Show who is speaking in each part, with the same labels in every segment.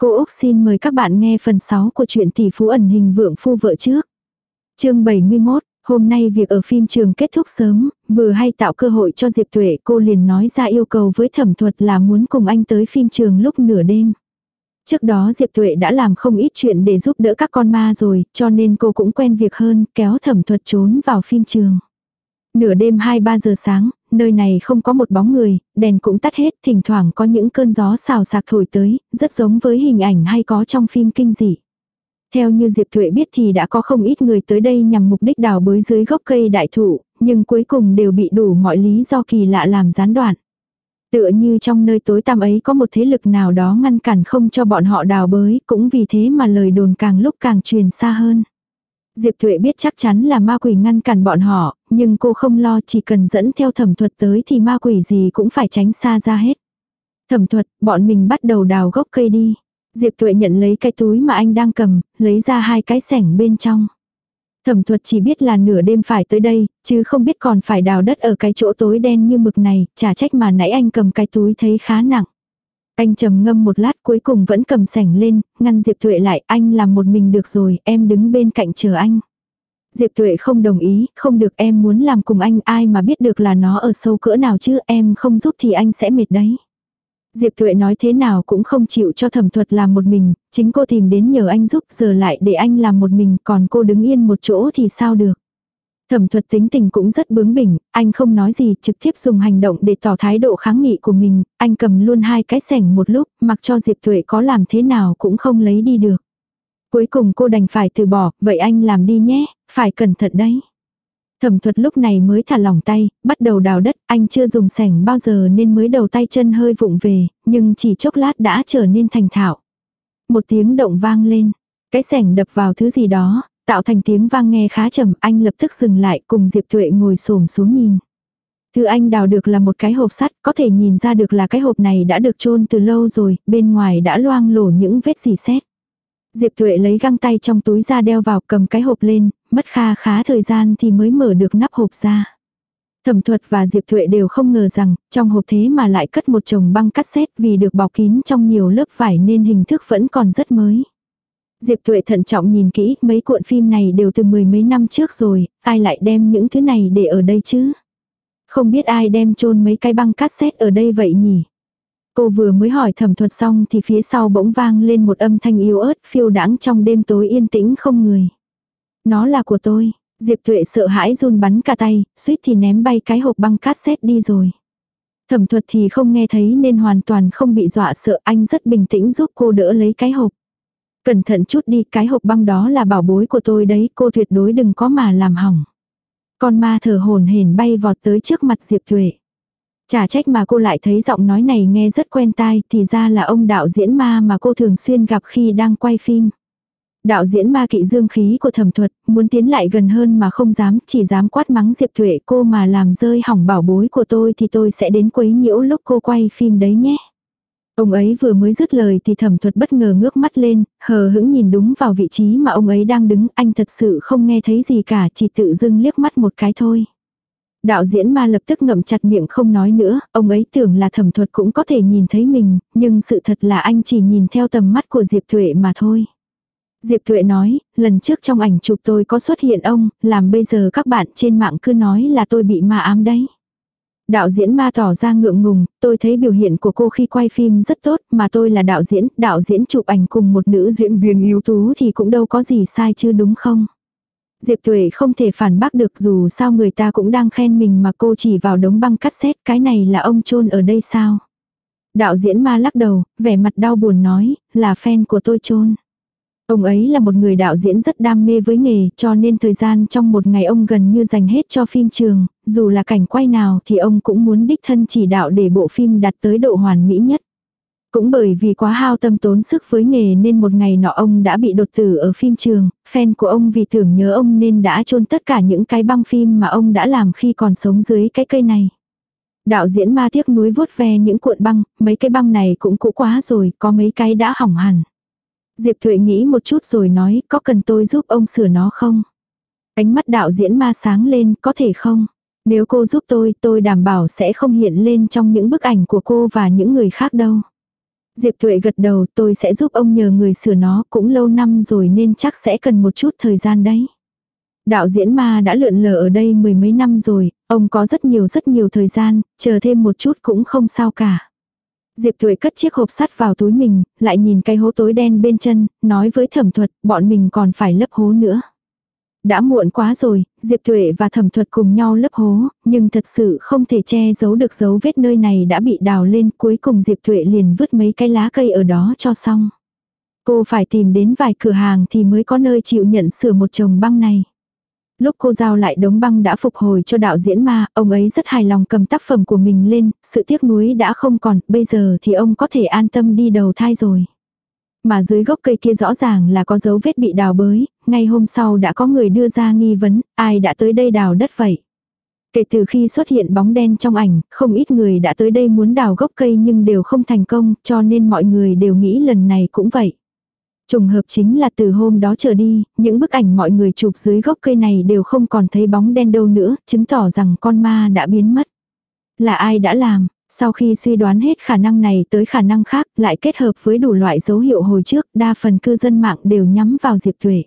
Speaker 1: Cô Úc xin mời các bạn nghe phần 6 của truyện tỷ phú ẩn hình vượng phu vợ trước. chương 71, hôm nay việc ở phim trường kết thúc sớm, vừa hay tạo cơ hội cho Diệp Tuệ cô liền nói ra yêu cầu với thẩm thuật là muốn cùng anh tới phim trường lúc nửa đêm. Trước đó Diệp Tuệ đã làm không ít chuyện để giúp đỡ các con ma rồi, cho nên cô cũng quen việc hơn, kéo thẩm thuật trốn vào phim trường. Nửa đêm 2-3 giờ sáng, nơi này không có một bóng người, đèn cũng tắt hết, thỉnh thoảng có những cơn gió xào sạc thổi tới, rất giống với hình ảnh hay có trong phim kinh dị. Theo như Diệp Thuệ biết thì đã có không ít người tới đây nhằm mục đích đào bới dưới gốc cây đại thụ, nhưng cuối cùng đều bị đủ mọi lý do kỳ lạ làm gián đoạn. Tựa như trong nơi tối tăm ấy có một thế lực nào đó ngăn cản không cho bọn họ đào bới, cũng vì thế mà lời đồn càng lúc càng truyền xa hơn. Diệp Thuệ biết chắc chắn là ma quỷ ngăn cản bọn họ, nhưng cô không lo chỉ cần dẫn theo thẩm thuật tới thì ma quỷ gì cũng phải tránh xa ra hết. Thẩm thuật, bọn mình bắt đầu đào gốc cây đi. Diệp Tuệ nhận lấy cái túi mà anh đang cầm, lấy ra hai cái sẻng bên trong. Thẩm thuật chỉ biết là nửa đêm phải tới đây, chứ không biết còn phải đào đất ở cái chỗ tối đen như mực này, chả trách mà nãy anh cầm cái túi thấy khá nặng. Anh trầm ngâm một lát cuối cùng vẫn cầm sảnh lên, ngăn Diệp Tuệ lại, anh làm một mình được rồi, em đứng bên cạnh chờ anh. Diệp Tuệ không đồng ý, không được em muốn làm cùng anh ai mà biết được là nó ở sâu cỡ nào chứ em không giúp thì anh sẽ mệt đấy. Diệp Tuệ nói thế nào cũng không chịu cho thẩm thuật làm một mình, chính cô tìm đến nhờ anh giúp giờ lại để anh làm một mình còn cô đứng yên một chỗ thì sao được. Thẩm thuật tính tình cũng rất bướng bỉnh, anh không nói gì trực tiếp dùng hành động để tỏ thái độ kháng nghị của mình, anh cầm luôn hai cái sẻng một lúc, mặc cho Diệp Tuệ có làm thế nào cũng không lấy đi được. Cuối cùng cô đành phải từ bỏ, vậy anh làm đi nhé, phải cẩn thận đấy. Thẩm thuật lúc này mới thả lỏng tay, bắt đầu đào đất, anh chưa dùng sẻng bao giờ nên mới đầu tay chân hơi vụng về, nhưng chỉ chốc lát đã trở nên thành thạo. Một tiếng động vang lên, cái sẻng đập vào thứ gì đó, tạo thành tiếng vang nghe khá trầm, anh lập tức dừng lại cùng Diệp Tuệ ngồi xổm xuống nhìn. Thứ anh đào được là một cái hộp sắt, có thể nhìn ra được là cái hộp này đã được chôn từ lâu rồi, bên ngoài đã loang lổ những vết dì xét. Diệp Thuệ lấy găng tay trong túi ra đeo vào cầm cái hộp lên, mất kha khá thời gian thì mới mở được nắp hộp ra. Thẩm thuật và Diệp Thuệ đều không ngờ rằng, trong hộp thế mà lại cất một chồng băng cassette vì được bọc kín trong nhiều lớp vải nên hình thức vẫn còn rất mới. Diệp Thuệ thận trọng nhìn kỹ, mấy cuộn phim này đều từ mười mấy năm trước rồi, ai lại đem những thứ này để ở đây chứ? Không biết ai đem chôn mấy cái băng cassette ở đây vậy nhỉ? Cô vừa mới hỏi thẩm thuật xong thì phía sau bỗng vang lên một âm thanh yếu ớt phiêu đãng trong đêm tối yên tĩnh không người. Nó là của tôi. Diệp Tuệ sợ hãi run bắn cả tay, suýt thì ném bay cái hộp băng cassette đi rồi. Thẩm thuật thì không nghe thấy nên hoàn toàn không bị dọa sợ anh rất bình tĩnh giúp cô đỡ lấy cái hộp. Cẩn thận chút đi cái hộp băng đó là bảo bối của tôi đấy cô tuyệt đối đừng có mà làm hỏng. Con ma thở hồn hển bay vọt tới trước mặt Diệp Tuệ. Chả trách mà cô lại thấy giọng nói này nghe rất quen tai thì ra là ông đạo diễn ma mà cô thường xuyên gặp khi đang quay phim. Đạo diễn ma kỵ dương khí của thẩm thuật, muốn tiến lại gần hơn mà không dám, chỉ dám quát mắng Diệp Thuệ cô mà làm rơi hỏng bảo bối của tôi thì tôi sẽ đến quấy nhiễu lúc cô quay phim đấy nhé. Ông ấy vừa mới dứt lời thì thẩm thuật bất ngờ ngước mắt lên, hờ hững nhìn đúng vào vị trí mà ông ấy đang đứng, anh thật sự không nghe thấy gì cả, chỉ tự dưng liếc mắt một cái thôi. Đạo diễn ma lập tức ngậm chặt miệng không nói nữa, ông ấy tưởng là thẩm thuật cũng có thể nhìn thấy mình, nhưng sự thật là anh chỉ nhìn theo tầm mắt của Diệp Tuệ mà thôi. Diệp Tuệ nói, lần trước trong ảnh chụp tôi có xuất hiện ông, làm bây giờ các bạn trên mạng cứ nói là tôi bị ma ám đấy. Đạo diễn ma tỏ ra ngượng ngùng, tôi thấy biểu hiện của cô khi quay phim rất tốt, mà tôi là đạo diễn, đạo diễn chụp ảnh cùng một nữ diễn viên yếu tú thì cũng đâu có gì sai chứ đúng không? Diệp Tuệ không thể phản bác được dù sao người ta cũng đang khen mình mà cô chỉ vào đống băng cắt xét cái này là ông chôn ở đây sao? Đạo diễn ma lắc đầu, vẻ mặt đau buồn nói, là fan của tôi chôn. Ông ấy là một người đạo diễn rất đam mê với nghề cho nên thời gian trong một ngày ông gần như dành hết cho phim trường, dù là cảnh quay nào thì ông cũng muốn đích thân chỉ đạo để bộ phim đạt tới độ hoàn mỹ nhất. Cũng bởi vì quá hao tâm tốn sức với nghề nên một ngày nọ ông đã bị đột tử ở phim trường, fan của ông vì tưởng nhớ ông nên đã chôn tất cả những cái băng phim mà ông đã làm khi còn sống dưới cái cây này. Đạo diễn ma tiếc núi vuốt ve những cuộn băng, mấy cái băng này cũng cũ quá rồi, có mấy cái đã hỏng hẳn. Diệp thụy nghĩ một chút rồi nói, có cần tôi giúp ông sửa nó không? Ánh mắt đạo diễn ma sáng lên, có thể không? Nếu cô giúp tôi, tôi đảm bảo sẽ không hiện lên trong những bức ảnh của cô và những người khác đâu. Diệp Tuệ gật đầu tôi sẽ giúp ông nhờ người sửa nó cũng lâu năm rồi nên chắc sẽ cần một chút thời gian đấy. Đạo diễn ma đã lượn lờ ở đây mười mấy năm rồi, ông có rất nhiều rất nhiều thời gian, chờ thêm một chút cũng không sao cả. Diệp Tuệ cất chiếc hộp sắt vào túi mình, lại nhìn cái hố tối đen bên chân, nói với thẩm thuật, bọn mình còn phải lấp hố nữa. Đã muộn quá rồi, Diệp Tuệ và thẩm thuật cùng nhau lấp hố, nhưng thật sự không thể che giấu được dấu vết nơi này đã bị đào lên, cuối cùng Diệp Tuệ liền vứt mấy cái lá cây ở đó cho xong. Cô phải tìm đến vài cửa hàng thì mới có nơi chịu nhận sửa một chồng băng này. Lúc cô giao lại đống băng đã phục hồi cho đạo diễn ma, ông ấy rất hài lòng cầm tác phẩm của mình lên, sự tiếc nuối đã không còn, bây giờ thì ông có thể an tâm đi đầu thai rồi. Mà dưới gốc cây kia rõ ràng là có dấu vết bị đào bới, ngay hôm sau đã có người đưa ra nghi vấn, ai đã tới đây đào đất vậy. Kể từ khi xuất hiện bóng đen trong ảnh, không ít người đã tới đây muốn đào gốc cây nhưng đều không thành công, cho nên mọi người đều nghĩ lần này cũng vậy. Trùng hợp chính là từ hôm đó trở đi, những bức ảnh mọi người chụp dưới gốc cây này đều không còn thấy bóng đen đâu nữa, chứng tỏ rằng con ma đã biến mất. Là ai đã làm? Sau khi suy đoán hết khả năng này tới khả năng khác, lại kết hợp với đủ loại dấu hiệu hồi trước, đa phần cư dân mạng đều nhắm vào Diệp Tuệ.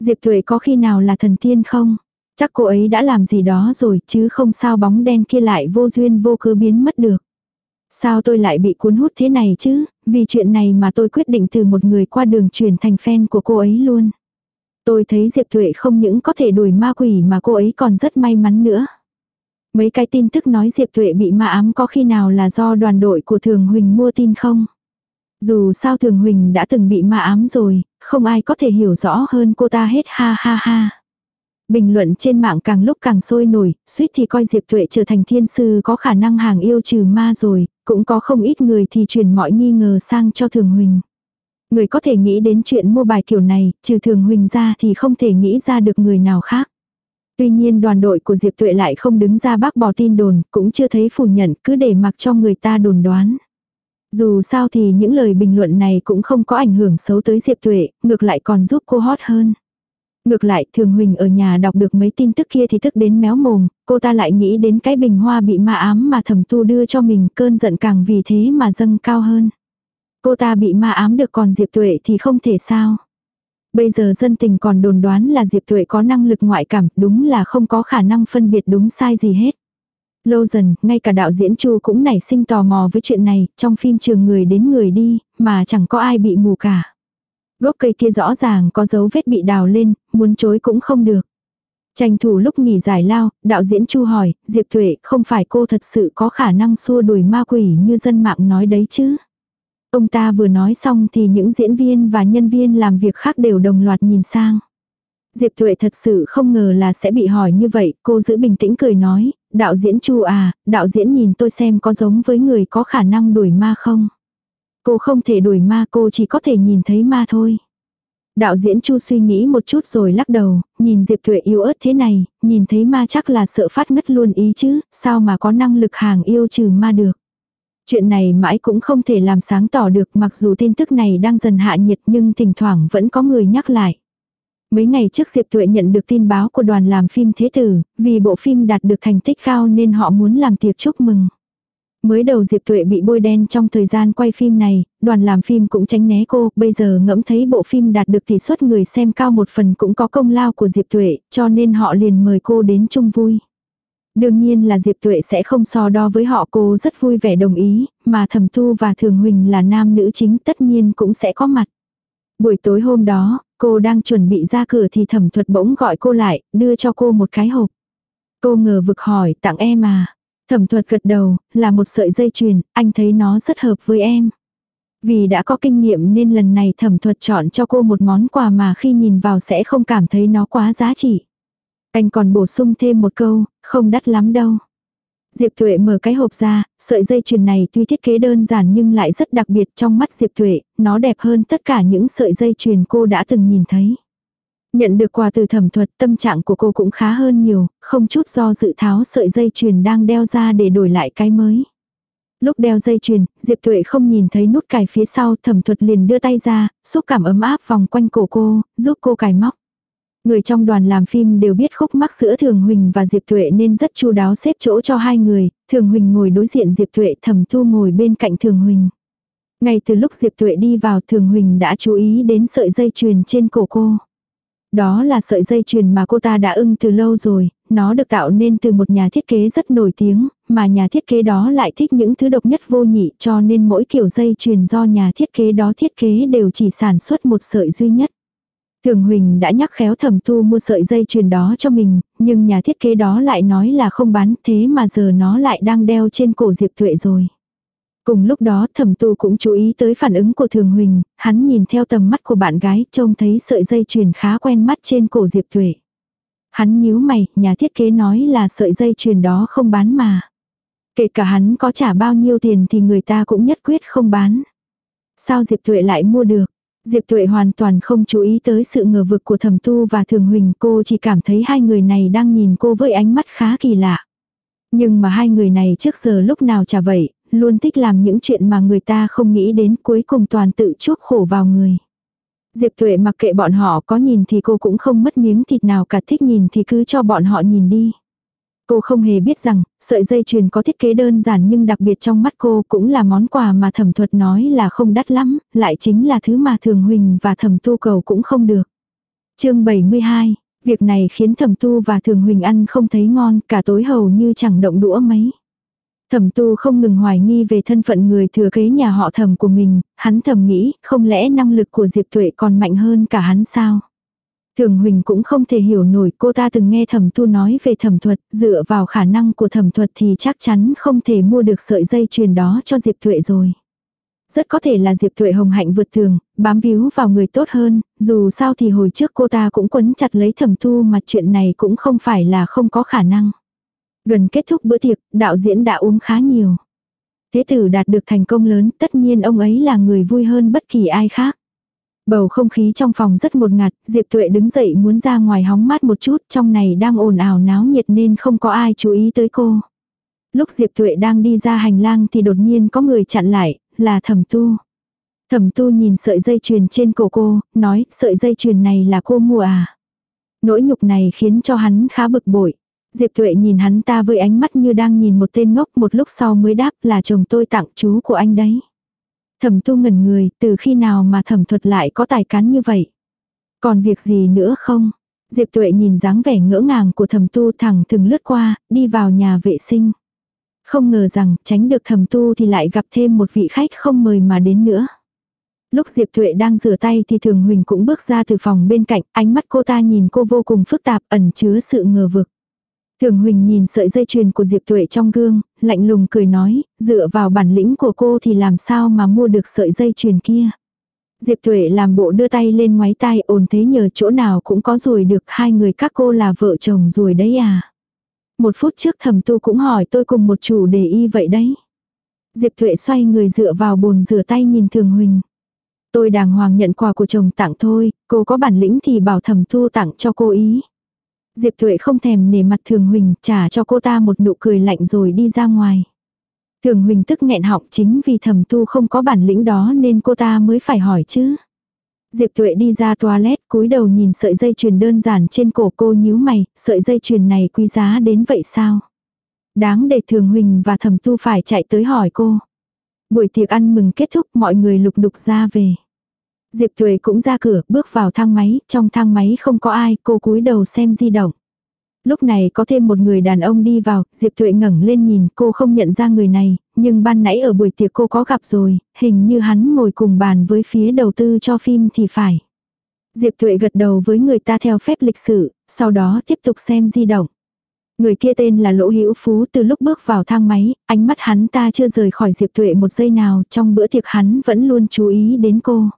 Speaker 1: Diệp Tuệ có khi nào là thần tiên không? Chắc cô ấy đã làm gì đó rồi, chứ không sao bóng đen kia lại vô duyên vô cớ biến mất được. Sao tôi lại bị cuốn hút thế này chứ, vì chuyện này mà tôi quyết định từ một người qua đường chuyển thành fan của cô ấy luôn. Tôi thấy Diệp Tuệ không những có thể đuổi ma quỷ mà cô ấy còn rất may mắn nữa. Mấy cái tin tức nói Diệp Tuệ bị ma ám có khi nào là do đoàn đội của Thường Huỳnh mua tin không? Dù sao Thường Huỳnh đã từng bị ma ám rồi, không ai có thể hiểu rõ hơn cô ta hết ha ha ha. Bình luận trên mạng càng lúc càng sôi nổi, suýt thì coi Diệp Tuệ trở thành thiên sư có khả năng hàng yêu trừ ma rồi, cũng có không ít người thì truyền mọi nghi ngờ sang cho Thường Huỳnh. Người có thể nghĩ đến chuyện mua bài kiểu này, trừ Thường Huỳnh ra thì không thể nghĩ ra được người nào khác. Tuy nhiên đoàn đội của Diệp Tuệ lại không đứng ra bác bỏ tin đồn, cũng chưa thấy phủ nhận, cứ để mặc cho người ta đồn đoán. Dù sao thì những lời bình luận này cũng không có ảnh hưởng xấu tới Diệp Tuệ, ngược lại còn giúp cô hot hơn. Ngược lại, Thường Huỳnh ở nhà đọc được mấy tin tức kia thì tức đến méo mồm, cô ta lại nghĩ đến cái bình hoa bị ma ám mà thầm tu đưa cho mình cơn giận càng vì thế mà dâng cao hơn. Cô ta bị ma ám được còn Diệp Tuệ thì không thể sao. Bây giờ dân tình còn đồn đoán là Diệp Tuệ có năng lực ngoại cảm, đúng là không có khả năng phân biệt đúng sai gì hết. Lâu dần, ngay cả đạo diễn Chu cũng nảy sinh tò mò với chuyện này, trong phim trường người đến người đi, mà chẳng có ai bị mù cả. Gốc cây kia rõ ràng có dấu vết bị đào lên, muốn chối cũng không được. Tranh thủ lúc nghỉ giải lao, đạo diễn Chu hỏi, Diệp Tuệ, không phải cô thật sự có khả năng xua đuổi ma quỷ như dân mạng nói đấy chứ? Ông ta vừa nói xong thì những diễn viên và nhân viên làm việc khác đều đồng loạt nhìn sang. Diệp Thuệ thật sự không ngờ là sẽ bị hỏi như vậy, cô giữ bình tĩnh cười nói, đạo diễn Chu à, đạo diễn nhìn tôi xem có giống với người có khả năng đuổi ma không? Cô không thể đuổi ma cô chỉ có thể nhìn thấy ma thôi. Đạo diễn Chu suy nghĩ một chút rồi lắc đầu, nhìn Diệp Thuệ yêu ớt thế này, nhìn thấy ma chắc là sợ phát ngất luôn ý chứ, sao mà có năng lực hàng yêu trừ ma được. Chuyện này mãi cũng không thể làm sáng tỏ được mặc dù tin tức này đang dần hạ nhiệt nhưng thỉnh thoảng vẫn có người nhắc lại. Mấy ngày trước Diệp Tuệ nhận được tin báo của đoàn làm phim Thế Tử, vì bộ phim đạt được thành tích cao nên họ muốn làm tiệc chúc mừng. Mới đầu Diệp Tuệ bị bôi đen trong thời gian quay phim này, đoàn làm phim cũng tránh né cô, bây giờ ngẫm thấy bộ phim đạt được tỷ suất người xem cao một phần cũng có công lao của Diệp Tuệ, cho nên họ liền mời cô đến chung vui. Đương nhiên là Diệp Tuệ sẽ không so đo với họ cô rất vui vẻ đồng ý, mà Thẩm Tu và Thường Huỳnh là nam nữ chính tất nhiên cũng sẽ có mặt. Buổi tối hôm đó, cô đang chuẩn bị ra cửa thì thẩm thuật bỗng gọi cô lại, đưa cho cô một cái hộp. Cô ngờ vực hỏi tặng em à. Thẩm thuật gật đầu, là một sợi dây chuyền, anh thấy nó rất hợp với em. Vì đã có kinh nghiệm nên lần này thẩm thuật chọn cho cô một món quà mà khi nhìn vào sẽ không cảm thấy nó quá giá trị. Anh còn bổ sung thêm một câu, không đắt lắm đâu. Diệp Tuệ mở cái hộp ra, sợi dây chuyền này tuy thiết kế đơn giản nhưng lại rất đặc biệt trong mắt Diệp Tuệ, nó đẹp hơn tất cả những sợi dây chuyền cô đã từng nhìn thấy. Nhận được quà từ thẩm thuật tâm trạng của cô cũng khá hơn nhiều, không chút do dự tháo sợi dây chuyền đang đeo ra để đổi lại cái mới. Lúc đeo dây chuyền, Diệp Tuệ không nhìn thấy nút cài phía sau thẩm thuật liền đưa tay ra, xúc cảm ấm áp vòng quanh cổ cô, giúp cô cài móc. Người trong đoàn làm phim đều biết khúc mắc giữa Thường Huỳnh và Diệp Tuệ nên rất chu đáo xếp chỗ cho hai người, Thường Huỳnh ngồi đối diện Diệp Tuệ thẩm thu ngồi bên cạnh Thường Huỳnh. Ngay từ lúc Diệp Tuệ đi vào Thường Huỳnh đã chú ý đến sợi dây chuyền trên cổ cô. Đó là sợi dây chuyền mà cô ta đã ưng từ lâu rồi, nó được tạo nên từ một nhà thiết kế rất nổi tiếng, mà nhà thiết kế đó lại thích những thứ độc nhất vô nhị cho nên mỗi kiểu dây chuyền do nhà thiết kế đó thiết kế đều chỉ sản xuất một sợi duy nhất. Thường Huỳnh đã nhắc khéo thẩm tu mua sợi dây chuyền đó cho mình, nhưng nhà thiết kế đó lại nói là không bán thế mà giờ nó lại đang đeo trên cổ Diệp Tuệ rồi. Cùng lúc đó thẩm tu cũng chú ý tới phản ứng của Thường Huỳnh, hắn nhìn theo tầm mắt của bạn gái trông thấy sợi dây chuyền khá quen mắt trên cổ Diệp Tuệ. Hắn nhíu mày, nhà thiết kế nói là sợi dây chuyền đó không bán mà. Kể cả hắn có trả bao nhiêu tiền thì người ta cũng nhất quyết không bán. Sao Diệp Tuệ lại mua được? Diệp Tuệ hoàn toàn không chú ý tới sự ngờ vực của thẩm tu và thường huỳnh cô chỉ cảm thấy hai người này đang nhìn cô với ánh mắt khá kỳ lạ. Nhưng mà hai người này trước giờ lúc nào chả vậy, luôn thích làm những chuyện mà người ta không nghĩ đến cuối cùng toàn tự chuốc khổ vào người. Diệp Tuệ mặc kệ bọn họ có nhìn thì cô cũng không mất miếng thịt nào cả thích nhìn thì cứ cho bọn họ nhìn đi. Cô không hề biết rằng, sợi dây chuyền có thiết kế đơn giản nhưng đặc biệt trong mắt cô cũng là món quà mà thẩm thuật nói là không đắt lắm, lại chính là thứ mà thường huỳnh và thẩm tu cầu cũng không được. chương 72, việc này khiến thẩm tu và thường huỳnh ăn không thấy ngon, cả tối hầu như chẳng động đũa mấy. Thẩm tu không ngừng hoài nghi về thân phận người thừa kế nhà họ thẩm của mình, hắn thầm nghĩ, không lẽ năng lực của Diệp Tuệ còn mạnh hơn cả hắn sao? Thường Huỳnh cũng không thể hiểu nổi cô ta từng nghe thẩm tu nói về thẩm thuật, dựa vào khả năng của thẩm thuật thì chắc chắn không thể mua được sợi dây chuyền đó cho Diệp Thuệ rồi. Rất có thể là Diệp Thuệ hồng hạnh vượt thường, bám víu vào người tốt hơn, dù sao thì hồi trước cô ta cũng quấn chặt lấy thẩm tu mà chuyện này cũng không phải là không có khả năng. Gần kết thúc bữa tiệc, đạo diễn đã uống khá nhiều. Thế tử đạt được thành công lớn, tất nhiên ông ấy là người vui hơn bất kỳ ai khác. Bầu không khí trong phòng rất một ngạt, Diệp Tuệ đứng dậy muốn ra ngoài hóng mát một chút, trong này đang ồn ào náo nhiệt nên không có ai chú ý tới cô. Lúc Diệp Tuệ đang đi ra hành lang thì đột nhiên có người chặn lại, là thẩm tu. Thẩm tu nhìn sợi dây chuyền trên cổ cô, nói sợi dây chuyền này là cô mua à. Nỗi nhục này khiến cho hắn khá bực bội. Diệp Tuệ nhìn hắn ta với ánh mắt như đang nhìn một tên ngốc một lúc sau mới đáp là chồng tôi tặng chú của anh đấy. Thẩm tu ngẩn người, từ khi nào mà thẩm thuật lại có tài cán như vậy? Còn việc gì nữa không? Diệp tuệ nhìn dáng vẻ ngỡ ngàng của thẩm tu thẳng thừng lướt qua, đi vào nhà vệ sinh. Không ngờ rằng tránh được thẩm tu thì lại gặp thêm một vị khách không mời mà đến nữa. Lúc Diệp Tuệ đang rửa tay thì Thường Huỳnh cũng bước ra từ phòng bên cạnh, ánh mắt cô ta nhìn cô vô cùng phức tạp, ẩn chứa sự ngờ vực. Thường Huỳnh nhìn sợi dây chuyền của Diệp Tuệ trong gương, lạnh lùng cười nói, dựa vào bản lĩnh của cô thì làm sao mà mua được sợi dây chuyền kia. Diệp Tuệ làm bộ đưa tay lên ngoái tai ồn thế nhờ chỗ nào cũng có rồi được hai người các cô là vợ chồng rồi đấy à. Một phút trước thầm tu cũng hỏi tôi cùng một chủ đề y vậy đấy. Diệp Thuệ xoay người dựa vào bồn rửa tay nhìn Thường Huỳnh. Tôi đàng hoàng nhận quà của chồng tặng thôi, cô có bản lĩnh thì bảo thầm tu tặng cho cô ý. Diệp Thuệ không thèm nể mặt Thường Huỳnh, trả cho cô ta một nụ cười lạnh rồi đi ra ngoài. Thường Huỳnh tức nghẹn họng chính vì thầm tu không có bản lĩnh đó nên cô ta mới phải hỏi chứ. Diệp Tuệ đi ra toilet cúi đầu nhìn sợi dây chuyền đơn giản trên cổ cô nhíu mày, sợi dây chuyền này quý giá đến vậy sao? Đáng để Thường Huỳnh và thầm tu phải chạy tới hỏi cô. Buổi tiệc ăn mừng kết thúc mọi người lục đục ra về. Diệp Thuệ cũng ra cửa, bước vào thang máy, trong thang máy không có ai, cô cúi đầu xem di động. Lúc này có thêm một người đàn ông đi vào, Diệp Thuệ ngẩng lên nhìn, cô không nhận ra người này, nhưng ban nãy ở buổi tiệc cô có gặp rồi, hình như hắn ngồi cùng bàn với phía đầu tư cho phim thì phải. Diệp Thuệ gật đầu với người ta theo phép lịch sự, sau đó tiếp tục xem di động. Người kia tên là Lỗ Hữu Phú từ lúc bước vào thang máy, ánh mắt hắn ta chưa rời khỏi Diệp Tuệ một giây nào, trong bữa tiệc hắn vẫn luôn chú ý đến cô.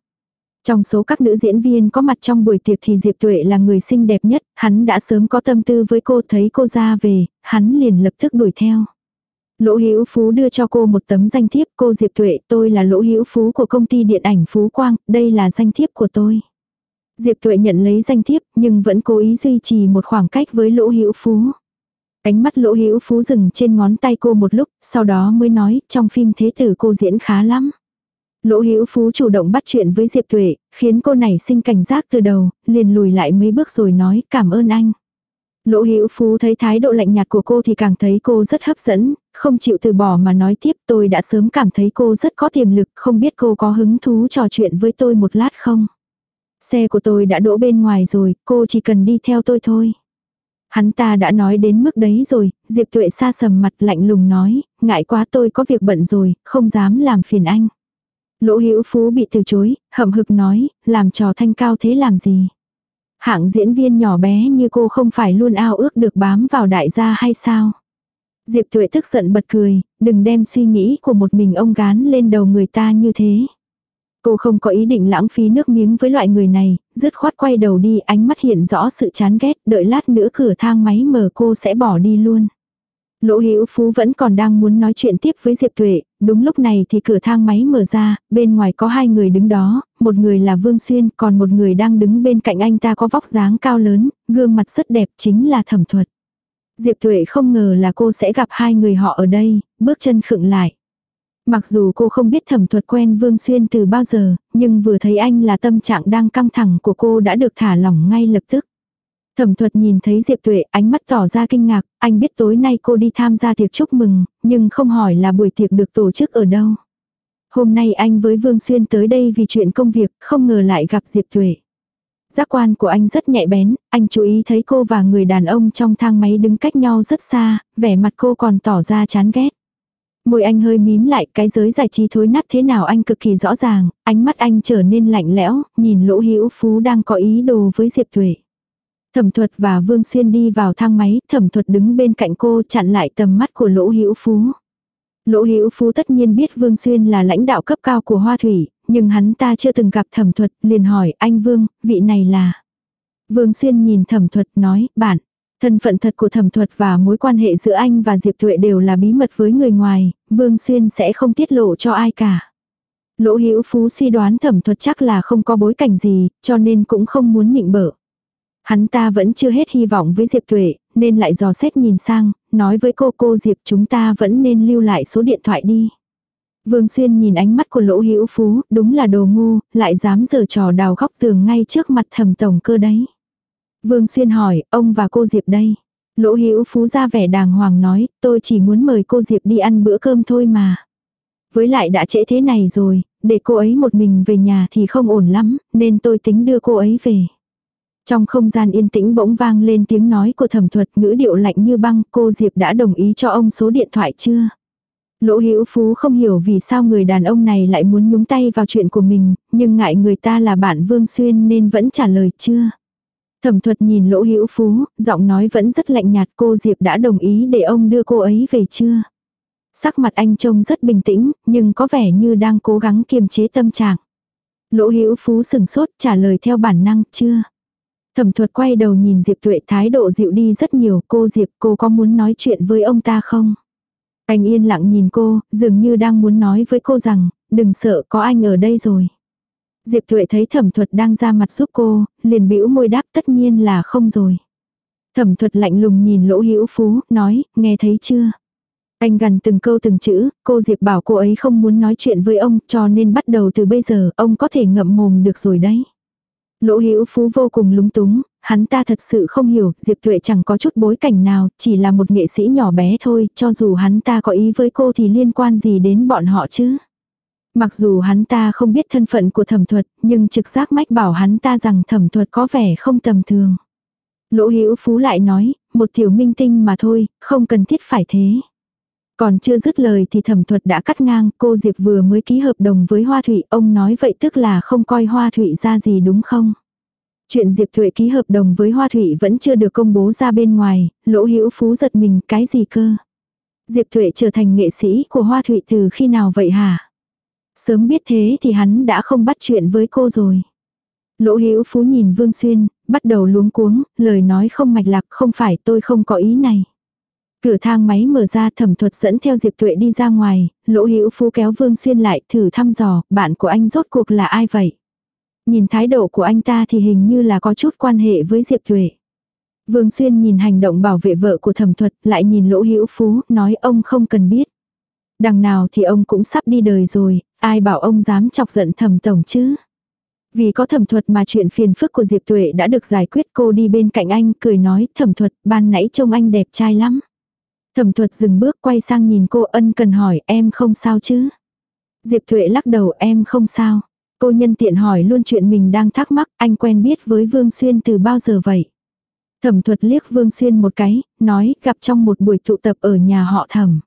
Speaker 1: Trong số các nữ diễn viên có mặt trong buổi tiệc thì Diệp Tuệ là người xinh đẹp nhất, hắn đã sớm có tâm tư với cô thấy cô ra về, hắn liền lập tức đuổi theo. Lỗ Hữu Phú đưa cho cô một tấm danh thiếp, cô Diệp Tuệ, tôi là Lỗ Hữu Phú của công ty điện ảnh Phú Quang, đây là danh thiếp của tôi. Diệp Tuệ nhận lấy danh thiếp, nhưng vẫn cố ý duy trì một khoảng cách với Lỗ Hữu Phú. Ánh mắt Lỗ Hữu Phú dừng trên ngón tay cô một lúc, sau đó mới nói, trong phim thế tử cô diễn khá lắm. Lỗ Hữu Phú chủ động bắt chuyện với Diệp Tuệ, khiến cô này sinh cảnh giác từ đầu, liền lùi lại mấy bước rồi nói cảm ơn anh. Lỗ Hữu Phú thấy thái độ lạnh nhạt của cô thì càng thấy cô rất hấp dẫn, không chịu từ bỏ mà nói tiếp tôi đã sớm cảm thấy cô rất có tiềm lực, không biết cô có hứng thú trò chuyện với tôi một lát không? Xe của tôi đã đỗ bên ngoài rồi, cô chỉ cần đi theo tôi thôi. Hắn ta đã nói đến mức đấy rồi, Diệp Tuệ xa sầm mặt lạnh lùng nói, ngại quá tôi có việc bận rồi, không dám làm phiền anh. Lỗ Hữu Phú bị từ chối, hậm hực nói, làm trò thanh cao thế làm gì? Hạng diễn viên nhỏ bé như cô không phải luôn ao ước được bám vào đại gia hay sao? Diệp Tuệ tức giận bật cười, đừng đem suy nghĩ của một mình ông gán lên đầu người ta như thế. Cô không có ý định lãng phí nước miếng với loại người này, dứt khoát quay đầu đi ánh mắt hiện rõ sự chán ghét, đợi lát nữa cửa thang máy mở cô sẽ bỏ đi luôn. Lỗ Hữu Phú vẫn còn đang muốn nói chuyện tiếp với Diệp Tuệ, đúng lúc này thì cửa thang máy mở ra, bên ngoài có hai người đứng đó, một người là Vương Xuyên, còn một người đang đứng bên cạnh anh ta có vóc dáng cao lớn, gương mặt rất đẹp chính là Thẩm Thuật. Diệp Tuệ không ngờ là cô sẽ gặp hai người họ ở đây, bước chân khựng lại. Mặc dù cô không biết thẩm thuật quen Vương Xuyên từ bao giờ, nhưng vừa thấy anh là tâm trạng đang căng thẳng của cô đã được thả lỏng ngay lập tức. Thẩm thuật nhìn thấy Diệp Tuệ, ánh mắt tỏ ra kinh ngạc, anh biết tối nay cô đi tham gia tiệc chúc mừng, nhưng không hỏi là buổi tiệc được tổ chức ở đâu. Hôm nay anh với Vương Xuyên tới đây vì chuyện công việc, không ngờ lại gặp Diệp Tuệ. Giác quan của anh rất nhạy bén, anh chú ý thấy cô và người đàn ông trong thang máy đứng cách nhau rất xa, vẻ mặt cô còn tỏ ra chán ghét. Môi anh hơi mím lại, cái giới giải trí thối nát thế nào anh cực kỳ rõ ràng, ánh mắt anh trở nên lạnh lẽo, nhìn lỗ hữu phú đang có ý đồ với Diệp Tuệ. Thẩm thuật và Vương Xuyên đi vào thang máy, thẩm thuật đứng bên cạnh cô chặn lại tầm mắt của lỗ hữu phú. Lỗ hữu phú tất nhiên biết Vương Xuyên là lãnh đạo cấp cao của Hoa Thủy, nhưng hắn ta chưa từng gặp thẩm thuật, liền hỏi anh Vương, vị này là. Vương Xuyên nhìn thẩm thuật nói, bạn, thân phận thật của thẩm thuật và mối quan hệ giữa anh và Diệp Tuệ đều là bí mật với người ngoài, Vương Xuyên sẽ không tiết lộ cho ai cả. Lỗ Hữu Phú suy đoán thẩm thuật chắc là không có bối cảnh gì, cho nên cũng không muốn nịnh bợ. Hắn ta vẫn chưa hết hy vọng với Diệp Tuệ, nên lại dò xét nhìn sang, nói với cô cô Diệp chúng ta vẫn nên lưu lại số điện thoại đi. Vương Xuyên nhìn ánh mắt của Lỗ Hữu Phú, đúng là đồ ngu, lại dám giở trò đào góc tường ngay trước mặt thẩm tổng cơ đấy. Vương Xuyên hỏi, ông và cô Diệp đây. Lỗ Hữu Phú ra vẻ đàng hoàng nói, tôi chỉ muốn mời cô Diệp đi ăn bữa cơm thôi mà. Với lại đã trễ thế này rồi, để cô ấy một mình về nhà thì không ổn lắm, nên tôi tính đưa cô ấy về. Trong không gian yên tĩnh bỗng vang lên tiếng nói của thẩm thuật ngữ điệu lạnh như băng, cô Diệp đã đồng ý cho ông số điện thoại chưa? Lỗ Hữu Phú không hiểu vì sao người đàn ông này lại muốn nhúng tay vào chuyện của mình, nhưng ngại người ta là bạn Vương Xuyên nên vẫn trả lời chưa. Thẩm thuật nhìn Lỗ Hữu Phú, giọng nói vẫn rất lạnh nhạt cô Diệp đã đồng ý để ông đưa cô ấy về chưa. Sắc mặt anh trông rất bình tĩnh, nhưng có vẻ như đang cố gắng kiềm chế tâm trạng. Lỗ Hữu Phú sừng sốt trả lời theo bản năng, chưa. Thẩm thuật quay đầu nhìn Diệp Tuệ thái độ dịu đi rất nhiều, cô Diệp cô có muốn nói chuyện với ông ta không? Anh yên lặng nhìn cô, dường như đang muốn nói với cô rằng, đừng sợ có anh ở đây rồi. Diệp Tuệ thấy thẩm thuật đang ra mặt giúp cô, liền bĩu môi đáp tất nhiên là không rồi. Thẩm thuật lạnh lùng nhìn lỗ hữu phú, nói, nghe thấy chưa? Anh gần từng câu từng chữ, cô Diệp bảo cô ấy không muốn nói chuyện với ông cho nên bắt đầu từ bây giờ ông có thể ngậm mồm được rồi đấy. Lỗ Hữu Phú vô cùng lúng túng, hắn ta thật sự không hiểu, Diệp Tuệ chẳng có chút bối cảnh nào, chỉ là một nghệ sĩ nhỏ bé thôi, cho dù hắn ta có ý với cô thì liên quan gì đến bọn họ chứ. Mặc dù hắn ta không biết thân phận của thẩm thuật, nhưng trực giác mách bảo hắn ta rằng thẩm thuật có vẻ không tầm thường. Lỗ Hữu Phú lại nói, một tiểu minh tinh mà thôi, không cần thiết phải thế. Còn chưa dứt lời thì thẩm thuật đã cắt ngang, cô Diệp vừa mới ký hợp đồng với Hoa Thụy, ông nói vậy tức là không coi Hoa Thụy ra gì đúng không? Chuyện Diệp Thuệ ký hợp đồng với Hoa Thụy vẫn chưa được công bố ra bên ngoài, lỗ hữu phú giật mình cái gì cơ? Diệp Thuệ trở thành nghệ sĩ của Hoa Thụy từ khi nào vậy hả? Sớm biết thế thì hắn đã không bắt chuyện với cô rồi. Lỗ hữu phú nhìn Vương Xuyên, bắt đầu luống cuống, lời nói không mạch lạc không phải tôi không có ý này. Cửa thang máy mở ra thẩm thuật dẫn theo Diệp Tuệ đi ra ngoài, lỗ hữu phú kéo Vương Xuyên lại thử thăm dò, bạn của anh rốt cuộc là ai vậy? Nhìn thái độ của anh ta thì hình như là có chút quan hệ với Diệp Tuệ. Vương Xuyên nhìn hành động bảo vệ vợ của thẩm thuật, lại nhìn lỗ hữu phú, nói ông không cần biết. Đằng nào thì ông cũng sắp đi đời rồi, ai bảo ông dám chọc giận thẩm tổng chứ. Vì có thẩm thuật mà chuyện phiền phức của Diệp Tuệ đã được giải quyết cô đi bên cạnh anh cười nói thẩm thuật ban nãy trông anh đẹp trai lắm. Thẩm thuật dừng bước quay sang nhìn cô ân cần hỏi em không sao chứ. Diệp Thuệ lắc đầu em không sao. Cô nhân tiện hỏi luôn chuyện mình đang thắc mắc anh quen biết với Vương Xuyên từ bao giờ vậy. Thẩm thuật liếc Vương Xuyên một cái, nói gặp trong một buổi tụ tập ở nhà họ thẩm.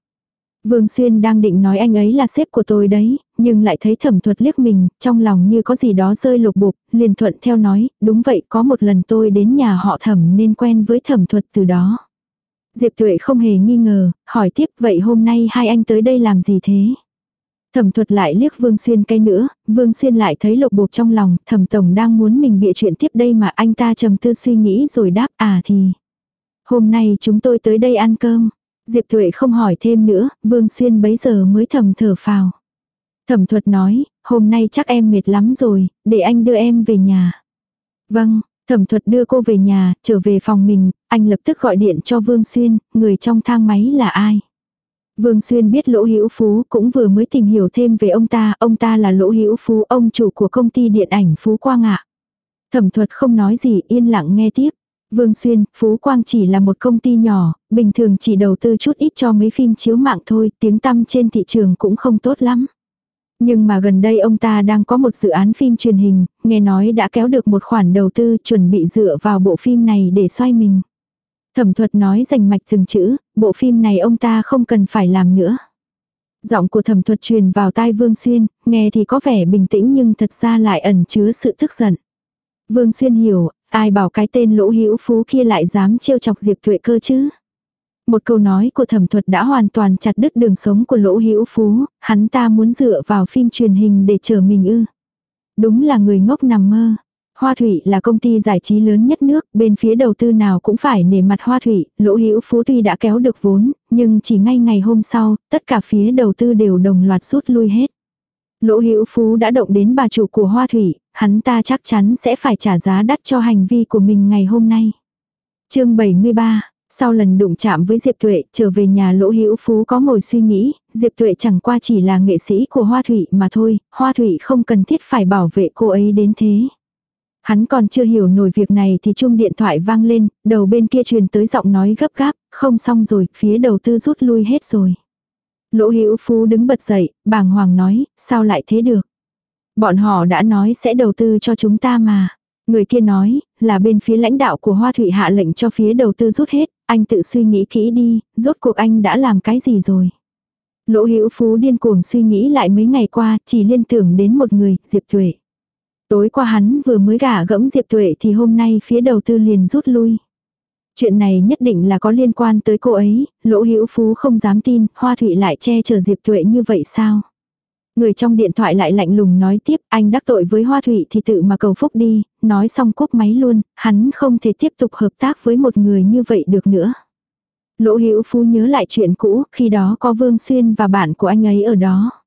Speaker 1: Vương Xuyên đang định nói anh ấy là sếp của tôi đấy, nhưng lại thấy thẩm thuật liếc mình, trong lòng như có gì đó rơi lục bục, liền thuận theo nói, đúng vậy có một lần tôi đến nhà họ thẩm nên quen với thẩm thuật từ đó. Diệp Tuệ không hề nghi ngờ, hỏi tiếp vậy hôm nay hai anh tới đây làm gì thế? Thẩm thuật lại liếc Vương Xuyên cây nữa, Vương Xuyên lại thấy lục bục trong lòng, thẩm tổng đang muốn mình bịa chuyện tiếp đây mà anh ta trầm tư suy nghĩ rồi đáp à thì. Hôm nay chúng tôi tới đây ăn cơm. Diệp Tuệ không hỏi thêm nữa, Vương Xuyên bấy giờ mới thầm thở phào. Thẩm thuật nói, hôm nay chắc em mệt lắm rồi, để anh đưa em về nhà. Vâng, thẩm thuật đưa cô về nhà, trở về phòng mình, anh lập tức gọi điện cho Vương Xuyên, người trong thang máy là ai. Vương Xuyên biết Lỗ Hữu Phú cũng vừa mới tìm hiểu thêm về ông ta, ông ta là Lỗ Hữu Phú, ông chủ của công ty điện ảnh Phú Quang ạ. Thẩm thuật không nói gì, yên lặng nghe tiếp. Vương Xuyên, Phú Quang chỉ là một công ty nhỏ, bình thường chỉ đầu tư chút ít cho mấy phim chiếu mạng thôi, tiếng tăm trên thị trường cũng không tốt lắm. Nhưng mà gần đây ông ta đang có một dự án phim truyền hình, nghe nói đã kéo được một khoản đầu tư chuẩn bị dựa vào bộ phim này để xoay mình. Thẩm thuật nói rành mạch từng chữ, bộ phim này ông ta không cần phải làm nữa. Giọng của thẩm thuật truyền vào tai Vương Xuyên, nghe thì có vẻ bình tĩnh nhưng thật ra lại ẩn chứa sự tức giận. Vương Xuyên hiểu, ai bảo cái tên lỗ hữu phú kia lại dám trêu chọc Diệp Tuệ cơ chứ. Một câu nói của thẩm thuật đã hoàn toàn chặt đứt đường sống của lỗ hữu phú, hắn ta muốn dựa vào phim truyền hình để chờ mình ư. Đúng là người ngốc nằm mơ. Hoa Thủy là công ty giải trí lớn nhất nước, bên phía đầu tư nào cũng phải nể mặt Hoa Thủy, Lỗ Hữu Phú tuy đã kéo được vốn, nhưng chỉ ngay ngày hôm sau, tất cả phía đầu tư đều đồng loạt rút lui hết. Lỗ Hữu Phú đã động đến bà chủ của Hoa Thủy, hắn ta chắc chắn sẽ phải trả giá đắt cho hành vi của mình ngày hôm nay. Chương 73 sau lần đụng chạm với Diệp Tuệ, trở về nhà Lỗ Hữu Phú có ngồi suy nghĩ, Diệp Tuệ chẳng qua chỉ là nghệ sĩ của Hoa Thủy mà thôi, Hoa Thủy không cần thiết phải bảo vệ cô ấy đến thế. Hắn còn chưa hiểu nổi việc này thì chung điện thoại vang lên, đầu bên kia truyền tới giọng nói gấp gáp, không xong rồi, phía đầu tư rút lui hết rồi. Lỗ Hữu Phú đứng bật dậy, bàng hoàng nói, sao lại thế được? Bọn họ đã nói sẽ đầu tư cho chúng ta mà. Người kia nói, là bên phía lãnh đạo của Hoa Thụy hạ lệnh cho phía đầu tư rút hết, anh tự suy nghĩ kỹ đi, rốt cuộc anh đã làm cái gì rồi. Lỗ Hữu Phú điên cuồng suy nghĩ lại mấy ngày qua, chỉ liên tưởng đến một người, Diệp Tuệ. Tối qua hắn vừa mới gả gẫm Diệp Tuệ thì hôm nay phía đầu tư liền rút lui. Chuyện này nhất định là có liên quan tới cô ấy, Lỗ Hữu Phú không dám tin, Hoa Thụy lại che chở Diệp Tuệ như vậy sao? Người trong điện thoại lại lạnh lùng nói tiếp, anh đắc tội với Hoa Thụy thì tự mà cầu phúc đi, nói xong cúp máy luôn, hắn không thể tiếp tục hợp tác với một người như vậy được nữa. Lỗ Hữu Phú nhớ lại chuyện cũ, khi đó có Vương Xuyên và bạn của anh ấy ở đó.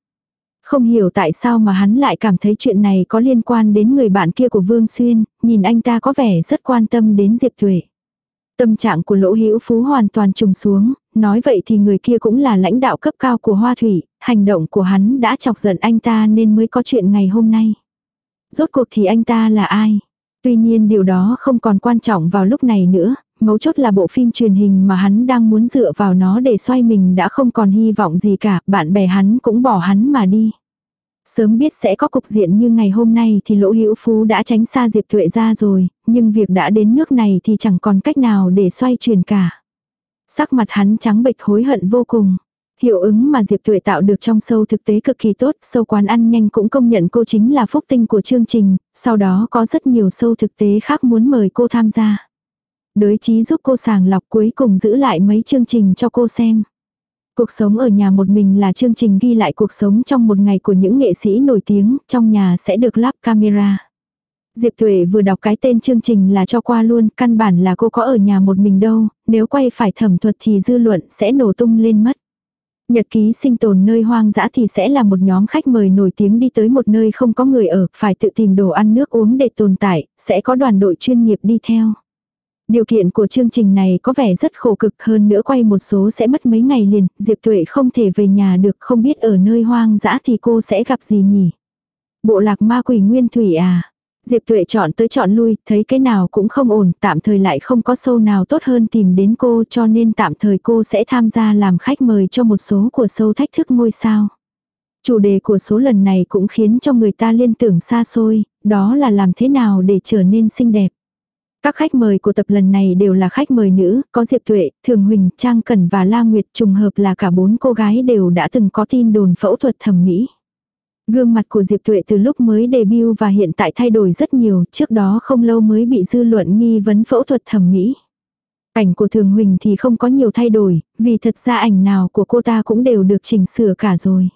Speaker 1: Không hiểu tại sao mà hắn lại cảm thấy chuyện này có liên quan đến người bạn kia của Vương Xuyên, nhìn anh ta có vẻ rất quan tâm đến Diệp Tuệ. Tâm trạng của Lỗ Hữu Phú hoàn toàn trùng xuống, nói vậy thì người kia cũng là lãnh đạo cấp cao của Hoa Thủy, hành động của hắn đã chọc giận anh ta nên mới có chuyện ngày hôm nay. Rốt cuộc thì anh ta là ai? Tuy nhiên điều đó không còn quan trọng vào lúc này nữa, mấu chốt là bộ phim truyền hình mà hắn đang muốn dựa vào nó để xoay mình đã không còn hy vọng gì cả, bạn bè hắn cũng bỏ hắn mà đi. Sớm biết sẽ có cục diện như ngày hôm nay thì lỗ hữu phú đã tránh xa Diệp Tuệ ra rồi, nhưng việc đã đến nước này thì chẳng còn cách nào để xoay chuyển cả. Sắc mặt hắn trắng bệch hối hận vô cùng. Hiệu ứng mà Diệp Tuệ tạo được trong sâu thực tế cực kỳ tốt, sâu quán ăn nhanh cũng công nhận cô chính là phúc tinh của chương trình, sau đó có rất nhiều sâu thực tế khác muốn mời cô tham gia. Đới trí giúp cô sàng lọc cuối cùng giữ lại mấy chương trình cho cô xem. Cuộc sống ở nhà một mình là chương trình ghi lại cuộc sống trong một ngày của những nghệ sĩ nổi tiếng, trong nhà sẽ được lắp camera. Diệp Tuệ vừa đọc cái tên chương trình là cho qua luôn, căn bản là cô có ở nhà một mình đâu, nếu quay phải thẩm thuật thì dư luận sẽ nổ tung lên mất. Nhật ký sinh tồn nơi hoang dã thì sẽ là một nhóm khách mời nổi tiếng đi tới một nơi không có người ở, phải tự tìm đồ ăn nước uống để tồn tại, sẽ có đoàn đội chuyên nghiệp đi theo. Điều kiện của chương trình này có vẻ rất khổ cực hơn nữa quay một số sẽ mất mấy ngày liền, Diệp Tuệ không thể về nhà được không biết ở nơi hoang dã thì cô sẽ gặp gì nhỉ. Bộ lạc ma quỷ nguyên thủy à, Diệp Tuệ chọn tới chọn lui, thấy cái nào cũng không ổn, tạm thời lại không có sâu nào tốt hơn tìm đến cô cho nên tạm thời cô sẽ tham gia làm khách mời cho một số của sâu thách thức ngôi sao. Chủ đề của số lần này cũng khiến cho người ta liên tưởng xa xôi, đó là làm thế nào để trở nên xinh đẹp. Các khách mời của tập lần này đều là khách mời nữ, có Diệp Tuệ, Thường Huỳnh, Trang Cẩn và La Nguyệt trùng hợp là cả bốn cô gái đều đã từng có tin đồn phẫu thuật thẩm mỹ. Gương mặt của Diệp Tuệ từ lúc mới debut và hiện tại thay đổi rất nhiều, trước đó không lâu mới bị dư luận nghi vấn phẫu thuật thẩm mỹ. Ảnh của Thường Huỳnh thì không có nhiều thay đổi, vì thật ra ảnh nào của cô ta cũng đều được chỉnh sửa cả rồi.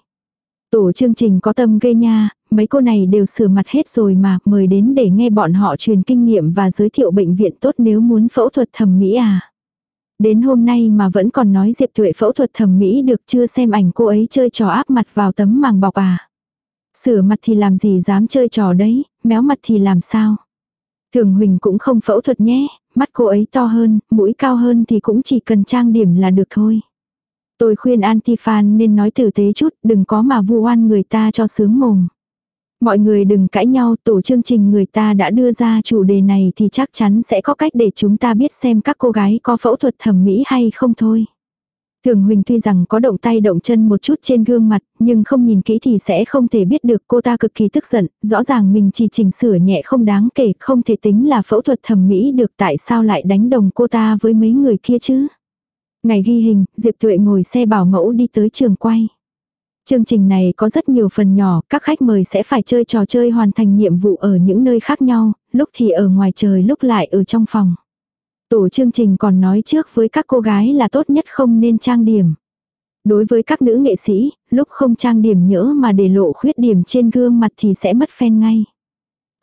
Speaker 1: Tổ chương trình có tâm ghê nha, mấy cô này đều sửa mặt hết rồi mà, mời đến để nghe bọn họ truyền kinh nghiệm và giới thiệu bệnh viện tốt nếu muốn phẫu thuật thẩm mỹ à. Đến hôm nay mà vẫn còn nói Diệp Tuệ phẫu thuật thẩm mỹ được chưa xem ảnh cô ấy chơi trò áp mặt vào tấm màng bọc à. Sửa mặt thì làm gì dám chơi trò đấy, méo mặt thì làm sao. Thường Huỳnh cũng không phẫu thuật nhé, mắt cô ấy to hơn, mũi cao hơn thì cũng chỉ cần trang điểm là được thôi. Tôi khuyên Antifan nên nói tử tế chút, đừng có mà vu oan người ta cho sướng mồm. Mọi người đừng cãi nhau, tổ chương trình người ta đã đưa ra chủ đề này thì chắc chắn sẽ có cách để chúng ta biết xem các cô gái có phẫu thuật thẩm mỹ hay không thôi. Thường Huỳnh tuy rằng có động tay động chân một chút trên gương mặt, nhưng không nhìn kỹ thì sẽ không thể biết được cô ta cực kỳ tức giận, rõ ràng mình chỉ chỉnh sửa nhẹ không đáng kể, không thể tính là phẫu thuật thẩm mỹ được tại sao lại đánh đồng cô ta với mấy người kia chứ. Ngày ghi hình, Diệp Tuệ ngồi xe bảo mẫu đi tới trường quay. Chương trình này có rất nhiều phần nhỏ, các khách mời sẽ phải chơi trò chơi hoàn thành nhiệm vụ ở những nơi khác nhau, lúc thì ở ngoài trời lúc lại ở trong phòng. Tổ chương trình còn nói trước với các cô gái là tốt nhất không nên trang điểm. Đối với các nữ nghệ sĩ, lúc không trang điểm nhỡ mà để lộ khuyết điểm trên gương mặt thì sẽ mất phen ngay.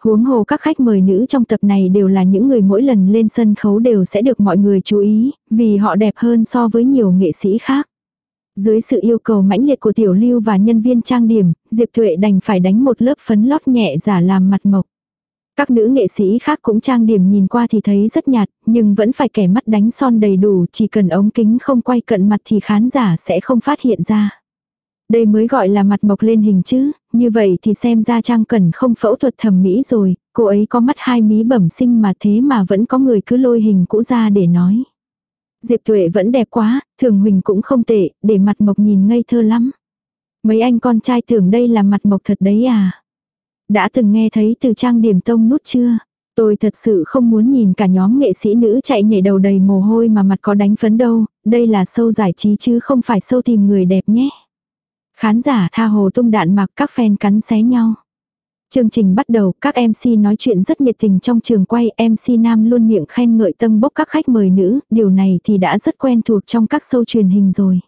Speaker 1: Huống hồ các khách mời nữ trong tập này đều là những người mỗi lần lên sân khấu đều sẽ được mọi người chú ý, vì họ đẹp hơn so với nhiều nghệ sĩ khác. Dưới sự yêu cầu mãnh liệt của tiểu lưu và nhân viên trang điểm, Diệp Tuệ đành phải đánh một lớp phấn lót nhẹ giả làm mặt mộc. Các nữ nghệ sĩ khác cũng trang điểm nhìn qua thì thấy rất nhạt, nhưng vẫn phải kẻ mắt đánh son đầy đủ, chỉ cần ống kính không quay cận mặt thì khán giả sẽ không phát hiện ra. Đây mới gọi là mặt mộc lên hình chứ, như vậy thì xem ra Trang Cẩn không phẫu thuật thẩm mỹ rồi, cô ấy có mắt hai mí bẩm sinh mà thế mà vẫn có người cứ lôi hình cũ ra để nói. Diệp Tuệ vẫn đẹp quá, Thường Huỳnh cũng không tệ, để mặt mộc nhìn ngây thơ lắm. Mấy anh con trai tưởng đây là mặt mộc thật đấy à. Đã từng nghe thấy từ trang điểm tông nút chưa? Tôi thật sự không muốn nhìn cả nhóm nghệ sĩ nữ chạy nhảy đầu đầy mồ hôi mà mặt có đánh phấn đâu, đây là sâu giải trí chứ không phải sâu tìm người đẹp nhé. Khán giả tha hồ tung đạn mặc các fan cắn xé nhau. Chương trình bắt đầu, các MC nói chuyện rất nhiệt tình trong trường quay, MC nam luôn miệng khen ngợi tâm bốc các khách mời nữ, điều này thì đã rất quen thuộc trong các show truyền hình rồi.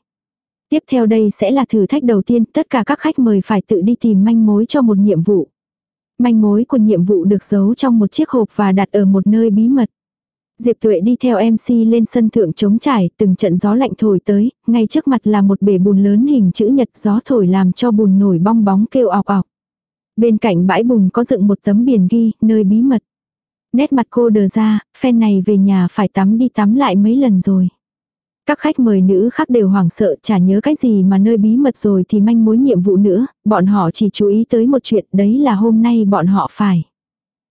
Speaker 1: Tiếp theo đây sẽ là thử thách đầu tiên, tất cả các khách mời phải tự đi tìm manh mối cho một nhiệm vụ. Manh mối của nhiệm vụ được giấu trong một chiếc hộp và đặt ở một nơi bí mật. Diệp Tuệ đi theo MC lên sân thượng trống trải, từng trận gió lạnh thổi tới, ngay trước mặt là một bể bùn lớn hình chữ nhật gió thổi làm cho bùn nổi bong bóng kêu ọc ọc. Bên cạnh bãi bùn có dựng một tấm biển ghi, nơi bí mật. Nét mặt cô đờ ra, phen này về nhà phải tắm đi tắm lại mấy lần rồi. Các khách mời nữ khác đều hoảng sợ chả nhớ cái gì mà nơi bí mật rồi thì manh mối nhiệm vụ nữa, bọn họ chỉ chú ý tới một chuyện đấy là hôm nay bọn họ phải.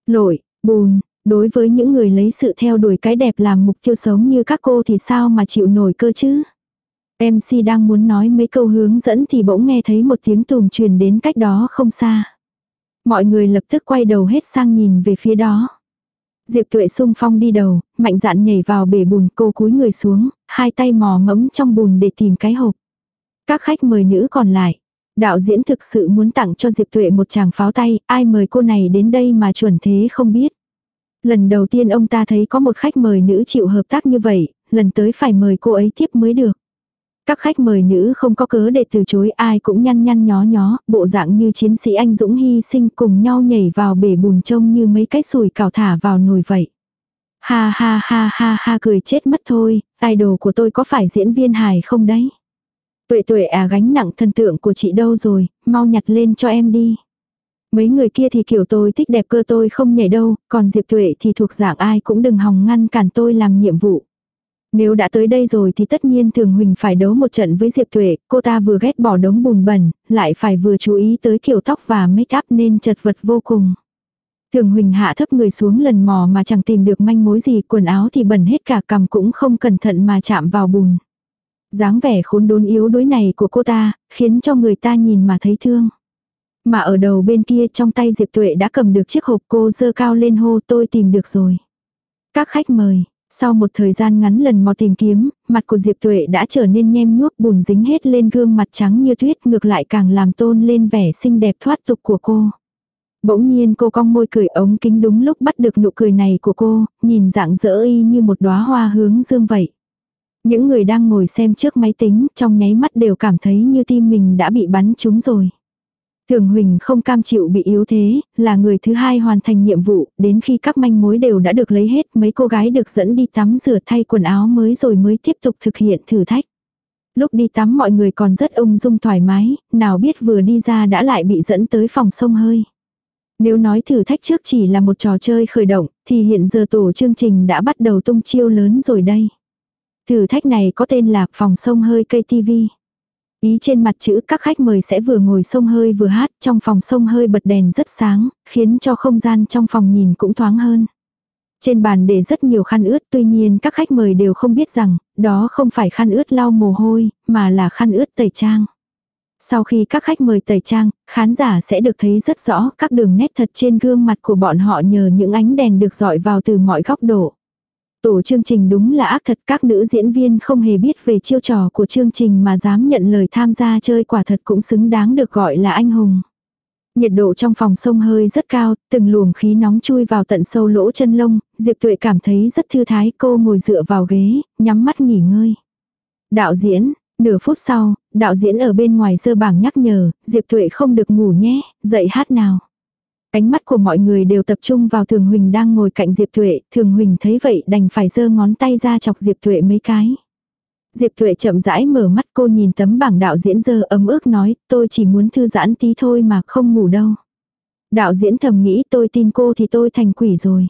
Speaker 1: Lội, bùn, đối với những người lấy sự theo đuổi cái đẹp làm mục tiêu sống như các cô thì sao mà chịu nổi cơ chứ. MC đang muốn nói mấy câu hướng dẫn thì bỗng nghe thấy một tiếng tùm truyền đến cách đó không xa. Mọi người lập tức quay đầu hết sang nhìn về phía đó. Diệp tuệ sung phong đi đầu, mạnh dạn nhảy vào bể bùn cô cúi người xuống, hai tay mò mẫm trong bùn để tìm cái hộp. Các khách mời nữ còn lại. Đạo diễn thực sự muốn tặng cho Diệp Tuệ một chàng pháo tay, ai mời cô này đến đây mà chuẩn thế không biết. Lần đầu tiên ông ta thấy có một khách mời nữ chịu hợp tác như vậy, lần tới phải mời cô ấy tiếp mới được. Các khách mời nữ không có cớ để từ chối ai cũng nhăn nhăn nhó nhó, bộ dạng như chiến sĩ anh dũng hy sinh cùng nhau nhảy vào bể bùn trông như mấy cái sùi cào thả vào nồi vậy. Ha ha ha ha ha cười chết mất thôi, idol của tôi có phải diễn viên hài không đấy? Tuệ tuệ à gánh nặng thân tượng của chị đâu rồi, mau nhặt lên cho em đi. Mấy người kia thì kiểu tôi thích đẹp cơ tôi không nhảy đâu, còn Diệp Tuệ thì thuộc dạng ai cũng đừng hòng ngăn cản tôi làm nhiệm vụ. Nếu đã tới đây rồi thì tất nhiên Thường Huỳnh phải đấu một trận với Diệp Tuệ, cô ta vừa ghét bỏ đống bùn bẩn, lại phải vừa chú ý tới kiểu tóc và make up nên chật vật vô cùng. Thường Huỳnh hạ thấp người xuống lần mò mà chẳng tìm được manh mối gì, quần áo thì bẩn hết cả cầm cũng không cẩn thận mà chạm vào bùn. dáng vẻ khốn đốn yếu đuối này của cô ta, khiến cho người ta nhìn mà thấy thương. Mà ở đầu bên kia trong tay Diệp Tuệ đã cầm được chiếc hộp cô dơ cao lên hô tôi tìm được rồi. Các khách mời, sau một thời gian ngắn lần mò tìm kiếm, mặt của Diệp Tuệ đã trở nên nhem nhuốc bùn dính hết lên gương mặt trắng như tuyết ngược lại càng làm tôn lên vẻ xinh đẹp thoát tục của cô. Bỗng nhiên cô cong môi cười ống kính đúng lúc bắt được nụ cười này của cô, nhìn dạng dỡ y như một đóa hoa hướng dương vậy. Những người đang ngồi xem trước máy tính trong nháy mắt đều cảm thấy như tim mình đã bị bắn trúng rồi. Thường Huỳnh không cam chịu bị yếu thế, là người thứ hai hoàn thành nhiệm vụ, đến khi các manh mối đều đã được lấy hết, mấy cô gái được dẫn đi tắm rửa thay quần áo mới rồi mới tiếp tục thực hiện thử thách. Lúc đi tắm mọi người còn rất ung dung thoải mái, nào biết vừa đi ra đã lại bị dẫn tới phòng sông hơi. Nếu nói thử thách trước chỉ là một trò chơi khởi động, thì hiện giờ tổ chương trình đã bắt đầu tung chiêu lớn rồi đây. Thử thách này có tên là phòng sông hơi cây tivi Ý trên mặt chữ các khách mời sẽ vừa ngồi sông hơi vừa hát, trong phòng sông hơi bật đèn rất sáng, khiến cho không gian trong phòng nhìn cũng thoáng hơn. Trên bàn để rất nhiều khăn ướt tuy nhiên các khách mời đều không biết rằng, đó không phải khăn ướt lau mồ hôi, mà là khăn ướt tẩy trang. Sau khi các khách mời tẩy trang, khán giả sẽ được thấy rất rõ các đường nét thật trên gương mặt của bọn họ nhờ những ánh đèn được dọi vào từ mọi góc độ. Tổ chương trình đúng là ác thật các nữ diễn viên không hề biết về chiêu trò của chương trình mà dám nhận lời tham gia chơi quả thật cũng xứng đáng được gọi là anh hùng. Nhiệt độ trong phòng sông hơi rất cao, từng luồng khí nóng chui vào tận sâu lỗ chân lông, Diệp Tuệ cảm thấy rất thư thái cô ngồi dựa vào ghế, nhắm mắt nghỉ ngơi. Đạo diễn, nửa phút sau, đạo diễn ở bên ngoài dơ bảng nhắc nhở, Diệp Tuệ không được ngủ nhé, dậy hát nào. Ánh mắt của mọi người đều tập trung vào Thường Huỳnh đang ngồi cạnh Diệp Tuệ, Thường Huỳnh thấy vậy đành phải giơ ngón tay ra chọc Diệp Tuệ mấy cái. Diệp Tuệ chậm rãi mở mắt cô nhìn tấm bảng đạo diễn dơ ấm ức nói, tôi chỉ muốn thư giãn tí thôi mà không ngủ đâu. Đạo diễn thầm nghĩ tôi tin cô thì tôi thành quỷ rồi.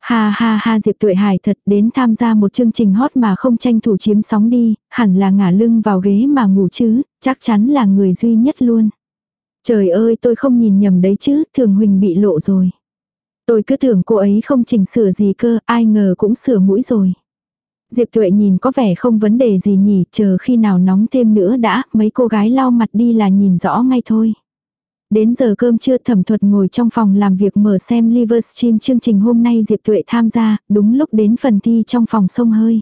Speaker 1: Ha ha ha Diệp Tuệ hài thật đến tham gia một chương trình hot mà không tranh thủ chiếm sóng đi, hẳn là ngả lưng vào ghế mà ngủ chứ, chắc chắn là người duy nhất luôn. Trời ơi tôi không nhìn nhầm đấy chứ, thường huỳnh bị lộ rồi. Tôi cứ tưởng cô ấy không chỉnh sửa gì cơ, ai ngờ cũng sửa mũi rồi. Diệp Tuệ nhìn có vẻ không vấn đề gì nhỉ, chờ khi nào nóng thêm nữa đã, mấy cô gái lau mặt đi là nhìn rõ ngay thôi. Đến giờ cơm trưa thẩm thuật ngồi trong phòng làm việc mở xem Livestream chương trình hôm nay Diệp Tuệ tham gia, đúng lúc đến phần thi trong phòng sông hơi.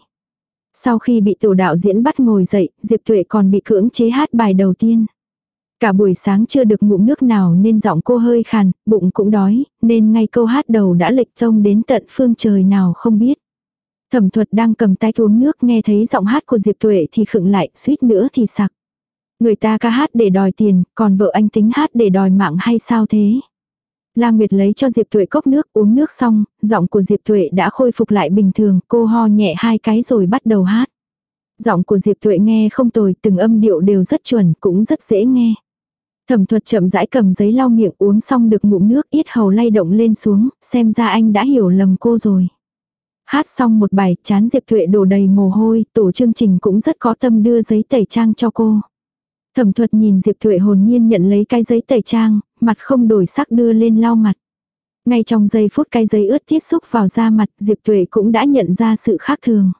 Speaker 1: Sau khi bị tổ đạo diễn bắt ngồi dậy, Diệp Tuệ còn bị cưỡng chế hát bài đầu tiên. Cả buổi sáng chưa được ngụm nước nào nên giọng cô hơi khàn, bụng cũng đói, nên ngay câu hát đầu đã lệch tông đến tận phương trời nào không biết. Thẩm thuật đang cầm tay uống nước nghe thấy giọng hát của Diệp Tuệ thì khựng lại, suýt nữa thì sặc. Người ta ca hát để đòi tiền, còn vợ anh tính hát để đòi mạng hay sao thế? La Nguyệt lấy cho Diệp Tuệ cốc nước, uống nước xong, giọng của Diệp Tuệ đã khôi phục lại bình thường, cô ho nhẹ hai cái rồi bắt đầu hát. Giọng của Diệp Tuệ nghe không tồi, từng âm điệu đều rất chuẩn, cũng rất dễ nghe. Thẩm thuật chậm rãi cầm giấy lau miệng uống xong được ngụm nước ít hầu lay động lên xuống, xem ra anh đã hiểu lầm cô rồi. Hát xong một bài, chán Diệp Thuệ đổ đầy mồ hôi, tổ chương trình cũng rất có tâm đưa giấy tẩy trang cho cô. Thẩm thuật nhìn Diệp Thuệ hồn nhiên nhận lấy cái giấy tẩy trang, mặt không đổi sắc đưa lên lau mặt. Ngay trong giây phút cái giấy ướt thiết xúc vào da mặt, Diệp thụy cũng đã nhận ra sự khác thường.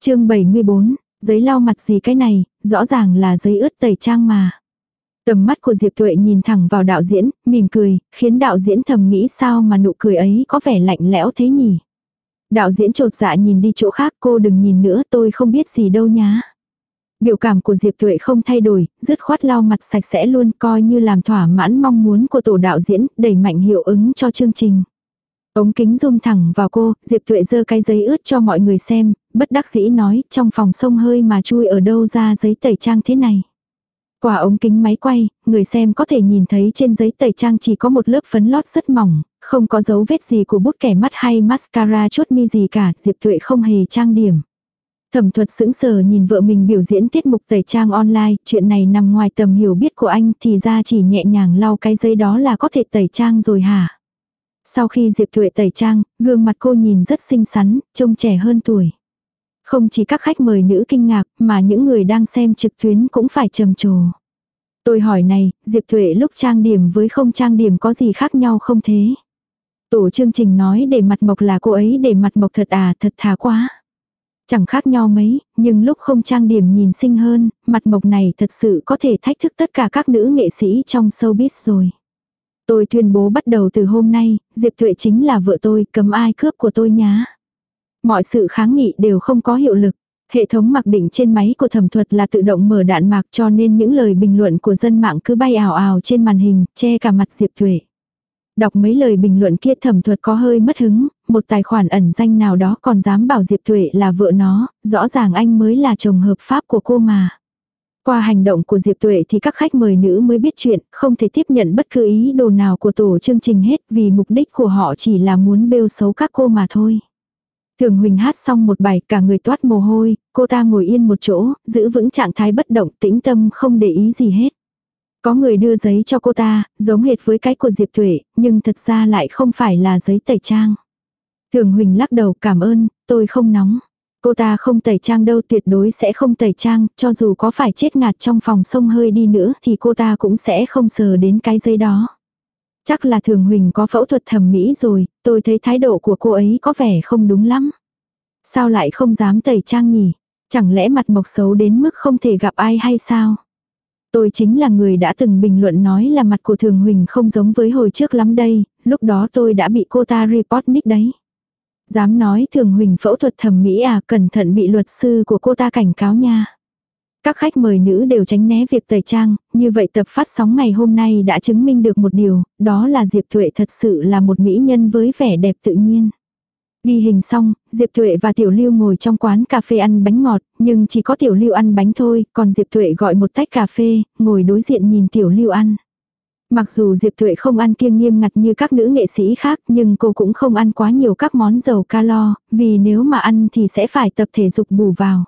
Speaker 1: chương 74, giấy lau mặt gì cái này, rõ ràng là giấy ướt tẩy trang mà. Tầm mắt của Diệp Tuệ nhìn thẳng vào đạo diễn, mỉm cười, khiến đạo diễn thầm nghĩ sao mà nụ cười ấy có vẻ lạnh lẽo thế nhỉ. Đạo diễn trột dạ nhìn đi chỗ khác cô đừng nhìn nữa tôi không biết gì đâu nhá. Biểu cảm của Diệp Tuệ không thay đổi, dứt khoát lau mặt sạch sẽ luôn coi như làm thỏa mãn mong muốn của tổ đạo diễn, đẩy mạnh hiệu ứng cho chương trình. Ống kính zoom thẳng vào cô, Diệp Tuệ giơ cái giấy ướt cho mọi người xem, bất đắc dĩ nói trong phòng sông hơi mà chui ở đâu ra giấy tẩy trang thế này. Qua ống kính máy quay, người xem có thể nhìn thấy trên giấy tẩy trang chỉ có một lớp phấn lót rất mỏng, không có dấu vết gì của bút kẻ mắt hay mascara chốt mi gì cả, Diệp Tuệ không hề trang điểm. Thẩm thuật sững sờ nhìn vợ mình biểu diễn tiết mục tẩy trang online, chuyện này nằm ngoài tầm hiểu biết của anh thì ra chỉ nhẹ nhàng lau cái giấy đó là có thể tẩy trang rồi hả? Sau khi Diệp Tuệ tẩy trang, gương mặt cô nhìn rất xinh xắn, trông trẻ hơn tuổi. Không chỉ các khách mời nữ kinh ngạc, mà những người đang xem trực tuyến cũng phải trầm trồ. Tôi hỏi này, Diệp Thuệ lúc trang điểm với không trang điểm có gì khác nhau không thế? Tổ chương trình nói để mặt mộc là cô ấy để mặt mộc thật à thật thà quá. Chẳng khác nhau mấy, nhưng lúc không trang điểm nhìn xinh hơn, mặt mộc này thật sự có thể thách thức tất cả các nữ nghệ sĩ trong showbiz rồi. Tôi tuyên bố bắt đầu từ hôm nay, Diệp Tuệ chính là vợ tôi, cấm ai cướp của tôi nhá. Mọi sự kháng nghị đều không có hiệu lực. Hệ thống mặc định trên máy của thẩm thuật là tự động mở đạn mạc cho nên những lời bình luận của dân mạng cứ bay ảo ảo trên màn hình, che cả mặt Diệp Tuệ. Đọc mấy lời bình luận kia thẩm thuật có hơi mất hứng, một tài khoản ẩn danh nào đó còn dám bảo Diệp Tuệ là vợ nó, rõ ràng anh mới là chồng hợp pháp của cô mà. Qua hành động của Diệp Tuệ thì các khách mời nữ mới biết chuyện, không thể tiếp nhận bất cứ ý đồ nào của tổ chương trình hết vì mục đích của họ chỉ là muốn bêu xấu các cô mà thôi. Thường Huỳnh hát xong một bài cả người toát mồ hôi, cô ta ngồi yên một chỗ, giữ vững trạng thái bất động tĩnh tâm không để ý gì hết. Có người đưa giấy cho cô ta, giống hệt với cái của Diệp Thuệ, nhưng thật ra lại không phải là giấy tẩy trang. Thường Huỳnh lắc đầu cảm ơn, tôi không nóng. Cô ta không tẩy trang đâu tuyệt đối sẽ không tẩy trang, cho dù có phải chết ngạt trong phòng sông hơi đi nữa thì cô ta cũng sẽ không sờ đến cái giấy đó. Chắc là Thường Huỳnh có phẫu thuật thẩm mỹ rồi, tôi thấy thái độ của cô ấy có vẻ không đúng lắm. Sao lại không dám tẩy trang nhỉ? Chẳng lẽ mặt mộc xấu đến mức không thể gặp ai hay sao? Tôi chính là người đã từng bình luận nói là mặt của Thường Huỳnh không giống với hồi trước lắm đây, lúc đó tôi đã bị cô ta report nick đấy. Dám nói Thường Huỳnh phẫu thuật thẩm mỹ à cẩn thận bị luật sư của cô ta cảnh cáo nha. Các khách mời nữ đều tránh né việc tẩy trang, như vậy tập phát sóng ngày hôm nay đã chứng minh được một điều, đó là Diệp Thuệ thật sự là một mỹ nhân với vẻ đẹp tự nhiên. Ghi hình xong, Diệp Thuệ và Tiểu Lưu ngồi trong quán cà phê ăn bánh ngọt, nhưng chỉ có Tiểu Lưu ăn bánh thôi, còn Diệp Thuệ gọi một tách cà phê, ngồi đối diện nhìn Tiểu Lưu ăn. Mặc dù Diệp Thuệ không ăn kiêng nghiêm ngặt như các nữ nghệ sĩ khác, nhưng cô cũng không ăn quá nhiều các món dầu calo, vì nếu mà ăn thì sẽ phải tập thể dục bù vào.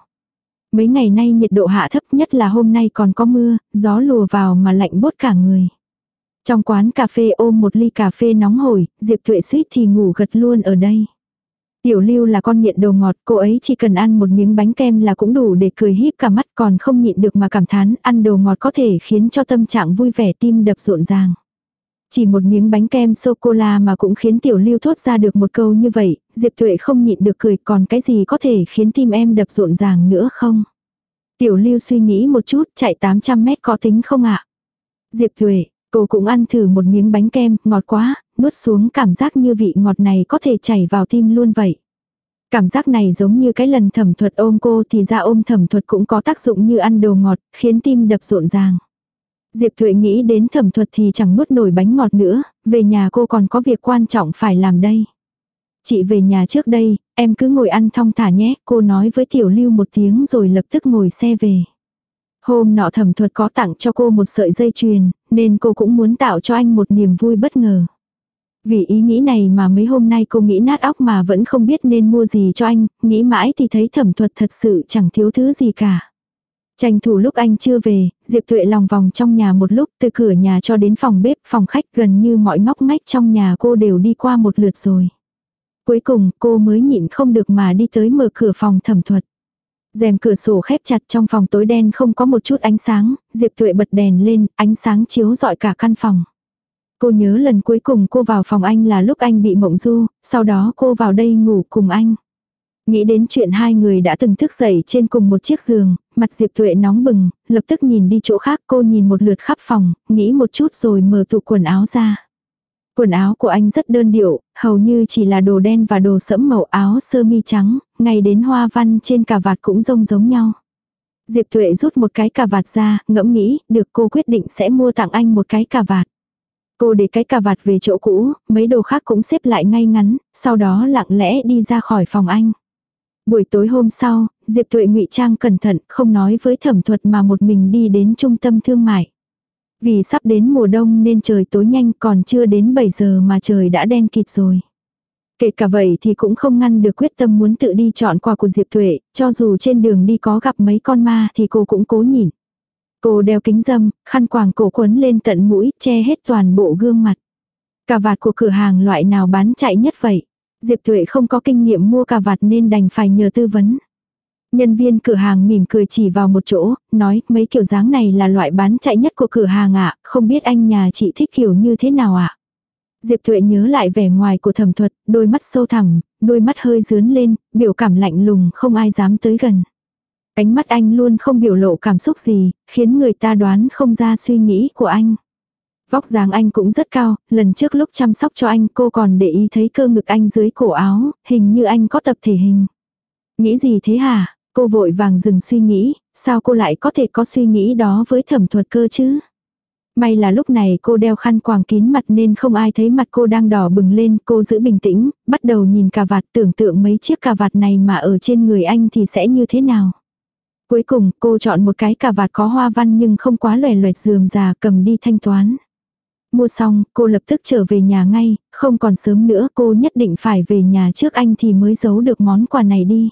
Speaker 1: Mấy ngày nay nhiệt độ hạ thấp nhất là hôm nay còn có mưa, gió lùa vào mà lạnh bốt cả người. Trong quán cà phê ôm một ly cà phê nóng hổi, Diệp Thụy suýt thì ngủ gật luôn ở đây. Tiểu lưu là con nghiện đồ ngọt, cô ấy chỉ cần ăn một miếng bánh kem là cũng đủ để cười híp cả mắt còn không nhịn được mà cảm thán, ăn đồ ngọt có thể khiến cho tâm trạng vui vẻ tim đập rộn ràng. Chỉ một miếng bánh kem sô-cô-la mà cũng khiến tiểu lưu thốt ra được một câu như vậy, Diệp Tuệ không nhịn được cười còn cái gì có thể khiến tim em đập rộn ràng nữa không? Tiểu lưu suy nghĩ một chút chạy 800 mét có tính không ạ? Diệp Tuệ, cô cũng ăn thử một miếng bánh kem, ngọt quá, nuốt xuống cảm giác như vị ngọt này có thể chảy vào tim luôn vậy. Cảm giác này giống như cái lần thẩm thuật ôm cô thì ra ôm thẩm thuật cũng có tác dụng như ăn đồ ngọt, khiến tim đập rộn ràng. Diệp Thuệ nghĩ đến thẩm thuật thì chẳng nuốt nổi bánh ngọt nữa, về nhà cô còn có việc quan trọng phải làm đây. Chị về nhà trước đây, em cứ ngồi ăn thong thả nhé, cô nói với Tiểu Lưu một tiếng rồi lập tức ngồi xe về. Hôm nọ thẩm thuật có tặng cho cô một sợi dây chuyền, nên cô cũng muốn tạo cho anh một niềm vui bất ngờ. Vì ý nghĩ này mà mấy hôm nay cô nghĩ nát óc mà vẫn không biết nên mua gì cho anh, nghĩ mãi thì thấy thẩm thuật thật sự chẳng thiếu thứ gì cả. Tranh thủ lúc anh chưa về, Diệp Tuệ lòng vòng trong nhà một lúc từ cửa nhà cho đến phòng bếp, phòng khách gần như mọi ngóc ngách trong nhà cô đều đi qua một lượt rồi. Cuối cùng cô mới nhịn không được mà đi tới mở cửa phòng thẩm thuật. rèm cửa sổ khép chặt trong phòng tối đen không có một chút ánh sáng, Diệp Tuệ bật đèn lên, ánh sáng chiếu rọi cả căn phòng. Cô nhớ lần cuối cùng cô vào phòng anh là lúc anh bị mộng du, sau đó cô vào đây ngủ cùng anh. Nghĩ đến chuyện hai người đã từng thức dậy trên cùng một chiếc giường, mặt Diệp Tuệ nóng bừng, lập tức nhìn đi chỗ khác cô nhìn một lượt khắp phòng, nghĩ một chút rồi mở tủ quần áo ra. Quần áo của anh rất đơn điệu, hầu như chỉ là đồ đen và đồ sẫm màu áo sơ mi trắng, ngay đến hoa văn trên cà vạt cũng rông giống nhau. Diệp Tuệ rút một cái cà vạt ra, ngẫm nghĩ, được cô quyết định sẽ mua tặng anh một cái cà vạt. Cô để cái cà vạt về chỗ cũ, mấy đồ khác cũng xếp lại ngay ngắn, sau đó lặng lẽ đi ra khỏi phòng anh. Buổi tối hôm sau, Diệp Tuệ ngụy trang cẩn thận, không nói với thẩm thuật mà một mình đi đến trung tâm thương mại. Vì sắp đến mùa đông nên trời tối nhanh còn chưa đến 7 giờ mà trời đã đen kịt rồi. Kể cả vậy thì cũng không ngăn được quyết tâm muốn tự đi chọn quà của Diệp Tuệ, cho dù trên đường đi có gặp mấy con ma thì cô cũng cố nhìn. Cô đeo kính dâm, khăn quàng cổ quấn lên tận mũi, che hết toàn bộ gương mặt. Cà vạt của cửa hàng loại nào bán chạy nhất vậy? Diệp Tuệ không có kinh nghiệm mua cà vạt nên đành phải nhờ tư vấn. Nhân viên cửa hàng mỉm cười chỉ vào một chỗ, nói mấy kiểu dáng này là loại bán chạy nhất của cửa hàng ạ, không biết anh nhà chị thích kiểu như thế nào ạ. Diệp Thuệ nhớ lại vẻ ngoài của thẩm thuật, đôi mắt sâu thẳm, đôi mắt hơi dướn lên, biểu cảm lạnh lùng không ai dám tới gần. Ánh mắt anh luôn không biểu lộ cảm xúc gì, khiến người ta đoán không ra suy nghĩ của anh. Vóc dáng anh cũng rất cao, lần trước lúc chăm sóc cho anh cô còn để ý thấy cơ ngực anh dưới cổ áo, hình như anh có tập thể hình. Nghĩ gì thế hả? Cô vội vàng dừng suy nghĩ, sao cô lại có thể có suy nghĩ đó với thẩm thuật cơ chứ? May là lúc này cô đeo khăn quàng kín mặt nên không ai thấy mặt cô đang đỏ bừng lên, cô giữ bình tĩnh, bắt đầu nhìn cà vạt tưởng tượng mấy chiếc cà vạt này mà ở trên người anh thì sẽ như thế nào. Cuối cùng cô chọn một cái cà vạt có hoa văn nhưng không quá loè loẹt dườm già cầm đi thanh toán. Mua xong, cô lập tức trở về nhà ngay, không còn sớm nữa cô nhất định phải về nhà trước anh thì mới giấu được món quà này đi.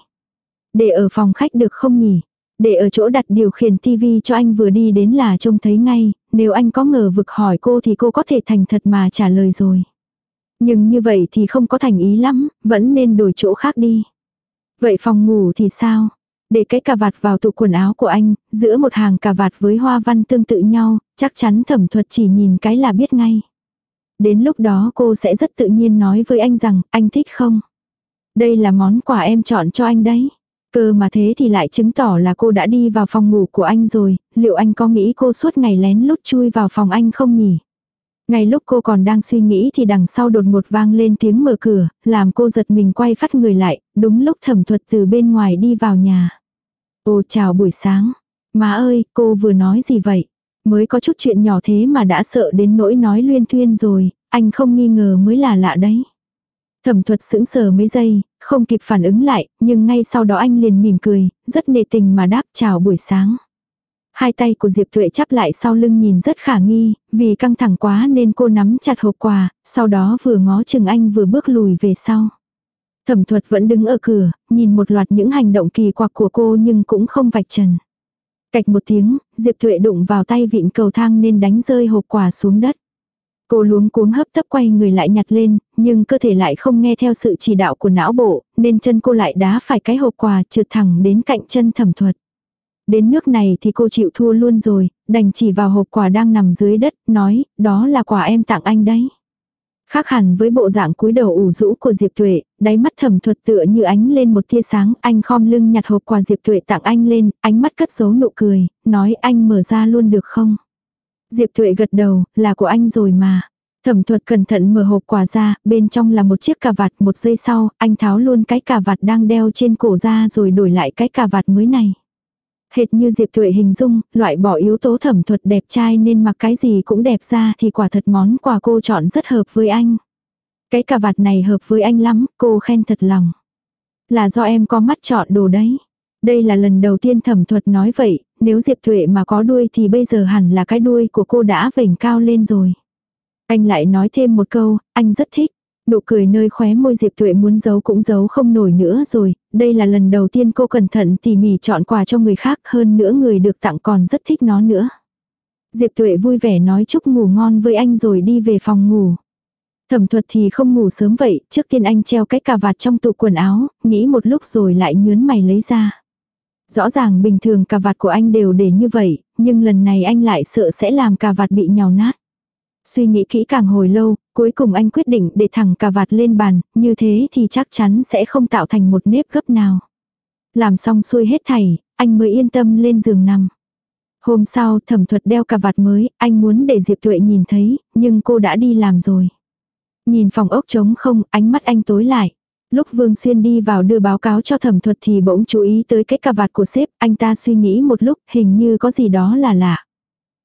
Speaker 1: Để ở phòng khách được không nhỉ? Để ở chỗ đặt điều khiển tivi cho anh vừa đi đến là trông thấy ngay, nếu anh có ngờ vực hỏi cô thì cô có thể thành thật mà trả lời rồi. Nhưng như vậy thì không có thành ý lắm, vẫn nên đổi chỗ khác đi. Vậy phòng ngủ thì sao? Để cái cà vạt vào tủ quần áo của anh, giữa một hàng cà vạt với hoa văn tương tự nhau, chắc chắn thẩm thuật chỉ nhìn cái là biết ngay. Đến lúc đó cô sẽ rất tự nhiên nói với anh rằng, anh thích không? Đây là món quà em chọn cho anh đấy. Cơ mà thế thì lại chứng tỏ là cô đã đi vào phòng ngủ của anh rồi, liệu anh có nghĩ cô suốt ngày lén lút chui vào phòng anh không nhỉ? Ngay lúc cô còn đang suy nghĩ thì đằng sau đột một vang lên tiếng mở cửa, làm cô giật mình quay phát người lại, đúng lúc thẩm thuật từ bên ngoài đi vào nhà. ô chào buổi sáng. Má ơi, cô vừa nói gì vậy? Mới có chút chuyện nhỏ thế mà đã sợ đến nỗi nói luyên thuyên rồi, anh không nghi ngờ mới là lạ đấy. Thẩm thuật sững sờ mấy giây, không kịp phản ứng lại, nhưng ngay sau đó anh liền mỉm cười, rất nề tình mà đáp chào buổi sáng. Hai tay của Diệp Tuệ chắp lại sau lưng nhìn rất khả nghi, vì căng thẳng quá nên cô nắm chặt hộp quà, sau đó vừa ngó chừng anh vừa bước lùi về sau. Thẩm thuật vẫn đứng ở cửa, nhìn một loạt những hành động kỳ quặc của cô nhưng cũng không vạch trần. Cạch một tiếng, Diệp Thụy đụng vào tay vịn cầu thang nên đánh rơi hộp quà xuống đất. Cô luống cuống hấp tấp quay người lại nhặt lên, nhưng cơ thể lại không nghe theo sự chỉ đạo của não bộ, nên chân cô lại đá phải cái hộp quà trượt thẳng đến cạnh chân thẩm thuật. Đến nước này thì cô chịu thua luôn rồi, đành chỉ vào hộp quà đang nằm dưới đất, nói, đó là quà em tặng anh đấy. Khác hẳn với bộ dạng cúi đầu ủ rũ của Diệp Tuệ, đáy mắt thẩm thuật tựa như ánh lên một tia sáng, anh khom lưng nhặt hộp quà Diệp Tuệ tặng anh lên, ánh mắt cất giấu nụ cười, nói anh mở ra luôn được không? Diệp Tuệ gật đầu, là của anh rồi mà. Thẩm thuật cẩn thận mở hộp quà ra, bên trong là một chiếc cà vạt, một giây sau, anh tháo luôn cái cà vạt đang đeo trên cổ ra rồi đổi lại cái cà vạt mới này. Hệt như Diệp Tuệ hình dung, loại bỏ yếu tố thẩm thuật đẹp trai nên mặc cái gì cũng đẹp ra thì quả thật món quà cô chọn rất hợp với anh. Cái cà vạt này hợp với anh lắm, cô khen thật lòng. Là do em có mắt chọn đồ đấy. Đây là lần đầu tiên thẩm thuật nói vậy, nếu Diệp Tuệ mà có đuôi thì bây giờ hẳn là cái đuôi của cô đã vểnh cao lên rồi. Anh lại nói thêm một câu, anh rất thích. Nụ cười nơi khóe môi Diệp Tuệ muốn giấu cũng giấu không nổi nữa rồi, đây là lần đầu tiên cô cẩn thận tỉ mỉ chọn quà cho người khác hơn nữa người được tặng còn rất thích nó nữa. Diệp Tuệ vui vẻ nói chúc ngủ ngon với anh rồi đi về phòng ngủ. Thẩm thuật thì không ngủ sớm vậy, trước tiên anh treo cái cà vạt trong tủ quần áo, nghĩ một lúc rồi lại nhướn mày lấy ra. Rõ ràng bình thường cà vạt của anh đều để như vậy, nhưng lần này anh lại sợ sẽ làm cà vạt bị nhào nát. Suy nghĩ kỹ càng hồi lâu, cuối cùng anh quyết định để thẳng cà vạt lên bàn, như thế thì chắc chắn sẽ không tạo thành một nếp gấp nào. Làm xong xuôi hết thảy, anh mới yên tâm lên giường nằm. Hôm sau thẩm thuật đeo cà vạt mới, anh muốn để Diệp Tuệ nhìn thấy, nhưng cô đã đi làm rồi. Nhìn phòng ốc trống không, ánh mắt anh tối lại. Lúc Vương Xuyên đi vào đưa báo cáo cho thẩm thuật thì bỗng chú ý tới cái cà vạt của sếp, anh ta suy nghĩ một lúc, hình như có gì đó là lạ.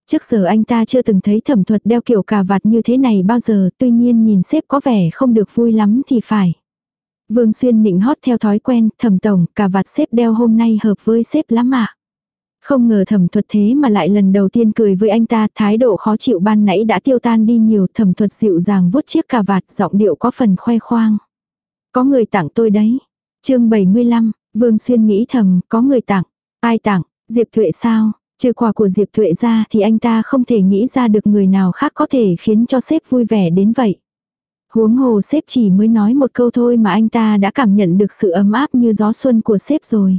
Speaker 1: Trước giờ anh ta chưa từng thấy thẩm thuật đeo kiểu cà vạt như thế này bao giờ, tuy nhiên nhìn sếp có vẻ không được vui lắm thì phải. Vương Xuyên nịnh hót theo thói quen, thẩm tổng, cà vạt sếp đeo hôm nay hợp với sếp lắm ạ. Không ngờ thẩm thuật thế mà lại lần đầu tiên cười với anh ta, thái độ khó chịu ban nãy đã tiêu tan đi nhiều, thẩm thuật dịu dàng vuốt chiếc cà vạt, giọng điệu có phần khoe khoang. Có người tặng tôi đấy. chương 75, Vương Xuyên nghĩ thầm, có người tặng. Ai tặng, Diệp Thuệ sao? Trừ quà của Diệp Thuệ ra thì anh ta không thể nghĩ ra được người nào khác có thể khiến cho sếp vui vẻ đến vậy. Huống hồ sếp chỉ mới nói một câu thôi mà anh ta đã cảm nhận được sự ấm áp như gió xuân của sếp rồi.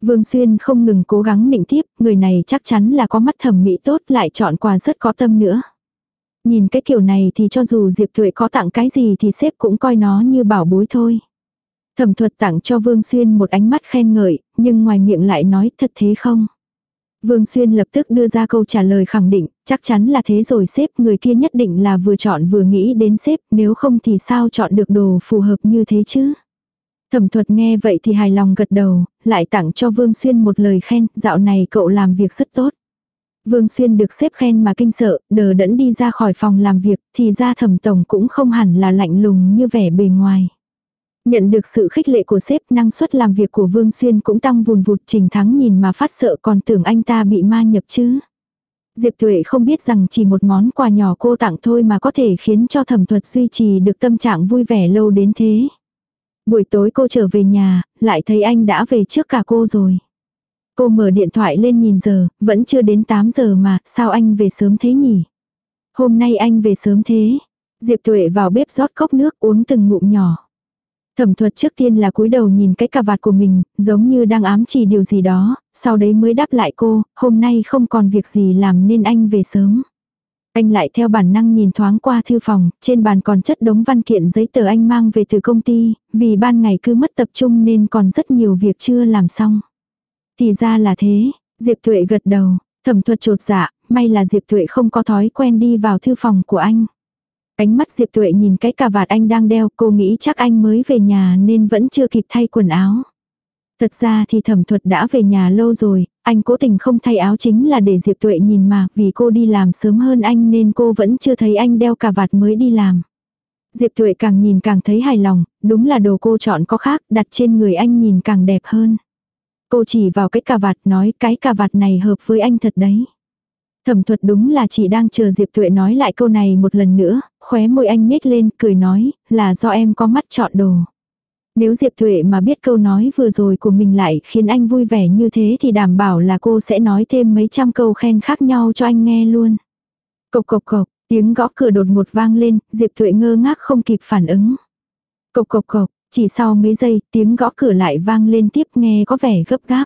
Speaker 1: Vương Xuyên không ngừng cố gắng nịnh tiếp, người này chắc chắn là có mắt thẩm mỹ tốt lại chọn quà rất có tâm nữa. Nhìn cái kiểu này thì cho dù Diệp Thuệ có tặng cái gì thì sếp cũng coi nó như bảo bối thôi. Thẩm thuật tặng cho Vương Xuyên một ánh mắt khen ngợi, nhưng ngoài miệng lại nói thật thế không? Vương Xuyên lập tức đưa ra câu trả lời khẳng định, chắc chắn là thế rồi sếp người kia nhất định là vừa chọn vừa nghĩ đến sếp, nếu không thì sao chọn được đồ phù hợp như thế chứ? Thẩm thuật nghe vậy thì hài lòng gật đầu, lại tặng cho Vương Xuyên một lời khen, dạo này cậu làm việc rất tốt. Vương Xuyên được xếp khen mà kinh sợ, đờ đẫn đi ra khỏi phòng làm việc, thì ra thẩm tổng cũng không hẳn là lạnh lùng như vẻ bề ngoài. Nhận được sự khích lệ của sếp năng suất làm việc của Vương Xuyên cũng tăng vùn vụt trình thắng nhìn mà phát sợ còn tưởng anh ta bị ma nhập chứ. Diệp Tuệ không biết rằng chỉ một món quà nhỏ cô tặng thôi mà có thể khiến cho thẩm thuật duy trì được tâm trạng vui vẻ lâu đến thế. Buổi tối cô trở về nhà, lại thấy anh đã về trước cả cô rồi. Cô mở điện thoại lên nhìn giờ, vẫn chưa đến 8 giờ mà, sao anh về sớm thế nhỉ? Hôm nay anh về sớm thế. Diệp Tuệ vào bếp rót cốc nước uống từng ngụm nhỏ. Thẩm thuật trước tiên là cúi đầu nhìn cái cà vạt của mình, giống như đang ám chỉ điều gì đó, sau đấy mới đáp lại cô, hôm nay không còn việc gì làm nên anh về sớm. Anh lại theo bản năng nhìn thoáng qua thư phòng, trên bàn còn chất đống văn kiện giấy tờ anh mang về từ công ty, vì ban ngày cứ mất tập trung nên còn rất nhiều việc chưa làm xong. Thì ra là thế, Diệp Tuệ gật đầu, thẩm thuật trột dạ, may là Diệp Tuệ không có thói quen đi vào thư phòng của anh. Ánh mắt Diệp Tuệ nhìn cái cà vạt anh đang đeo, cô nghĩ chắc anh mới về nhà nên vẫn chưa kịp thay quần áo. Thật ra thì thẩm thuật đã về nhà lâu rồi, anh cố tình không thay áo chính là để Diệp Tuệ nhìn mà, vì cô đi làm sớm hơn anh nên cô vẫn chưa thấy anh đeo cà vạt mới đi làm. Diệp Tuệ càng nhìn càng thấy hài lòng, đúng là đồ cô chọn có khác, đặt trên người anh nhìn càng đẹp hơn. Cô chỉ vào cái cà vạt nói cái cà vạt này hợp với anh thật đấy. Thẩm thuật đúng là chỉ đang chờ Diệp Tuệ nói lại câu này một lần nữa, khóe môi anh nhếch lên, cười nói, là do em có mắt chọn đồ. Nếu Diệp Tuệ mà biết câu nói vừa rồi của mình lại khiến anh vui vẻ như thế thì đảm bảo là cô sẽ nói thêm mấy trăm câu khen khác nhau cho anh nghe luôn. Cộc cộc cộc, tiếng gõ cửa đột ngột vang lên, Diệp Tuệ ngơ ngác không kịp phản ứng. Cộc cộc cộc, chỉ sau mấy giây tiếng gõ cửa lại vang lên tiếp nghe có vẻ gấp gáp.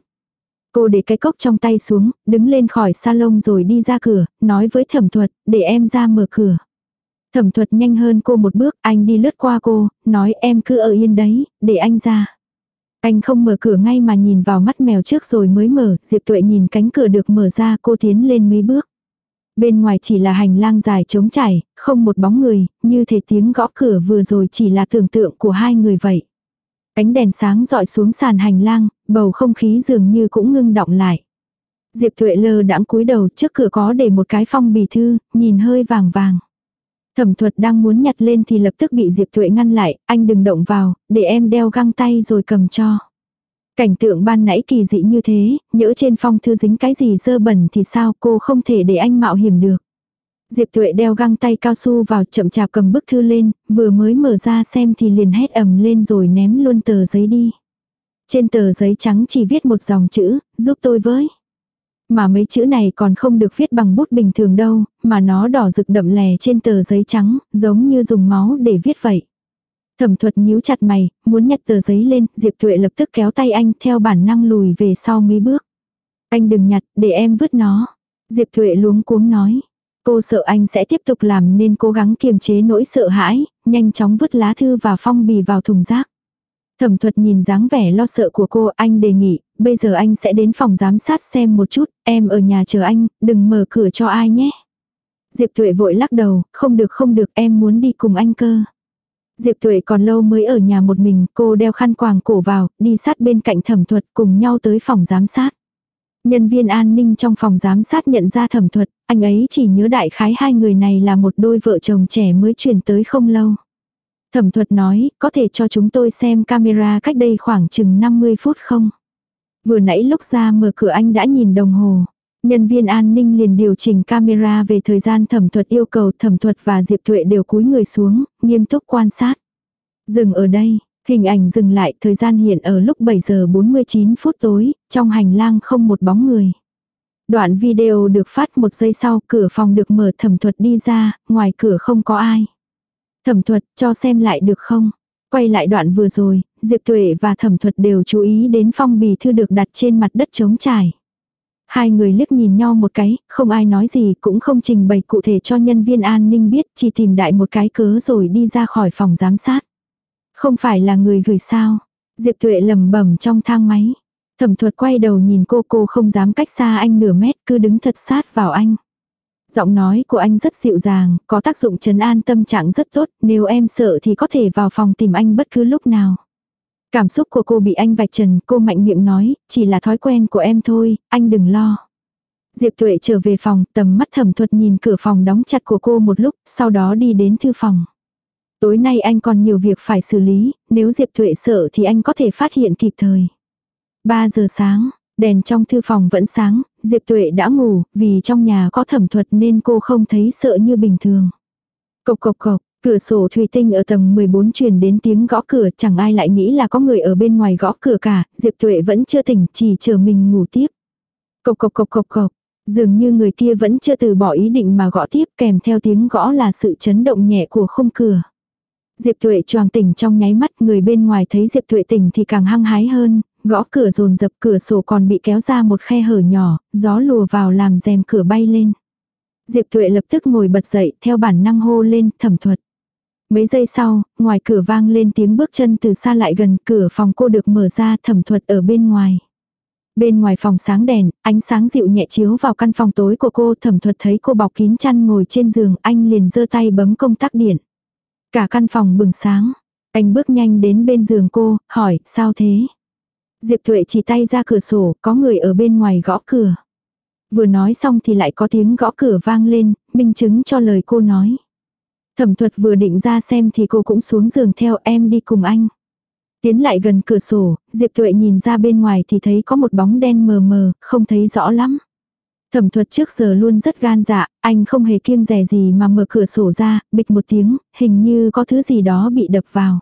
Speaker 1: Cô để cái cốc trong tay xuống, đứng lên khỏi salon rồi đi ra cửa, nói với thẩm thuật, để em ra mở cửa. Thẩm thuật nhanh hơn cô một bước, anh đi lướt qua cô, nói em cứ ở yên đấy, để anh ra. Anh không mở cửa ngay mà nhìn vào mắt mèo trước rồi mới mở, Diệp Tuệ nhìn cánh cửa được mở ra cô tiến lên mấy bước. Bên ngoài chỉ là hành lang dài trống trải, không một bóng người, như thể tiếng gõ cửa vừa rồi chỉ là tưởng tượng của hai người vậy. Cánh đèn sáng dọi xuống sàn hành lang, bầu không khí dường như cũng ngưng động lại. Diệp Thuệ lơ đãng cúi đầu trước cửa có để một cái phong bì thư, nhìn hơi vàng vàng. Thẩm thuật đang muốn nhặt lên thì lập tức bị Diệp Thuệ ngăn lại, anh đừng động vào, để em đeo găng tay rồi cầm cho. Cảnh tượng ban nãy kỳ dị như thế, nhỡ trên phong thư dính cái gì dơ bẩn thì sao cô không thể để anh mạo hiểm được. Diệp Thuệ đeo găng tay cao su vào chậm chạp cầm bức thư lên, vừa mới mở ra xem thì liền hét ầm lên rồi ném luôn tờ giấy đi. Trên tờ giấy trắng chỉ viết một dòng chữ, giúp tôi với. Mà mấy chữ này còn không được viết bằng bút bình thường đâu, mà nó đỏ rực đậm lè trên tờ giấy trắng, giống như dùng máu để viết vậy. Thẩm thuật nhíu chặt mày, muốn nhặt tờ giấy lên, Diệp Tuệ lập tức kéo tay anh theo bản năng lùi về sau mấy bước. Anh đừng nhặt, để em vứt nó. Diệp Tuệ luống cuống nói. Cô sợ anh sẽ tiếp tục làm nên cố gắng kiềm chế nỗi sợ hãi, nhanh chóng vứt lá thư và phong bì vào thùng rác. Thẩm thuật nhìn dáng vẻ lo sợ của cô, anh đề nghị, bây giờ anh sẽ đến phòng giám sát xem một chút, em ở nhà chờ anh, đừng mở cửa cho ai nhé. Diệp Tuệ vội lắc đầu, không được không được, em muốn đi cùng anh cơ. Diệp Tuệ còn lâu mới ở nhà một mình, cô đeo khăn quàng cổ vào, đi sát bên cạnh thẩm thuật cùng nhau tới phòng giám sát. Nhân viên an ninh trong phòng giám sát nhận ra thẩm thuật, anh ấy chỉ nhớ đại khái hai người này là một đôi vợ chồng trẻ mới chuyển tới không lâu. Thẩm thuật nói, có thể cho chúng tôi xem camera cách đây khoảng chừng 50 phút không? Vừa nãy lúc ra mở cửa anh đã nhìn đồng hồ. Nhân viên an ninh liền điều chỉnh camera về thời gian thẩm thuật yêu cầu thẩm thuật và Diệp Thuệ đều cúi người xuống, nghiêm túc quan sát. Dừng ở đây, hình ảnh dừng lại thời gian hiện ở lúc 7 giờ 49 phút tối, trong hành lang không một bóng người. Đoạn video được phát một giây sau, cửa phòng được mở thẩm thuật đi ra, ngoài cửa không có ai. Thẩm thuật, cho xem lại được không? Quay lại đoạn vừa rồi, Diệp Tuệ và thẩm thuật đều chú ý đến phong bì thư được đặt trên mặt đất trống trải. Hai người liếc nhìn nhau một cái, không ai nói gì cũng không trình bày cụ thể cho nhân viên an ninh biết, chỉ tìm đại một cái cớ rồi đi ra khỏi phòng giám sát. Không phải là người gửi sao. Diệp Tuệ lầm bẩm trong thang máy. Thẩm thuật quay đầu nhìn cô cô không dám cách xa anh nửa mét cứ đứng thật sát vào anh. Giọng nói của anh rất dịu dàng, có tác dụng trấn an tâm trạng rất tốt, nếu em sợ thì có thể vào phòng tìm anh bất cứ lúc nào. Cảm xúc của cô bị anh vạch trần, cô mạnh miệng nói, chỉ là thói quen của em thôi, anh đừng lo. Diệp Tuệ trở về phòng, tầm mắt thẩm thuật nhìn cửa phòng đóng chặt của cô một lúc, sau đó đi đến thư phòng. Tối nay anh còn nhiều việc phải xử lý, nếu Diệp Tuệ sợ thì anh có thể phát hiện kịp thời. 3 giờ sáng, đèn trong thư phòng vẫn sáng, Diệp Tuệ đã ngủ, vì trong nhà có thẩm thuật nên cô không thấy sợ như bình thường. Cộc cộc cộc, cửa sổ thủy tinh ở tầng 14 truyền đến tiếng gõ cửa, chẳng ai lại nghĩ là có người ở bên ngoài gõ cửa cả, Diệp Tuệ vẫn chưa tỉnh, chỉ chờ mình ngủ tiếp. Cộc cộc cộc cộc cộc, dường như người kia vẫn chưa từ bỏ ý định mà gõ tiếp kèm theo tiếng gõ là sự chấn động nhẹ của khung cửa. Diệp Tuệ choàng tỉnh trong nháy mắt người bên ngoài thấy Diệp Tuệ tỉnh thì càng hăng hái hơn, gõ cửa dồn dập cửa sổ còn bị kéo ra một khe hở nhỏ, gió lùa vào làm rèm cửa bay lên. Diệp Tuệ lập tức ngồi bật dậy theo bản năng hô lên thẩm thuật. Mấy giây sau, ngoài cửa vang lên tiếng bước chân từ xa lại gần cửa phòng cô được mở ra thẩm thuật ở bên ngoài. Bên ngoài phòng sáng đèn, ánh sáng dịu nhẹ chiếu vào căn phòng tối của cô thẩm thuật thấy cô bọc kín chăn ngồi trên giường anh liền giơ tay bấm công tắc điện. Cả căn phòng bừng sáng. Anh bước nhanh đến bên giường cô, hỏi, sao thế? Diệp Thuệ chỉ tay ra cửa sổ, có người ở bên ngoài gõ cửa. Vừa nói xong thì lại có tiếng gõ cửa vang lên, minh chứng cho lời cô nói. Thẩm thuật vừa định ra xem thì cô cũng xuống giường theo em đi cùng anh. Tiến lại gần cửa sổ, Diệp Tuệ nhìn ra bên ngoài thì thấy có một bóng đen mờ mờ, không thấy rõ lắm. Thẩm thuật trước giờ luôn rất gan dạ, anh không hề kiêng rẻ gì mà mở cửa sổ ra, bịch một tiếng, hình như có thứ gì đó bị đập vào.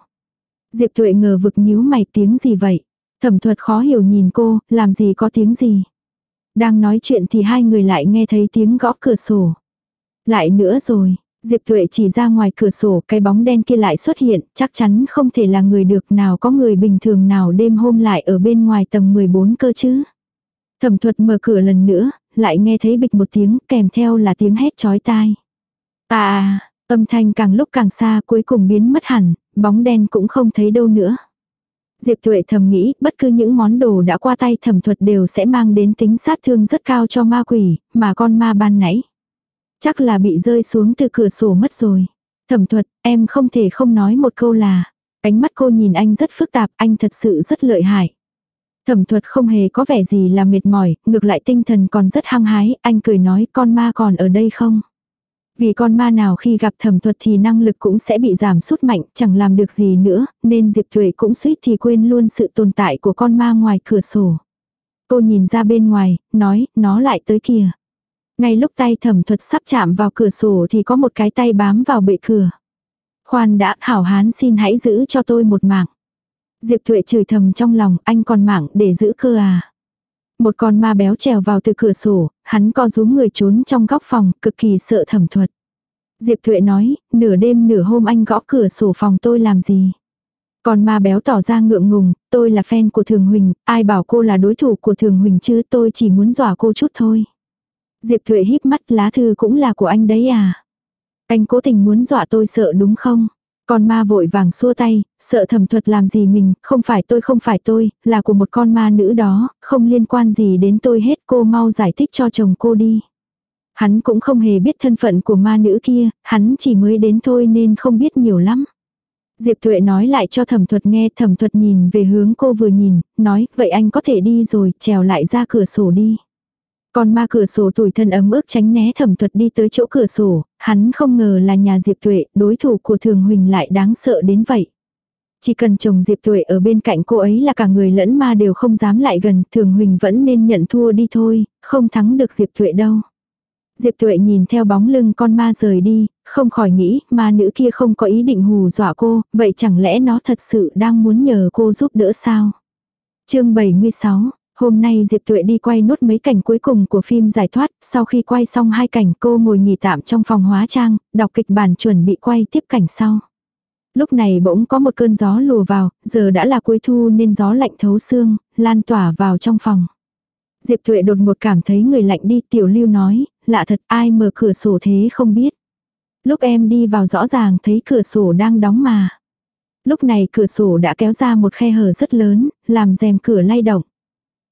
Speaker 1: Diệp Tuệ ngờ vực nhíu mày tiếng gì vậy? Thẩm thuật khó hiểu nhìn cô, làm gì có tiếng gì? Đang nói chuyện thì hai người lại nghe thấy tiếng gõ cửa sổ. Lại nữa rồi, Diệp Tuệ chỉ ra ngoài cửa sổ cái bóng đen kia lại xuất hiện, chắc chắn không thể là người được nào có người bình thường nào đêm hôm lại ở bên ngoài tầng 14 cơ chứ. Thẩm thuật mở cửa lần nữa, lại nghe thấy bịch một tiếng kèm theo là tiếng hét chói tai. À, âm thanh càng lúc càng xa cuối cùng biến mất hẳn, bóng đen cũng không thấy đâu nữa. Diệp Tuệ thầm nghĩ, bất cứ những món đồ đã qua tay thẩm thuật đều sẽ mang đến tính sát thương rất cao cho ma quỷ, mà con ma ban nãy. Chắc là bị rơi xuống từ cửa sổ mất rồi. Thẩm thuật, em không thể không nói một câu là. Ánh mắt cô nhìn anh rất phức tạp, anh thật sự rất lợi hại. Thẩm thuật không hề có vẻ gì là mệt mỏi, ngược lại tinh thần còn rất hăng hái, anh cười nói con ma còn ở đây không? Vì con ma nào khi gặp thẩm thuật thì năng lực cũng sẽ bị giảm sút mạnh, chẳng làm được gì nữa, nên Diệp Thuệ cũng suýt thì quên luôn sự tồn tại của con ma ngoài cửa sổ. Cô nhìn ra bên ngoài, nói, nó lại tới kìa. Ngay lúc tay thẩm thuật sắp chạm vào cửa sổ thì có một cái tay bám vào bệ cửa. Khoan đã, hảo hán xin hãy giữ cho tôi một mạng. Diệp Thuệ chửi thầm trong lòng, anh còn mạng để giữ cơ à. Một con ma béo trèo vào từ cửa sổ, hắn co rúm người trốn trong góc phòng, cực kỳ sợ thẩm thuật. Diệp Thuệ nói, nửa đêm nửa hôm anh gõ cửa sổ phòng tôi làm gì? Còn ma béo tỏ ra ngượng ngùng, tôi là fan của Thường Huỳnh, ai bảo cô là đối thủ của Thường Huỳnh chứ tôi chỉ muốn dọa cô chút thôi. Diệp Thuệ híp mắt lá thư cũng là của anh đấy à? Anh cố tình muốn dọa tôi sợ đúng không? Con ma vội vàng xua tay, sợ thẩm thuật làm gì mình, không phải tôi không phải tôi, là của một con ma nữ đó, không liên quan gì đến tôi hết cô mau giải thích cho chồng cô đi. Hắn cũng không hề biết thân phận của ma nữ kia, hắn chỉ mới đến thôi nên không biết nhiều lắm. Diệp Thuệ nói lại cho thẩm thuật nghe thẩm thuật nhìn về hướng cô vừa nhìn, nói vậy anh có thể đi rồi, trèo lại ra cửa sổ đi. Còn ma cửa sổ tuổi thân ấm ước tránh né thẩm thuật đi tới chỗ cửa sổ, hắn không ngờ là nhà Diệp Tuệ, đối thủ của Thường Huỳnh lại đáng sợ đến vậy. Chỉ cần chồng Diệp Tuệ ở bên cạnh cô ấy là cả người lẫn ma đều không dám lại gần, Thường Huỳnh vẫn nên nhận thua đi thôi, không thắng được Diệp Tuệ đâu. Diệp Tuệ nhìn theo bóng lưng con ma rời đi, không khỏi nghĩ ma nữ kia không có ý định hù dọa cô, vậy chẳng lẽ nó thật sự đang muốn nhờ cô giúp đỡ sao? chương 76 Hôm nay Diệp Tuệ đi quay nốt mấy cảnh cuối cùng của phim giải thoát, sau khi quay xong hai cảnh cô ngồi nghỉ tạm trong phòng hóa trang, đọc kịch bản chuẩn bị quay tiếp cảnh sau. Lúc này bỗng có một cơn gió lùa vào, giờ đã là cuối thu nên gió lạnh thấu xương, lan tỏa vào trong phòng. Diệp Tuệ đột ngột cảm thấy người lạnh đi tiểu lưu nói, lạ thật ai mở cửa sổ thế không biết. Lúc em đi vào rõ ràng thấy cửa sổ đang đóng mà. Lúc này cửa sổ đã kéo ra một khe hở rất lớn, làm rèm cửa lay động.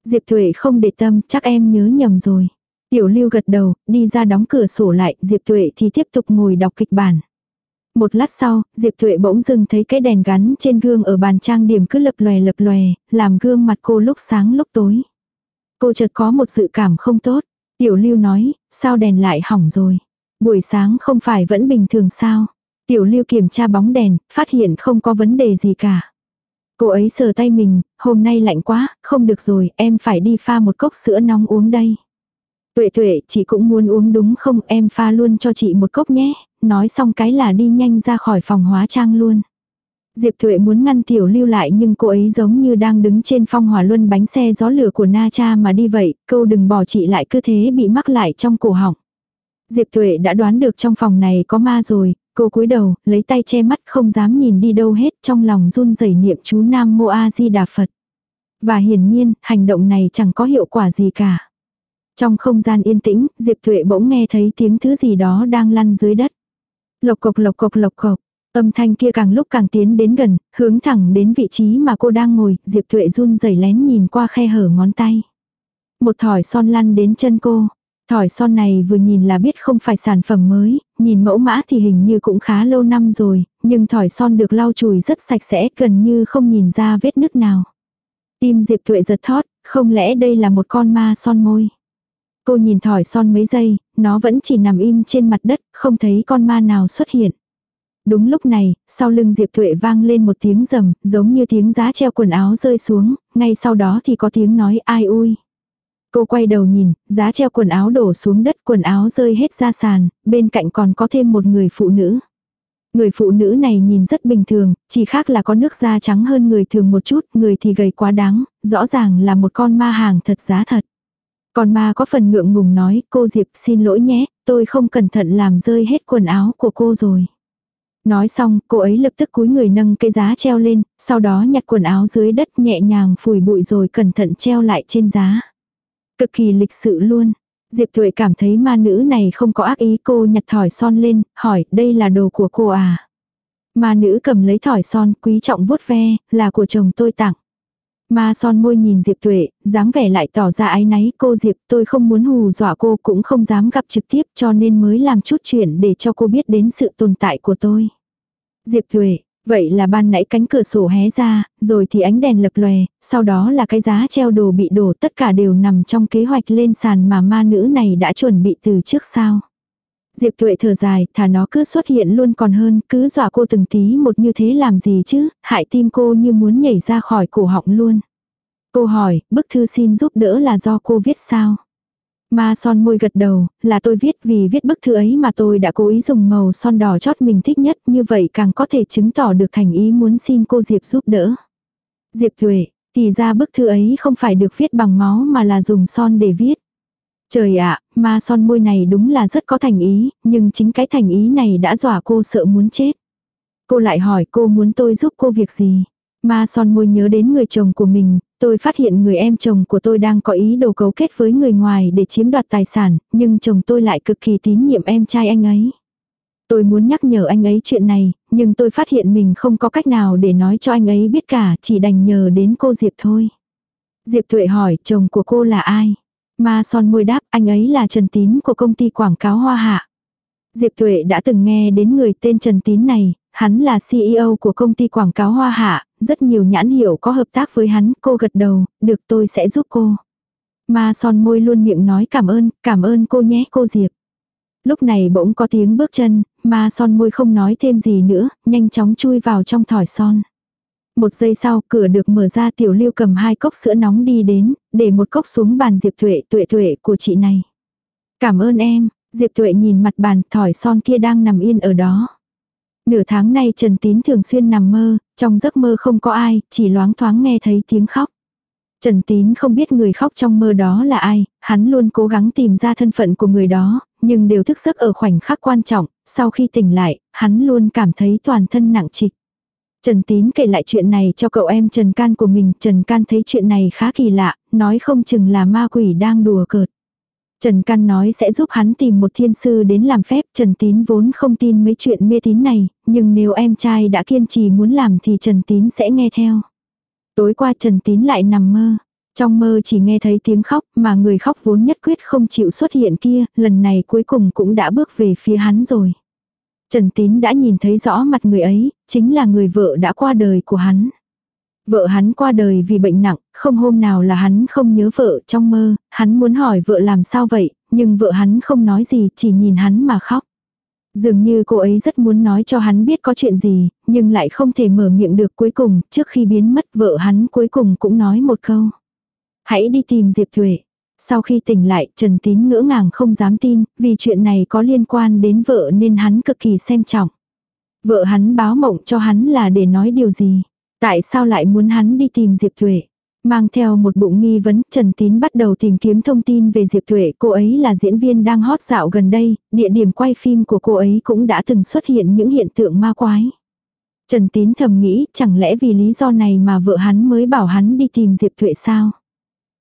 Speaker 1: Diệp Thuệ không để tâm, chắc em nhớ nhầm rồi. Tiểu lưu gật đầu, đi ra đóng cửa sổ lại, Diệp Thuệ thì tiếp tục ngồi đọc kịch bản. Một lát sau, Diệp Thuệ bỗng dưng thấy cái đèn gắn trên gương ở bàn trang điểm cứ lập lòe lập lòe, làm gương mặt cô lúc sáng lúc tối. Cô chợt có một dự cảm không tốt. Tiểu lưu nói, sao đèn lại hỏng rồi. Buổi sáng không phải vẫn bình thường sao. Tiểu lưu kiểm tra bóng đèn, phát hiện không có vấn đề gì cả. Cô ấy sờ tay mình, hôm nay lạnh quá, không được rồi, em phải đi pha một cốc sữa nóng uống đây. Tuệ tuệ, chị cũng muốn uống đúng không, em pha luôn cho chị một cốc nhé, nói xong cái là đi nhanh ra khỏi phòng hóa trang luôn. Diệp Tuệ muốn ngăn Tiểu Lưu lại nhưng cô ấy giống như đang đứng trên phong hỏa luân bánh xe gió lửa của Na Cha mà đi vậy, câu đừng bỏ chị lại cứ thế bị mắc lại trong cổ họng. Diệp Tuệ đã đoán được trong phòng này có ma rồi, cô cúi đầu, lấy tay che mắt không dám nhìn đi đâu hết trong lòng run rẩy niệm chú Nam Mô A Di Đà Phật. Và hiển nhiên, hành động này chẳng có hiệu quả gì cả. Trong không gian yên tĩnh, Diệp Tuệ bỗng nghe thấy tiếng thứ gì đó đang lăn dưới đất. Lộc cộc lộc cộc lộc cộc. Âm thanh kia càng lúc càng tiến đến gần, hướng thẳng đến vị trí mà cô đang ngồi, Diệp Tuệ run rẩy lén nhìn qua khe hở ngón tay. Một thỏi son lăn đến chân cô. Thỏi son này vừa nhìn là biết không phải sản phẩm mới, nhìn mẫu mã thì hình như cũng khá lâu năm rồi, nhưng thỏi son được lau chùi rất sạch sẽ gần như không nhìn ra vết nứt nào. Tim Diệp Thuệ giật thót, không lẽ đây là một con ma son môi. Cô nhìn thỏi son mấy giây, nó vẫn chỉ nằm im trên mặt đất, không thấy con ma nào xuất hiện. Đúng lúc này, sau lưng Diệp Thuệ vang lên một tiếng rầm, giống như tiếng giá treo quần áo rơi xuống, ngay sau đó thì có tiếng nói ai ui. Cô quay đầu nhìn, giá treo quần áo đổ xuống đất, quần áo rơi hết ra sàn, bên cạnh còn có thêm một người phụ nữ. Người phụ nữ này nhìn rất bình thường, chỉ khác là có nước da trắng hơn người thường một chút, người thì gầy quá đáng, rõ ràng là một con ma hàng thật giá thật. Còn ma có phần ngượng ngùng nói, cô Diệp xin lỗi nhé, tôi không cẩn thận làm rơi hết quần áo của cô rồi. Nói xong, cô ấy lập tức cúi người nâng cái giá treo lên, sau đó nhặt quần áo dưới đất nhẹ nhàng phủi bụi rồi cẩn thận treo lại trên giá. Cực kỳ lịch sự luôn. Diệp Thuệ cảm thấy ma nữ này không có ác ý cô nhặt thỏi son lên, hỏi đây là đồ của cô à. Ma nữ cầm lấy thỏi son quý trọng vuốt ve, là của chồng tôi tặng. Ma son môi nhìn Diệp Tuệ, dáng vẻ lại tỏ ra ái náy cô Diệp tôi không muốn hù dọa cô cũng không dám gặp trực tiếp cho nên mới làm chút chuyện để cho cô biết đến sự tồn tại của tôi. Diệp Tuệ, vậy là ban nãy cánh cửa sổ hé ra, rồi thì ánh đèn lập lòe, sau đó là cái giá treo đồ bị đổ tất cả đều nằm trong kế hoạch lên sàn mà ma nữ này đã chuẩn bị từ trước sao. Diệp Tuệ thở dài, thà nó cứ xuất hiện luôn còn hơn, cứ dọa cô từng tí một như thế làm gì chứ, hại tim cô như muốn nhảy ra khỏi cổ họng luôn. Cô hỏi, bức thư xin giúp đỡ là do cô viết sao? Ma son môi gật đầu, là tôi viết vì viết bức thư ấy mà tôi đã cố ý dùng màu son đỏ chót mình thích nhất, như vậy càng có thể chứng tỏ được thành ý muốn xin cô Diệp giúp đỡ. Diệp Thuệ, thì ra bức thư ấy không phải được viết bằng máu mà là dùng son để viết. Trời ạ, ma son môi này đúng là rất có thành ý, nhưng chính cái thành ý này đã dọa cô sợ muốn chết. Cô lại hỏi cô muốn tôi giúp cô việc gì. Ma son môi nhớ đến người chồng của mình, tôi phát hiện người em chồng của tôi đang có ý đồ cấu kết với người ngoài để chiếm đoạt tài sản, nhưng chồng tôi lại cực kỳ tín nhiệm em trai anh ấy. Tôi muốn nhắc nhở anh ấy chuyện này, nhưng tôi phát hiện mình không có cách nào để nói cho anh ấy biết cả, chỉ đành nhờ đến cô Diệp thôi. Diệp Tuệ hỏi chồng của cô là ai? Ma son môi đáp anh ấy là Trần Tín của công ty quảng cáo Hoa Hạ. Diệp Tuệ đã từng nghe đến người tên Trần Tín này, hắn là CEO của công ty quảng cáo Hoa Hạ, rất nhiều nhãn hiệu có hợp tác với hắn, cô gật đầu, được tôi sẽ giúp cô. Ma son môi luôn miệng nói cảm ơn, cảm ơn cô nhé cô Diệp. Lúc này bỗng có tiếng bước chân, ma son môi không nói thêm gì nữa, nhanh chóng chui vào trong thỏi son. Một giây sau, cửa được mở ra tiểu lưu cầm hai cốc sữa nóng đi đến, để một cốc xuống bàn Diệp Tuệ tuệ tuệ của chị này. Cảm ơn em, Diệp Tuệ nhìn mặt bàn thỏi son kia đang nằm yên ở đó. Nửa tháng nay Trần Tín thường xuyên nằm mơ, trong giấc mơ không có ai, chỉ loáng thoáng nghe thấy tiếng khóc. Trần Tín không biết người khóc trong mơ đó là ai, hắn luôn cố gắng tìm ra thân phận của người đó, nhưng đều thức giấc ở khoảnh khắc quan trọng, sau khi tỉnh lại, hắn luôn cảm thấy toàn thân nặng trịch. Trần Tín kể lại chuyện này cho cậu em Trần Can của mình, Trần Can thấy chuyện này khá kỳ lạ, nói không chừng là ma quỷ đang đùa cợt. Trần Căn nói sẽ giúp hắn tìm một thiên sư đến làm phép, Trần Tín vốn không tin mấy chuyện mê tín này, nhưng nếu em trai đã kiên trì muốn làm thì Trần Tín sẽ nghe theo. Tối qua Trần Tín lại nằm mơ. Trong mơ chỉ nghe thấy tiếng khóc mà người khóc vốn nhất quyết không chịu xuất hiện kia, lần này cuối cùng cũng đã bước về phía hắn rồi. Trần Tín đã nhìn thấy rõ mặt người ấy, chính là người vợ đã qua đời của hắn. Vợ hắn qua đời vì bệnh nặng, không hôm nào là hắn không nhớ vợ trong mơ, hắn muốn hỏi vợ làm sao vậy, nhưng vợ hắn không nói gì, chỉ nhìn hắn mà khóc. Dường như cô ấy rất muốn nói cho hắn biết có chuyện gì, nhưng lại không thể mở miệng được cuối cùng, trước khi biến mất vợ hắn cuối cùng cũng nói một câu. Hãy đi tìm Diệp Thuệ. Sau khi tỉnh lại, Trần Tín ngỡ ngàng không dám tin, vì chuyện này có liên quan đến vợ nên hắn cực kỳ xem trọng. Vợ hắn báo mộng cho hắn là để nói điều gì. Tại sao lại muốn hắn đi tìm Diệp Thuệ? Mang theo một bụng nghi vấn, Trần Tín bắt đầu tìm kiếm thông tin về Diệp Thuệ. Cô ấy là diễn viên đang hot dạo gần đây, địa điểm quay phim của cô ấy cũng đã từng xuất hiện những hiện tượng ma quái. Trần Tín thầm nghĩ, chẳng lẽ vì lý do này mà vợ hắn mới bảo hắn đi tìm Diệp Thuệ sao?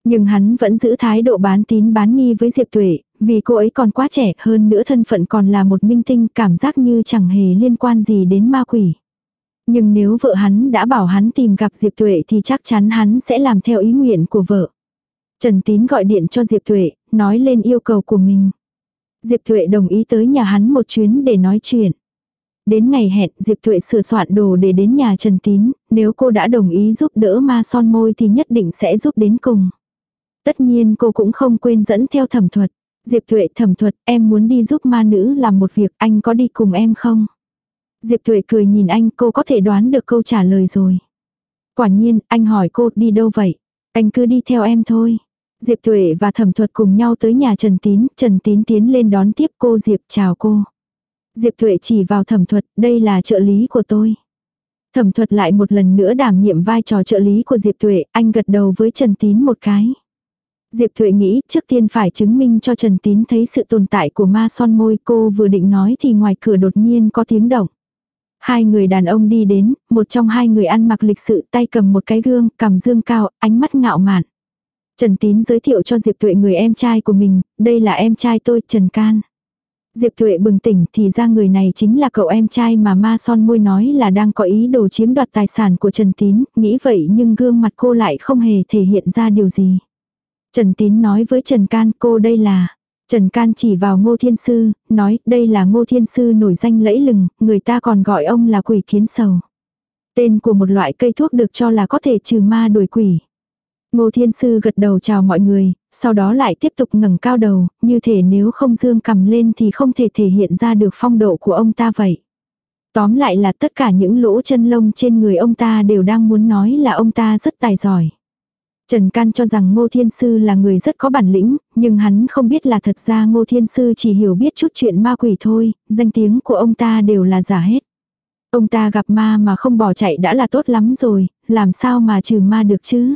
Speaker 1: Nhưng hắn vẫn giữ thái độ bán tín bán nghi với Diệp Tuệ, vì cô ấy còn quá trẻ hơn nữa thân phận còn là một minh tinh cảm giác như chẳng hề liên quan gì đến ma quỷ. Nhưng nếu vợ hắn đã bảo hắn tìm gặp Diệp Tuệ thì chắc chắn hắn sẽ làm theo ý nguyện của vợ. Trần Tín gọi điện cho Diệp Tuệ, nói lên yêu cầu của mình. Diệp Tuệ đồng ý tới nhà hắn một chuyến để nói chuyện. Đến ngày hẹn Diệp Tuệ sửa soạn đồ để đến nhà Trần Tín, nếu cô đã đồng ý giúp đỡ ma son môi thì nhất định sẽ giúp đến cùng. Tất nhiên cô cũng không quên dẫn theo thẩm thuật. Diệp Tuệ thẩm thuật em muốn đi giúp ma nữ làm một việc anh có đi cùng em không? Diệp Tuệ cười nhìn anh cô có thể đoán được câu trả lời rồi. Quả nhiên anh hỏi cô đi đâu vậy? Anh cứ đi theo em thôi. Diệp Tuệ và thẩm thuật cùng nhau tới nhà Trần Tín, Trần Tín tiến lên đón tiếp cô Diệp chào cô. Diệp Tuệ chỉ vào thẩm thuật, đây là trợ lý của tôi. Thẩm thuật lại một lần nữa đảm nhiệm vai trò trợ lý của Diệp Tuệ, anh gật đầu với Trần Tín một cái. Diệp Thuệ nghĩ trước tiên phải chứng minh cho Trần Tín thấy sự tồn tại của ma son môi cô vừa định nói thì ngoài cửa đột nhiên có tiếng động. Hai người đàn ông đi đến, một trong hai người ăn mặc lịch sự tay cầm một cái gương, cầm dương cao, ánh mắt ngạo mạn. Trần Tín giới thiệu cho Diệp Tuệ người em trai của mình, đây là em trai tôi, Trần Can. Diệp Tuệ bừng tỉnh thì ra người này chính là cậu em trai mà ma son môi nói là đang có ý đồ chiếm đoạt tài sản của Trần Tín, nghĩ vậy nhưng gương mặt cô lại không hề thể hiện ra điều gì. Trần Tín nói với Trần Can cô đây là. Trần Can chỉ vào Ngô Thiên Sư, nói đây là Ngô Thiên Sư nổi danh lẫy lừng, người ta còn gọi ông là quỷ kiến sầu. Tên của một loại cây thuốc được cho là có thể trừ ma đuổi quỷ. Ngô Thiên Sư gật đầu chào mọi người, sau đó lại tiếp tục ngẩng cao đầu, như thể nếu không dương cầm lên thì không thể thể hiện ra được phong độ của ông ta vậy. Tóm lại là tất cả những lỗ chân lông trên người ông ta đều đang muốn nói là ông ta rất tài giỏi. Trần Can cho rằng Ngô Thiên Sư là người rất có bản lĩnh, nhưng hắn không biết là thật ra Ngô Thiên Sư chỉ hiểu biết chút chuyện ma quỷ thôi, danh tiếng của ông ta đều là giả hết. Ông ta gặp ma mà không bỏ chạy đã là tốt lắm rồi, làm sao mà trừ ma được chứ?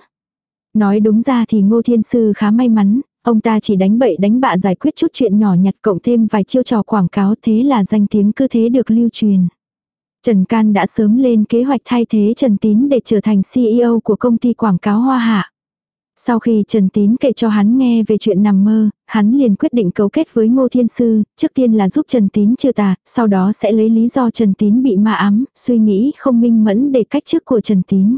Speaker 1: Nói đúng ra thì Ngô Thiên Sư khá may mắn, ông ta chỉ đánh bậy đánh bạ giải quyết chút chuyện nhỏ nhặt cộng thêm vài chiêu trò quảng cáo thế là danh tiếng cứ thế được lưu truyền. Trần Can đã sớm lên kế hoạch thay thế Trần Tín để trở thành CEO của công ty quảng cáo Hoa Hạ. Sau khi Trần Tín kể cho hắn nghe về chuyện nằm mơ, hắn liền quyết định cấu kết với Ngô Thiên Sư, trước tiên là giúp Trần Tín trừ tà, sau đó sẽ lấy lý do Trần Tín bị ma ám, suy nghĩ không minh mẫn để cách chức của Trần Tín.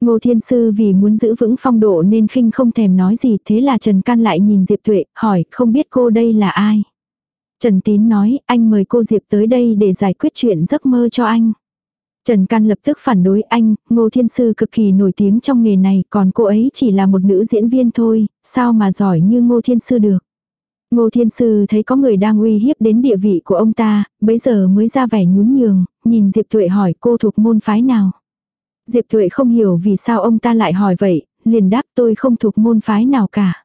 Speaker 1: Ngô Thiên Sư vì muốn giữ vững phong độ nên khinh không thèm nói gì thế là Trần Can lại nhìn Diệp Tuệ, hỏi không biết cô đây là ai. Trần Tín nói anh mời cô Diệp tới đây để giải quyết chuyện giấc mơ cho anh. Trần Can lập tức phản đối anh, Ngô Thiên Sư cực kỳ nổi tiếng trong nghề này, còn cô ấy chỉ là một nữ diễn viên thôi, sao mà giỏi như Ngô Thiên Sư được. Ngô Thiên Sư thấy có người đang uy hiếp đến địa vị của ông ta, bấy giờ mới ra vẻ nhún nhường, nhìn Diệp Tuệ hỏi cô thuộc môn phái nào. Diệp Tuệ không hiểu vì sao ông ta lại hỏi vậy, liền đáp tôi không thuộc môn phái nào cả.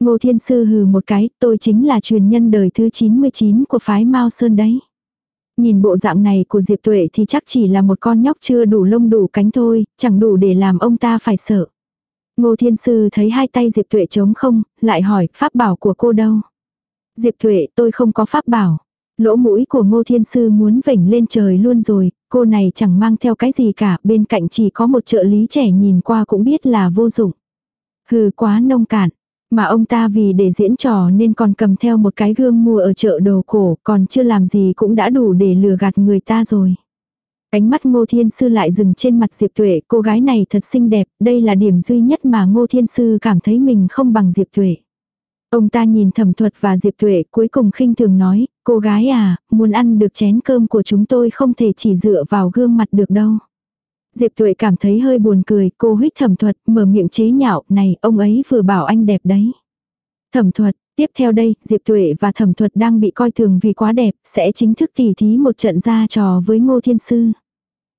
Speaker 1: Ngô Thiên Sư hừ một cái, tôi chính là truyền nhân đời thứ 99 của phái Mao Sơn đấy. Nhìn bộ dạng này của Diệp Tuệ thì chắc chỉ là một con nhóc chưa đủ lông đủ cánh thôi, chẳng đủ để làm ông ta phải sợ. Ngô Thiên Sư thấy hai tay Diệp Tuệ trống không, lại hỏi pháp bảo của cô đâu. Diệp Tuệ tôi không có pháp bảo. Lỗ mũi của Ngô Thiên Sư muốn vểnh lên trời luôn rồi, cô này chẳng mang theo cái gì cả, bên cạnh chỉ có một trợ lý trẻ nhìn qua cũng biết là vô dụng. Hừ quá nông cạn. Mà ông ta vì để diễn trò nên còn cầm theo một cái gương mua ở chợ đồ cổ, còn chưa làm gì cũng đã đủ để lừa gạt người ta rồi. Ánh mắt Ngô Thiên Sư lại dừng trên mặt Diệp Tuệ, cô gái này thật xinh đẹp, đây là điểm duy nhất mà Ngô Thiên Sư cảm thấy mình không bằng Diệp Tuệ. Ông ta nhìn thẩm thuật và Diệp Tuệ cuối cùng khinh thường nói, cô gái à, muốn ăn được chén cơm của chúng tôi không thể chỉ dựa vào gương mặt được đâu. Diệp Tuệ cảm thấy hơi buồn cười, cô huyết thẩm thuật, mở miệng chế nhạo, này, ông ấy vừa bảo anh đẹp đấy. Thẩm thuật, tiếp theo đây, Diệp Tuệ và thẩm thuật đang bị coi thường vì quá đẹp, sẽ chính thức tỉ thí một trận ra trò với Ngô Thiên Sư.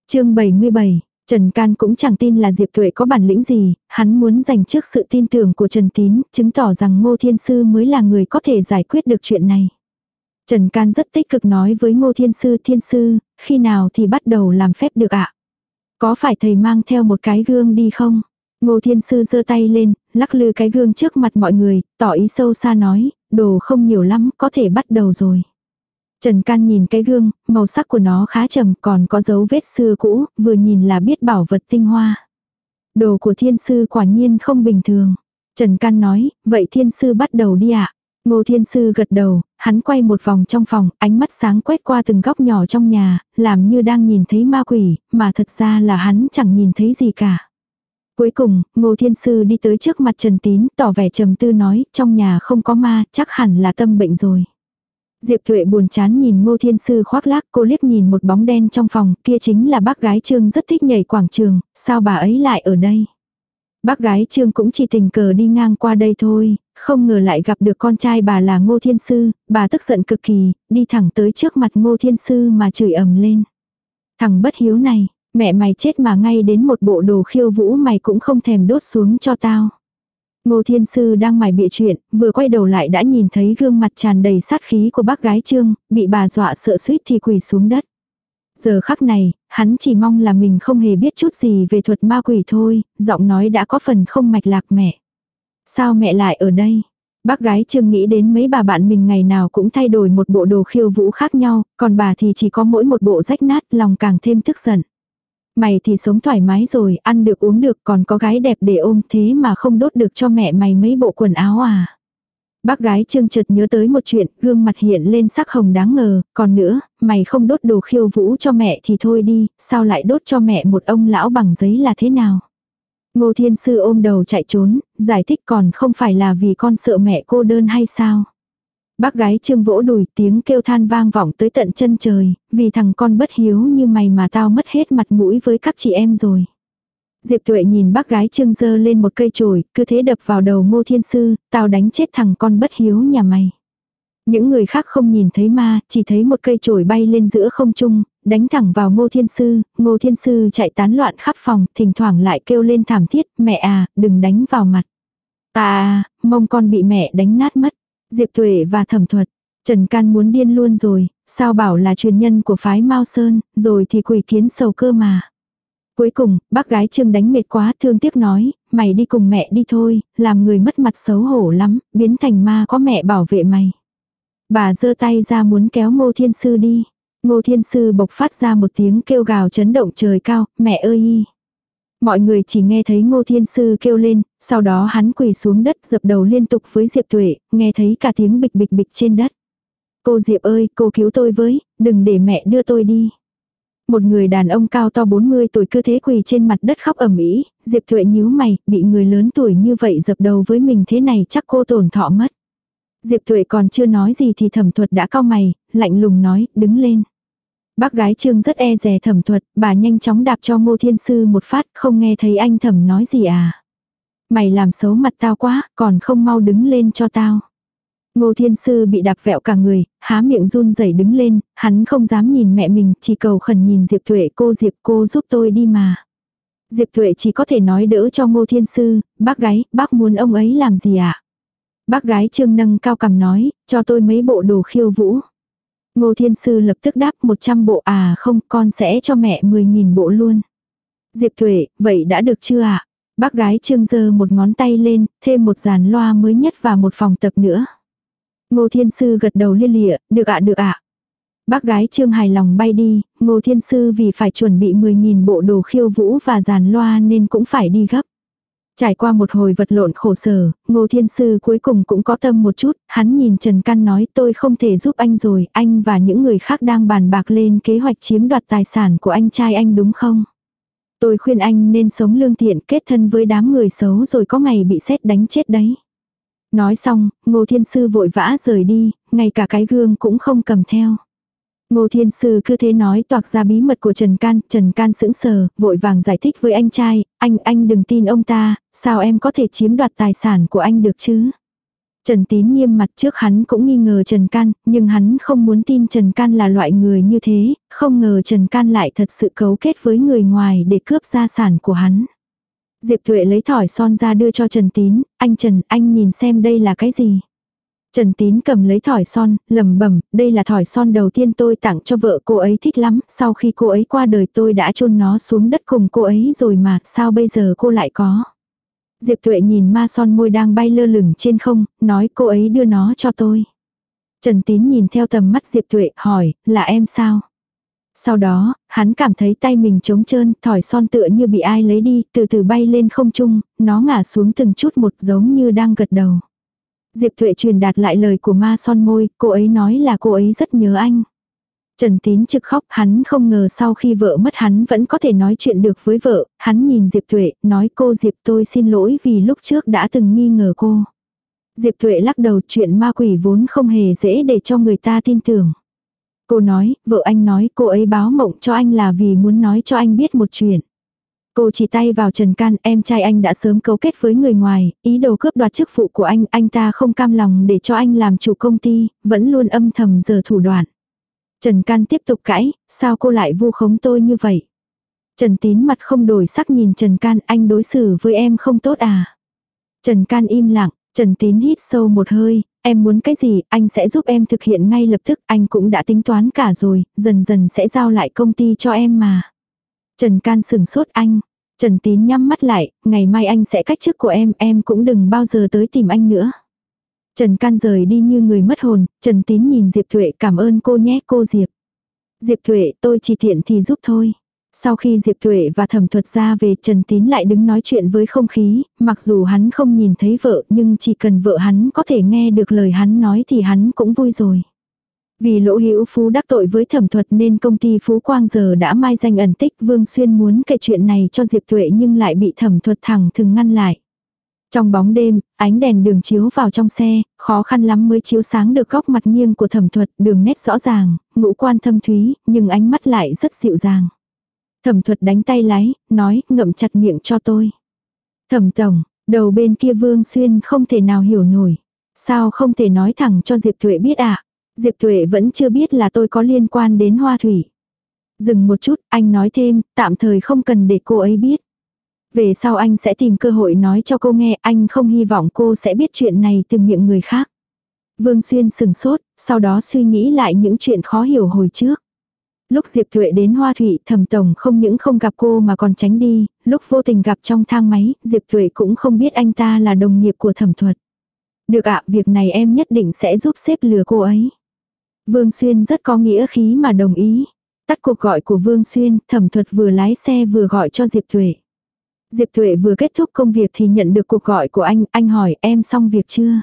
Speaker 1: chương 77, Trần Can cũng chẳng tin là Diệp Tuệ có bản lĩnh gì, hắn muốn giành trước sự tin tưởng của Trần Tín, chứng tỏ rằng Ngô Thiên Sư mới là người có thể giải quyết được chuyện này. Trần Can rất tích cực nói với Ngô Thiên Sư, Thiên Sư, khi nào thì bắt đầu làm phép được ạ? Có phải thầy mang theo một cái gương đi không? Ngô Thiên Sư giơ tay lên, lắc lư cái gương trước mặt mọi người, tỏ ý sâu xa nói, đồ không nhiều lắm, có thể bắt đầu rồi. Trần Can nhìn cái gương, màu sắc của nó khá trầm, còn có dấu vết xưa cũ, vừa nhìn là biết bảo vật tinh hoa. Đồ của thiên sư quả nhiên không bình thường. Trần Can nói, vậy thiên sư bắt đầu đi ạ. Ngô Thiên Sư gật đầu, hắn quay một vòng trong phòng, ánh mắt sáng quét qua từng góc nhỏ trong nhà, làm như đang nhìn thấy ma quỷ, mà thật ra là hắn chẳng nhìn thấy gì cả. Cuối cùng, Ngô Thiên Sư đi tới trước mặt Trần Tín, tỏ vẻ trầm tư nói, trong nhà không có ma, chắc hẳn là tâm bệnh rồi. Diệp Thuệ buồn chán nhìn Ngô Thiên Sư khoác lác, cô liếc nhìn một bóng đen trong phòng, kia chính là bác gái Trương rất thích nhảy quảng trường, sao bà ấy lại ở đây? Bác gái Trương cũng chỉ tình cờ đi ngang qua đây thôi, không ngờ lại gặp được con trai bà là Ngô Thiên Sư, bà tức giận cực kỳ, đi thẳng tới trước mặt Ngô Thiên Sư mà chửi ầm lên. Thằng bất hiếu này, mẹ mày chết mà ngay đến một bộ đồ khiêu vũ mày cũng không thèm đốt xuống cho tao. Ngô Thiên Sư đang mải bịa chuyện, vừa quay đầu lại đã nhìn thấy gương mặt tràn đầy sát khí của bác gái Trương, bị bà dọa sợ suýt thì quỳ xuống đất. Giờ khắc này, hắn chỉ mong là mình không hề biết chút gì về thuật ma quỷ thôi, giọng nói đã có phần không mạch lạc mẹ. Sao mẹ lại ở đây? Bác gái Trương nghĩ đến mấy bà bạn mình ngày nào cũng thay đổi một bộ đồ khiêu vũ khác nhau, còn bà thì chỉ có mỗi một bộ rách nát lòng càng thêm tức giận. Mày thì sống thoải mái rồi, ăn được uống được còn có gái đẹp để ôm thế mà không đốt được cho mẹ mày mấy bộ quần áo à. Bác gái Trương chợt nhớ tới một chuyện, gương mặt hiện lên sắc hồng đáng ngờ, còn nữa, mày không đốt đồ khiêu vũ cho mẹ thì thôi đi, sao lại đốt cho mẹ một ông lão bằng giấy là thế nào? Ngô Thiên Sư ôm đầu chạy trốn, giải thích còn không phải là vì con sợ mẹ cô đơn hay sao? Bác gái Trương vỗ đùi tiếng kêu than vang vọng tới tận chân trời, vì thằng con bất hiếu như mày mà tao mất hết mặt mũi với các chị em rồi. Diệp Tuệ nhìn bác gái Trương dơ lên một cây chổi, cứ thế đập vào đầu Ngô Thiên Sư, tao đánh chết thằng con bất hiếu nhà mày. Những người khác không nhìn thấy ma, chỉ thấy một cây chổi bay lên giữa không trung, đánh thẳng vào Ngô Thiên Sư, Ngô Thiên Sư chạy tán loạn khắp phòng, thỉnh thoảng lại kêu lên thảm thiết, mẹ à, đừng đánh vào mặt. À, mong con bị mẹ đánh nát mất. Diệp Tuệ và thẩm thuật. Trần Can muốn điên luôn rồi, sao bảo là truyền nhân của phái Mao Sơn, rồi thì quỷ kiến sầu cơ mà. Cuối cùng, bác gái Trương đánh mệt quá thương tiếc nói, mày đi cùng mẹ đi thôi, làm người mất mặt xấu hổ lắm, biến thành ma có mẹ bảo vệ mày. Bà giơ tay ra muốn kéo Ngô Thiên Sư đi. Ngô Thiên Sư bộc phát ra một tiếng kêu gào chấn động trời cao, mẹ ơi! Mọi người chỉ nghe thấy Ngô Thiên Sư kêu lên, sau đó hắn quỳ xuống đất dập đầu liên tục với Diệp Tuệ, nghe thấy cả tiếng bịch bịch bịch trên đất. Cô Diệp ơi, cô cứu tôi với, đừng để mẹ đưa tôi đi. Một người đàn ông cao to 40 tuổi cứ thế quỳ trên mặt đất khóc ẩm ý, Diệp Thuệ nhíu mày, bị người lớn tuổi như vậy dập đầu với mình thế này chắc cô tổn thọ mất. Diệp Thuệ còn chưa nói gì thì thẩm thuật đã cao mày, lạnh lùng nói, đứng lên. Bác gái Trương rất e rè thẩm thuật, bà nhanh chóng đạp cho Ngô Thiên Sư một phát, không nghe thấy anh thẩm nói gì à. Mày làm xấu mặt tao quá, còn không mau đứng lên cho tao. Ngô Thiên Sư bị đạp vẹo cả người, há miệng run rẩy đứng lên, hắn không dám nhìn mẹ mình, chỉ cầu khẩn nhìn Diệp Thuệ cô Diệp cô giúp tôi đi mà. Diệp Thuệ chỉ có thể nói đỡ cho Ngô Thiên Sư, bác gái, bác muốn ông ấy làm gì ạ? À? Bác gái Trương nâng cao cầm nói, cho tôi mấy bộ đồ khiêu vũ. Ngô Thiên Sư lập tức đáp 100 bộ à không con sẽ cho mẹ 10.000 bộ luôn. Diệp Thuệ, vậy đã được chưa ạ? À? Bác gái Trương giơ một ngón tay lên, thêm một dàn loa mới nhất và một phòng tập nữa. Ngô Thiên Sư gật đầu lia lịa, được ạ được ạ. Bác gái Trương hài lòng bay đi, Ngô Thiên Sư vì phải chuẩn bị 10.000 bộ đồ khiêu vũ và dàn loa nên cũng phải đi gấp. Trải qua một hồi vật lộn khổ sở, Ngô Thiên Sư cuối cùng cũng có tâm một chút, hắn nhìn Trần Căn nói tôi không thể giúp anh rồi, anh và những người khác đang bàn bạc lên kế hoạch chiếm đoạt tài sản của anh trai anh đúng không? Tôi khuyên anh nên sống lương thiện kết thân với đám người xấu rồi có ngày bị xét đánh chết đấy. Nói xong, Ngô Thiên Sư vội vã rời đi, ngay cả cái gương cũng không cầm theo. Ngô Thiên Sư cứ thế nói toạc ra bí mật của Trần Can, Trần Can sững sờ, vội vàng giải thích với anh trai, anh, anh đừng tin ông ta, sao em có thể chiếm đoạt tài sản của anh được chứ? Trần Tín nghiêm mặt trước hắn cũng nghi ngờ Trần Can, nhưng hắn không muốn tin Trần Can là loại người như thế, không ngờ Trần Can lại thật sự cấu kết với người ngoài để cướp gia sản của hắn. Diệp Thuệ lấy thỏi son ra đưa cho Trần Tín, anh Trần, anh nhìn xem đây là cái gì. Trần Tín cầm lấy thỏi son, lầm bẩm, đây là thỏi son đầu tiên tôi tặng cho vợ cô ấy thích lắm, sau khi cô ấy qua đời tôi đã chôn nó xuống đất cùng cô ấy rồi mà, sao bây giờ cô lại có. Diệp Tuệ nhìn ma son môi đang bay lơ lửng trên không, nói cô ấy đưa nó cho tôi. Trần Tín nhìn theo tầm mắt Diệp Tuệ, hỏi, là em sao? Sau đó, hắn cảm thấy tay mình trống trơn, thỏi son tựa như bị ai lấy đi, từ từ bay lên không trung, nó ngả xuống từng chút một giống như đang gật đầu. Diệp Thuệ truyền đạt lại lời của ma son môi, cô ấy nói là cô ấy rất nhớ anh. Trần Tín trực khóc, hắn không ngờ sau khi vợ mất hắn vẫn có thể nói chuyện được với vợ, hắn nhìn Diệp Thuệ, nói cô Diệp tôi xin lỗi vì lúc trước đã từng nghi ngờ cô. Diệp Thuệ lắc đầu chuyện ma quỷ vốn không hề dễ để cho người ta tin tưởng. Cô nói, vợ anh nói cô ấy báo mộng cho anh là vì muốn nói cho anh biết một chuyện. Cô chỉ tay vào Trần Can, em trai anh đã sớm cấu kết với người ngoài, ý đồ cướp đoạt chức vụ của anh, anh ta không cam lòng để cho anh làm chủ công ty, vẫn luôn âm thầm giờ thủ đoạn. Trần Can tiếp tục cãi, sao cô lại vu khống tôi như vậy? Trần Tín mặt không đổi sắc nhìn Trần Can, anh đối xử với em không tốt à? Trần Can im lặng, Trần Tín hít sâu một hơi, em muốn cái gì, anh sẽ giúp em thực hiện ngay lập tức, anh cũng đã tính toán cả rồi, dần dần sẽ giao lại công ty cho em mà. Trần Can sừng sốt anh. Trần Tín nhắm mắt lại, ngày mai anh sẽ cách chức của em, em cũng đừng bao giờ tới tìm anh nữa. Trần Can rời đi như người mất hồn, Trần Tín nhìn Diệp Thuệ cảm ơn cô nhé cô Diệp. Diệp Thuệ tôi chỉ tiện thì giúp thôi. Sau khi Diệp Thuệ và thẩm thuật ra về Trần Tín lại đứng nói chuyện với không khí, mặc dù hắn không nhìn thấy vợ nhưng chỉ cần vợ hắn có thể nghe được lời hắn nói thì hắn cũng vui rồi. Vì lỗ hữu phú đắc tội với thẩm thuật nên công ty Phú Quang giờ đã mai danh ẩn tích Vương Xuyên muốn kể chuyện này cho Diệp Tuệ nhưng lại bị thẩm thuật thẳng thừng ngăn lại. Trong bóng đêm, ánh đèn đường chiếu vào trong xe, khó khăn lắm mới chiếu sáng được góc mặt nghiêng của thẩm thuật, đường nét rõ ràng, ngũ quan thâm thúy, nhưng ánh mắt lại rất dịu dàng. Thẩm thuật đánh tay lái, nói, ngậm chặt miệng cho tôi. Thẩm tổng, đầu bên kia Vương Xuyên không thể nào hiểu nổi. Sao không thể nói thẳng cho Diệp Tuệ biết ạ? À? Diệp Thuệ vẫn chưa biết là tôi có liên quan đến hoa thủy. Dừng một chút, anh nói thêm, tạm thời không cần để cô ấy biết. Về sau anh sẽ tìm cơ hội nói cho cô nghe, anh không hy vọng cô sẽ biết chuyện này từ miệng người khác. Vương Xuyên sừng sốt, sau đó suy nghĩ lại những chuyện khó hiểu hồi trước. Lúc Diệp Thuệ đến Hoa Thủy, Thẩm Tổng không những không gặp cô mà còn tránh đi, lúc vô tình gặp trong thang máy, Diệp Thuệ cũng không biết anh ta là đồng nghiệp của Thẩm Thuật. Được ạ, việc này em nhất định sẽ giúp xếp lừa cô ấy. Vương Xuyên rất có nghĩa khí mà đồng ý. Tắt cuộc gọi của Vương Xuyên, thẩm thuật vừa lái xe vừa gọi cho Diệp Thuệ. Diệp Thuệ vừa kết thúc công việc thì nhận được cuộc gọi của anh, anh hỏi em xong việc chưa?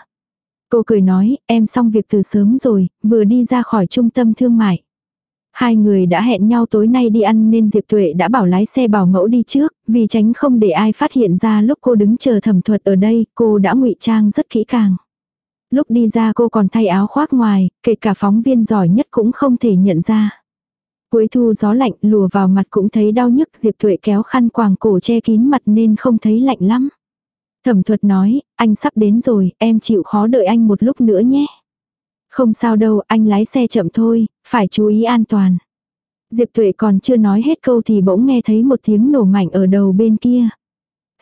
Speaker 1: Cô cười nói, em xong việc từ sớm rồi, vừa đi ra khỏi trung tâm thương mại. Hai người đã hẹn nhau tối nay đi ăn nên Diệp Tuệ đã bảo lái xe bảo mẫu đi trước, vì tránh không để ai phát hiện ra lúc cô đứng chờ thẩm thuật ở đây, cô đã ngụy trang rất kỹ càng. Lúc đi ra cô còn thay áo khoác ngoài, kể cả phóng viên giỏi nhất cũng không thể nhận ra. Cuối thu gió lạnh lùa vào mặt cũng thấy đau nhức Diệp Tuệ kéo khăn quàng cổ che kín mặt nên không thấy lạnh lắm. Thẩm thuật nói, anh sắp đến rồi, em chịu khó đợi anh một lúc nữa nhé. Không sao đâu, anh lái xe chậm thôi, phải chú ý an toàn. Diệp Tuệ còn chưa nói hết câu thì bỗng nghe thấy một tiếng nổ mạnh ở đầu bên kia.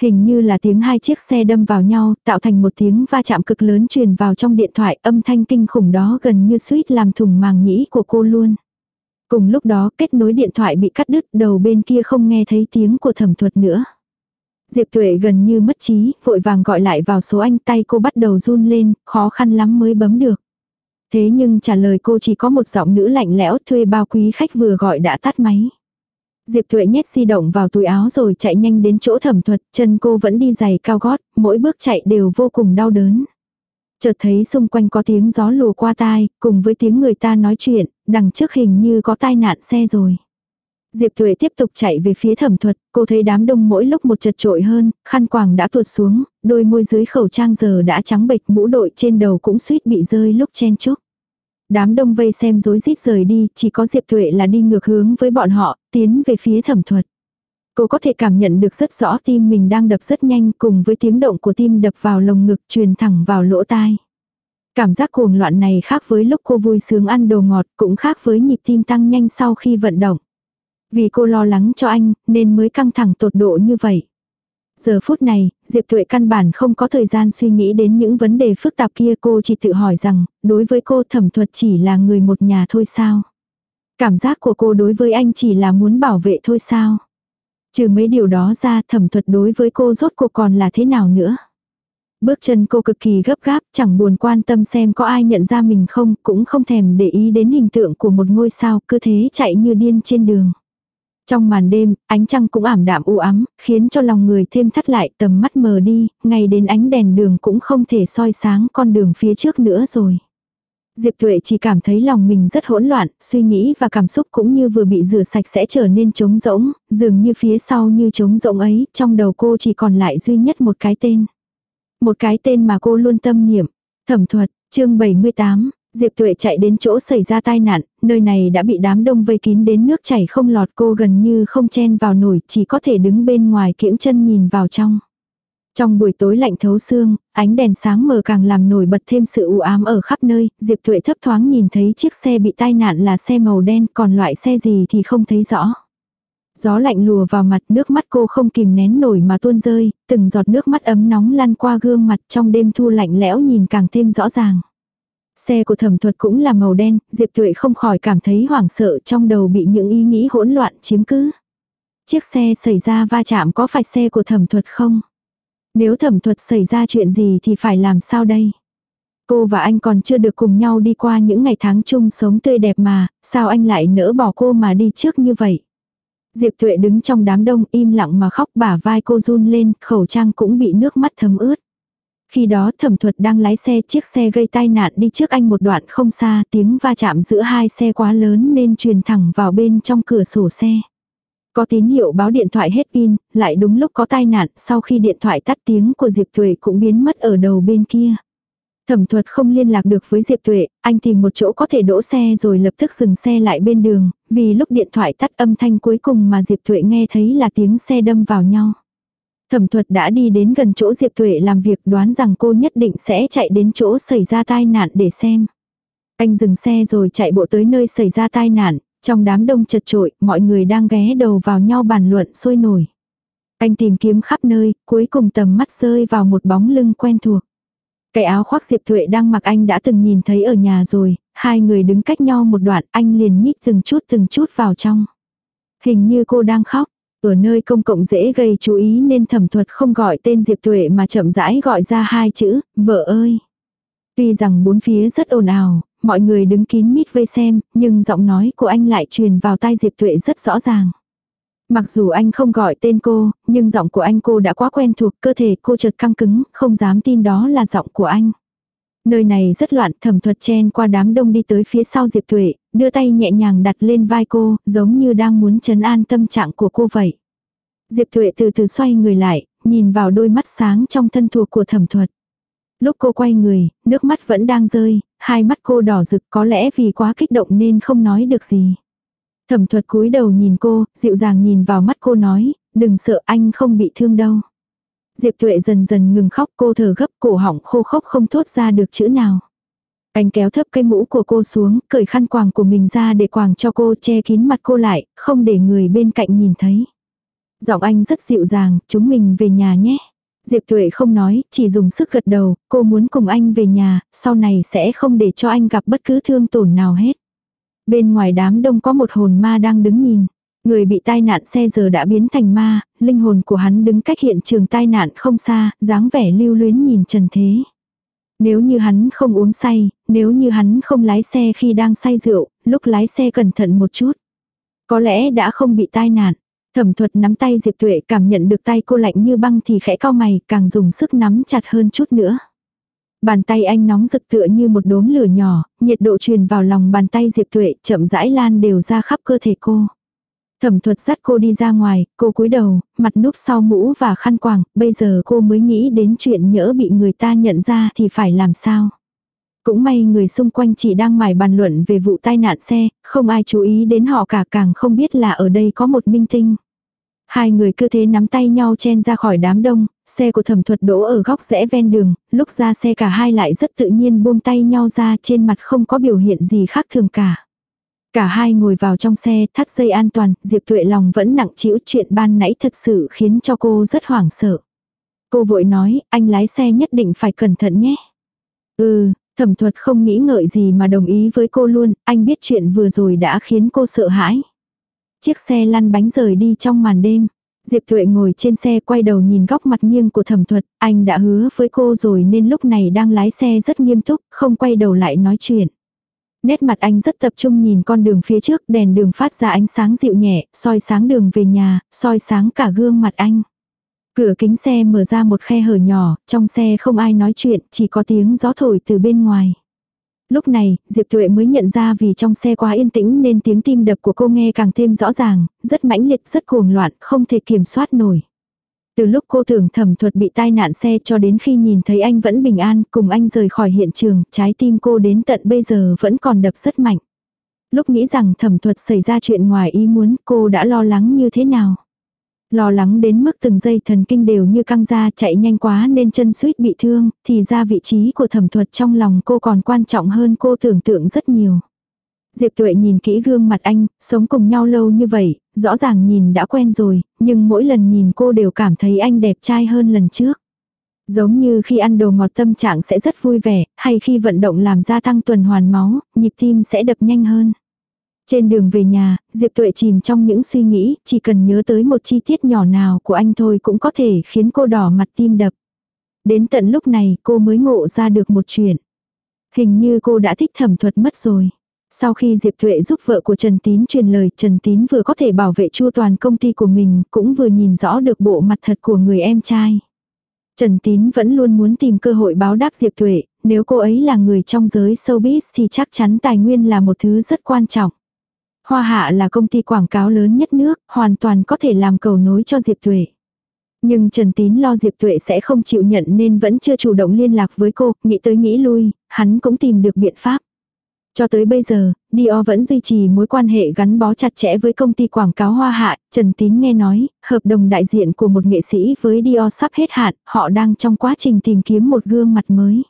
Speaker 1: Hình như là tiếng hai chiếc xe đâm vào nhau, tạo thành một tiếng va chạm cực lớn truyền vào trong điện thoại, âm thanh kinh khủng đó gần như suýt làm thủng màng nhĩ của cô luôn. Cùng lúc đó kết nối điện thoại bị cắt đứt, đầu bên kia không nghe thấy tiếng của thẩm thuật nữa. Diệp Tuệ gần như mất trí, vội vàng gọi lại vào số anh tay cô bắt đầu run lên, khó khăn lắm mới bấm được. Thế nhưng trả lời cô chỉ có một giọng nữ lạnh lẽo thuê bao quý khách vừa gọi đã tắt máy. Diệp Tuệ nhét di động vào túi áo rồi chạy nhanh đến chỗ thẩm thuật, chân cô vẫn đi giày cao gót, mỗi bước chạy đều vô cùng đau đớn. Chợt thấy xung quanh có tiếng gió lùa qua tai, cùng với tiếng người ta nói chuyện, đằng trước hình như có tai nạn xe rồi. Diệp Tuệ tiếp tục chạy về phía thẩm thuật, cô thấy đám đông mỗi lúc một chật trội hơn, khăn quàng đã tuột xuống, đôi môi dưới khẩu trang giờ đã trắng bệch mũ đội trên đầu cũng suýt bị rơi lúc chen chúc. Đám đông vây xem rối rít rời đi, chỉ có Diệp Tuệ là đi ngược hướng với bọn họ, tiến về phía thẩm thuật. Cô có thể cảm nhận được rất rõ tim mình đang đập rất nhanh cùng với tiếng động của tim đập vào lồng ngực truyền thẳng vào lỗ tai. Cảm giác cuồng loạn này khác với lúc cô vui sướng ăn đồ ngọt cũng khác với nhịp tim tăng nhanh sau khi vận động. Vì cô lo lắng cho anh nên mới căng thẳng tột độ như vậy. Giờ phút này, Diệp Tuệ căn bản không có thời gian suy nghĩ đến những vấn đề phức tạp kia cô chỉ tự hỏi rằng, đối với cô thẩm thuật chỉ là người một nhà thôi sao? Cảm giác của cô đối với anh chỉ là muốn bảo vệ thôi sao? Trừ mấy điều đó ra thẩm thuật đối với cô rốt cuộc còn là thế nào nữa? Bước chân cô cực kỳ gấp gáp, chẳng buồn quan tâm xem có ai nhận ra mình không, cũng không thèm để ý đến hình tượng của một ngôi sao, cứ thế chạy như điên trên đường. Trong màn đêm, ánh trăng cũng ảm đạm u ám, khiến cho lòng người thêm thắt lại tầm mắt mờ đi, ngay đến ánh đèn đường cũng không thể soi sáng con đường phía trước nữa rồi. Diệp Tuệ chỉ cảm thấy lòng mình rất hỗn loạn, suy nghĩ và cảm xúc cũng như vừa bị rửa sạch sẽ trở nên trống rỗng, dường như phía sau như trống rỗng ấy, trong đầu cô chỉ còn lại duy nhất một cái tên. Một cái tên mà cô luôn tâm niệm. Thẩm thuật, chương 78, Diệp Tuệ chạy đến chỗ xảy ra tai nạn, nơi này đã bị đám đông vây kín đến nước chảy không lọt cô gần như không chen vào nổi, chỉ có thể đứng bên ngoài kiễng chân nhìn vào trong. Trong buổi tối lạnh thấu xương, ánh đèn sáng mờ càng làm nổi bật thêm sự u ám ở khắp nơi, Diệp Tuệ thấp thoáng nhìn thấy chiếc xe bị tai nạn là xe màu đen, còn loại xe gì thì không thấy rõ. Gió lạnh lùa vào mặt nước mắt cô không kìm nén nổi mà tuôn rơi, từng giọt nước mắt ấm nóng lăn qua gương mặt trong đêm thu lạnh lẽo nhìn càng thêm rõ ràng. Xe của thẩm thuật cũng là màu đen, Diệp Tuệ không khỏi cảm thấy hoảng sợ trong đầu bị những ý nghĩ hỗn loạn chiếm cứ. Chiếc xe xảy ra va chạm có phải xe của thẩm thuật không? Nếu thẩm thuật xảy ra chuyện gì thì phải làm sao đây? Cô và anh còn chưa được cùng nhau đi qua những ngày tháng chung sống tươi đẹp mà, sao anh lại nỡ bỏ cô mà đi trước như vậy? Diệp Tuệ đứng trong đám đông im lặng mà khóc bả vai cô run lên, khẩu trang cũng bị nước mắt thấm ướt. Khi đó thẩm thuật đang lái xe chiếc xe gây tai nạn đi trước anh một đoạn không xa tiếng va chạm giữa hai xe quá lớn nên truyền thẳng vào bên trong cửa sổ xe. Có tín hiệu báo điện thoại hết pin, lại đúng lúc có tai nạn sau khi điện thoại tắt tiếng của Diệp Tuệ cũng biến mất ở đầu bên kia. Thẩm thuật không liên lạc được với Diệp Tuệ, anh tìm một chỗ có thể đỗ xe rồi lập tức dừng xe lại bên đường, vì lúc điện thoại tắt âm thanh cuối cùng mà Diệp Tuệ nghe thấy là tiếng xe đâm vào nhau. Thẩm thuật đã đi đến gần chỗ Diệp Tuệ làm việc đoán rằng cô nhất định sẽ chạy đến chỗ xảy ra tai nạn để xem. Anh dừng xe rồi chạy bộ tới nơi xảy ra tai nạn, trong đám đông chật trội, mọi người đang ghé đầu vào nhau bàn luận sôi nổi. Anh tìm kiếm khắp nơi, cuối cùng tầm mắt rơi vào một bóng lưng quen thuộc. Cái áo khoác Diệp Thuệ đang mặc anh đã từng nhìn thấy ở nhà rồi, hai người đứng cách nhau một đoạn, anh liền nhích từng chút từng chút vào trong. Hình như cô đang khóc, ở nơi công cộng dễ gây chú ý nên thẩm thuật không gọi tên Diệp Tuệ mà chậm rãi gọi ra hai chữ, vợ ơi. Tuy rằng bốn phía rất ồn ào, mọi người đứng kín mít vây xem, nhưng giọng nói của anh lại truyền vào tai Diệp Tuệ rất rõ ràng. Mặc dù anh không gọi tên cô, nhưng giọng của anh cô đã quá quen thuộc, cơ thể cô chợt căng cứng, không dám tin đó là giọng của anh. Nơi này rất loạn, thẩm thuật chen qua đám đông đi tới phía sau Diệp Tuệ, đưa tay nhẹ nhàng đặt lên vai cô, giống như đang muốn chấn an tâm trạng của cô vậy. Diệp Tuệ từ từ xoay người lại, nhìn vào đôi mắt sáng trong thân thuộc của thẩm thuật. Lúc cô quay người, nước mắt vẫn đang rơi, hai mắt cô đỏ rực có lẽ vì quá kích động nên không nói được gì. Thẩm thuật cúi đầu nhìn cô, dịu dàng nhìn vào mắt cô nói, đừng sợ anh không bị thương đâu. Diệp tuệ dần dần ngừng khóc cô thở gấp cổ họng khô khốc không thốt ra được chữ nào. Anh kéo thấp cây mũ của cô xuống, cởi khăn quàng của mình ra để quàng cho cô che kín mặt cô lại, không để người bên cạnh nhìn thấy. Giọng anh rất dịu dàng, chúng mình về nhà nhé. Diệp Tuệ không nói, chỉ dùng sức gật đầu, cô muốn cùng anh về nhà, sau này sẽ không để cho anh gặp bất cứ thương tổn nào hết. Bên ngoài đám đông có một hồn ma đang đứng nhìn. Người bị tai nạn xe giờ đã biến thành ma, linh hồn của hắn đứng cách hiện trường tai nạn không xa, dáng vẻ lưu luyến nhìn trần thế. Nếu như hắn không uống say, nếu như hắn không lái xe khi đang say rượu, lúc lái xe cẩn thận một chút. Có lẽ đã không bị tai nạn. Thẩm thuật nắm tay Diệp Tuệ cảm nhận được tay cô lạnh như băng thì khẽ cau mày, càng dùng sức nắm chặt hơn chút nữa. Bàn tay anh nóng rực tựa như một đốm lửa nhỏ, nhiệt độ truyền vào lòng bàn tay Diệp Tuệ chậm rãi lan đều ra khắp cơ thể cô. Thẩm thuật dắt cô đi ra ngoài, cô cúi đầu, mặt núp sau mũ và khăn quàng, bây giờ cô mới nghĩ đến chuyện nhỡ bị người ta nhận ra thì phải làm sao. Cũng may người xung quanh chỉ đang mải bàn luận về vụ tai nạn xe, không ai chú ý đến họ cả càng không biết là ở đây có một minh tinh. Hai người cứ thế nắm tay nhau chen ra khỏi đám đông, xe của thẩm thuật đỗ ở góc rẽ ven đường, lúc ra xe cả hai lại rất tự nhiên buông tay nhau ra trên mặt không có biểu hiện gì khác thường cả. Cả hai ngồi vào trong xe thắt dây an toàn, Diệp Tuệ lòng vẫn nặng chịu chuyện ban nãy thật sự khiến cho cô rất hoảng sợ. Cô vội nói, anh lái xe nhất định phải cẩn thận nhé. Ừ, thẩm thuật không nghĩ ngợi gì mà đồng ý với cô luôn, anh biết chuyện vừa rồi đã khiến cô sợ hãi. Chiếc xe lăn bánh rời đi trong màn đêm. Diệp Tuệ ngồi trên xe quay đầu nhìn góc mặt nghiêng của thẩm thuật, anh đã hứa với cô rồi nên lúc này đang lái xe rất nghiêm túc, không quay đầu lại nói chuyện. Nét mặt anh rất tập trung nhìn con đường phía trước, đèn đường phát ra ánh sáng dịu nhẹ, soi sáng đường về nhà, soi sáng cả gương mặt anh. Cửa kính xe mở ra một khe hở nhỏ, trong xe không ai nói chuyện, chỉ có tiếng gió thổi từ bên ngoài. Lúc này, Diệp Tuệ mới nhận ra vì trong xe quá yên tĩnh nên tiếng tim đập của cô nghe càng thêm rõ ràng, rất mãnh liệt, rất cuồng loạn, không thể kiểm soát nổi. Từ lúc cô tưởng thẩm thuật bị tai nạn xe cho đến khi nhìn thấy anh vẫn bình an, cùng anh rời khỏi hiện trường, trái tim cô đến tận bây giờ vẫn còn đập rất mạnh. Lúc nghĩ rằng thẩm thuật xảy ra chuyện ngoài ý muốn, cô đã lo lắng như thế nào. Lo lắng đến mức từng giây thần kinh đều như căng ra chạy nhanh quá nên chân suýt bị thương, thì ra vị trí của thẩm thuật trong lòng cô còn quan trọng hơn cô tưởng tượng rất nhiều. Diệp Tuệ nhìn kỹ gương mặt anh, sống cùng nhau lâu như vậy, rõ ràng nhìn đã quen rồi, nhưng mỗi lần nhìn cô đều cảm thấy anh đẹp trai hơn lần trước. Giống như khi ăn đồ ngọt tâm trạng sẽ rất vui vẻ, hay khi vận động làm gia tăng tuần hoàn máu, nhịp tim sẽ đập nhanh hơn. Trên đường về nhà, Diệp Tuệ chìm trong những suy nghĩ, chỉ cần nhớ tới một chi tiết nhỏ nào của anh thôi cũng có thể khiến cô đỏ mặt tim đập. Đến tận lúc này cô mới ngộ ra được một chuyện. Hình như cô đã thích thẩm thuật mất rồi. Sau khi Diệp Thuệ giúp vợ của Trần Tín truyền lời, Trần Tín vừa có thể bảo vệ chu toàn công ty của mình, cũng vừa nhìn rõ được bộ mặt thật của người em trai. Trần Tín vẫn luôn muốn tìm cơ hội báo đáp Diệp Thuệ, nếu cô ấy là người trong giới showbiz thì chắc chắn tài nguyên là một thứ rất quan trọng. Hoa Hạ là công ty quảng cáo lớn nhất nước, hoàn toàn có thể làm cầu nối cho Diệp Thuệ. Nhưng Trần Tín lo Diệp Tuệ sẽ không chịu nhận nên vẫn chưa chủ động liên lạc với cô, nghĩ tới nghĩ lui, hắn cũng tìm được biện pháp. Cho tới bây giờ, Dior vẫn duy trì mối quan hệ gắn bó chặt chẽ với công ty quảng cáo Hoa Hạ. Trần Tín nghe nói, hợp đồng đại diện của một nghệ sĩ với Dior sắp hết hạn, họ đang trong quá trình tìm kiếm một gương mặt mới.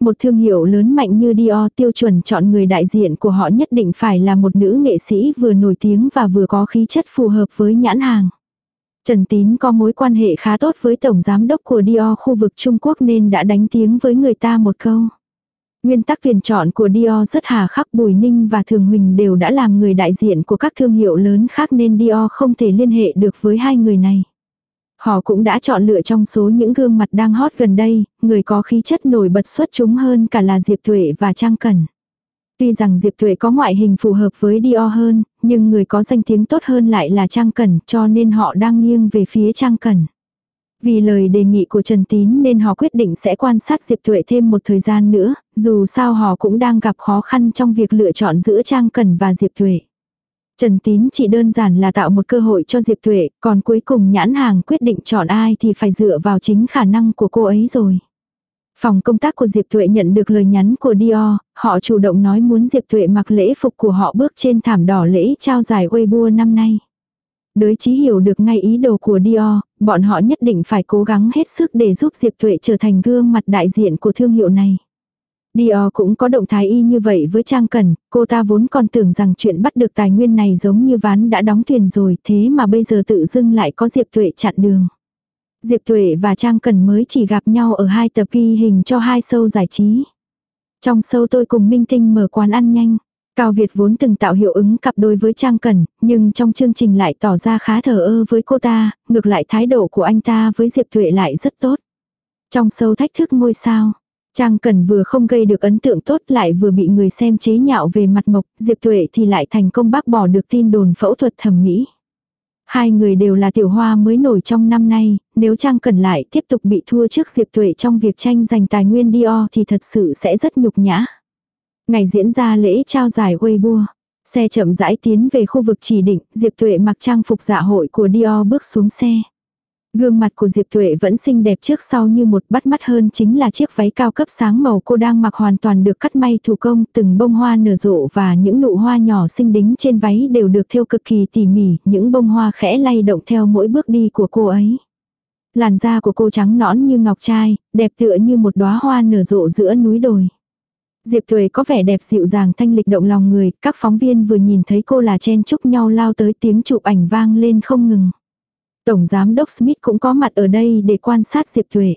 Speaker 1: Một thương hiệu lớn mạnh như Dior tiêu chuẩn chọn người đại diện của họ nhất định phải là một nữ nghệ sĩ vừa nổi tiếng và vừa có khí chất phù hợp với nhãn hàng. Trần Tín có mối quan hệ khá tốt với tổng giám đốc của Dior khu vực Trung Quốc nên đã đánh tiếng với người ta một câu. Nguyên tắc tuyển chọn của Dior rất hà khắc Bùi Ninh và Thường Huỳnh đều đã làm người đại diện của các thương hiệu lớn khác nên Dior không thể liên hệ được với hai người này. Họ cũng đã chọn lựa trong số những gương mặt đang hot gần đây, người có khí chất nổi bật xuất chúng hơn cả là Diệp Thuệ và Trang Cẩn. Tuy rằng Diệp Thuệ có ngoại hình phù hợp với Dior hơn, nhưng người có danh tiếng tốt hơn lại là Trang Cẩn cho nên họ đang nghiêng về phía Trang Cẩn. Vì lời đề nghị của Trần Tín nên họ quyết định sẽ quan sát Diệp Tuệ thêm một thời gian nữa, dù sao họ cũng đang gặp khó khăn trong việc lựa chọn giữa Trang Cẩn và Diệp Tuệ. Trần Tín chỉ đơn giản là tạo một cơ hội cho Diệp Tuệ, còn cuối cùng nhãn hàng quyết định chọn ai thì phải dựa vào chính khả năng của cô ấy rồi. Phòng công tác của Diệp Tuệ nhận được lời nhắn của Dior, họ chủ động nói muốn Diệp Tuệ mặc lễ phục của họ bước trên thảm đỏ lễ trao giải Weibo năm nay. Đới chí hiểu được ngay ý đồ của Dior, bọn họ nhất định phải cố gắng hết sức để giúp Diệp Tuệ trở thành gương mặt đại diện của thương hiệu này. Dior cũng có động thái y như vậy với Trang Cần, cô ta vốn còn tưởng rằng chuyện bắt được tài nguyên này giống như ván đã đóng thuyền rồi, thế mà bây giờ tự dưng lại có Diệp Tuệ chặn đường. Diệp Tuệ và Trang Cần mới chỉ gặp nhau ở hai tập ghi hình cho hai show giải trí. Trong show tôi cùng Minh Tinh mở quán ăn nhanh. Cao Việt vốn từng tạo hiệu ứng cặp đôi với Trang Cần, nhưng trong chương trình lại tỏ ra khá thờ ơ với cô ta, ngược lại thái độ của anh ta với Diệp Thụy lại rất tốt. Trong sâu thách thức ngôi sao, Trang Cần vừa không gây được ấn tượng tốt lại vừa bị người xem chế nhạo về mặt mộc, Diệp Tuệ thì lại thành công bác bỏ được tin đồn phẫu thuật thẩm mỹ. Hai người đều là tiểu hoa mới nổi trong năm nay, nếu Trang Cần lại tiếp tục bị thua trước Diệp Tuệ trong việc tranh giành tài nguyên Dior thì thật sự sẽ rất nhục nhã. Ngày diễn ra lễ trao giải Weibo. Xe chậm rãi tiến về khu vực chỉ định, Diệp Tuệ mặc trang phục dạ hội của Dior bước xuống xe. Gương mặt của Diệp Tuệ vẫn xinh đẹp trước sau như một bắt mắt hơn chính là chiếc váy cao cấp sáng màu cô đang mặc hoàn toàn được cắt may thủ công, từng bông hoa nở rộ và những nụ hoa nhỏ xinh đính trên váy đều được thêu cực kỳ tỉ mỉ, những bông hoa khẽ lay động theo mỗi bước đi của cô ấy. Làn da của cô trắng nõn như ngọc trai, đẹp tựa như một đóa hoa nở rộ giữa núi đồi. Diệp Tuệ có vẻ đẹp dịu dàng thanh lịch động lòng người, các phóng viên vừa nhìn thấy cô là chen chúc nhau lao tới tiếng chụp ảnh vang lên không ngừng. Tổng giám đốc Smith cũng có mặt ở đây để quan sát Diệp Tuệ.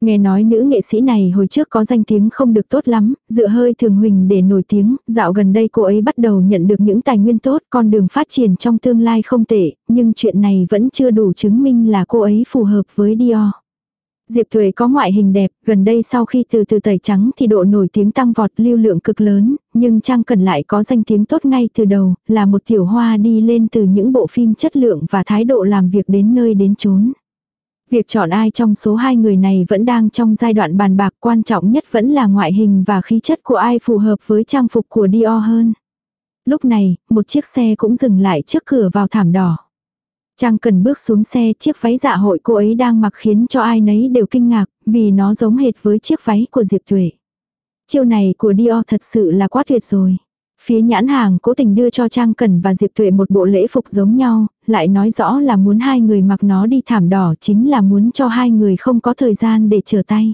Speaker 1: Nghe nói nữ nghệ sĩ này hồi trước có danh tiếng không được tốt lắm, dựa hơi thường huỳnh để nổi tiếng, dạo gần đây cô ấy bắt đầu nhận được những tài nguyên tốt, con đường phát triển trong tương lai không tệ, nhưng chuyện này vẫn chưa đủ chứng minh là cô ấy phù hợp với Dior. Diệp Thuệ có ngoại hình đẹp, gần đây sau khi từ từ tẩy trắng thì độ nổi tiếng tăng vọt lưu lượng cực lớn, nhưng Trang Cần lại có danh tiếng tốt ngay từ đầu, là một tiểu hoa đi lên từ những bộ phim chất lượng và thái độ làm việc đến nơi đến chốn. Việc chọn ai trong số hai người này vẫn đang trong giai đoạn bàn bạc quan trọng nhất vẫn là ngoại hình và khí chất của ai phù hợp với trang phục của Dior hơn. Lúc này, một chiếc xe cũng dừng lại trước cửa vào thảm đỏ. Trang cần bước xuống xe chiếc váy dạ hội cô ấy đang mặc khiến cho ai nấy đều kinh ngạc, vì nó giống hệt với chiếc váy của Diệp Tuệ. Chiêu này của Dior thật sự là quá tuyệt rồi. Phía nhãn hàng cố tình đưa cho Trang Cẩn và Diệp Tuệ một bộ lễ phục giống nhau, lại nói rõ là muốn hai người mặc nó đi thảm đỏ chính là muốn cho hai người không có thời gian để trở tay.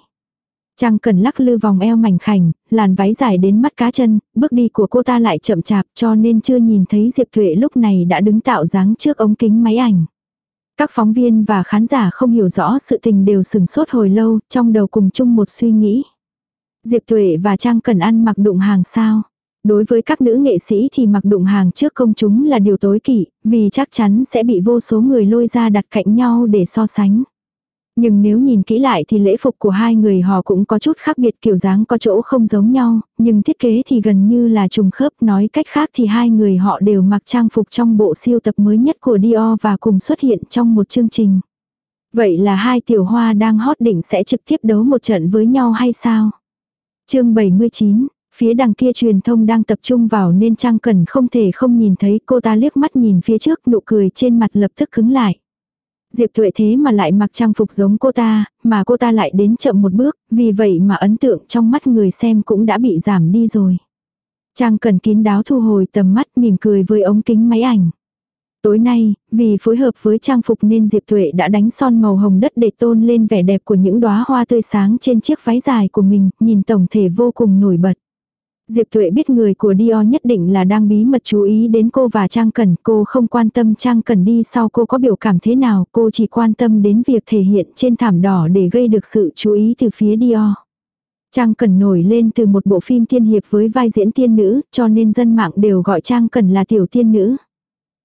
Speaker 1: Trang cần lắc lư vòng eo mảnh khảnh, làn váy dài đến mắt cá chân, bước đi của cô ta lại chậm chạp cho nên chưa nhìn thấy Diệp Thụy lúc này đã đứng tạo dáng trước ống kính máy ảnh. Các phóng viên và khán giả không hiểu rõ sự tình đều sừng sốt hồi lâu, trong đầu cùng chung một suy nghĩ. Diệp Tuệ và Trang Cần ăn mặc đụng hàng sao. Đối với các nữ nghệ sĩ thì mặc đụng hàng trước công chúng là điều tối kỵ, vì chắc chắn sẽ bị vô số người lôi ra đặt cạnh nhau để so sánh. Nhưng nếu nhìn kỹ lại thì lễ phục của hai người họ cũng có chút khác biệt kiểu dáng có chỗ không giống nhau, nhưng thiết kế thì gần như là trùng khớp nói cách khác thì hai người họ đều mặc trang phục trong bộ siêu tập mới nhất của Dior và cùng xuất hiện trong một chương trình. Vậy là hai tiểu hoa đang hot đỉnh sẽ trực tiếp đấu một trận với nhau hay sao? chương 79, phía đằng kia truyền thông đang tập trung vào nên Trang Cần không thể không nhìn thấy cô ta liếc mắt nhìn phía trước nụ cười trên mặt lập tức cứng lại. Diệp Tuệ thế mà lại mặc trang phục giống cô ta, mà cô ta lại đến chậm một bước, vì vậy mà ấn tượng trong mắt người xem cũng đã bị giảm đi rồi. Trang cần kín đáo thu hồi tầm mắt mỉm cười với ống kính máy ảnh. Tối nay, vì phối hợp với trang phục nên Diệp Tuệ đã đánh son màu hồng đất để tôn lên vẻ đẹp của những đóa hoa tươi sáng trên chiếc váy dài của mình, nhìn tổng thể vô cùng nổi bật. Diệp Tuệ biết người của Dior nhất định là đang bí mật chú ý đến cô và Trang Cẩn. Cô không quan tâm Trang Cẩn đi sau cô có biểu cảm thế nào. Cô chỉ quan tâm đến việc thể hiện trên thảm đỏ để gây được sự chú ý từ phía Dior. Trang Cẩn nổi lên từ một bộ phim tiên hiệp với vai diễn tiên nữ, cho nên dân mạng đều gọi Trang Cẩn là tiểu tiên nữ.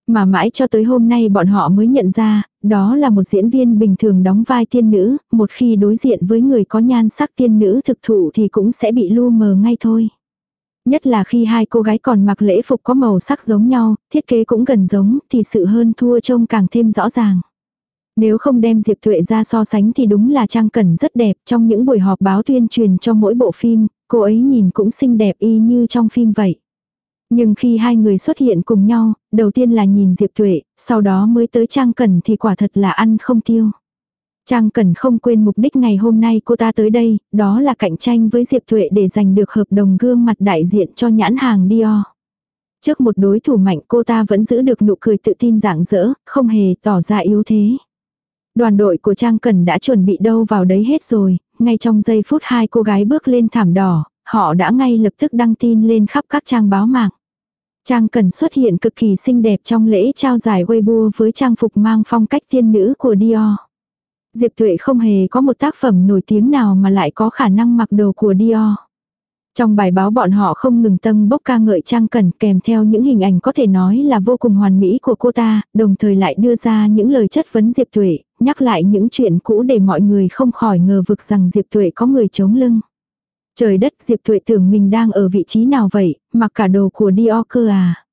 Speaker 1: Mà mãi cho tới hôm nay bọn họ mới nhận ra, đó là một diễn viên bình thường đóng vai tiên nữ, một khi đối diện với người có nhan sắc tiên nữ thực thụ thì cũng sẽ bị lu mờ ngay thôi. Nhất là khi hai cô gái còn mặc lễ phục có màu sắc giống nhau, thiết kế cũng gần giống, thì sự hơn thua trông càng thêm rõ ràng. Nếu không đem Diệp Thuệ ra so sánh thì đúng là Trang Cẩn rất đẹp trong những buổi họp báo tuyên truyền cho mỗi bộ phim, cô ấy nhìn cũng xinh đẹp y như trong phim vậy. Nhưng khi hai người xuất hiện cùng nhau, đầu tiên là nhìn Diệp Thuệ, sau đó mới tới Trang Cẩn thì quả thật là ăn không tiêu. Trang Cần không quên mục đích ngày hôm nay cô ta tới đây, đó là cạnh tranh với Diệp Thuệ để giành được hợp đồng gương mặt đại diện cho nhãn hàng Dior. Trước một đối thủ mạnh cô ta vẫn giữ được nụ cười tự tin rạng rỡ, không hề tỏ ra yếu thế. Đoàn đội của Trang Cần đã chuẩn bị đâu vào đấy hết rồi, ngay trong giây phút hai cô gái bước lên thảm đỏ, họ đã ngay lập tức đăng tin lên khắp các trang báo mạng. Trang Cần xuất hiện cực kỳ xinh đẹp trong lễ trao giải Weibo với trang phục mang phong cách tiên nữ của Dior. Diệp Tuệ không hề có một tác phẩm nổi tiếng nào mà lại có khả năng mặc đồ của Dior. Trong bài báo bọn họ không ngừng tân bốc ca ngợi Trang Cẩn kèm theo những hình ảnh có thể nói là vô cùng hoàn mỹ của cô ta, đồng thời lại đưa ra những lời chất vấn Diệp Tuệ, nhắc lại những chuyện cũ để mọi người không khỏi ngờ vực rằng Diệp Tuệ có người chống lưng. Trời đất Diệp Tuệ tưởng mình đang ở vị trí nào vậy, mặc cả đồ của Dior cơ à.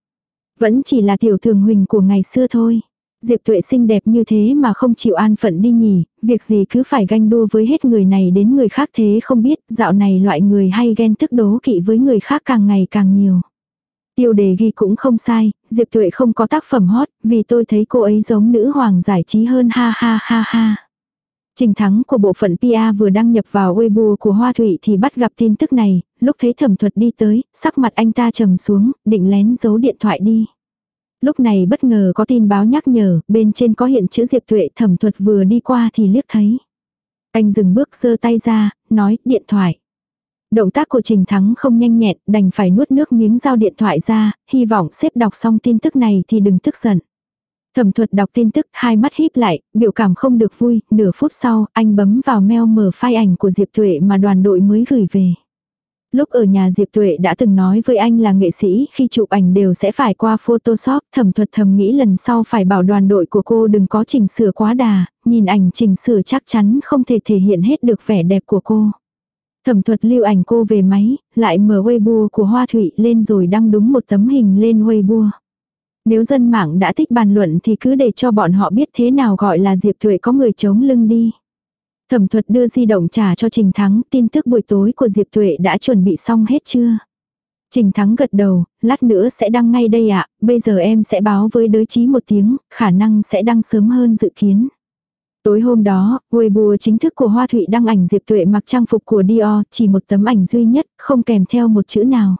Speaker 1: Vẫn chỉ là tiểu thường huỳnh của ngày xưa thôi. Diệp Tuệ xinh đẹp như thế mà không chịu an phận đi nhỉ, việc gì cứ phải ganh đua với hết người này đến người khác thế không biết, dạo này loại người hay ghen tức đố kỵ với người khác càng ngày càng nhiều. Tiêu đề ghi cũng không sai, Diệp Tuệ không có tác phẩm hot, vì tôi thấy cô ấy giống nữ hoàng giải trí hơn ha ha ha ha. Trình thắng của bộ phận PA vừa đăng nhập vào Weibo của Hoa Thụy thì bắt gặp tin tức này, lúc thấy thẩm thuật đi tới, sắc mặt anh ta trầm xuống, định lén giấu điện thoại đi. Lúc này bất ngờ có tin báo nhắc nhở, bên trên có hiện chữ Diệp Tuệ thẩm thuật vừa đi qua thì liếc thấy. Anh dừng bước giơ tay ra, nói, điện thoại. Động tác của Trình Thắng không nhanh nhẹn, đành phải nuốt nước miếng giao điện thoại ra, hy vọng xếp đọc xong tin tức này thì đừng tức giận. Thẩm thuật đọc tin tức, hai mắt híp lại, biểu cảm không được vui, nửa phút sau, anh bấm vào mail mở file ảnh của Diệp Tuệ mà đoàn đội mới gửi về. Lúc ở nhà Diệp Tuệ đã từng nói với anh là nghệ sĩ, khi chụp ảnh đều sẽ phải qua Photoshop, thẩm thuật thầm nghĩ lần sau phải bảo đoàn đội của cô đừng có chỉnh sửa quá đà, nhìn ảnh chỉnh sửa chắc chắn không thể thể hiện hết được vẻ đẹp của cô. Thẩm thuật lưu ảnh cô về máy, lại mở Weibo của Hoa Thụy lên rồi đăng đúng một tấm hình lên Weibo. Nếu dân mạng đã thích bàn luận thì cứ để cho bọn họ biết thế nào gọi là Diệp Tuệ có người chống lưng đi. Thẩm thuật đưa di động trả cho Trình Thắng, tin tức buổi tối của Diệp Tuệ đã chuẩn bị xong hết chưa? Trình Thắng gật đầu, lát nữa sẽ đăng ngay đây ạ, bây giờ em sẽ báo với đối chí một tiếng, khả năng sẽ đăng sớm hơn dự kiến. Tối hôm đó, Weibo chính thức của Hoa Thụy đăng ảnh Diệp Tuệ mặc trang phục của Dior, chỉ một tấm ảnh duy nhất, không kèm theo một chữ nào.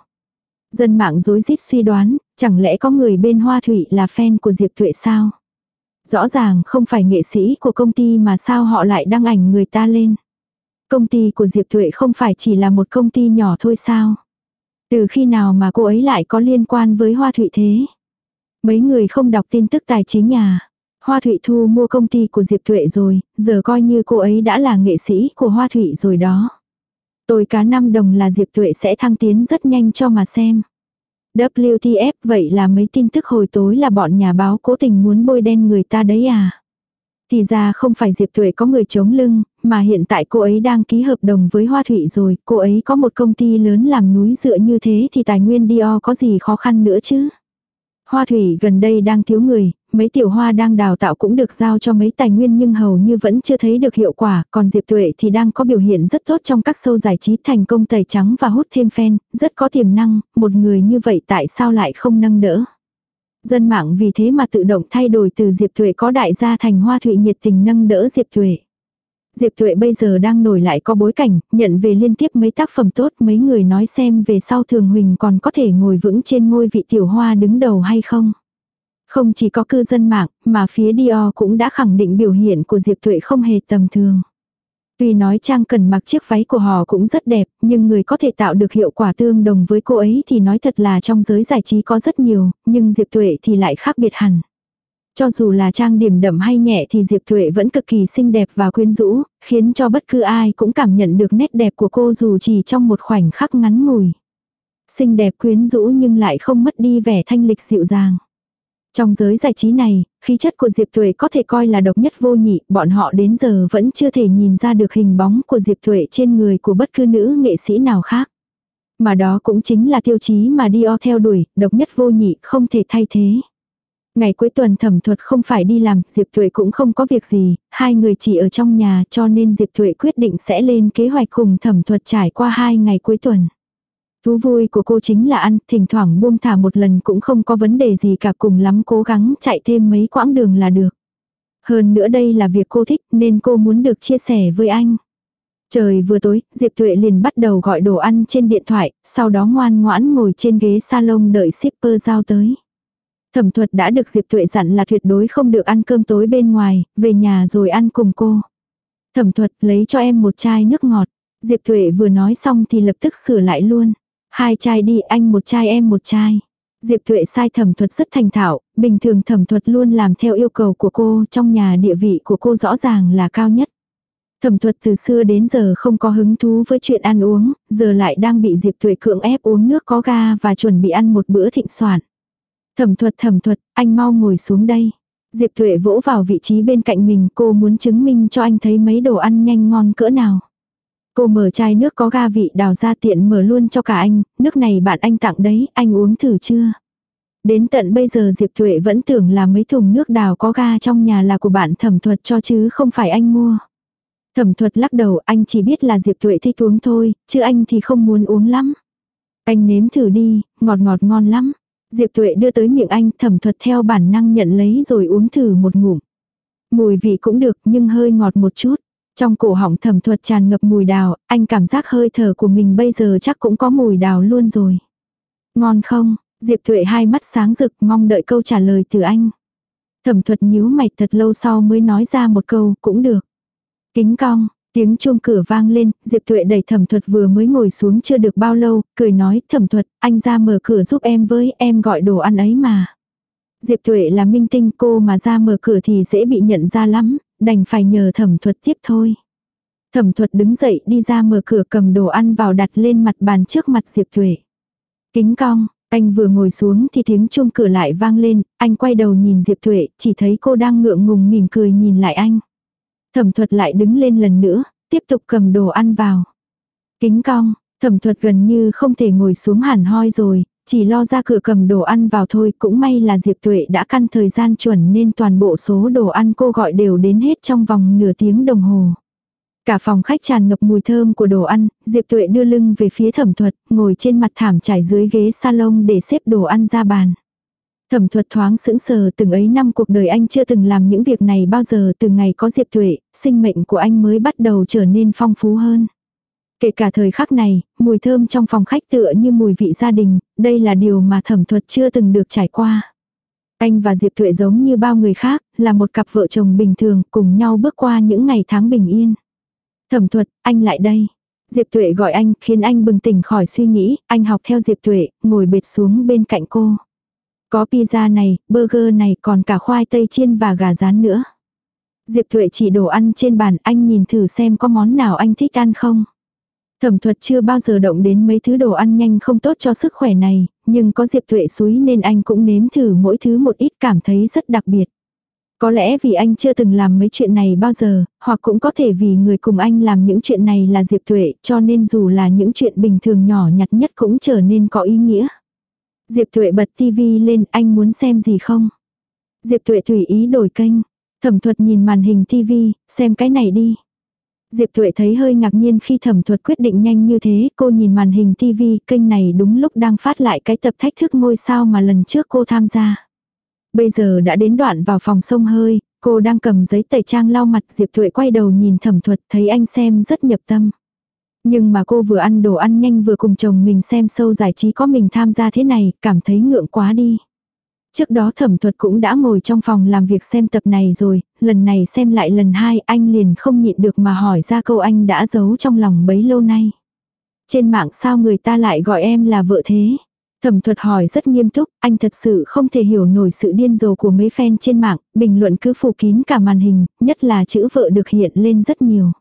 Speaker 1: Dân mạng rối rít suy đoán, chẳng lẽ có người bên Hoa Thụy là fan của Diệp Tuệ sao? Rõ ràng không phải nghệ sĩ của công ty mà sao họ lại đăng ảnh người ta lên. Công ty của Diệp Thuệ không phải chỉ là một công ty nhỏ thôi sao? Từ khi nào mà cô ấy lại có liên quan với Hoa Thụy thế? Mấy người không đọc tin tức tài chính nhà. Hoa Thụy Thu mua công ty của Diệp Thuệ rồi, giờ coi như cô ấy đã là nghệ sĩ của Hoa Thụy rồi đó. Tôi cá 5 đồng là Diệp Tuệ sẽ thăng tiến rất nhanh cho mà xem. WTF vậy là mấy tin tức hồi tối là bọn nhà báo cố tình muốn bôi đen người ta đấy à. Thì ra không phải Diệp Tuệ có người chống lưng, mà hiện tại cô ấy đang ký hợp đồng với Hoa Thụy rồi, cô ấy có một công ty lớn làm núi dựa như thế thì tài nguyên Dior có gì khó khăn nữa chứ. Hoa Thủy gần đây đang thiếu người, mấy tiểu hoa đang đào tạo cũng được giao cho mấy tài nguyên nhưng hầu như vẫn chưa thấy được hiệu quả, còn Diệp Tuệ thì đang có biểu hiện rất tốt trong các show giải trí thành công tẩy trắng và hút thêm fan, rất có tiềm năng, một người như vậy tại sao lại không nâng đỡ. Dân mạng vì thế mà tự động thay đổi từ Diệp Tuệ có đại gia thành Hoa Thụy nhiệt tình nâng đỡ Diệp Tuệ. Diệp Tuệ bây giờ đang nổi lại có bối cảnh, nhận về liên tiếp mấy tác phẩm tốt, mấy người nói xem về sau Thường Huỳnh còn có thể ngồi vững trên ngôi vị tiểu hoa đứng đầu hay không. Không chỉ có cư dân mạng, mà phía Dior cũng đã khẳng định biểu hiện của Diệp thụy không hề tầm thường. Tuy nói Trang cần mặc chiếc váy của họ cũng rất đẹp, nhưng người có thể tạo được hiệu quả tương đồng với cô ấy thì nói thật là trong giới giải trí có rất nhiều, nhưng Diệp thụy thì lại khác biệt hẳn. Cho dù là trang điểm đậm hay nhẹ thì Diệp thụy vẫn cực kỳ xinh đẹp và quyến rũ, khiến cho bất cứ ai cũng cảm nhận được nét đẹp của cô dù chỉ trong một khoảnh khắc ngắn ngủi. Xinh đẹp quyến rũ nhưng lại không mất đi vẻ thanh lịch dịu dàng. Trong giới giải trí này, khí chất của Diệp Tuệ có thể coi là độc nhất vô nhị, bọn họ đến giờ vẫn chưa thể nhìn ra được hình bóng của Diệp Tuệ trên người của bất cứ nữ nghệ sĩ nào khác. Mà đó cũng chính là tiêu chí mà Dior theo đuổi, độc nhất vô nhị, không thể thay thế. Ngày cuối tuần thẩm thuật không phải đi làm, Diệp Thuệ cũng không có việc gì, hai người chỉ ở trong nhà cho nên Diệp Thuệ quyết định sẽ lên kế hoạch cùng thẩm thuật trải qua hai ngày cuối tuần. Thú vui của cô chính là ăn, thỉnh thoảng buông thả một lần cũng không có vấn đề gì cả cùng lắm cố gắng chạy thêm mấy quãng đường là được. Hơn nữa đây là việc cô thích nên cô muốn được chia sẻ với anh. Trời vừa tối, Diệp Tuệ liền bắt đầu gọi đồ ăn trên điện thoại, sau đó ngoan ngoãn ngồi trên ghế salon đợi shipper giao tới. Thẩm thuật đã được Diệp Tuệ dặn là tuyệt đối không được ăn cơm tối bên ngoài, về nhà rồi ăn cùng cô. Thẩm thuật lấy cho em một chai nước ngọt. Diệp Tuệ vừa nói xong thì lập tức sửa lại luôn. Hai chai đi anh một chai em một chai. Diệp Tuệ sai thẩm thuật rất thành thạo, bình thường thẩm thuật luôn làm theo yêu cầu của cô, trong nhà địa vị của cô rõ ràng là cao nhất. Thẩm thuật từ xưa đến giờ không có hứng thú với chuyện ăn uống, giờ lại đang bị Diệp Tuệ cưỡng ép uống nước có ga và chuẩn bị ăn một bữa thịnh soạn. Thẩm thuật thẩm thuật, anh mau ngồi xuống đây. Diệp Tuệ vỗ vào vị trí bên cạnh mình cô muốn chứng minh cho anh thấy mấy đồ ăn nhanh ngon cỡ nào. Cô mở chai nước có ga vị đào ra tiện mở luôn cho cả anh, nước này bạn anh tặng đấy, anh uống thử chưa? Đến tận bây giờ Diệp Tuệ vẫn tưởng là mấy thùng nước đào có ga trong nhà là của bạn thẩm thuật cho chứ không phải anh mua. Thẩm thuật lắc đầu anh chỉ biết là Diệp Tuệ thích uống thôi, chứ anh thì không muốn uống lắm. Anh nếm thử đi, ngọt ngọt ngon lắm. Diệp Tuệ đưa tới miệng anh thẩm thuật theo bản năng nhận lấy rồi uống thử một ngụm. Mùi vị cũng được nhưng hơi ngọt một chút. Trong cổ họng thẩm thuật tràn ngập mùi đào, anh cảm giác hơi thở của mình bây giờ chắc cũng có mùi đào luôn rồi. Ngon không? Diệp Tuệ hai mắt sáng rực mong đợi câu trả lời từ anh. Thẩm thuật nhíu mày thật lâu sau mới nói ra một câu cũng được. Kính cong, tiếng chuông cửa vang lên, Diệp Tuệ đẩy thẩm thuật vừa mới ngồi xuống chưa được bao lâu, cười nói thẩm thuật, anh ra mở cửa giúp em với, em gọi đồ ăn ấy mà. Diệp Tuệ là minh tinh cô mà ra mở cửa thì dễ bị nhận ra lắm, đành phải nhờ thẩm thuật tiếp thôi. Thẩm thuật đứng dậy đi ra mở cửa cầm đồ ăn vào đặt lên mặt bàn trước mặt Diệp Thuệ. Kính cong, anh vừa ngồi xuống thì tiếng chuông cửa lại vang lên, anh quay đầu nhìn Diệp Thuệ, chỉ thấy cô đang ngượng ngùng mỉm cười nhìn lại anh. Thẩm thuật lại đứng lên lần nữa, tiếp tục cầm đồ ăn vào. Kính cong, thẩm thuật gần như không thể ngồi xuống hẳn hoi rồi, chỉ lo ra cửa cầm đồ ăn vào thôi, cũng may là Diệp Tuệ đã căn thời gian chuẩn nên toàn bộ số đồ ăn cô gọi đều đến hết trong vòng nửa tiếng đồng hồ. Cả phòng khách tràn ngập mùi thơm của đồ ăn, Diệp Tuệ đưa lưng về phía thẩm thuật, ngồi trên mặt thảm trải dưới ghế salon để xếp đồ ăn ra bàn. Thẩm thuật thoáng sững sờ từng ấy năm cuộc đời anh chưa từng làm những việc này bao giờ từ ngày có Diệp Tuệ, sinh mệnh của anh mới bắt đầu trở nên phong phú hơn. Kể cả thời khắc này, mùi thơm trong phòng khách tựa như mùi vị gia đình, đây là điều mà thẩm thuật chưa từng được trải qua. Anh và Diệp Tuệ giống như bao người khác, là một cặp vợ chồng bình thường, cùng nhau bước qua những ngày tháng bình yên. Thẩm thuật, anh lại đây. Diệp Tuệ gọi anh, khiến anh bừng tỉnh khỏi suy nghĩ, anh học theo Diệp Tuệ, ngồi bệt xuống bên cạnh cô. Có pizza này, burger này, còn cả khoai tây chiên và gà rán nữa. Diệp Tuệ chỉ đồ ăn trên bàn, anh nhìn thử xem có món nào anh thích ăn không. Thẩm thuật chưa bao giờ động đến mấy thứ đồ ăn nhanh không tốt cho sức khỏe này, nhưng có Diệp Thuệ suối nên anh cũng nếm thử mỗi thứ một ít cảm thấy rất đặc biệt. Có lẽ vì anh chưa từng làm mấy chuyện này bao giờ, hoặc cũng có thể vì người cùng anh làm những chuyện này là Diệp Thuệ, cho nên dù là những chuyện bình thường nhỏ nhặt nhất cũng trở nên có ý nghĩa. Diệp Thuệ bật tivi lên, anh muốn xem gì không? Diệp Thuệ tùy ý đổi kênh. Thẩm thuật nhìn màn hình tivi, xem cái này đi. Diệp Tuệ thấy hơi ngạc nhiên khi thẩm thuật quyết định nhanh như thế, cô nhìn màn hình TV kênh này đúng lúc đang phát lại cái tập thách thức ngôi sao mà lần trước cô tham gia. Bây giờ đã đến đoạn vào phòng sông hơi, cô đang cầm giấy tẩy trang lau mặt Diệp Tuệ quay đầu nhìn thẩm thuật thấy anh xem rất nhập tâm. Nhưng mà cô vừa ăn đồ ăn nhanh vừa cùng chồng mình xem sâu giải trí có mình tham gia thế này, cảm thấy ngượng quá đi. Trước đó thẩm thuật cũng đã ngồi trong phòng làm việc xem tập này rồi, lần này xem lại lần hai anh liền không nhịn được mà hỏi ra câu anh đã giấu trong lòng bấy lâu nay. Trên mạng sao người ta lại gọi em là vợ thế? Thẩm thuật hỏi rất nghiêm túc, anh thật sự không thể hiểu nổi sự điên rồ của mấy fan trên mạng, bình luận cứ phủ kín cả màn hình, nhất là chữ vợ được hiện lên rất nhiều.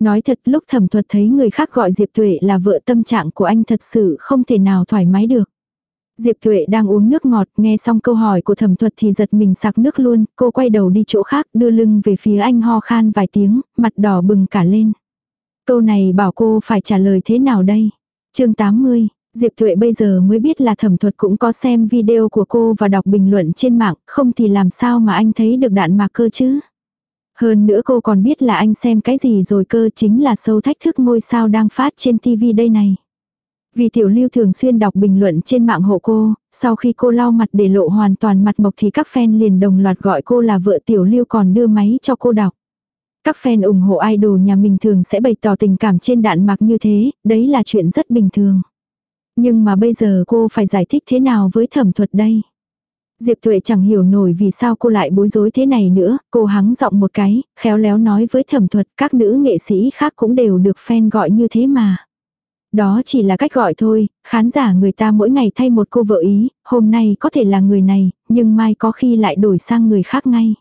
Speaker 1: Nói thật lúc thẩm thuật thấy người khác gọi Diệp Tuệ là vợ tâm trạng của anh thật sự không thể nào thoải mái được. Diệp Thuệ đang uống nước ngọt, nghe xong câu hỏi của thẩm thuật thì giật mình sặc nước luôn, cô quay đầu đi chỗ khác, đưa lưng về phía anh ho khan vài tiếng, mặt đỏ bừng cả lên. Câu này bảo cô phải trả lời thế nào đây? chương 80, Diệp Thuệ bây giờ mới biết là thẩm thuật cũng có xem video của cô và đọc bình luận trên mạng, không thì làm sao mà anh thấy được đạn mạc cơ chứ? Hơn nữa cô còn biết là anh xem cái gì rồi cơ chính là sâu thách thức ngôi sao đang phát trên TV đây này. Vì tiểu lưu thường xuyên đọc bình luận trên mạng hộ cô, sau khi cô lau mặt để lộ hoàn toàn mặt mộc thì các fan liền đồng loạt gọi cô là vợ tiểu lưu còn đưa máy cho cô đọc. Các fan ủng hộ idol nhà mình thường sẽ bày tỏ tình cảm trên đạn mạc như thế, đấy là chuyện rất bình thường. Nhưng mà bây giờ cô phải giải thích thế nào với thẩm thuật đây? Diệp Tuệ chẳng hiểu nổi vì sao cô lại bối rối thế này nữa, cô hắng giọng một cái, khéo léo nói với thẩm thuật các nữ nghệ sĩ khác cũng đều được fan gọi như thế mà. Đó chỉ là cách gọi thôi, khán giả người ta mỗi ngày thay một cô vợ ý, hôm nay có thể là người này, nhưng mai có khi lại đổi sang người khác ngay.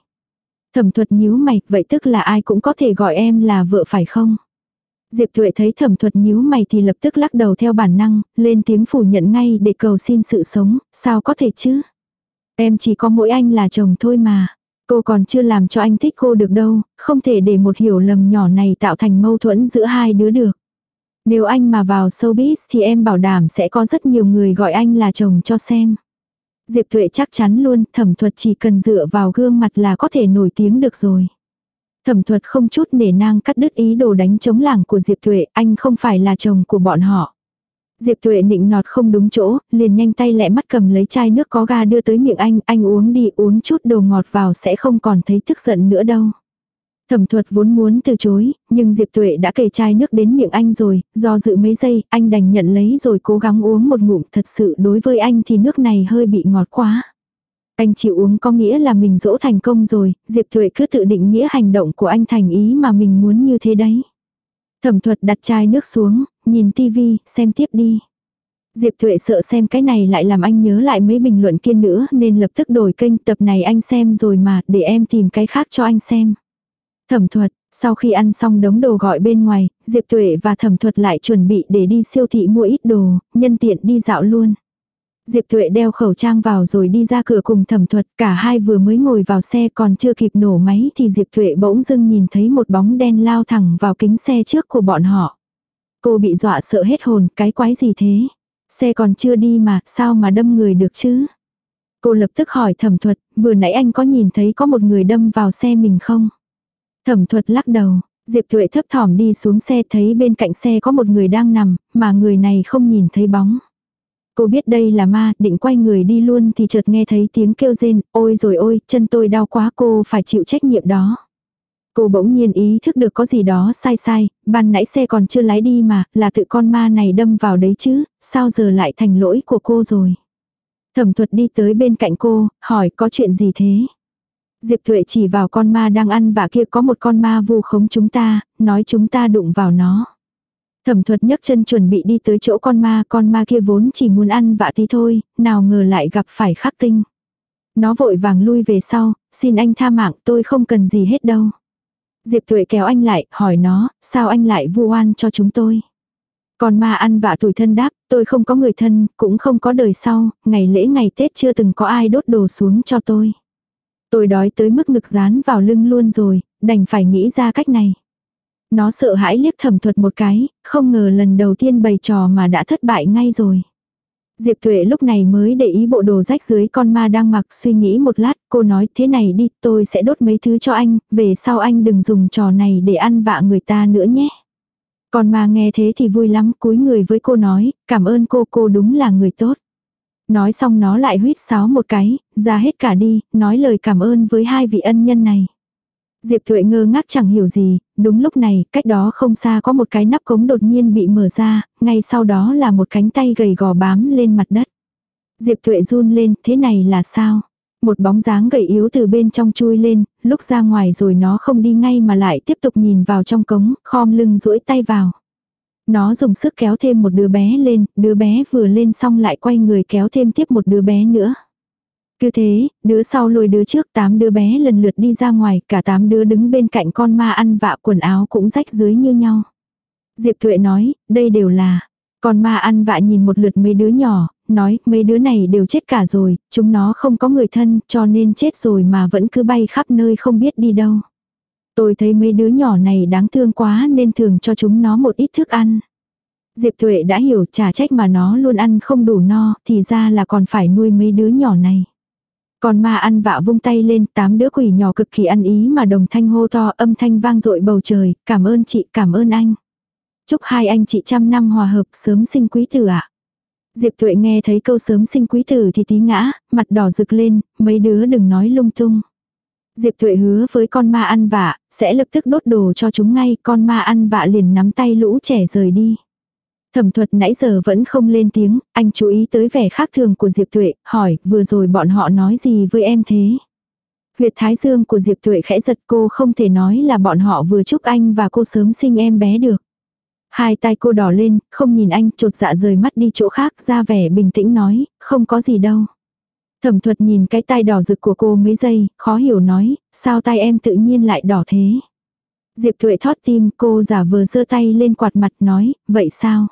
Speaker 1: Thẩm thuật nhíu mày, vậy tức là ai cũng có thể gọi em là vợ phải không? Diệp Thuệ thấy thẩm thuật nhíu mày thì lập tức lắc đầu theo bản năng, lên tiếng phủ nhận ngay để cầu xin sự sống, sao có thể chứ? Em chỉ có mỗi anh là chồng thôi mà. Cô còn chưa làm cho anh thích cô được đâu, không thể để một hiểu lầm nhỏ này tạo thành mâu thuẫn giữa hai đứa được. Nếu anh mà vào showbiz thì em bảo đảm sẽ có rất nhiều người gọi anh là chồng cho xem. Diệp Thuệ chắc chắn luôn, thẩm thuật chỉ cần dựa vào gương mặt là có thể nổi tiếng được rồi. Thẩm thuật không chút nể nang cắt đứt ý đồ đánh chống làng của Diệp Thuệ, anh không phải là chồng của bọn họ. Diệp Tuệ nịnh nọt không đúng chỗ, liền nhanh tay lẹ mắt cầm lấy chai nước có ga đưa tới miệng anh, anh uống đi uống chút đồ ngọt vào sẽ không còn thấy tức giận nữa đâu. Thẩm thuật vốn muốn từ chối, nhưng Diệp Tuệ đã kể chai nước đến miệng anh rồi, do dự mấy giây, anh đành nhận lấy rồi cố gắng uống một ngụm, thật sự đối với anh thì nước này hơi bị ngọt quá. Anh chịu uống có nghĩa là mình dỗ thành công rồi, Diệp Tuệ cứ tự định nghĩa hành động của anh thành ý mà mình muốn như thế đấy. Thẩm thuật đặt chai nước xuống, nhìn tivi, xem tiếp đi. Diệp Tuệ sợ xem cái này lại làm anh nhớ lại mấy bình luận kia nữa nên lập tức đổi kênh tập này anh xem rồi mà để em tìm cái khác cho anh xem. Thẩm thuật, sau khi ăn xong đống đồ gọi bên ngoài, Diệp Tuệ và thẩm thuật lại chuẩn bị để đi siêu thị mua ít đồ, nhân tiện đi dạo luôn. Diệp Tuệ đeo khẩu trang vào rồi đi ra cửa cùng thẩm thuật, cả hai vừa mới ngồi vào xe còn chưa kịp nổ máy thì Diệp Tuệ bỗng dưng nhìn thấy một bóng đen lao thẳng vào kính xe trước của bọn họ. Cô bị dọa sợ hết hồn, cái quái gì thế? Xe còn chưa đi mà, sao mà đâm người được chứ? Cô lập tức hỏi thẩm thuật, vừa nãy anh có nhìn thấy có một người đâm vào xe mình không? Thẩm thuật lắc đầu, Diệp Thuệ thấp thỏm đi xuống xe thấy bên cạnh xe có một người đang nằm, mà người này không nhìn thấy bóng. Cô biết đây là ma, định quay người đi luôn thì chợt nghe thấy tiếng kêu rên, ôi rồi ôi, chân tôi đau quá cô phải chịu trách nhiệm đó. Cô bỗng nhiên ý thức được có gì đó sai sai, ban nãy xe còn chưa lái đi mà, là tự con ma này đâm vào đấy chứ, sao giờ lại thành lỗi của cô rồi. Thẩm thuật đi tới bên cạnh cô, hỏi có chuyện gì thế? Diệp Thuệ chỉ vào con ma đang ăn và kia có một con ma vu khống chúng ta, nói chúng ta đụng vào nó. Thẩm thuật nhấc chân chuẩn bị đi tới chỗ con ma, con ma kia vốn chỉ muốn ăn vạ tí thôi, nào ngờ lại gặp phải khắc tinh. Nó vội vàng lui về sau, xin anh tha mạng tôi không cần gì hết đâu. Diệp Thuệ kéo anh lại, hỏi nó, sao anh lại vu oan cho chúng tôi. Còn ma ăn vạ tuổi thân đáp, tôi không có người thân, cũng không có đời sau, ngày lễ ngày Tết chưa từng có ai đốt đồ xuống cho tôi. Tôi đói tới mức ngực dán vào lưng luôn rồi, đành phải nghĩ ra cách này. Nó sợ hãi liếc thẩm thuật một cái, không ngờ lần đầu tiên bày trò mà đã thất bại ngay rồi. Diệp Tuệ lúc này mới để ý bộ đồ rách dưới con ma đang mặc suy nghĩ một lát, cô nói thế này đi, tôi sẽ đốt mấy thứ cho anh, về sau anh đừng dùng trò này để ăn vạ người ta nữa nhé. Con ma nghe thế thì vui lắm, cúi người với cô nói, cảm ơn cô, cô đúng là người tốt. Nói xong nó lại huýt sáo một cái, ra hết cả đi, nói lời cảm ơn với hai vị ân nhân này. Diệp Thuệ ngơ ngác chẳng hiểu gì, đúng lúc này, cách đó không xa có một cái nắp cống đột nhiên bị mở ra, ngay sau đó là một cánh tay gầy gò bám lên mặt đất. Diệp Thuệ run lên, thế này là sao? Một bóng dáng gầy yếu từ bên trong chui lên, lúc ra ngoài rồi nó không đi ngay mà lại tiếp tục nhìn vào trong cống, khom lưng duỗi tay vào. Nó dùng sức kéo thêm một đứa bé lên, đứa bé vừa lên xong lại quay người kéo thêm tiếp một đứa bé nữa. Cứ thế, đứa sau lùi đứa trước tám đứa bé lần lượt đi ra ngoài, cả tám đứa đứng bên cạnh con ma ăn vạ quần áo cũng rách dưới như nhau. Diệp Thuệ nói, đây đều là. Con ma ăn vạ nhìn một lượt mấy đứa nhỏ, nói mấy đứa này đều chết cả rồi, chúng nó không có người thân cho nên chết rồi mà vẫn cứ bay khắp nơi không biết đi đâu. Tôi thấy mấy đứa nhỏ này đáng thương quá nên thường cho chúng nó một ít thức ăn. Diệp Tuệ đã hiểu trả trách mà nó luôn ăn không đủ no, thì ra là còn phải nuôi mấy đứa nhỏ này. Còn ma ăn vạ vung tay lên, tám đứa quỷ nhỏ cực kỳ ăn ý mà đồng thanh hô to âm thanh vang dội bầu trời, cảm ơn chị, cảm ơn anh. Chúc hai anh chị trăm năm hòa hợp sớm sinh quý tử ạ. Diệp Tuệ nghe thấy câu sớm sinh quý tử thì tí ngã, mặt đỏ rực lên, mấy đứa đừng nói lung tung. Diệp Thuệ hứa với con ma ăn vạ, sẽ lập tức đốt đồ cho chúng ngay, con ma ăn vạ liền nắm tay lũ trẻ rời đi. Thẩm thuật nãy giờ vẫn không lên tiếng, anh chú ý tới vẻ khác thường của Diệp Tuệ, hỏi, vừa rồi bọn họ nói gì với em thế? Huyệt thái dương của Diệp Tuệ khẽ giật cô không thể nói là bọn họ vừa chúc anh và cô sớm sinh em bé được. Hai tay cô đỏ lên, không nhìn anh, trột dạ rời mắt đi chỗ khác, ra vẻ bình tĩnh nói, không có gì đâu. Thẩm thuật nhìn cái tai đỏ rực của cô mấy giây, khó hiểu nói, sao tai em tự nhiên lại đỏ thế. Diệp Thuệ thót tim cô giả vờ giơ tay lên quạt mặt nói, vậy sao?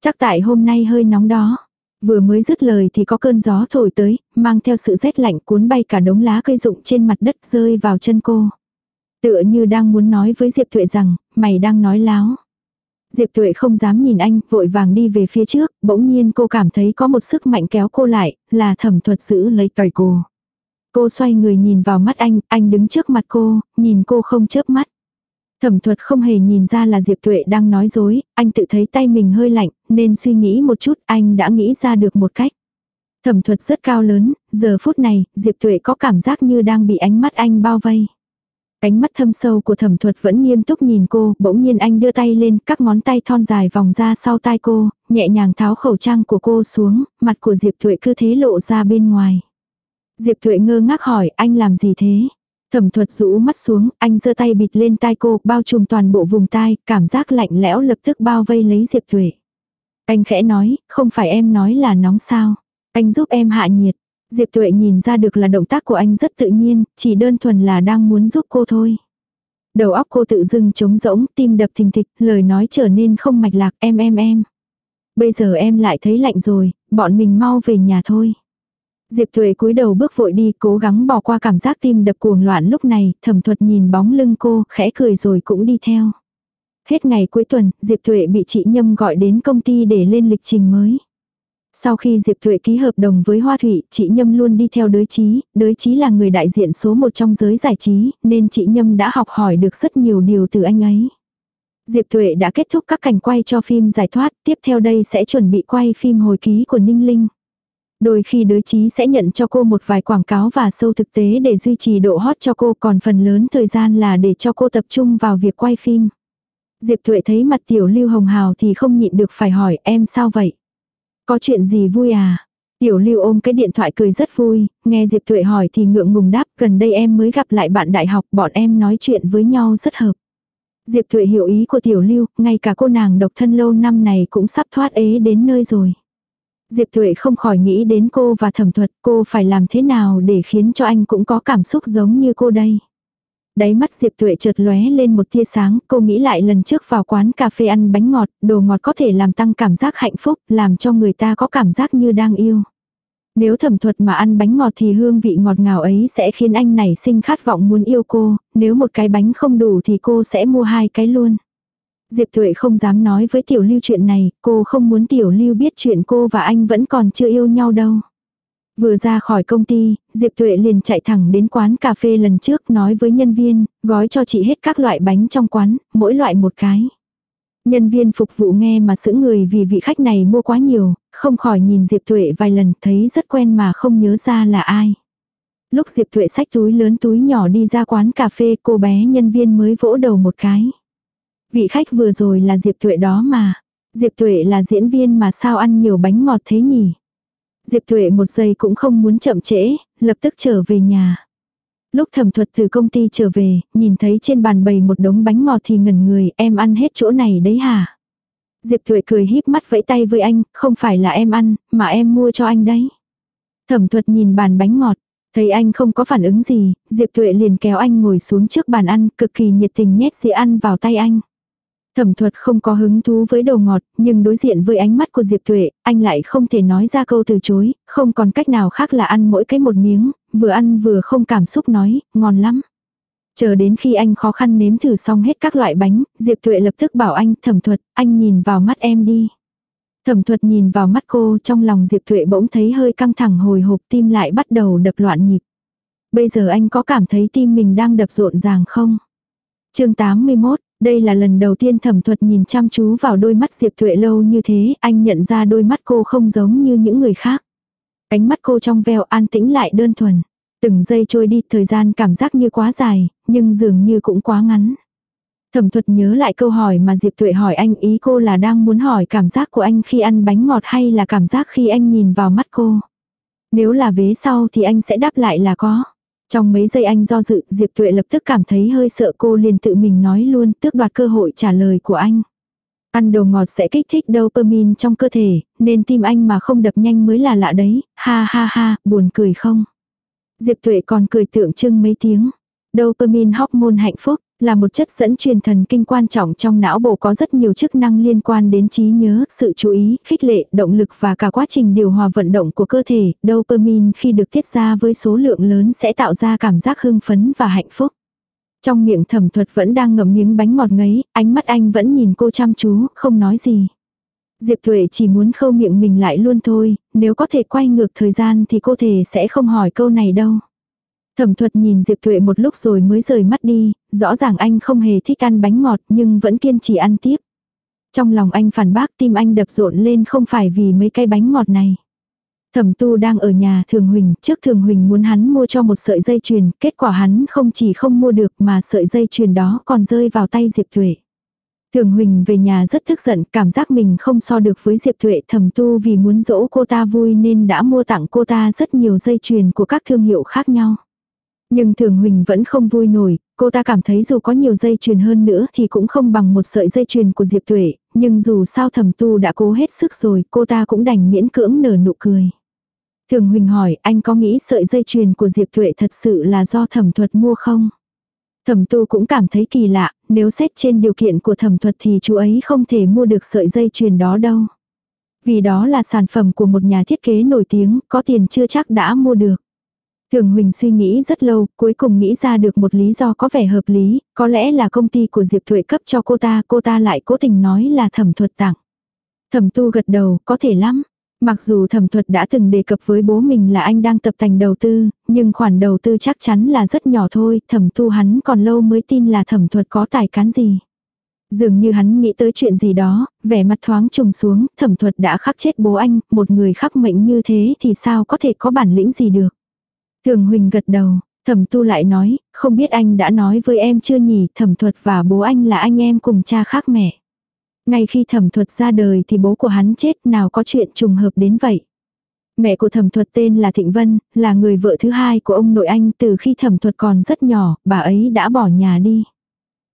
Speaker 1: Chắc tại hôm nay hơi nóng đó. Vừa mới dứt lời thì có cơn gió thổi tới, mang theo sự rét lạnh cuốn bay cả đống lá cây rụng trên mặt đất rơi vào chân cô. Tựa như đang muốn nói với Diệp Thuệ rằng, mày đang nói láo. Diệp Tuệ không dám nhìn anh, vội vàng đi về phía trước, bỗng nhiên cô cảm thấy có một sức mạnh kéo cô lại, là thẩm thuật giữ lấy tay cô. Cô xoay người nhìn vào mắt anh, anh đứng trước mặt cô, nhìn cô không chớp mắt. Thẩm thuật không hề nhìn ra là Diệp Tuệ đang nói dối, anh tự thấy tay mình hơi lạnh, nên suy nghĩ một chút, anh đã nghĩ ra được một cách. Thẩm thuật rất cao lớn, giờ phút này, Diệp Tuệ có cảm giác như đang bị ánh mắt anh bao vây cánh mắt thâm sâu của thẩm thuật vẫn nghiêm túc nhìn cô, bỗng nhiên anh đưa tay lên, các ngón tay thon dài vòng ra sau tai cô, nhẹ nhàng tháo khẩu trang của cô xuống, mặt của Diệp Thuệ cứ thế lộ ra bên ngoài. Diệp Thuệ ngơ ngác hỏi, anh làm gì thế? Thẩm thuật rũ mắt xuống, anh giơ tay bịt lên tai cô, bao trùm toàn bộ vùng tai, cảm giác lạnh lẽo lập tức bao vây lấy Diệp Thuệ. Anh khẽ nói, không phải em nói là nóng sao. Anh giúp em hạ nhiệt. Diệp Tuệ nhìn ra được là động tác của anh rất tự nhiên, chỉ đơn thuần là đang muốn giúp cô thôi. Đầu óc cô tự dưng trống rỗng, tim đập thình thịch, lời nói trở nên không mạch lạc em em em. Bây giờ em lại thấy lạnh rồi, bọn mình mau về nhà thôi. Diệp Tuệ cúi đầu bước vội đi, cố gắng bỏ qua cảm giác tim đập cuồng loạn lúc này, thẩm thuật nhìn bóng lưng cô, khẽ cười rồi cũng đi theo. Hết ngày cuối tuần, Diệp Tuệ bị chị Nhâm gọi đến công ty để lên lịch trình mới. Sau khi Diệp Thụy ký hợp đồng với Hoa Thụy, chị Nhâm luôn đi theo đới trí, đới trí là người đại diện số một trong giới giải trí, nên chị Nhâm đã học hỏi được rất nhiều điều từ anh ấy. Diệp Thụy đã kết thúc các cảnh quay cho phim giải thoát, tiếp theo đây sẽ chuẩn bị quay phim hồi ký của Ninh Linh. Đôi khi đới trí sẽ nhận cho cô một vài quảng cáo và sâu thực tế để duy trì độ hot cho cô còn phần lớn thời gian là để cho cô tập trung vào việc quay phim. Diệp Thụy thấy mặt tiểu lưu hồng hào thì không nhịn được phải hỏi em sao vậy? Có chuyện gì vui à? Tiểu lưu ôm cái điện thoại cười rất vui, nghe Diệp Tuệ hỏi thì ngượng ngùng đáp gần đây em mới gặp lại bạn đại học bọn em nói chuyện với nhau rất hợp. Diệp Thuệ hiểu ý của tiểu lưu, ngay cả cô nàng độc thân lâu năm này cũng sắp thoát ế đến nơi rồi. Diệp Thuệ không khỏi nghĩ đến cô và thẩm thuật cô phải làm thế nào để khiến cho anh cũng có cảm xúc giống như cô đây. Đáy mắt Diệp Tuệ chợt lóe lên một tia sáng, cô nghĩ lại lần trước vào quán cà phê ăn bánh ngọt, đồ ngọt có thể làm tăng cảm giác hạnh phúc, làm cho người ta có cảm giác như đang yêu. Nếu thẩm thuật mà ăn bánh ngọt thì hương vị ngọt ngào ấy sẽ khiến anh này sinh khát vọng muốn yêu cô, nếu một cái bánh không đủ thì cô sẽ mua hai cái luôn. Diệp Tuệ không dám nói với Tiểu Lưu chuyện này, cô không muốn Tiểu Lưu biết chuyện cô và anh vẫn còn chưa yêu nhau đâu. Vừa ra khỏi công ty, Diệp Tuệ liền chạy thẳng đến quán cà phê lần trước nói với nhân viên, gói cho chị hết các loại bánh trong quán, mỗi loại một cái. Nhân viên phục vụ nghe mà sững người vì vị khách này mua quá nhiều, không khỏi nhìn Diệp Tuệ vài lần thấy rất quen mà không nhớ ra là ai. Lúc Diệp Tuệ xách túi lớn túi nhỏ đi ra quán cà phê cô bé nhân viên mới vỗ đầu một cái. Vị khách vừa rồi là Diệp Tuệ đó mà. Diệp Tuệ là diễn viên mà sao ăn nhiều bánh ngọt thế nhỉ? Diệp Thụy một giây cũng không muốn chậm trễ, lập tức trở về nhà. Lúc thẩm thuật từ công ty trở về, nhìn thấy trên bàn bày một đống bánh ngọt thì ngẩn người, em ăn hết chỗ này đấy hả? Diệp Thụy cười híp mắt vẫy tay với anh, không phải là em ăn, mà em mua cho anh đấy. Thẩm thuật nhìn bàn bánh ngọt, thấy anh không có phản ứng gì, Diệp Thụy liền kéo anh ngồi xuống trước bàn ăn, cực kỳ nhiệt tình nhét dĩa ăn vào tay anh. Thẩm thuật không có hứng thú với đồ ngọt, nhưng đối diện với ánh mắt của Diệp Tuệ, anh lại không thể nói ra câu từ chối, không còn cách nào khác là ăn mỗi cái một miếng, vừa ăn vừa không cảm xúc nói, ngon lắm. Chờ đến khi anh khó khăn nếm thử xong hết các loại bánh, Diệp Tuệ lập tức bảo anh, thẩm thuật, anh nhìn vào mắt em đi. Thẩm thuật nhìn vào mắt cô trong lòng Diệp Tuệ bỗng thấy hơi căng thẳng hồi hộp tim lại bắt đầu đập loạn nhịp. Bây giờ anh có cảm thấy tim mình đang đập rộn ràng không? chương 81, đây là lần đầu tiên thẩm thuật nhìn chăm chú vào đôi mắt Diệp Thuệ lâu như thế, anh nhận ra đôi mắt cô không giống như những người khác. Ánh mắt cô trong veo an tĩnh lại đơn thuần. Từng giây trôi đi thời gian cảm giác như quá dài, nhưng dường như cũng quá ngắn. Thẩm thuật nhớ lại câu hỏi mà Diệp Tuệ hỏi anh ý cô là đang muốn hỏi cảm giác của anh khi ăn bánh ngọt hay là cảm giác khi anh nhìn vào mắt cô. Nếu là vế sau thì anh sẽ đáp lại là có. Trong mấy giây anh do dự, Diệp Tuệ lập tức cảm thấy hơi sợ cô liền tự mình nói luôn tước đoạt cơ hội trả lời của anh. Ăn đồ ngọt sẽ kích thích dopamine trong cơ thể, nên tim anh mà không đập nhanh mới là lạ đấy, ha ha ha, buồn cười không. Diệp Tuệ còn cười tượng trưng mấy tiếng. Dopamine hormone hạnh phúc, là một chất dẫn truyền thần kinh quan trọng trong não bộ có rất nhiều chức năng liên quan đến trí nhớ, sự chú ý, khích lệ, động lực và cả quá trình điều hòa vận động của cơ thể. Dopamine khi được tiết ra với số lượng lớn sẽ tạo ra cảm giác hưng phấn và hạnh phúc. Trong miệng thẩm thuật vẫn đang ngậm miếng bánh ngọt ngấy, ánh mắt anh vẫn nhìn cô chăm chú, không nói gì. Diệp Thuệ chỉ muốn khâu miệng mình lại luôn thôi, nếu có thể quay ngược thời gian thì cô thể sẽ không hỏi câu này đâu. Thẩm thuật nhìn Diệp Thuệ một lúc rồi mới rời mắt đi, rõ ràng anh không hề thích ăn bánh ngọt nhưng vẫn kiên trì ăn tiếp. Trong lòng anh phản bác tim anh đập rộn lên không phải vì mấy cái bánh ngọt này. Thẩm tu đang ở nhà Thường Huỳnh, trước Thường Huỳnh muốn hắn mua cho một sợi dây chuyền, kết quả hắn không chỉ không mua được mà sợi dây chuyền đó còn rơi vào tay Diệp Thuệ. Thường Huỳnh về nhà rất tức giận, cảm giác mình không so được với Diệp Thuệ thẩm tu vì muốn dỗ cô ta vui nên đã mua tặng cô ta rất nhiều dây chuyền của các thương hiệu khác nhau. Nhưng Thường Huỳnh vẫn không vui nổi, cô ta cảm thấy dù có nhiều dây chuyền hơn nữa thì cũng không bằng một sợi dây chuyền của Diệp Tuệ, nhưng dù sao thẩm tu đã cố hết sức rồi, cô ta cũng đành miễn cưỡng nở nụ cười. Thường Huỳnh hỏi anh có nghĩ sợi dây chuyền của Diệp Tuệ thật sự là do thẩm thuật mua không? Thẩm tu cũng cảm thấy kỳ lạ, nếu xét trên điều kiện của thẩm thuật thì chú ấy không thể mua được sợi dây chuyền đó đâu. Vì đó là sản phẩm của một nhà thiết kế nổi tiếng, có tiền chưa chắc đã mua được. Thường Huỳnh suy nghĩ rất lâu, cuối cùng nghĩ ra được một lý do có vẻ hợp lý, có lẽ là công ty của Diệp Thuệ cấp cho cô ta, cô ta lại cố tình nói là thẩm thuật tặng. Thẩm tu gật đầu, có thể lắm. Mặc dù thẩm thuật đã từng đề cập với bố mình là anh đang tập thành đầu tư, nhưng khoản đầu tư chắc chắn là rất nhỏ thôi, thẩm tu hắn còn lâu mới tin là thẩm thuật có tài cán gì. Dường như hắn nghĩ tới chuyện gì đó, vẻ mặt thoáng trùng xuống, thẩm thuật đã khắc chết bố anh, một người khắc mệnh như thế thì sao có thể có bản lĩnh gì được. Thường Huỳnh gật đầu, thẩm tu lại nói, không biết anh đã nói với em chưa nhỉ, thẩm thuật và bố anh là anh em cùng cha khác mẹ. Ngay khi thẩm thuật ra đời thì bố của hắn chết nào có chuyện trùng hợp đến vậy. Mẹ của thẩm thuật tên là Thịnh Vân, là người vợ thứ hai của ông nội anh từ khi thẩm thuật còn rất nhỏ, bà ấy đã bỏ nhà đi.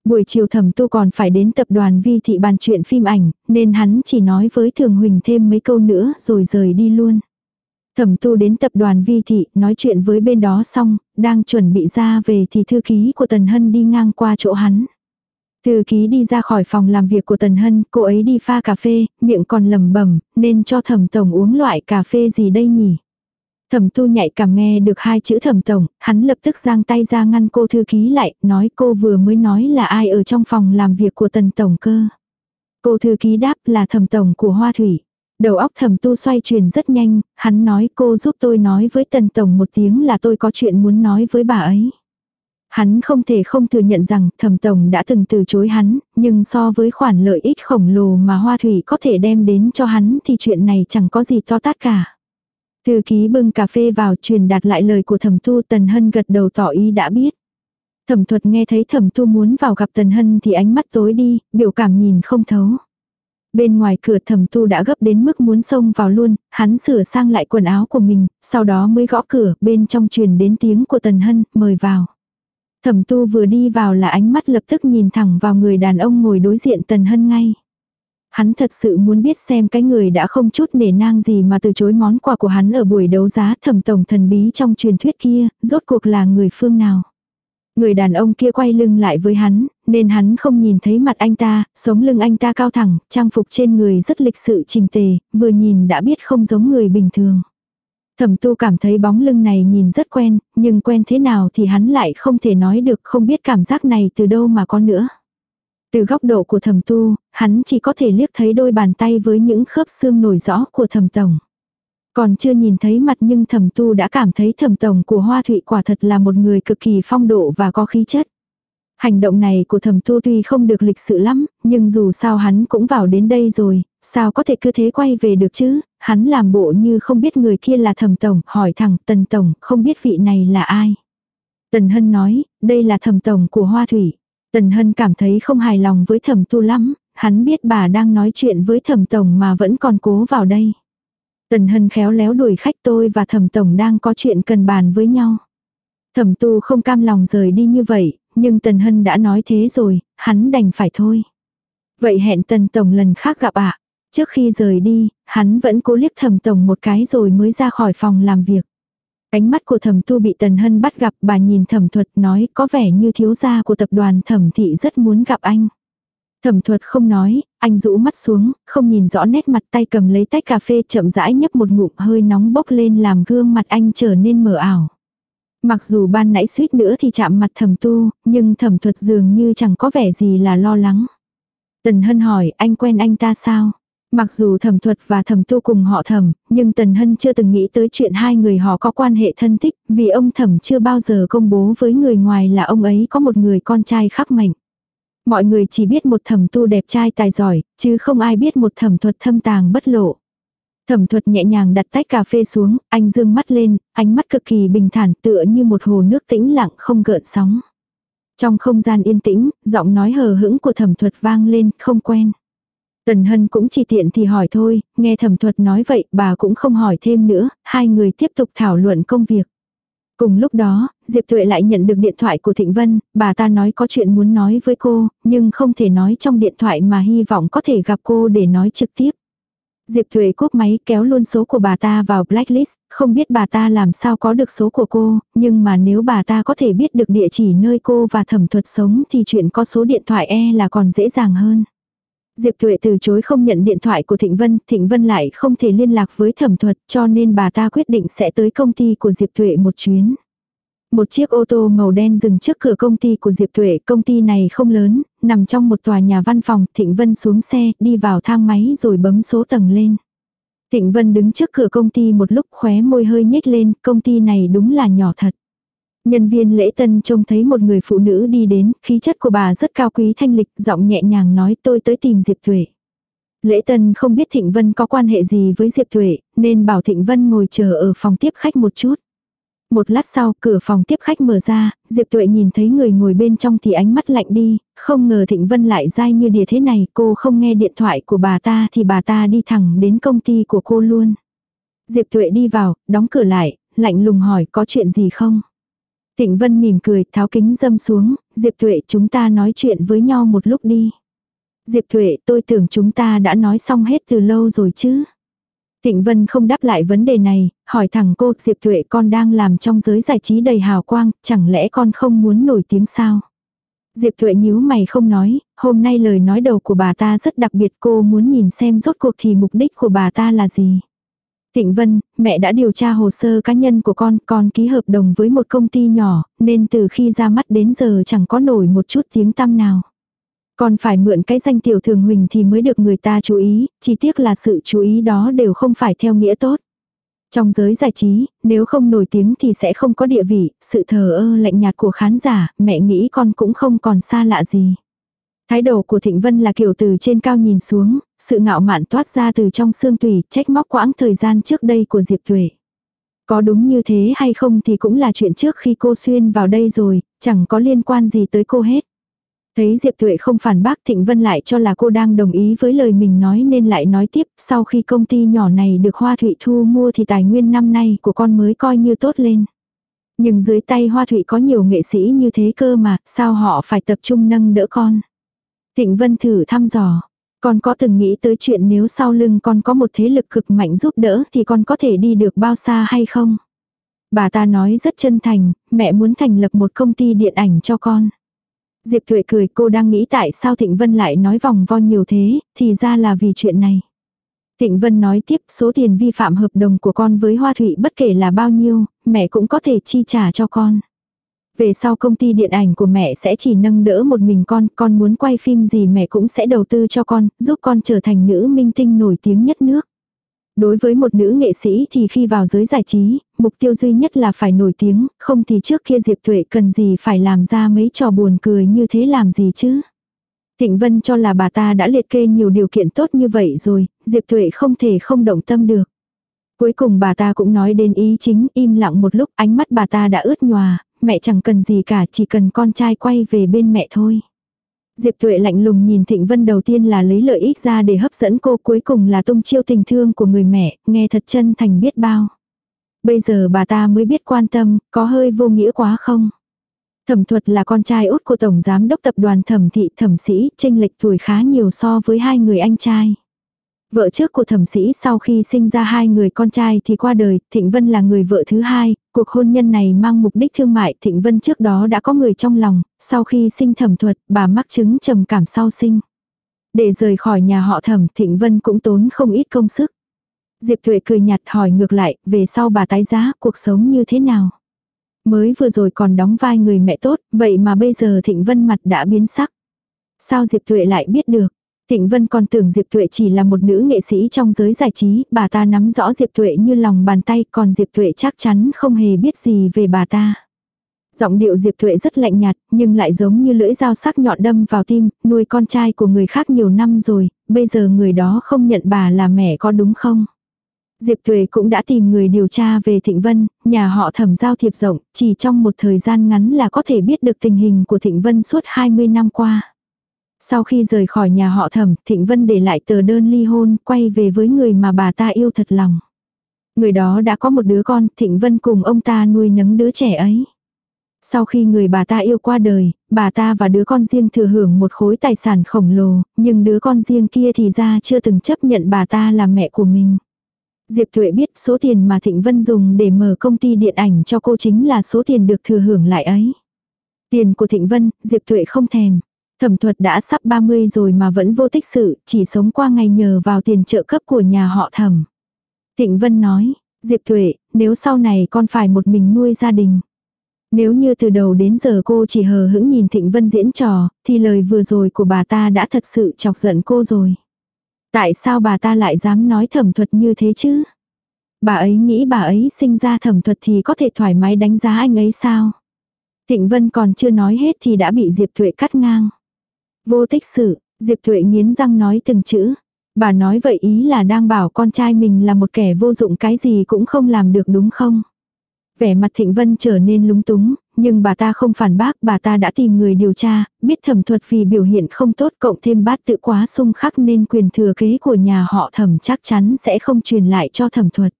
Speaker 1: Buổi chiều thẩm tu còn phải đến tập đoàn vi thị bàn chuyện phim ảnh, nên hắn chỉ nói với Thường Huỳnh thêm mấy câu nữa rồi rời đi luôn. Thẩm tu đến tập đoàn vi thị, nói chuyện với bên đó xong, đang chuẩn bị ra về thì thư ký của Tần Hân đi ngang qua chỗ hắn. Thư ký đi ra khỏi phòng làm việc của Tần Hân, cô ấy đi pha cà phê, miệng còn lầm bẩm nên cho thẩm tổng uống loại cà phê gì đây nhỉ? Thẩm tu nhạy cảm nghe được hai chữ thẩm tổng, hắn lập tức giang tay ra ngăn cô thư ký lại, nói cô vừa mới nói là ai ở trong phòng làm việc của tần tổng cơ. Cô thư ký đáp là thẩm tổng của Hoa Thủy. Đầu óc thẩm tu xoay chuyển rất nhanh, hắn nói cô giúp tôi nói với tần tổng một tiếng là tôi có chuyện muốn nói với bà ấy. Hắn không thể không thừa nhận rằng thẩm tổng đã từng từ chối hắn, nhưng so với khoản lợi ích khổng lồ mà hoa thủy có thể đem đến cho hắn thì chuyện này chẳng có gì to tát cả. Thư ký bưng cà phê vào truyền đạt lại lời của thẩm tu tần hân gật đầu tỏ ý đã biết. Thẩm thuật nghe thấy thẩm tu muốn vào gặp tần hân thì ánh mắt tối đi, biểu cảm nhìn không thấu. Bên ngoài cửa thẩm tu đã gấp đến mức muốn xông vào luôn, hắn sửa sang lại quần áo của mình, sau đó mới gõ cửa, bên trong truyền đến tiếng của tần hân, mời vào. Thẩm tu vừa đi vào là ánh mắt lập tức nhìn thẳng vào người đàn ông ngồi đối diện tần hân ngay. Hắn thật sự muốn biết xem cái người đã không chút nể nang gì mà từ chối món quà của hắn ở buổi đấu giá thẩm tổng thần bí trong truyền thuyết kia, rốt cuộc là người phương nào. Người đàn ông kia quay lưng lại với hắn, nên hắn không nhìn thấy mặt anh ta, sống lưng anh ta cao thẳng, trang phục trên người rất lịch sự trình tề, vừa nhìn đã biết không giống người bình thường. Thẩm tu cảm thấy bóng lưng này nhìn rất quen, nhưng quen thế nào thì hắn lại không thể nói được không biết cảm giác này từ đâu mà có nữa. Từ góc độ của thẩm tu, hắn chỉ có thể liếc thấy đôi bàn tay với những khớp xương nổi rõ của thẩm tổng. Còn chưa nhìn thấy mặt nhưng thẩm tu đã cảm thấy thẩm tổng của Hoa Thụy quả thật là một người cực kỳ phong độ và có khí chất. Hành động này của thẩm tu tuy không được lịch sự lắm, nhưng dù sao hắn cũng vào đến đây rồi, sao có thể cứ thế quay về được chứ, hắn làm bộ như không biết người kia là thẩm tổng, hỏi thẳng tần tổng, không biết vị này là ai. Tần Hân nói, đây là thẩm tổng của Hoa Thủy. Tần Hân cảm thấy không hài lòng với thẩm tu lắm, hắn biết bà đang nói chuyện với thẩm tổng mà vẫn còn cố vào đây. Tần Hân khéo léo đuổi khách tôi và thẩm tổng đang có chuyện cần bàn với nhau. Thẩm tu không cam lòng rời đi như vậy, nhưng Tần Hân đã nói thế rồi, hắn đành phải thôi. Vậy hẹn Tần Tổng lần khác gặp ạ. Trước khi rời đi, hắn vẫn cố liếc thẩm tổng một cái rồi mới ra khỏi phòng làm việc. Ánh mắt của thẩm tu bị tần hân bắt gặp bà nhìn thẩm thuật nói có vẻ như thiếu gia của tập đoàn thẩm thị rất muốn gặp anh. Thẩm thuật không nói, anh rũ mắt xuống, không nhìn rõ nét mặt tay cầm lấy tách cà phê chậm rãi nhấp một ngụm hơi nóng bốc lên làm gương mặt anh trở nên mờ ảo. Mặc dù ban nãy suýt nữa thì chạm mặt thẩm tu, nhưng thẩm thuật dường như chẳng có vẻ gì là lo lắng. Tần Hân hỏi anh quen anh ta sao? Mặc dù thẩm thuật và thẩm tu cùng họ thẩm, nhưng Tần Hân chưa từng nghĩ tới chuyện hai người họ có quan hệ thân thích, vì ông thẩm chưa bao giờ công bố với người ngoài là ông ấy có một người con trai khắc mệnh. Mọi người chỉ biết một thẩm tu đẹp trai tài giỏi, chứ không ai biết một thẩm thuật thâm tàng bất lộ. Thẩm thuật nhẹ nhàng đặt tách cà phê xuống, anh dương mắt lên, ánh mắt cực kỳ bình thản tựa như một hồ nước tĩnh lặng không gợn sóng. Trong không gian yên tĩnh, giọng nói hờ hững của thẩm thuật vang lên, không quen. Tần Hân cũng chỉ tiện thì hỏi thôi, nghe thẩm thuật nói vậy bà cũng không hỏi thêm nữa, hai người tiếp tục thảo luận công việc. Cùng lúc đó, Diệp Tuệ lại nhận được điện thoại của Thịnh Vân, bà ta nói có chuyện muốn nói với cô, nhưng không thể nói trong điện thoại mà hy vọng có thể gặp cô để nói trực tiếp. Diệp Thuệ cúp máy kéo luôn số của bà ta vào blacklist, không biết bà ta làm sao có được số của cô, nhưng mà nếu bà ta có thể biết được địa chỉ nơi cô và thẩm thuật sống thì chuyện có số điện thoại e là còn dễ dàng hơn. Diệp Thuệ từ chối không nhận điện thoại của Thịnh Vân, Thịnh Vân lại không thể liên lạc với thẩm thuật cho nên bà ta quyết định sẽ tới công ty của Diệp Thuệ một chuyến. Một chiếc ô tô màu đen dừng trước cửa công ty của Diệp Tuệ, công ty này không lớn, nằm trong một tòa nhà văn phòng, Thịnh Vân xuống xe, đi vào thang máy rồi bấm số tầng lên. Thịnh Vân đứng trước cửa công ty một lúc khóe môi hơi nhếch lên, công ty này đúng là nhỏ thật. Nhân viên lễ tân trông thấy một người phụ nữ đi đến, khí chất của bà rất cao quý thanh lịch, giọng nhẹ nhàng nói tôi tới tìm Diệp Tuệ. Lễ tân không biết Thịnh Vân có quan hệ gì với Diệp Tuệ, nên bảo Thịnh Vân ngồi chờ ở phòng tiếp khách một chút. Một lát sau, cửa phòng tiếp khách mở ra, Diệp Tuệ nhìn thấy người ngồi bên trong thì ánh mắt lạnh đi, không ngờ Thịnh Vân lại dai như đìa thế này, cô không nghe điện thoại của bà ta thì bà ta đi thẳng đến công ty của cô luôn. Diệp Tuệ đi vào, đóng cửa lại, lạnh lùng hỏi có chuyện gì không? Tịnh Vân mỉm cười, tháo kính dâm xuống, Diệp Thuệ chúng ta nói chuyện với nhau một lúc đi. Diệp Thuệ tôi tưởng chúng ta đã nói xong hết từ lâu rồi chứ. Tịnh Vân không đáp lại vấn đề này, hỏi thẳng cô Diệp Thuệ con đang làm trong giới giải trí đầy hào quang, chẳng lẽ con không muốn nổi tiếng sao? Diệp Thuệ nhíu mày không nói, hôm nay lời nói đầu của bà ta rất đặc biệt cô muốn nhìn xem rốt cuộc thì mục đích của bà ta là gì. Tịnh Vân, mẹ đã điều tra hồ sơ cá nhân của con, con ký hợp đồng với một công ty nhỏ, nên từ khi ra mắt đến giờ chẳng có nổi một chút tiếng tăm nào. Còn phải mượn cái danh tiểu thường huỳnh thì mới được người ta chú ý, chỉ tiếc là sự chú ý đó đều không phải theo nghĩa tốt. Trong giới giải trí, nếu không nổi tiếng thì sẽ không có địa vị, sự thờ ơ lạnh nhạt của khán giả, mẹ nghĩ con cũng không còn xa lạ gì. Thái độ của Thịnh Vân là kiểu từ trên cao nhìn xuống, sự ngạo mạn toát ra từ trong xương tủy, trách móc quãng thời gian trước đây của Diệp Tuệ. Có đúng như thế hay không thì cũng là chuyện trước khi cô xuyên vào đây rồi, chẳng có liên quan gì tới cô hết. Thấy Diệp Tuệ không phản bác Thịnh Vân lại cho là cô đang đồng ý với lời mình nói nên lại nói tiếp, sau khi công ty nhỏ này được Hoa Thụy thu mua thì tài nguyên năm nay của con mới coi như tốt lên. Nhưng dưới tay Hoa Thụy có nhiều nghệ sĩ như thế cơ mà, sao họ phải tập trung nâng đỡ con. Thịnh Vân thử thăm dò, con có từng nghĩ tới chuyện nếu sau lưng con có một thế lực cực mạnh giúp đỡ thì con có thể đi được bao xa hay không? Bà ta nói rất chân thành, mẹ muốn thành lập một công ty điện ảnh cho con. Diệp Thuệ cười cô đang nghĩ tại sao Thịnh Vân lại nói vòng vo nhiều thế, thì ra là vì chuyện này. Thịnh Vân nói tiếp số tiền vi phạm hợp đồng của con với Hoa Thụy bất kể là bao nhiêu, mẹ cũng có thể chi trả cho con. Về sau công ty điện ảnh của mẹ sẽ chỉ nâng đỡ một mình con, con muốn quay phim gì mẹ cũng sẽ đầu tư cho con, giúp con trở thành nữ minh tinh nổi tiếng nhất nước. Đối với một nữ nghệ sĩ thì khi vào giới giải trí, mục tiêu duy nhất là phải nổi tiếng, không thì trước kia Diệp Tuệ cần gì phải làm ra mấy trò buồn cười như thế làm gì chứ. Thịnh Vân cho là bà ta đã liệt kê nhiều điều kiện tốt như vậy rồi, Diệp Tuệ không thể không động tâm được. Cuối cùng bà ta cũng nói đến ý chính, im lặng một lúc ánh mắt bà ta đã ướt nhòa, mẹ chẳng cần gì cả chỉ cần con trai quay về bên mẹ thôi. Diệp Tuệ lạnh lùng nhìn Thịnh Vân đầu tiên là lấy lợi ích ra để hấp dẫn cô cuối cùng là tung chiêu tình thương của người mẹ, nghe thật chân thành biết bao. Bây giờ bà ta mới biết quan tâm, có hơi vô nghĩa quá không? Thẩm thuật là con trai út của Tổng Giám đốc Tập đoàn Thẩm Thị Thẩm Sĩ, tranh lệch tuổi khá nhiều so với hai người anh trai. Vợ trước của thẩm sĩ sau khi sinh ra hai người con trai thì qua đời, Thịnh Vân là người vợ thứ hai, Cuộc hôn nhân này mang mục đích thương mại Thịnh Vân trước đó đã có người trong lòng, sau khi sinh thẩm thuật bà mắc chứng trầm cảm sau sinh. Để rời khỏi nhà họ thẩm Thịnh Vân cũng tốn không ít công sức. Diệp Thuệ cười nhạt hỏi ngược lại, về sau bà tái giá cuộc sống như thế nào? Mới vừa rồi còn đóng vai người mẹ tốt, vậy mà bây giờ Thịnh Vân mặt đã biến sắc. Sao Diệp Thuệ lại biết được? Thịnh Vân còn tưởng Diệp Tuệ chỉ là một nữ nghệ sĩ trong giới giải trí, bà ta nắm rõ Diệp Tuệ như lòng bàn tay, còn Diệp Tuệ chắc chắn không hề biết gì về bà ta. Giọng điệu Diệp Tuệ rất lạnh nhạt, nhưng lại giống như lưỡi dao sắc nhọn đâm vào tim, nuôi con trai của người khác nhiều năm rồi, bây giờ người đó không nhận bà là mẹ có đúng không? Diệp Tuệ cũng đã tìm người điều tra về Thịnh Vân, nhà họ thẩm giao thiệp rộng, chỉ trong một thời gian ngắn là có thể biết được tình hình của Thịnh Vân suốt 20 năm qua. Sau khi rời khỏi nhà họ thẩm, Thịnh Vân để lại tờ đơn ly hôn, quay về với người mà bà ta yêu thật lòng. Người đó đã có một đứa con, Thịnh Vân cùng ông ta nuôi nấng đứa trẻ ấy. Sau khi người bà ta yêu qua đời, bà ta và đứa con riêng thừa hưởng một khối tài sản khổng lồ, nhưng đứa con riêng kia thì ra chưa từng chấp nhận bà ta là mẹ của mình. Diệp Thuệ biết số tiền mà Thịnh Vân dùng để mở công ty điện ảnh cho cô chính là số tiền được thừa hưởng lại ấy. Tiền của Thịnh Vân, Diệp Thuệ không thèm. Thẩm thuật đã sắp 30 rồi mà vẫn vô tích sự, chỉ sống qua ngày nhờ vào tiền trợ cấp của nhà họ thẩm. Thịnh Vân nói, Diệp Thuệ, nếu sau này con phải một mình nuôi gia đình. Nếu như từ đầu đến giờ cô chỉ hờ hững nhìn Thịnh Vân diễn trò, thì lời vừa rồi của bà ta đã thật sự chọc giận cô rồi. Tại sao bà ta lại dám nói thẩm thuật như thế chứ? Bà ấy nghĩ bà ấy sinh ra thẩm thuật thì có thể thoải mái đánh giá anh ấy sao? Thịnh Vân còn chưa nói hết thì đã bị Diệp Thuệ cắt ngang. Vô tích sự, Diệp Thuệ nghiến răng nói từng chữ. Bà nói vậy ý là đang bảo con trai mình là một kẻ vô dụng cái gì cũng không làm được đúng không? Vẻ mặt Thịnh Vân trở nên lúng túng, nhưng bà ta không phản bác, bà ta đã tìm người điều tra, biết thẩm thuật vì biểu hiện không tốt cộng thêm bát tự quá sung khắc nên quyền thừa kế của nhà họ thẩm chắc chắn sẽ không truyền lại cho thẩm thuật.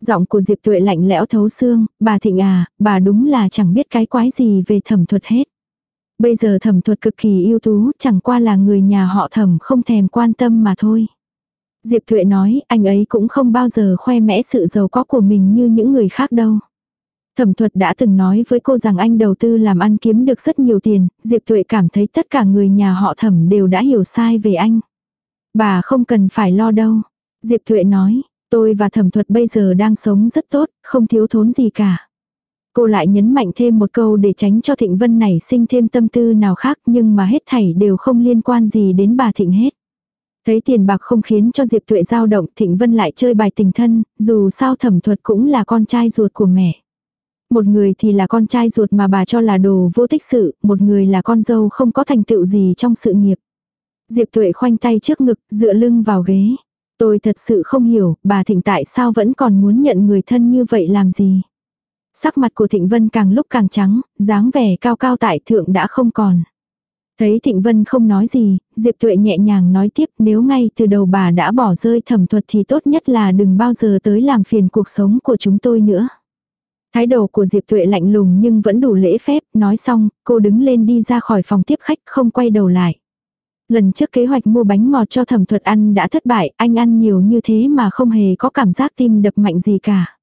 Speaker 1: Giọng của Diệp Tuệ lạnh lẽo thấu xương, bà Thịnh à, bà đúng là chẳng biết cái quái gì về thẩm thuật hết. Bây giờ thẩm thuật cực kỳ ưu tú, chẳng qua là người nhà họ thẩm không thèm quan tâm mà thôi. Diệp Tuệ nói, anh ấy cũng không bao giờ khoe mẽ sự giàu có của mình như những người khác đâu. Thẩm thuật đã từng nói với cô rằng anh đầu tư làm ăn kiếm được rất nhiều tiền, Diệp Tuệ cảm thấy tất cả người nhà họ thẩm đều đã hiểu sai về anh. Bà không cần phải lo đâu. Diệp Tuệ nói, tôi và thẩm thuật bây giờ đang sống rất tốt, không thiếu thốn gì cả. Cô lại nhấn mạnh thêm một câu để tránh cho Thịnh Vân này sinh thêm tâm tư nào khác nhưng mà hết thảy đều không liên quan gì đến bà Thịnh hết. Thấy tiền bạc không khiến cho Diệp Tuệ dao động Thịnh Vân lại chơi bài tình thân, dù sao thẩm thuật cũng là con trai ruột của mẹ. Một người thì là con trai ruột mà bà cho là đồ vô tích sự, một người là con dâu không có thành tựu gì trong sự nghiệp. Diệp Tuệ khoanh tay trước ngực, dựa lưng vào ghế. Tôi thật sự không hiểu, bà Thịnh tại sao vẫn còn muốn nhận người thân như vậy làm gì. Sắc mặt của Thịnh Vân càng lúc càng trắng, dáng vẻ cao cao tại thượng đã không còn. Thấy Thịnh Vân không nói gì, Diệp Tuệ nhẹ nhàng nói tiếp nếu ngay từ đầu bà đã bỏ rơi thẩm thuật thì tốt nhất là đừng bao giờ tới làm phiền cuộc sống của chúng tôi nữa. Thái độ của Diệp Tuệ lạnh lùng nhưng vẫn đủ lễ phép, nói xong, cô đứng lên đi ra khỏi phòng tiếp khách không quay đầu lại. Lần trước kế hoạch mua bánh ngọt cho thẩm thuật ăn đã thất bại, anh ăn nhiều như thế mà không hề có cảm giác tim đập mạnh gì cả.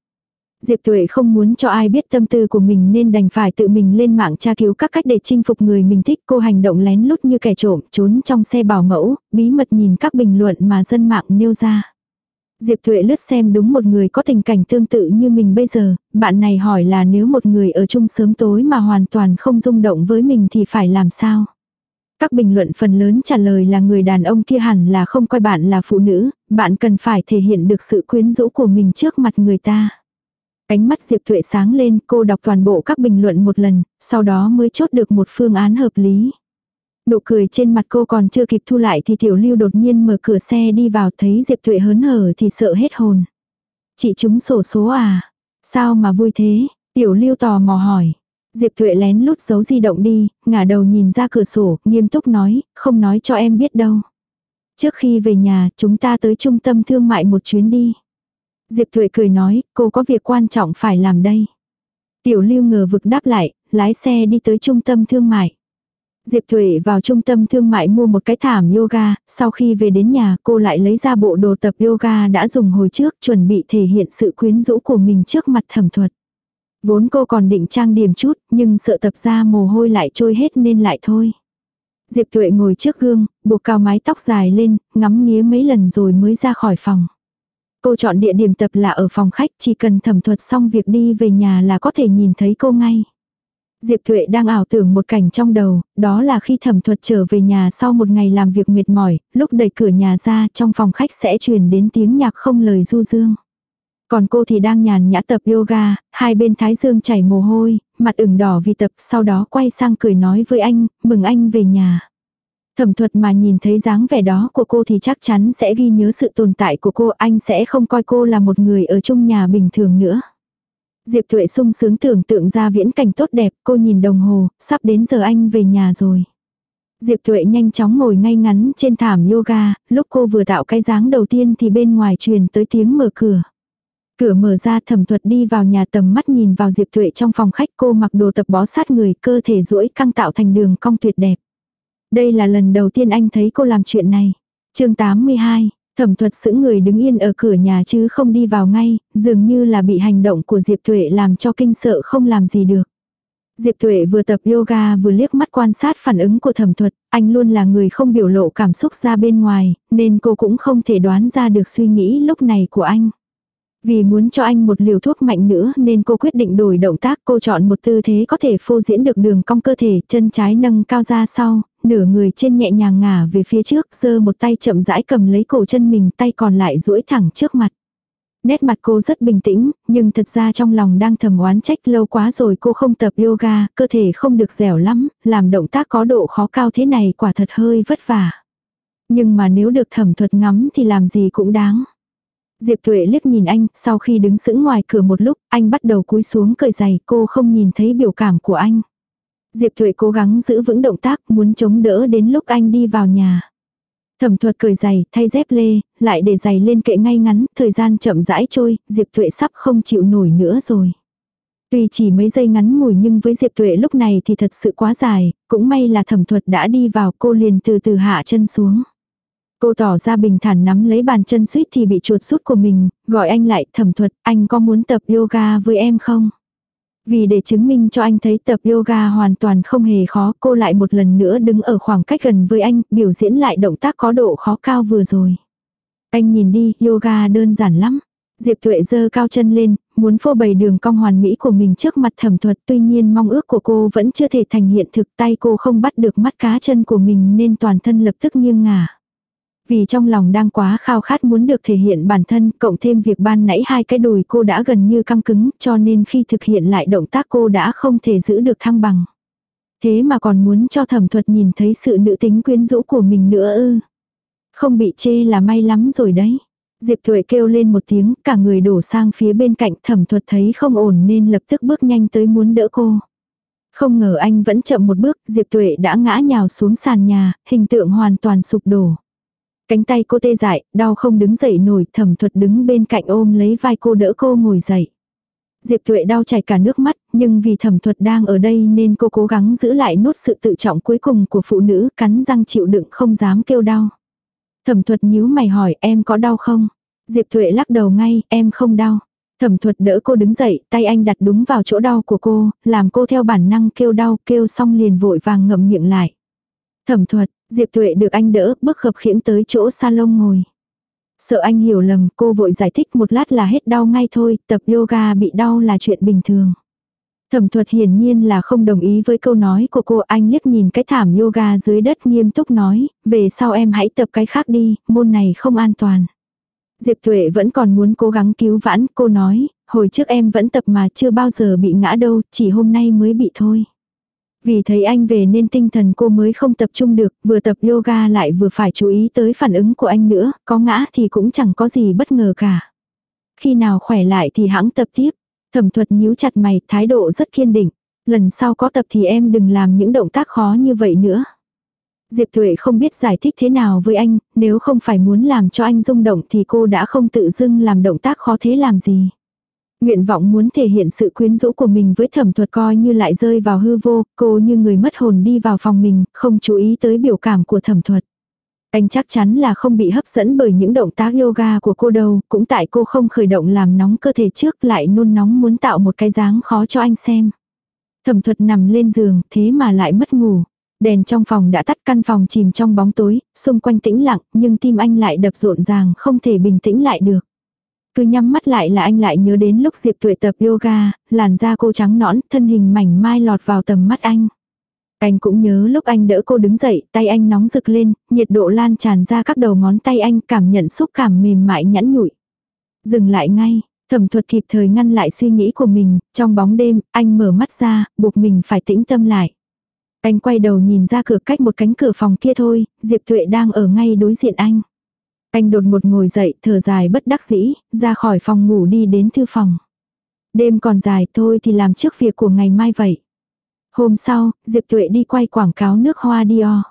Speaker 1: Diệp Tuệ không muốn cho ai biết tâm tư của mình nên đành phải tự mình lên mạng tra cứu các cách để chinh phục người mình thích. Cô hành động lén lút như kẻ trộm, trốn trong xe bảo mẫu, bí mật nhìn các bình luận mà dân mạng nêu ra. Diệp Tuệ lướt xem đúng một người có tình cảnh tương tự như mình bây giờ, bạn này hỏi là nếu một người ở chung sớm tối mà hoàn toàn không rung động với mình thì phải làm sao? Các bình luận phần lớn trả lời là người đàn ông kia hẳn là không coi bạn là phụ nữ, bạn cần phải thể hiện được sự quyến rũ của mình trước mặt người ta. Cánh mắt Diệp Thuệ sáng lên, cô đọc toàn bộ các bình luận một lần, sau đó mới chốt được một phương án hợp lý. Nụ cười trên mặt cô còn chưa kịp thu lại thì tiểu lưu đột nhiên mở cửa xe đi vào thấy Diệp Thuệ hớn hở thì sợ hết hồn. Chị chúng sổ số à? Sao mà vui thế? Tiểu lưu tò mò hỏi. Diệp Thuệ lén lút giấu di động đi, ngả đầu nhìn ra cửa sổ, nghiêm túc nói, không nói cho em biết đâu. Trước khi về nhà, chúng ta tới trung tâm thương mại một chuyến đi. Diệp Tuệ cười nói, cô có việc quan trọng phải làm đây. Tiểu lưu ngờ vực đáp lại, lái xe đi tới trung tâm thương mại. Diệp Thuệ vào trung tâm thương mại mua một cái thảm yoga, sau khi về đến nhà cô lại lấy ra bộ đồ tập yoga đã dùng hồi trước chuẩn bị thể hiện sự quyến rũ của mình trước mặt thẩm thuật. Vốn cô còn định trang điểm chút, nhưng sợ tập ra mồ hôi lại trôi hết nên lại thôi. Diệp Tuệ ngồi trước gương, buộc cao mái tóc dài lên, ngắm nghía mấy lần rồi mới ra khỏi phòng. Cô chọn địa điểm tập là ở phòng khách, chỉ cần thẩm thuật xong việc đi về nhà là có thể nhìn thấy cô ngay. Diệp Thuệ đang ảo tưởng một cảnh trong đầu, đó là khi thẩm thuật trở về nhà sau một ngày làm việc mệt mỏi, lúc đẩy cửa nhà ra trong phòng khách sẽ truyền đến tiếng nhạc không lời du dương. Còn cô thì đang nhàn nhã tập yoga, hai bên thái dương chảy mồ hôi, mặt ửng đỏ vì tập sau đó quay sang cười nói với anh, mừng anh về nhà. Thẩm thuật mà nhìn thấy dáng vẻ đó của cô thì chắc chắn sẽ ghi nhớ sự tồn tại của cô, anh sẽ không coi cô là một người ở chung nhà bình thường nữa. Diệp Tuệ sung sướng tưởng tượng ra viễn cảnh tốt đẹp, cô nhìn đồng hồ, sắp đến giờ anh về nhà rồi. Diệp Tuệ nhanh chóng ngồi ngay ngắn trên thảm yoga, lúc cô vừa tạo cái dáng đầu tiên thì bên ngoài truyền tới tiếng mở cửa. Cửa mở ra thẩm thuật đi vào nhà tầm mắt nhìn vào Diệp Tuệ trong phòng khách cô mặc đồ tập bó sát người cơ thể duỗi căng tạo thành đường cong tuyệt đẹp. Đây là lần đầu tiên anh thấy cô làm chuyện này. chương 82, thẩm thuật giữ người đứng yên ở cửa nhà chứ không đi vào ngay, dường như là bị hành động của Diệp Tuệ làm cho kinh sợ không làm gì được. Diệp Tuệ vừa tập yoga vừa liếc mắt quan sát phản ứng của thẩm thuật, anh luôn là người không biểu lộ cảm xúc ra bên ngoài, nên cô cũng không thể đoán ra được suy nghĩ lúc này của anh. Vì muốn cho anh một liều thuốc mạnh nữa nên cô quyết định đổi động tác cô chọn một tư thế có thể phô diễn được đường cong cơ thể chân trái nâng cao ra sau, nửa người trên nhẹ nhàng ngả về phía trước giơ một tay chậm rãi cầm lấy cổ chân mình tay còn lại duỗi thẳng trước mặt. Nét mặt cô rất bình tĩnh, nhưng thật ra trong lòng đang thầm oán trách lâu quá rồi cô không tập yoga, cơ thể không được dẻo lắm, làm động tác có độ khó cao thế này quả thật hơi vất vả. Nhưng mà nếu được thẩm thuật ngắm thì làm gì cũng đáng. Diệp Tuệ liếc nhìn anh, sau khi đứng sững ngoài cửa một lúc, anh bắt đầu cúi xuống cởi giày, cô không nhìn thấy biểu cảm của anh. Diệp Tuệ cố gắng giữ vững động tác, muốn chống đỡ đến lúc anh đi vào nhà. Thẩm thuật cởi giày, thay dép lê, lại để giày lên kệ ngay ngắn, thời gian chậm rãi trôi, Diệp Tuệ sắp không chịu nổi nữa rồi. Tuy chỉ mấy giây ngắn ngủi nhưng với Diệp Tuệ lúc này thì thật sự quá dài, cũng may là thẩm thuật đã đi vào cô liền từ từ hạ chân xuống. Cô tỏ ra bình thản nắm lấy bàn chân suýt thì bị chuột sút của mình, gọi anh lại thẩm thuật, anh có muốn tập yoga với em không? Vì để chứng minh cho anh thấy tập yoga hoàn toàn không hề khó, cô lại một lần nữa đứng ở khoảng cách gần với anh, biểu diễn lại động tác có độ khó cao vừa rồi. Anh nhìn đi, yoga đơn giản lắm. Diệp Tuệ giơ cao chân lên, muốn phô bày đường cong hoàn mỹ của mình trước mặt thẩm thuật tuy nhiên mong ước của cô vẫn chưa thể thành hiện thực tay cô không bắt được mắt cá chân của mình nên toàn thân lập tức nghiêng ngả. Vì trong lòng đang quá khao khát muốn được thể hiện bản thân, cộng thêm việc ban nãy hai cái đùi cô đã gần như căng cứng, cho nên khi thực hiện lại động tác cô đã không thể giữ được thăng bằng. Thế mà còn muốn cho thẩm thuật nhìn thấy sự nữ tính quyến rũ của mình nữa ư. Không bị chê là may lắm rồi đấy. Diệp Tuệ kêu lên một tiếng, cả người đổ sang phía bên cạnh thẩm thuật thấy không ổn nên lập tức bước nhanh tới muốn đỡ cô. Không ngờ anh vẫn chậm một bước, Diệp Tuệ đã ngã nhào xuống sàn nhà, hình tượng hoàn toàn sụp đổ. Cánh tay cô tê dại, đau không đứng dậy nổi, thẩm thuật đứng bên cạnh ôm lấy vai cô đỡ cô ngồi dậy. Diệp Tuệ đau chảy cả nước mắt, nhưng vì thẩm thuật đang ở đây nên cô cố gắng giữ lại nốt sự tự trọng cuối cùng của phụ nữ, cắn răng chịu đựng không dám kêu đau. Thẩm thuật nhíu mày hỏi em có đau không? Diệp Tuệ lắc đầu ngay, em không đau. Thẩm thuật đỡ cô đứng dậy, tay anh đặt đúng vào chỗ đau của cô, làm cô theo bản năng kêu đau, kêu xong liền vội vàng ngậm miệng lại. Thẩm thuật, Diệp Tuệ được anh đỡ, bước khập khiễng tới chỗ salon ngồi. Sợ anh hiểu lầm, cô vội giải thích một lát là hết đau ngay thôi, tập yoga bị đau là chuyện bình thường. Thẩm thuật hiển nhiên là không đồng ý với câu nói của cô anh liếc nhìn cái thảm yoga dưới đất nghiêm túc nói, về sau em hãy tập cái khác đi, môn này không an toàn. Diệp Tuệ vẫn còn muốn cố gắng cứu vãn, cô nói, hồi trước em vẫn tập mà chưa bao giờ bị ngã đâu, chỉ hôm nay mới bị thôi. Vì thấy anh về nên tinh thần cô mới không tập trung được, vừa tập yoga lại vừa phải chú ý tới phản ứng của anh nữa, có ngã thì cũng chẳng có gì bất ngờ cả. Khi nào khỏe lại thì hãng tập tiếp. Thẩm thuật nhíu chặt mày, thái độ rất kiên định. Lần sau có tập thì em đừng làm những động tác khó như vậy nữa. Diệp Thuệ không biết giải thích thế nào với anh, nếu không phải muốn làm cho anh rung động thì cô đã không tự dưng làm động tác khó thế làm gì. Nguyện vọng muốn thể hiện sự quyến rũ của mình với thẩm thuật coi như lại rơi vào hư vô, cô như người mất hồn đi vào phòng mình, không chú ý tới biểu cảm của thẩm thuật. Anh chắc chắn là không bị hấp dẫn bởi những động tác yoga của cô đâu, cũng tại cô không khởi động làm nóng cơ thể trước lại nôn nóng muốn tạo một cái dáng khó cho anh xem. Thẩm thuật nằm lên giường, thế mà lại mất ngủ. Đèn trong phòng đã tắt căn phòng chìm trong bóng tối, xung quanh tĩnh lặng, nhưng tim anh lại đập rộn ràng không thể bình tĩnh lại được. Cứ nhắm mắt lại là anh lại nhớ đến lúc Diệp Tuệ tập yoga, làn da cô trắng nõn, thân hình mảnh mai lọt vào tầm mắt anh. Anh cũng nhớ lúc anh đỡ cô đứng dậy, tay anh nóng rực lên, nhiệt độ lan tràn ra các đầu ngón tay anh cảm nhận xúc cảm mềm mại nhẵn nhụi. Dừng lại ngay, thẩm thuật kịp thời ngăn lại suy nghĩ của mình, trong bóng đêm, anh mở mắt ra, buộc mình phải tĩnh tâm lại. Anh quay đầu nhìn ra cửa cách một cánh cửa phòng kia thôi, Diệp Tuệ đang ở ngay đối diện anh. Anh đột một ngồi dậy, thở dài bất đắc dĩ, ra khỏi phòng ngủ đi đến thư phòng. Đêm còn dài thôi thì làm trước việc của ngày mai vậy. Hôm sau, Diệp Tuệ đi quay quảng cáo nước hoa Dior.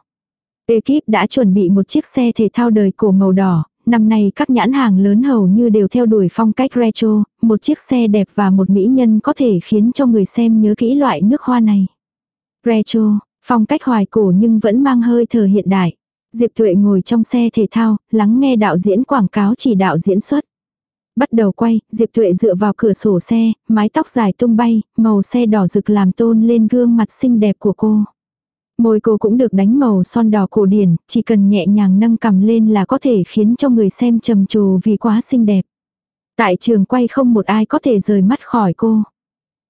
Speaker 1: Ekip đã chuẩn bị một chiếc xe thể thao đời cổ màu đỏ, năm nay các nhãn hàng lớn hầu như đều theo đuổi phong cách retro, một chiếc xe đẹp và một mỹ nhân có thể khiến cho người xem nhớ kỹ loại nước hoa này. Retro, phong cách hoài cổ nhưng vẫn mang hơi thở hiện đại. Diệp Thuệ ngồi trong xe thể thao, lắng nghe đạo diễn quảng cáo chỉ đạo diễn xuất. Bắt đầu quay, Diệp Thuệ dựa vào cửa sổ xe, mái tóc dài tung bay, màu xe đỏ rực làm tôn lên gương mặt xinh đẹp của cô. Môi cô cũng được đánh màu son đỏ cổ điển, chỉ cần nhẹ nhàng nâng cầm lên là có thể khiến cho người xem trầm trồ vì quá xinh đẹp. Tại trường quay không một ai có thể rời mắt khỏi cô.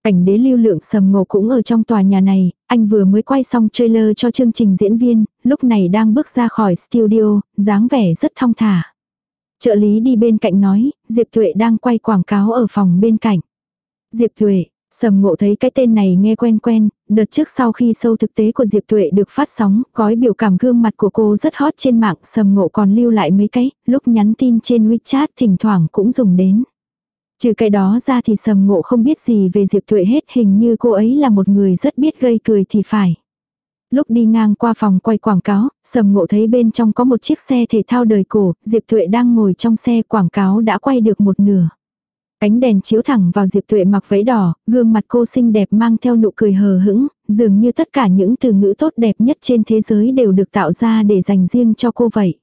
Speaker 1: Cảnh đế lưu lượng sầm ngộ cũng ở trong tòa nhà này, anh vừa mới quay xong trailer cho chương trình diễn viên, lúc này đang bước ra khỏi studio, dáng vẻ rất thong thả. Trợ lý đi bên cạnh nói, Diệp Thuệ đang quay quảng cáo ở phòng bên cạnh. Diệp Thuệ, Sầm ngộ thấy cái tên này nghe quen quen, đợt trước sau khi sâu thực tế của Diệp Tuệ được phát sóng, gói biểu cảm gương mặt của cô rất hot trên mạng, sầm ngộ còn lưu lại mấy cái, lúc nhắn tin trên WeChat thỉnh thoảng cũng dùng đến. Trừ cái đó ra thì sầm ngộ không biết gì về Diệp Tuệ hết hình như cô ấy là một người rất biết gây cười thì phải. Lúc đi ngang qua phòng quay quảng cáo, sầm ngộ thấy bên trong có một chiếc xe thể thao đời cổ, Diệp Tuệ đang ngồi trong xe quảng cáo đã quay được một nửa. Ánh đèn chiếu thẳng vào Diệp Tuệ mặc váy đỏ, gương mặt cô xinh đẹp mang theo nụ cười hờ hững, dường như tất cả những từ ngữ tốt đẹp nhất trên thế giới đều được tạo ra để dành riêng cho cô vậy.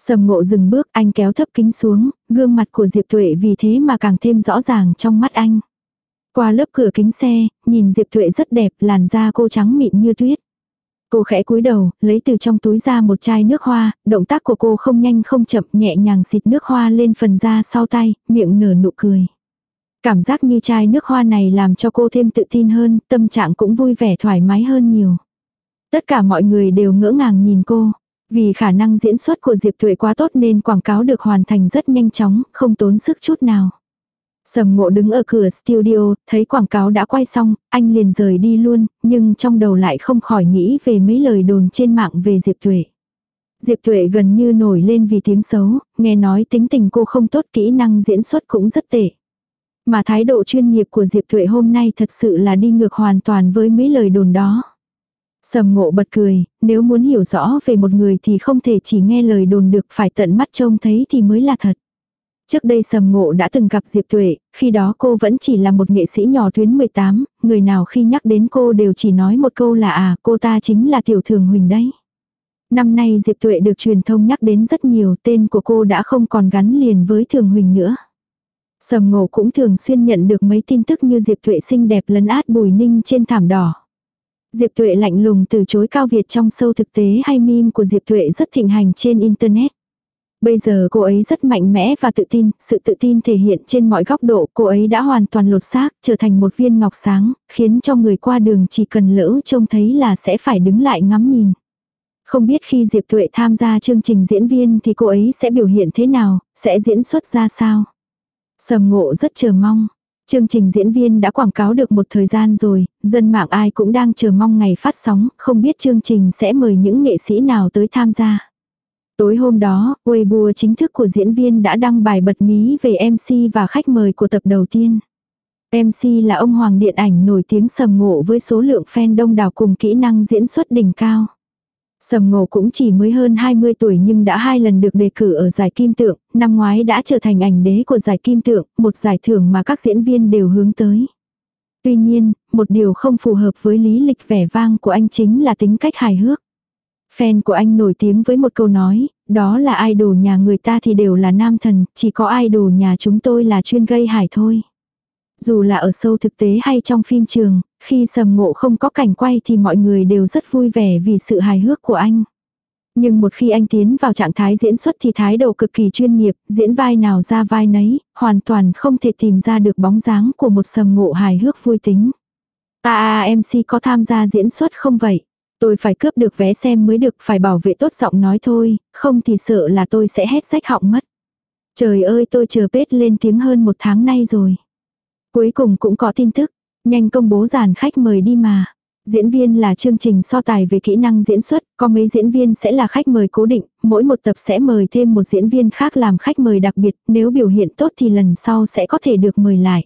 Speaker 1: Sầm ngộ dừng bước anh kéo thấp kính xuống, gương mặt của Diệp Tuệ vì thế mà càng thêm rõ ràng trong mắt anh. Qua lớp cửa kính xe, nhìn Diệp Tuệ rất đẹp, làn da cô trắng mịn như tuyết. Cô khẽ cúi đầu, lấy từ trong túi ra một chai nước hoa, động tác của cô không nhanh không chậm nhẹ nhàng xịt nước hoa lên phần da sau tay, miệng nở nụ cười. Cảm giác như chai nước hoa này làm cho cô thêm tự tin hơn, tâm trạng cũng vui vẻ thoải mái hơn nhiều. Tất cả mọi người đều ngỡ ngàng nhìn cô. Vì khả năng diễn xuất của Diệp Tuệ quá tốt nên quảng cáo được hoàn thành rất nhanh chóng, không tốn sức chút nào. Sầm ngộ đứng ở cửa studio, thấy quảng cáo đã quay xong, anh liền rời đi luôn, nhưng trong đầu lại không khỏi nghĩ về mấy lời đồn trên mạng về Diệp Tuệ. Diệp Tuệ gần như nổi lên vì tiếng xấu, nghe nói tính tình cô không tốt kỹ năng diễn xuất cũng rất tệ. Mà thái độ chuyên nghiệp của Diệp Tuệ hôm nay thật sự là đi ngược hoàn toàn với mấy lời đồn đó. Sầm ngộ bật cười, nếu muốn hiểu rõ về một người thì không thể chỉ nghe lời đồn được phải tận mắt trông thấy thì mới là thật. Trước đây Sầm Ngộ đã từng gặp Diệp Tuệ, khi đó cô vẫn chỉ là một nghệ sĩ nhỏ tuyến 18, người nào khi nhắc đến cô đều chỉ nói một câu là à cô ta chính là Tiểu Thường Huỳnh đấy. Năm nay Diệp Tuệ được truyền thông nhắc đến rất nhiều tên của cô đã không còn gắn liền với Thường Huỳnh nữa. Sầm Ngộ cũng thường xuyên nhận được mấy tin tức như Diệp Tuệ xinh đẹp lấn át Bùi Ninh trên thảm đỏ. Diệp Tuệ lạnh lùng từ chối cao Việt trong sâu thực tế hay meme của Diệp Tuệ rất thịnh hành trên Internet. Bây giờ cô ấy rất mạnh mẽ và tự tin, sự tự tin thể hiện trên mọi góc độ, cô ấy đã hoàn toàn lột xác, trở thành một viên ngọc sáng, khiến cho người qua đường chỉ cần lỡ trông thấy là sẽ phải đứng lại ngắm nhìn. Không biết khi Diệp Tuệ tham gia chương trình diễn viên thì cô ấy sẽ biểu hiện thế nào, sẽ diễn xuất ra sao. Sầm ngộ rất chờ mong. Chương trình diễn viên đã quảng cáo được một thời gian rồi, dân mạng ai cũng đang chờ mong ngày phát sóng, không biết chương trình sẽ mời những nghệ sĩ nào tới tham gia. Tối hôm đó, Weibo chính thức của diễn viên đã đăng bài bật mí về MC và khách mời của tập đầu tiên. MC là ông Hoàng Điện ảnh nổi tiếng sầm ngộ với số lượng fan đông đảo cùng kỹ năng diễn xuất đỉnh cao. Sầm ngộ cũng chỉ mới hơn 20 tuổi nhưng đã hai lần được đề cử ở giải kim tượng, năm ngoái đã trở thành ảnh đế của giải kim tượng, một giải thưởng mà các diễn viên đều hướng tới. Tuy nhiên, một điều không phù hợp với lý lịch vẻ vang của anh chính là tính cách hài hước. Fan của anh nổi tiếng với một câu nói, đó là idol nhà người ta thì đều là nam thần, chỉ có idol nhà chúng tôi là chuyên gây hài thôi. Dù là ở sâu thực tế hay trong phim trường, khi sầm ngộ không có cảnh quay thì mọi người đều rất vui vẻ vì sự hài hước của anh. Nhưng một khi anh tiến vào trạng thái diễn xuất thì thái độ cực kỳ chuyên nghiệp, diễn vai nào ra vai nấy, hoàn toàn không thể tìm ra được bóng dáng của một sầm ngộ hài hước vui tính. À, MC có tham gia diễn xuất không vậy? Tôi phải cướp được vé xem mới được, phải bảo vệ tốt giọng nói thôi, không thì sợ là tôi sẽ hét rách họng mất. Trời ơi tôi chờ pết lên tiếng hơn một tháng nay rồi. Cuối cùng cũng có tin tức, nhanh công bố giàn khách mời đi mà. Diễn viên là chương trình so tài về kỹ năng diễn xuất, có mấy diễn viên sẽ là khách mời cố định, mỗi một tập sẽ mời thêm một diễn viên khác làm khách mời đặc biệt, nếu biểu hiện tốt thì lần sau sẽ có thể được mời lại.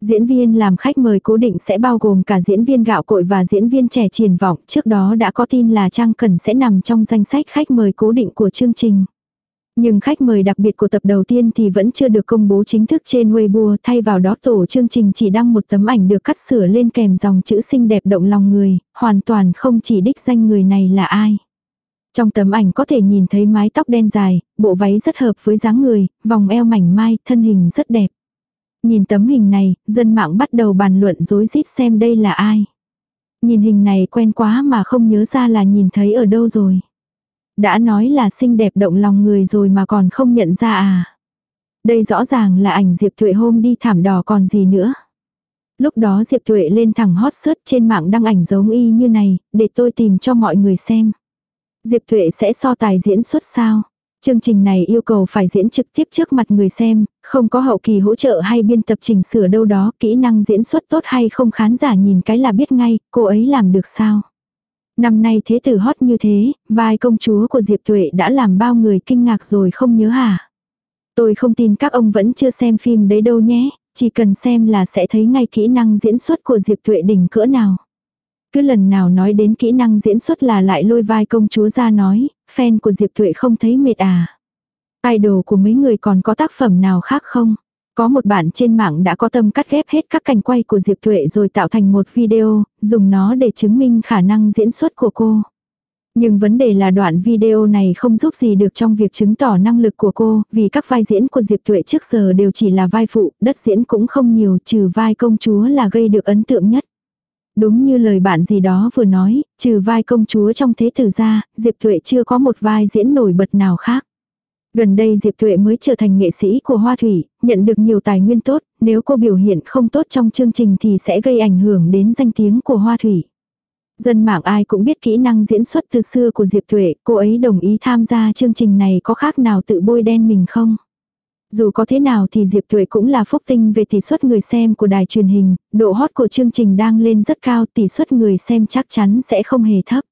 Speaker 1: Diễn viên làm khách mời cố định sẽ bao gồm cả diễn viên gạo cội và diễn viên trẻ triển vọng, trước đó đã có tin là Trang Cần sẽ nằm trong danh sách khách mời cố định của chương trình. Nhưng khách mời đặc biệt của tập đầu tiên thì vẫn chưa được công bố chính thức trên Weibo, thay vào đó tổ chương trình chỉ đăng một tấm ảnh được cắt sửa lên kèm dòng chữ xinh đẹp động lòng người, hoàn toàn không chỉ đích danh người này là ai. Trong tấm ảnh có thể nhìn thấy mái tóc đen dài, bộ váy rất hợp với dáng người, vòng eo mảnh mai, thân hình rất đẹp. Nhìn tấm hình này, dân mạng bắt đầu bàn luận dối rít xem đây là ai. Nhìn hình này quen quá mà không nhớ ra là nhìn thấy ở đâu rồi. Đã nói là xinh đẹp động lòng người rồi mà còn không nhận ra à. Đây rõ ràng là ảnh Diệp Thuệ hôm đi thảm đỏ còn gì nữa. Lúc đó Diệp Thuệ lên thẳng hot search trên mạng đăng ảnh giống y như này, để tôi tìm cho mọi người xem. Diệp Thuệ sẽ so tài diễn xuất sao? Chương trình này yêu cầu phải diễn trực tiếp trước mặt người xem, không có hậu kỳ hỗ trợ hay biên tập chỉnh sửa đâu đó, kỹ năng diễn xuất tốt hay không khán giả nhìn cái là biết ngay, cô ấy làm được sao. Năm nay thế tử hot như thế, vai công chúa của Diệp Tuệ đã làm bao người kinh ngạc rồi không nhớ hả? Tôi không tin các ông vẫn chưa xem phim đấy đâu nhé, chỉ cần xem là sẽ thấy ngay kỹ năng diễn xuất của Diệp Tuệ đỉnh cỡ nào. Cứ lần nào nói đến kỹ năng diễn xuất là lại lôi vai công chúa ra nói, fan của Diệp Tuệ không thấy mệt à. Idol của mấy người còn có tác phẩm nào khác không? Có một bạn trên mạng đã có tâm cắt ghép hết các cảnh quay của Diệp Thuệ rồi tạo thành một video, dùng nó để chứng minh khả năng diễn xuất của cô. Nhưng vấn đề là đoạn video này không giúp gì được trong việc chứng tỏ năng lực của cô, vì các vai diễn của Diệp Tuệ trước giờ đều chỉ là vai phụ, đất diễn cũng không nhiều trừ vai công chúa là gây được ấn tượng nhất. Đúng như lời bạn gì đó vừa nói, trừ vai công chúa trong thế tử ra, Diệp Tuệ chưa có một vai diễn nổi bật nào khác. Gần đây Diệp Tuệ mới trở thành nghệ sĩ của Hoa Thủy, nhận được nhiều tài nguyên tốt, nếu cô biểu hiện không tốt trong chương trình thì sẽ gây ảnh hưởng đến danh tiếng của Hoa Thủy. Dân mạng ai cũng biết kỹ năng diễn xuất từ xưa của Diệp Tuệ, cô ấy đồng ý tham gia chương trình này có khác nào tự bôi đen mình không? Dù có thế nào thì Diệp Tuệ cũng là phúc tinh về tỷ suất người xem của đài truyền hình, độ hot của chương trình đang lên rất cao, tỷ suất người xem chắc chắn sẽ không hề thấp.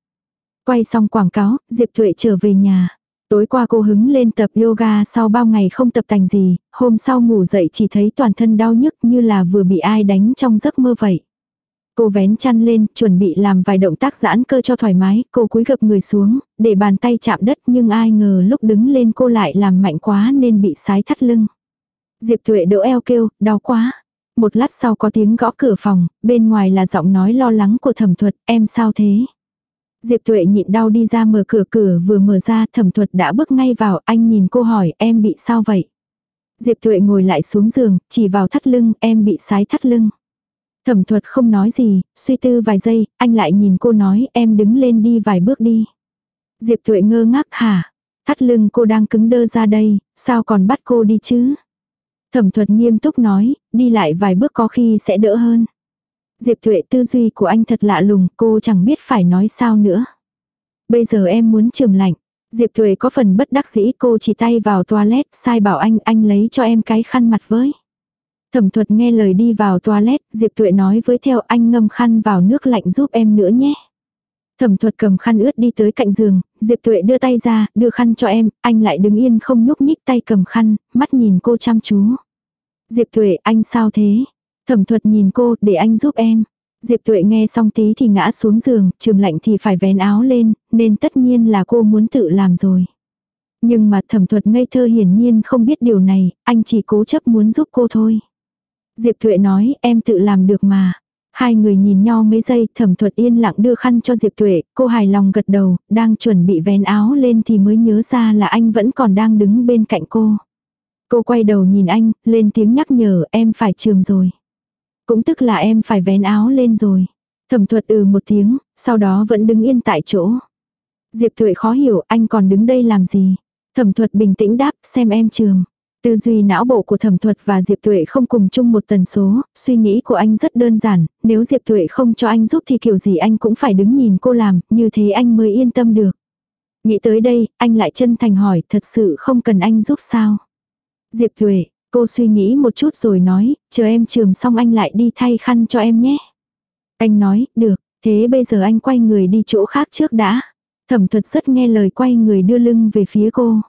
Speaker 1: Quay xong quảng cáo, Diệp Tuệ trở về nhà. Tối qua cô hứng lên tập yoga sau bao ngày không tập tành gì, hôm sau ngủ dậy chỉ thấy toàn thân đau nhức như là vừa bị ai đánh trong giấc mơ vậy. Cô vén chăn lên, chuẩn bị làm vài động tác giãn cơ cho thoải mái, cô cúi gập người xuống, để bàn tay chạm đất nhưng ai ngờ lúc đứng lên cô lại làm mạnh quá nên bị sái thắt lưng. Diệp Thuệ đỡ eo kêu, đau quá. Một lát sau có tiếng gõ cửa phòng, bên ngoài là giọng nói lo lắng của thẩm thuật, em sao thế? Diệp Tuệ nhịn đau đi ra mở cửa cửa vừa mở ra thẩm thuật đã bước ngay vào, anh nhìn cô hỏi em bị sao vậy? Diệp Tuệ ngồi lại xuống giường, chỉ vào thắt lưng, em bị sái thắt lưng. Thẩm thuật không nói gì, suy tư vài giây, anh lại nhìn cô nói em đứng lên đi vài bước đi. Diệp Tuệ ngơ ngác hả? Thắt lưng cô đang cứng đơ ra đây, sao còn bắt cô đi chứ? Thẩm thuật nghiêm túc nói, đi lại vài bước có khi sẽ đỡ hơn. Diệp Thuệ tư duy của anh thật lạ lùng, cô chẳng biết phải nói sao nữa. Bây giờ em muốn trường lạnh. Diệp Thuệ có phần bất đắc dĩ cô chỉ tay vào toilet, sai bảo anh, anh lấy cho em cái khăn mặt với. Thẩm thuật nghe lời đi vào toilet, Diệp Thuệ nói với theo anh ngâm khăn vào nước lạnh giúp em nữa nhé. Thẩm thuật cầm khăn ướt đi tới cạnh giường, Diệp Tuệ đưa tay ra, đưa khăn cho em, anh lại đứng yên không nhúc nhích tay cầm khăn, mắt nhìn cô chăm chú. Diệp Tuệ, anh sao thế? Thẩm thuật nhìn cô, để anh giúp em. Diệp Tuệ nghe xong tí thì ngã xuống giường, trường lạnh thì phải vén áo lên, nên tất nhiên là cô muốn tự làm rồi. Nhưng mà thẩm thuật ngây thơ hiển nhiên không biết điều này, anh chỉ cố chấp muốn giúp cô thôi. Diệp Tuệ nói em tự làm được mà. Hai người nhìn nhau mấy giây, thẩm thuật yên lặng đưa khăn cho Diệp Tuệ, cô hài lòng gật đầu, đang chuẩn bị vén áo lên thì mới nhớ ra là anh vẫn còn đang đứng bên cạnh cô. Cô quay đầu nhìn anh, lên tiếng nhắc nhở em phải trường rồi. Cũng tức là em phải vén áo lên rồi. Thẩm thuật ừ một tiếng, sau đó vẫn đứng yên tại chỗ. Diệp Tuệ khó hiểu anh còn đứng đây làm gì. Thẩm thuật bình tĩnh đáp xem em trường. Tư duy não bộ của thẩm thuật và Diệp Tuệ không cùng chung một tần số, suy nghĩ của anh rất đơn giản, nếu Diệp Tuệ không cho anh giúp thì kiểu gì anh cũng phải đứng nhìn cô làm, như thế anh mới yên tâm được. Nghĩ tới đây, anh lại chân thành hỏi, thật sự không cần anh giúp sao? Diệp Tuệ, cô suy nghĩ một chút rồi nói, chờ em trường xong anh lại đi thay khăn cho em nhé. Anh nói, được, thế bây giờ anh quay người đi chỗ khác trước đã. Thẩm thuật rất nghe lời quay người đưa lưng về phía cô.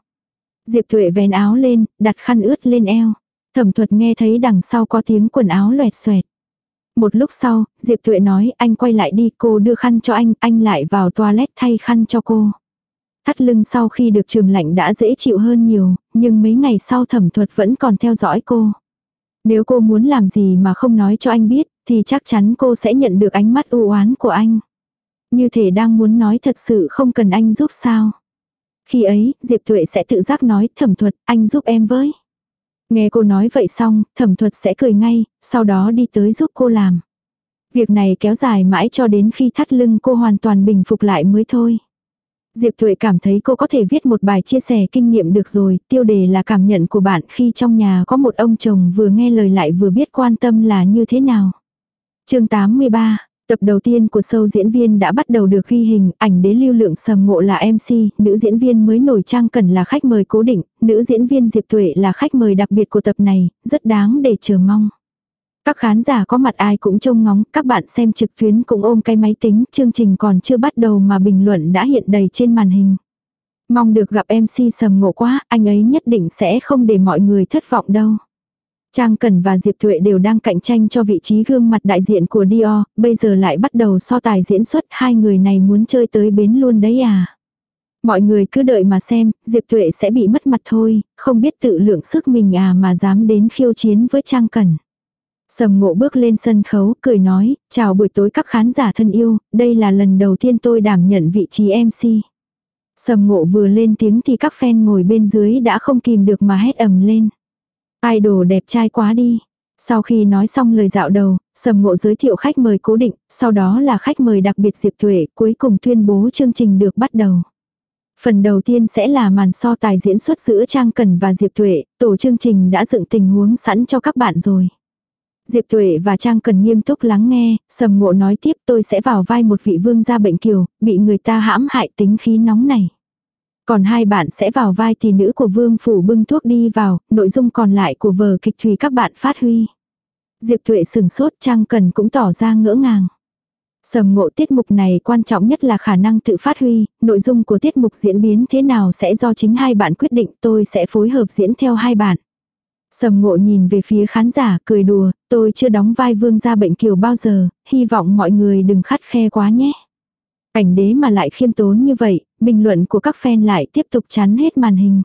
Speaker 1: Diệp Tuệ vén áo lên, đặt khăn ướt lên eo. Thẩm thuật nghe thấy đằng sau có tiếng quần áo loẹt xoẹt. Một lúc sau, Diệp Tuệ nói anh quay lại đi cô đưa khăn cho anh, anh lại vào toilet thay khăn cho cô. Thắt lưng sau khi được trường lạnh đã dễ chịu hơn nhiều, nhưng mấy ngày sau thẩm thuật vẫn còn theo dõi cô. Nếu cô muốn làm gì mà không nói cho anh biết, thì chắc chắn cô sẽ nhận được ánh mắt u oán của anh. Như thể đang muốn nói thật sự không cần anh giúp sao. Khi ấy, Diệp Tuệ sẽ tự giác nói thẩm thuật, anh giúp em với. Nghe cô nói vậy xong, thẩm thuật sẽ cười ngay, sau đó đi tới giúp cô làm. Việc này kéo dài mãi cho đến khi thắt lưng cô hoàn toàn bình phục lại mới thôi. Diệp Thuệ cảm thấy cô có thể viết một bài chia sẻ kinh nghiệm được rồi, tiêu đề là cảm nhận của bạn khi trong nhà có một ông chồng vừa nghe lời lại vừa biết quan tâm là như thế nào. chương 83, Tập đầu tiên của show diễn viên đã bắt đầu được ghi hình, ảnh đế lưu lượng sầm ngộ là MC, nữ diễn viên mới nổi trang cần là khách mời cố định, nữ diễn viên Diệp Tuệ là khách mời đặc biệt của tập này, rất đáng để chờ mong. Các khán giả có mặt ai cũng trông ngóng, các bạn xem trực tuyến cũng ôm cái máy tính, chương trình còn chưa bắt đầu mà bình luận đã hiện đầy trên màn hình. Mong được gặp MC sầm ngộ quá, anh ấy nhất định sẽ không để mọi người thất vọng đâu. Trang Cẩn và Diệp Thuệ đều đang cạnh tranh cho vị trí gương mặt đại diện của Dior, bây giờ lại bắt đầu so tài diễn xuất hai người này muốn chơi tới bến luôn đấy à. Mọi người cứ đợi mà xem, Diệp Thuệ sẽ bị mất mặt thôi, không biết tự lượng sức mình à mà dám đến khiêu chiến với Trang Cẩn. Sầm ngộ bước lên sân khấu, cười nói, chào buổi tối các khán giả thân yêu, đây là lần đầu tiên tôi đảm nhận vị trí MC. Sầm ngộ vừa lên tiếng thì các fan ngồi bên dưới đã không kìm được mà hét ầm lên. Idol đẹp trai quá đi. Sau khi nói xong lời dạo đầu, Sầm Ngộ giới thiệu khách mời cố định, sau đó là khách mời đặc biệt Diệp Tuệ, cuối cùng tuyên bố chương trình được bắt đầu. Phần đầu tiên sẽ là màn so tài diễn xuất giữa Trang Cần và Diệp Tuệ, tổ chương trình đã dựng tình huống sẵn cho các bạn rồi. Diệp Tuệ và Trang Cần nghiêm túc lắng nghe, Sầm Ngộ nói tiếp tôi sẽ vào vai một vị vương gia bệnh kiều, bị người ta hãm hại tính khí nóng này. Còn hai bạn sẽ vào vai tỷ nữ của vương phủ bưng thuốc đi vào, nội dung còn lại của vở kịch tùy các bạn phát huy. Diệp Tuệ sừng sốt Trang Cần cũng tỏ ra ngỡ ngàng. Sầm ngộ tiết mục này quan trọng nhất là khả năng tự phát huy, nội dung của tiết mục diễn biến thế nào sẽ do chính hai bạn quyết định tôi sẽ phối hợp diễn theo hai bạn. Sầm ngộ nhìn về phía khán giả cười đùa, tôi chưa đóng vai vương gia bệnh kiều bao giờ, hy vọng mọi người đừng khắt khe quá nhé. Cảnh đế mà lại khiêm tốn như vậy, bình luận của các fan lại tiếp tục chắn hết màn hình.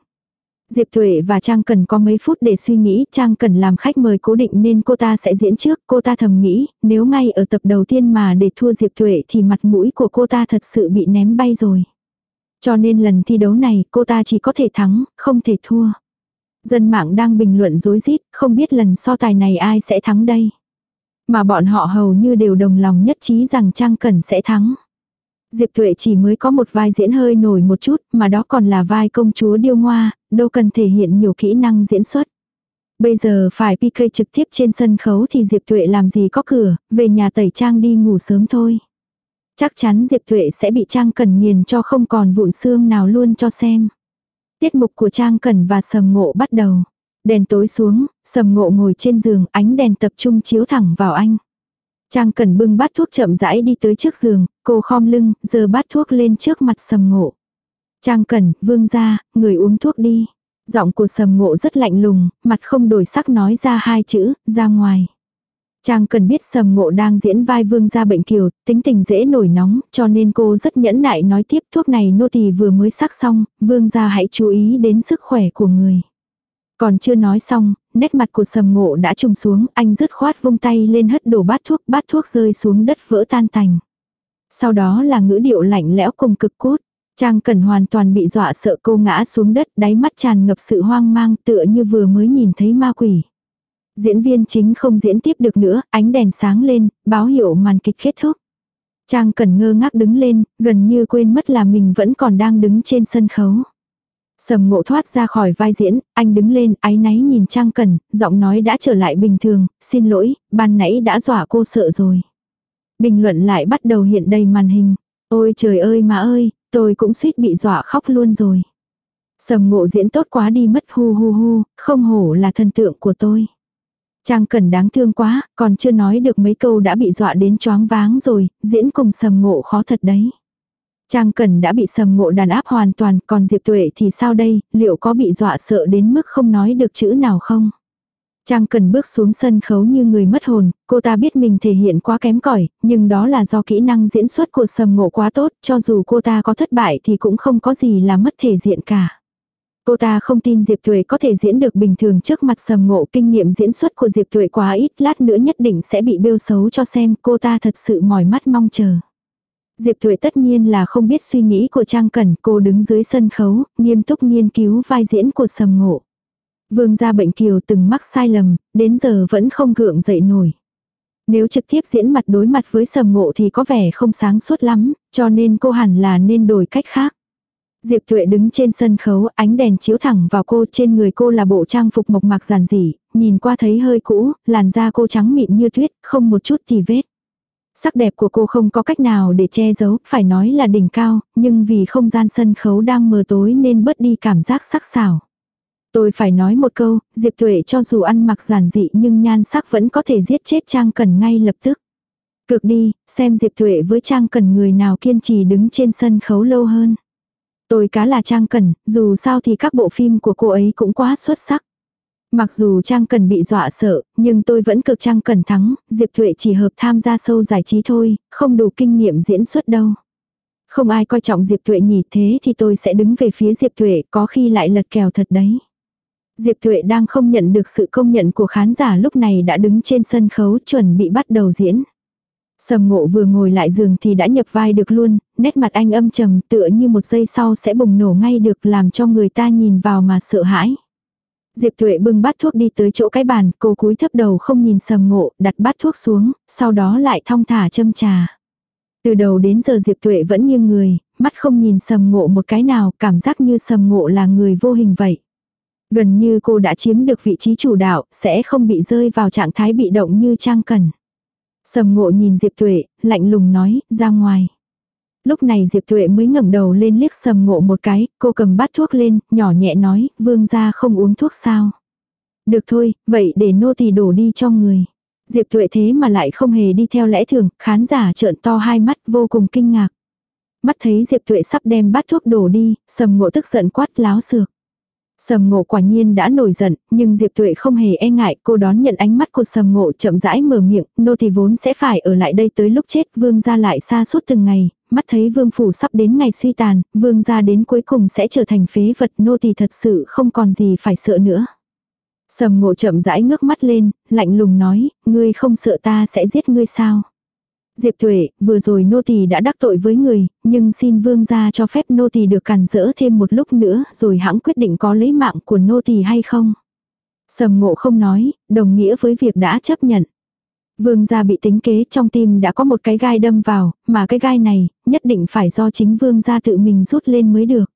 Speaker 1: Diệp Thuệ và Trang Cần có mấy phút để suy nghĩ, Trang Cần làm khách mời cố định nên cô ta sẽ diễn trước, cô ta thầm nghĩ, nếu ngay ở tập đầu tiên mà để thua Diệp Thuệ thì mặt mũi của cô ta thật sự bị ném bay rồi. Cho nên lần thi đấu này cô ta chỉ có thể thắng, không thể thua. Dân mạng đang bình luận dối rít không biết lần so tài này ai sẽ thắng đây. Mà bọn họ hầu như đều đồng lòng nhất trí rằng Trang Cần sẽ thắng. Diệp Thuệ chỉ mới có một vai diễn hơi nổi một chút, mà đó còn là vai công chúa điêu ngoa, đâu cần thể hiện nhiều kỹ năng diễn xuất. Bây giờ phải PK trực tiếp trên sân khấu thì Diệp Thuệ làm gì có cửa, về nhà tẩy trang đi ngủ sớm thôi. Chắc chắn Diệp Thuệ sẽ bị Trang Cần nghiền cho không còn vụn xương nào luôn cho xem. Tiết mục của Trang Cần và Sầm Ngộ bắt đầu. Đèn tối xuống, Sầm Ngộ ngồi trên giường, ánh đèn tập trung chiếu thẳng vào anh. Trang cần bưng bát thuốc chậm rãi đi tới trước giường, cô khom lưng, giờ bát thuốc lên trước mặt sầm ngộ. Trang cần, vương ra, người uống thuốc đi. Giọng của sầm ngộ rất lạnh lùng, mặt không đổi sắc nói ra hai chữ, ra ngoài. Trang cần biết sầm ngộ đang diễn vai vương gia bệnh kiều, tính tình dễ nổi nóng, cho nên cô rất nhẫn nại nói tiếp thuốc này nô tỳ vừa mới sắc xong, vương gia hãy chú ý đến sức khỏe của người. Còn chưa nói xong, nét mặt của sầm ngộ đã trùng xuống, anh dứt khoát vung tay lên hất đổ bát thuốc, bát thuốc rơi xuống đất vỡ tan tành. Sau đó là ngữ điệu lạnh lẽo cùng cực cốt. Trang Cẩn hoàn toàn bị dọa sợ cô ngã xuống đất, đáy mắt tràn ngập sự hoang mang tựa như vừa mới nhìn thấy ma quỷ. Diễn viên chính không diễn tiếp được nữa, ánh đèn sáng lên, báo hiệu màn kịch kết thúc. Trang cần ngơ ngác đứng lên, gần như quên mất là mình vẫn còn đang đứng trên sân khấu. Sầm ngộ thoát ra khỏi vai diễn, anh đứng lên, áy náy nhìn Trang cần giọng nói đã trở lại bình thường, xin lỗi, ban nãy đã dọa cô sợ rồi. Bình luận lại bắt đầu hiện đầy màn hình. Ôi trời ơi mà ơi, tôi cũng suýt bị dọa khóc luôn rồi. Sầm ngộ diễn tốt quá đi mất hu hu hu, không hổ là thần tượng của tôi. Trang Cẩn đáng thương quá, còn chưa nói được mấy câu đã bị dọa đến choáng váng rồi, diễn cùng sầm ngộ khó thật đấy. Trang Cẩn đã bị sầm ngộ đàn áp hoàn toàn, còn Diệp Tuệ thì sao đây, liệu có bị dọa sợ đến mức không nói được chữ nào không? Trang Cần bước xuống sân khấu như người mất hồn, cô ta biết mình thể hiện quá kém cỏi, nhưng đó là do kỹ năng diễn xuất của sầm ngộ quá tốt, cho dù cô ta có thất bại thì cũng không có gì là mất thể diện cả. Cô ta không tin Diệp Tuệ có thể diễn được bình thường trước mặt sầm ngộ kinh nghiệm diễn xuất của Diệp Tuệ quá ít, lát nữa nhất định sẽ bị bêu xấu cho xem cô ta thật sự mỏi mắt mong chờ. Diệp Tuệ tất nhiên là không biết suy nghĩ của Trang Cẩn, cô đứng dưới sân khấu, nghiêm túc nghiên cứu vai diễn của sầm ngộ. Vương gia bệnh kiều từng mắc sai lầm, đến giờ vẫn không gượng dậy nổi. Nếu trực tiếp diễn mặt đối mặt với sầm ngộ thì có vẻ không sáng suốt lắm, cho nên cô hẳn là nên đổi cách khác. Diệp Tuệ đứng trên sân khấu, ánh đèn chiếu thẳng vào cô, trên người cô là bộ trang phục mộc mạc giản dị, nhìn qua thấy hơi cũ, làn da cô trắng mịn như tuyết, không một chút thì vết. Sắc đẹp của cô không có cách nào để che giấu, phải nói là đỉnh cao, nhưng vì không gian sân khấu đang mờ tối nên bớt đi cảm giác sắc sảo. Tôi phải nói một câu, Diệp Tuệ cho dù ăn mặc giản dị nhưng nhan sắc vẫn có thể giết chết Trang Cần ngay lập tức. Cực đi, xem Diệp Tuệ với Trang Cần người nào kiên trì đứng trên sân khấu lâu hơn. Tôi cá là Trang Cần, dù sao thì các bộ phim của cô ấy cũng quá xuất sắc. Mặc dù Trang Cần bị dọa sợ, nhưng tôi vẫn cực Trang Cần thắng, Diệp thụy chỉ hợp tham gia sâu giải trí thôi, không đủ kinh nghiệm diễn xuất đâu. Không ai coi trọng Diệp thụy nhỉ thế thì tôi sẽ đứng về phía Diệp thụy có khi lại lật kèo thật đấy. Diệp thụy đang không nhận được sự công nhận của khán giả lúc này đã đứng trên sân khấu chuẩn bị bắt đầu diễn. Sầm ngộ vừa ngồi lại giường thì đã nhập vai được luôn, nét mặt anh âm trầm tựa như một giây sau sẽ bùng nổ ngay được làm cho người ta nhìn vào mà sợ hãi. Diệp Tuệ bưng bát thuốc đi tới chỗ cái bàn, cô cúi thấp đầu không nhìn sầm ngộ, đặt bát thuốc xuống, sau đó lại thong thả châm trà. Từ đầu đến giờ Diệp Tuệ vẫn nghiêng người, mắt không nhìn sầm ngộ một cái nào, cảm giác như sầm ngộ là người vô hình vậy. Gần như cô đã chiếm được vị trí chủ đạo, sẽ không bị rơi vào trạng thái bị động như Trang Cần. Sầm ngộ nhìn Diệp Tuệ, lạnh lùng nói, ra ngoài. Lúc này Diệp Tuệ mới ngẩng đầu lên liếc sầm ngộ một cái, cô cầm bát thuốc lên, nhỏ nhẹ nói, vương gia không uống thuốc sao. Được thôi, vậy để nô tỳ đổ đi cho người. Diệp Tuệ thế mà lại không hề đi theo lẽ thường, khán giả trợn to hai mắt vô cùng kinh ngạc. Mắt thấy Diệp Tuệ sắp đem bát thuốc đổ đi, sầm ngộ tức giận quát láo sược. Sầm ngộ quả nhiên đã nổi giận, nhưng Diệp Tuệ không hề e ngại, cô đón nhận ánh mắt của sầm ngộ chậm rãi mở miệng, nô thì vốn sẽ phải ở lại đây tới lúc chết, vương gia lại xa suốt từng ngày, mắt thấy vương phủ sắp đến ngày suy tàn, vương gia đến cuối cùng sẽ trở thành phế vật, nô thì thật sự không còn gì phải sợ nữa. Sầm ngộ chậm rãi ngước mắt lên, lạnh lùng nói, ngươi không sợ ta sẽ giết ngươi sao? Diệp Thuệ, vừa rồi nô tỳ đã đắc tội với người, nhưng xin vương gia cho phép nô tỳ được cản rỡ thêm một lúc nữa, rồi hãng quyết định có lấy mạng của nô tỳ hay không. Sầm ngộ không nói, đồng nghĩa với việc đã chấp nhận. Vương gia bị tính kế trong tim đã có một cái gai đâm vào, mà cái gai này, nhất định phải do chính vương gia tự mình rút lên mới được.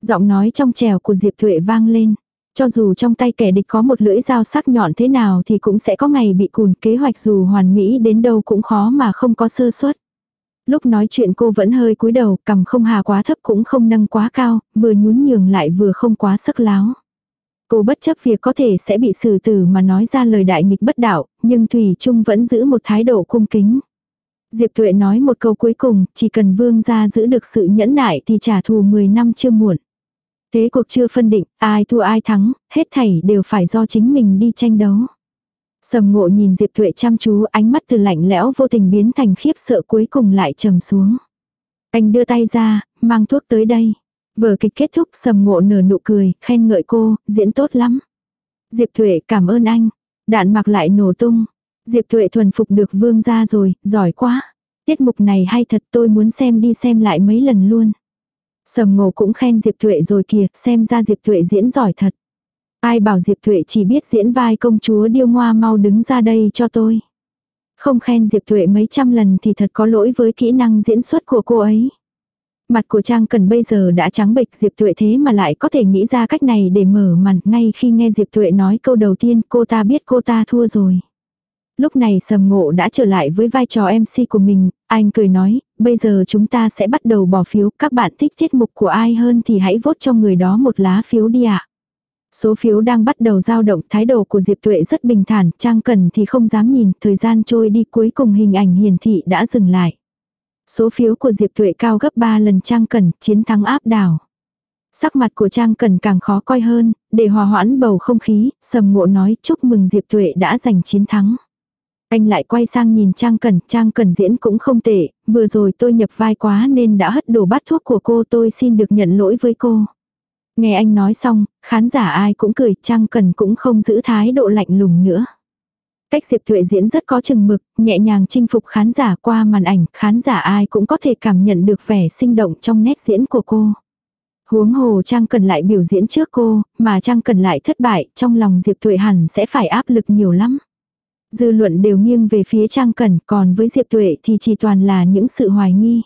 Speaker 1: Giọng nói trong trèo của Diệp Thuệ vang lên. Cho dù trong tay kẻ địch có một lưỡi dao sắc nhọn thế nào thì cũng sẽ có ngày bị cùn kế hoạch dù hoàn mỹ đến đâu cũng khó mà không có sơ suất. Lúc nói chuyện cô vẫn hơi cúi đầu, cầm không hà quá thấp cũng không nâng quá cao, vừa nhún nhường lại vừa không quá sắc láo. Cô bất chấp việc có thể sẽ bị xử tử mà nói ra lời đại nghịch bất đạo, nhưng Thủy Trung vẫn giữ một thái độ cung kính. Diệp Tuệ nói một câu cuối cùng, chỉ cần vương gia giữ được sự nhẫn nại thì trả thù 10 năm chưa muộn. Thế cuộc chưa phân định, ai thua ai thắng, hết thảy đều phải do chính mình đi tranh đấu. Sầm ngộ nhìn Diệp Thuệ chăm chú ánh mắt từ lạnh lẽo vô tình biến thành khiếp sợ cuối cùng lại trầm xuống. Anh đưa tay ra, mang thuốc tới đây. Vở kịch kết thúc sầm ngộ nở nụ cười, khen ngợi cô, diễn tốt lắm. Diệp Thuệ cảm ơn anh. Đạn mặc lại nổ tung. Diệp Thuệ thuần phục được vương ra rồi, giỏi quá. Tiết mục này hay thật tôi muốn xem đi xem lại mấy lần luôn. Sầm ngộ cũng khen Diệp Thuệ rồi kìa, xem ra Diệp Thuệ diễn giỏi thật. Ai bảo Diệp Thuệ chỉ biết diễn vai công chúa điêu ngoa mau đứng ra đây cho tôi. Không khen Diệp Thuệ mấy trăm lần thì thật có lỗi với kỹ năng diễn xuất của cô ấy. Mặt của Trang Cần bây giờ đã trắng bệch Diệp Tuệ thế mà lại có thể nghĩ ra cách này để mở màn ngay khi nghe Diệp Tuệ nói câu đầu tiên cô ta biết cô ta thua rồi. Lúc này Sầm Ngộ đã trở lại với vai trò MC của mình, anh cười nói, bây giờ chúng ta sẽ bắt đầu bỏ phiếu, các bạn thích tiết mục của ai hơn thì hãy vote cho người đó một lá phiếu đi ạ. Số phiếu đang bắt đầu dao động, thái độ của Diệp Tuệ rất bình thản, Trang Cần thì không dám nhìn, thời gian trôi đi cuối cùng hình ảnh hiển thị đã dừng lại. Số phiếu của Diệp Tuệ cao gấp 3 lần Trang Cần, chiến thắng áp đảo. Sắc mặt của Trang Cần càng khó coi hơn, để hòa hoãn bầu không khí, sầm ngộ nói chúc mừng Diệp Tuệ đã giành chiến thắng. Anh lại quay sang nhìn Trang Cần, Trang Cần diễn cũng không tệ, vừa rồi tôi nhập vai quá nên đã hất đổ bát thuốc của cô tôi xin được nhận lỗi với cô. Nghe anh nói xong, khán giả ai cũng cười, Trang Cần cũng không giữ thái độ lạnh lùng nữa. Cách Diệp Thuệ diễn rất có chừng mực, nhẹ nhàng chinh phục khán giả qua màn ảnh, khán giả ai cũng có thể cảm nhận được vẻ sinh động trong nét diễn của cô. Huống hồ Trang Cần lại biểu diễn trước cô, mà Trang Cần lại thất bại, trong lòng Diệp Thuệ hẳn sẽ phải áp lực nhiều lắm. Dư luận đều nghiêng về phía Trang Cần, còn với Diệp Tuệ thì chỉ toàn là những sự hoài nghi.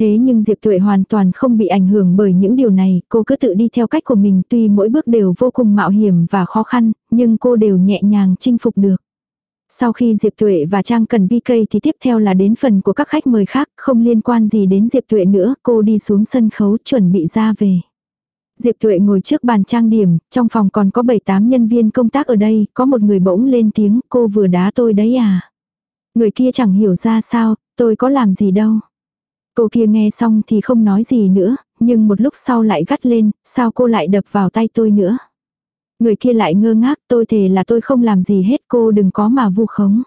Speaker 1: Thế nhưng Diệp Tuệ hoàn toàn không bị ảnh hưởng bởi những điều này, cô cứ tự đi theo cách của mình tuy mỗi bước đều vô cùng mạo hiểm và khó khăn, nhưng cô đều nhẹ nhàng chinh phục được. Sau khi Diệp Tuệ và Trang Cần PK thì tiếp theo là đến phần của các khách mời khác, không liên quan gì đến Diệp Tuệ nữa, cô đi xuống sân khấu chuẩn bị ra về. Diệp Tuệ ngồi trước bàn trang điểm, trong phòng còn có 7-8 nhân viên công tác ở đây, có một người bỗng lên tiếng, cô vừa đá tôi đấy à. Người kia chẳng hiểu ra sao, tôi có làm gì đâu. Cô kia nghe xong thì không nói gì nữa, nhưng một lúc sau lại gắt lên, sao cô lại đập vào tay tôi nữa. Người kia lại ngơ ngác, tôi thề là tôi không làm gì hết cô đừng có mà vu khống.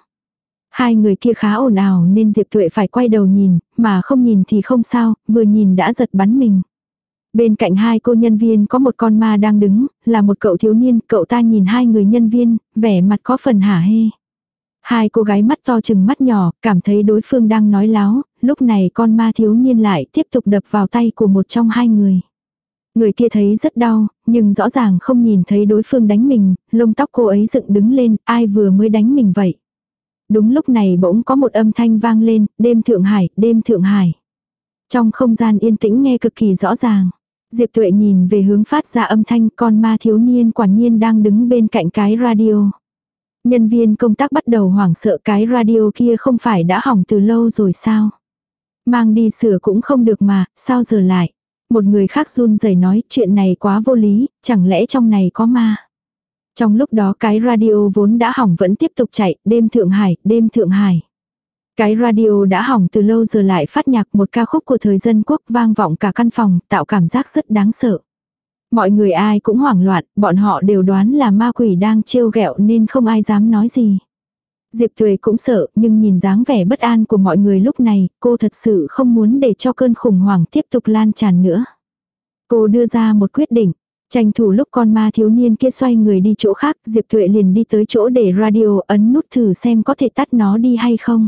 Speaker 1: Hai người kia khá ồn ào nên Diệp Tuệ phải quay đầu nhìn, mà không nhìn thì không sao, vừa nhìn đã giật bắn mình. Bên cạnh hai cô nhân viên có một con ma đang đứng, là một cậu thiếu niên, cậu ta nhìn hai người nhân viên, vẻ mặt có phần hả hê. Hai cô gái mắt to chừng mắt nhỏ, cảm thấy đối phương đang nói láo, lúc này con ma thiếu niên lại tiếp tục đập vào tay của một trong hai người. Người kia thấy rất đau, nhưng rõ ràng không nhìn thấy đối phương đánh mình, lông tóc cô ấy dựng đứng lên, ai vừa mới đánh mình vậy. Đúng lúc này bỗng có một âm thanh vang lên, đêm Thượng Hải, đêm Thượng Hải. Trong không gian yên tĩnh nghe cực kỳ rõ ràng. Diệp Tuệ nhìn về hướng phát ra âm thanh con ma thiếu niên quả nhiên đang đứng bên cạnh cái radio. Nhân viên công tác bắt đầu hoảng sợ cái radio kia không phải đã hỏng từ lâu rồi sao? Mang đi sửa cũng không được mà, sao giờ lại? Một người khác run rẩy nói chuyện này quá vô lý, chẳng lẽ trong này có ma? Trong lúc đó cái radio vốn đã hỏng vẫn tiếp tục chạy, đêm Thượng Hải, đêm Thượng Hải. Cái radio đã hỏng từ lâu giờ lại phát nhạc một ca khúc của thời dân quốc vang vọng cả căn phòng, tạo cảm giác rất đáng sợ. Mọi người ai cũng hoảng loạn, bọn họ đều đoán là ma quỷ đang trêu ghẹo nên không ai dám nói gì. Diệp Tuệ cũng sợ, nhưng nhìn dáng vẻ bất an của mọi người lúc này, cô thật sự không muốn để cho cơn khủng hoảng tiếp tục lan tràn nữa. Cô đưa ra một quyết định, tranh thủ lúc con ma thiếu niên kia xoay người đi chỗ khác, Diệp Tuệ liền đi tới chỗ để radio ấn nút thử xem có thể tắt nó đi hay không.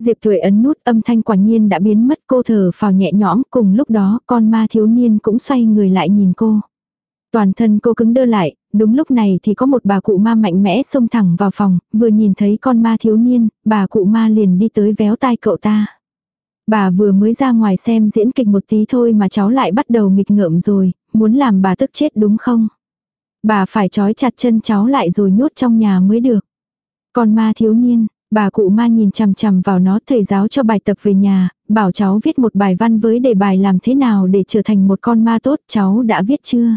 Speaker 1: Diệp Thuệ ấn nút âm thanh quả nhiên đã biến mất cô thở phào nhẹ nhõm cùng lúc đó con ma thiếu niên cũng xoay người lại nhìn cô. Toàn thân cô cứng đơ lại, đúng lúc này thì có một bà cụ ma mạnh mẽ xông thẳng vào phòng, vừa nhìn thấy con ma thiếu niên, bà cụ ma liền đi tới véo tai cậu ta. Bà vừa mới ra ngoài xem diễn kịch một tí thôi mà cháu lại bắt đầu nghịch ngợm rồi, muốn làm bà tức chết đúng không? Bà phải trói chặt chân cháu lại rồi nhốt trong nhà mới được. Con ma thiếu niên, Bà cụ ma nhìn chằm chằm vào nó thầy giáo cho bài tập về nhà, bảo cháu viết một bài văn với đề bài làm thế nào để trở thành một con ma tốt cháu đã viết chưa?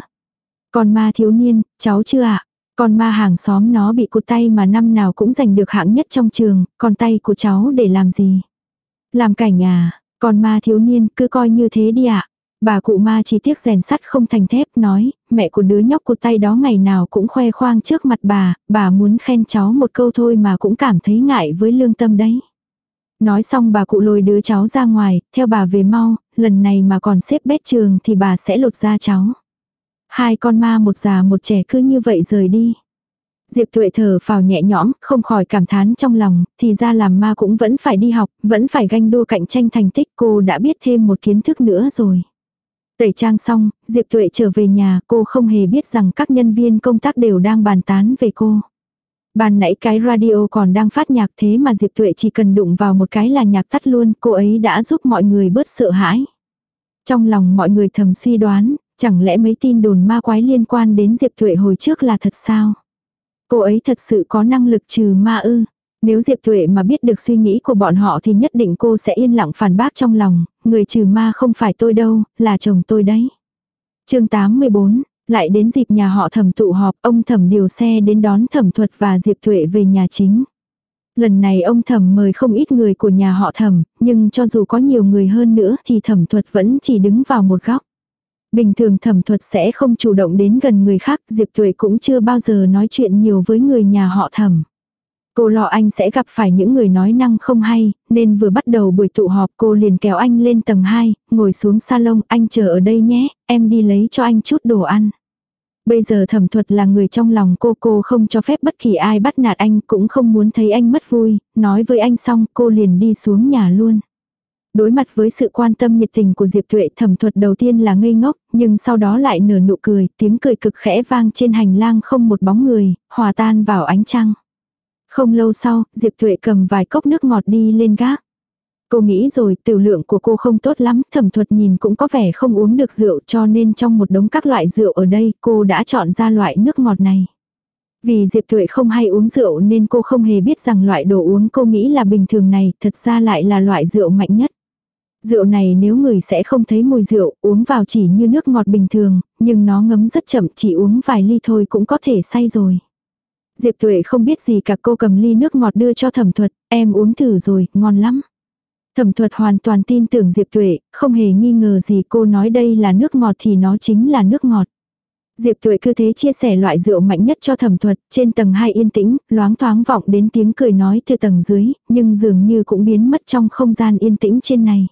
Speaker 1: Con ma thiếu niên, cháu chưa ạ? À? Con ma hàng xóm nó bị cụt tay mà năm nào cũng giành được hạng nhất trong trường, còn tay của cháu để làm gì? Làm cảnh à, con ma thiếu niên cứ coi như thế đi ạ. À? Bà cụ ma chỉ tiếc rèn sắt không thành thép nói, mẹ của đứa nhóc cụt tay đó ngày nào cũng khoe khoang trước mặt bà, bà muốn khen cháu một câu thôi mà cũng cảm thấy ngại với lương tâm đấy. Nói xong bà cụ lôi đứa cháu ra ngoài, theo bà về mau, lần này mà còn xếp bét trường thì bà sẽ lột ra cháu. Hai con ma một già một trẻ cứ như vậy rời đi. Diệp Tuệ thở phào nhẹ nhõm, không khỏi cảm thán trong lòng, thì ra làm ma cũng vẫn phải đi học, vẫn phải ganh đua cạnh tranh thành tích cô đã biết thêm một kiến thức nữa rồi. Tẩy trang xong, Diệp Tuệ trở về nhà, cô không hề biết rằng các nhân viên công tác đều đang bàn tán về cô. Ban nãy cái radio còn đang phát nhạc thế mà Diệp Tuệ chỉ cần đụng vào một cái là nhạc tắt luôn, cô ấy đã giúp mọi người bớt sợ hãi. Trong lòng mọi người thầm suy đoán, chẳng lẽ mấy tin đồn ma quái liên quan đến Diệp Tuệ hồi trước là thật sao? Cô ấy thật sự có năng lực trừ ma ư. Nếu Diệp Tuệ mà biết được suy nghĩ của bọn họ thì nhất định cô sẽ yên lặng phản bác trong lòng, người trừ ma không phải tôi đâu, là chồng tôi đấy. chương 84, lại đến dịp nhà họ thẩm tụ họp, ông thẩm điều xe đến đón thẩm thuật và Diệp Tuệ về nhà chính. Lần này ông thẩm mời không ít người của nhà họ thẩm, nhưng cho dù có nhiều người hơn nữa thì thẩm thuật vẫn chỉ đứng vào một góc. Bình thường thẩm thuật sẽ không chủ động đến gần người khác, Diệp Tuệ cũng chưa bao giờ nói chuyện nhiều với người nhà họ thẩm. Cô lo anh sẽ gặp phải những người nói năng không hay, nên vừa bắt đầu buổi tụ họp cô liền kéo anh lên tầng 2, ngồi xuống salon, anh chờ ở đây nhé, em đi lấy cho anh chút đồ ăn. Bây giờ thẩm thuật là người trong lòng cô cô không cho phép bất kỳ ai bắt nạt anh cũng không muốn thấy anh mất vui, nói với anh xong cô liền đi xuống nhà luôn. Đối mặt với sự quan tâm nhiệt tình của Diệp Tuệ thẩm thuật đầu tiên là ngây ngốc, nhưng sau đó lại nở nụ cười, tiếng cười cực khẽ vang trên hành lang không một bóng người, hòa tan vào ánh trăng. Không lâu sau, Diệp Thuệ cầm vài cốc nước ngọt đi lên gác. Cô nghĩ rồi tiểu lượng của cô không tốt lắm, thẩm thuật nhìn cũng có vẻ không uống được rượu cho nên trong một đống các loại rượu ở đây cô đã chọn ra loại nước ngọt này. Vì Diệp Thuệ không hay uống rượu nên cô không hề biết rằng loại đồ uống cô nghĩ là bình thường này thật ra lại là loại rượu mạnh nhất. Rượu này nếu người sẽ không thấy mùi rượu, uống vào chỉ như nước ngọt bình thường, nhưng nó ngấm rất chậm chỉ uống vài ly thôi cũng có thể say rồi. Diệp Tuệ không biết gì cả cô cầm ly nước ngọt đưa cho thẩm thuật, em uống thử rồi, ngon lắm. Thẩm thuật hoàn toàn tin tưởng Diệp Tuệ, không hề nghi ngờ gì cô nói đây là nước ngọt thì nó chính là nước ngọt. Diệp Tuệ cứ thế chia sẻ loại rượu mạnh nhất cho thẩm thuật, trên tầng 2 yên tĩnh, loáng thoáng vọng đến tiếng cười nói từ tầng dưới, nhưng dường như cũng biến mất trong không gian yên tĩnh trên này.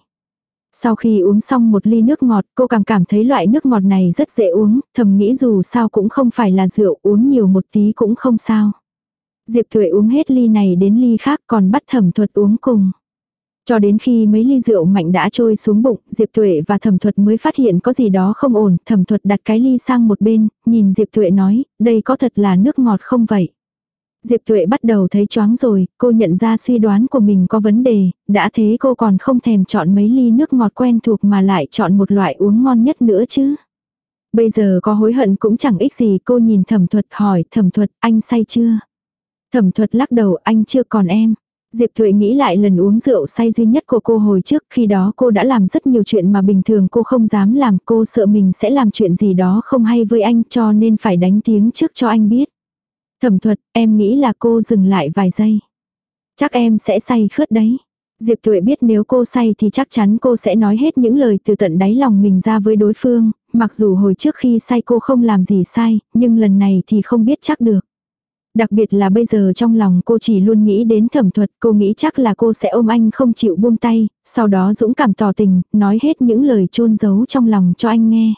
Speaker 1: Sau khi uống xong một ly nước ngọt, cô càng cảm thấy loại nước ngọt này rất dễ uống, thầm nghĩ dù sao cũng không phải là rượu, uống nhiều một tí cũng không sao. Diệp Thuệ uống hết ly này đến ly khác còn bắt thẩm thuật uống cùng. Cho đến khi mấy ly rượu mạnh đã trôi xuống bụng, Diệp Thuệ và thẩm thuật mới phát hiện có gì đó không ổn, thẩm thuật đặt cái ly sang một bên, nhìn Diệp Thuệ nói, đây có thật là nước ngọt không vậy? Diệp Tuệ bắt đầu thấy choáng rồi, cô nhận ra suy đoán của mình có vấn đề, đã thế cô còn không thèm chọn mấy ly nước ngọt quen thuộc mà lại chọn một loại uống ngon nhất nữa chứ. Bây giờ có hối hận cũng chẳng ích gì cô nhìn thẩm thuật hỏi thẩm thuật anh say chưa? Thẩm thuật lắc đầu anh chưa còn em. Diệp Thuệ nghĩ lại lần uống rượu say duy nhất của cô hồi trước khi đó cô đã làm rất nhiều chuyện mà bình thường cô không dám làm cô sợ mình sẽ làm chuyện gì đó không hay với anh cho nên phải đánh tiếng trước cho anh biết. Thẩm thuật, em nghĩ là cô dừng lại vài giây. Chắc em sẽ say khướt đấy. Diệp Tuệ biết nếu cô say thì chắc chắn cô sẽ nói hết những lời từ tận đáy lòng mình ra với đối phương, mặc dù hồi trước khi say cô không làm gì sai, nhưng lần này thì không biết chắc được. Đặc biệt là bây giờ trong lòng cô chỉ luôn nghĩ đến thẩm thuật, cô nghĩ chắc là cô sẽ ôm anh không chịu buông tay, sau đó dũng cảm tỏ tình, nói hết những lời chôn giấu trong lòng cho anh nghe.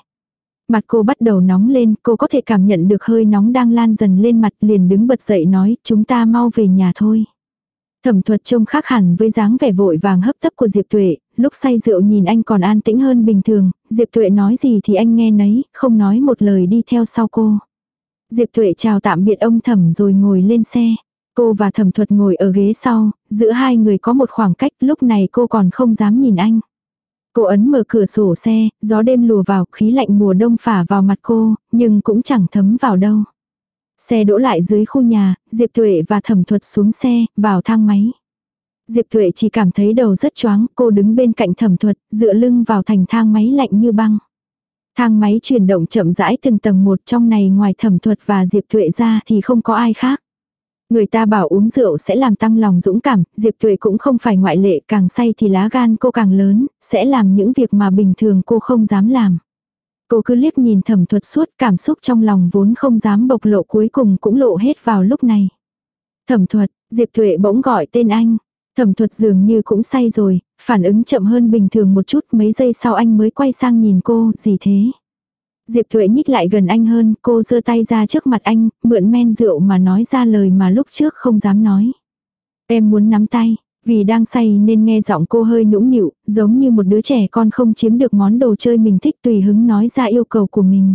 Speaker 1: Mặt cô bắt đầu nóng lên, cô có thể cảm nhận được hơi nóng đang lan dần lên mặt liền đứng bật dậy nói, chúng ta mau về nhà thôi. Thẩm thuật trông khác hẳn với dáng vẻ vội vàng hấp tấp của Diệp Tuệ, lúc say rượu nhìn anh còn an tĩnh hơn bình thường, Diệp Tuệ nói gì thì anh nghe nấy, không nói một lời đi theo sau cô. Diệp Tuệ chào tạm biệt ông thẩm rồi ngồi lên xe. Cô và thẩm thuật ngồi ở ghế sau, giữa hai người có một khoảng cách lúc này cô còn không dám nhìn anh. Cô ấn mở cửa sổ xe, gió đêm lùa vào, khí lạnh mùa đông phả vào mặt cô, nhưng cũng chẳng thấm vào đâu. Xe đỗ lại dưới khu nhà, Diệp Tuệ và thẩm thuật xuống xe, vào thang máy. Diệp Tuệ chỉ cảm thấy đầu rất choáng, cô đứng bên cạnh thẩm thuật, dựa lưng vào thành thang máy lạnh như băng. Thang máy chuyển động chậm rãi từng tầng một trong này ngoài thẩm thuật và Diệp Tuệ ra thì không có ai khác. Người ta bảo uống rượu sẽ làm tăng lòng dũng cảm, Diệp Tuệ cũng không phải ngoại lệ, càng say thì lá gan cô càng lớn, sẽ làm những việc mà bình thường cô không dám làm. Cô cứ liếc nhìn thẩm thuật suốt cảm xúc trong lòng vốn không dám bộc lộ cuối cùng cũng lộ hết vào lúc này. Thẩm thuật, Diệp Tuệ bỗng gọi tên anh. Thẩm thuật dường như cũng say rồi, phản ứng chậm hơn bình thường một chút mấy giây sau anh mới quay sang nhìn cô, gì thế? Diệp Thuệ nhích lại gần anh hơn, cô giơ tay ra trước mặt anh, mượn men rượu mà nói ra lời mà lúc trước không dám nói. Em muốn nắm tay, vì đang say nên nghe giọng cô hơi nũng nịu, giống như một đứa trẻ con không chiếm được món đồ chơi mình thích tùy hứng nói ra yêu cầu của mình.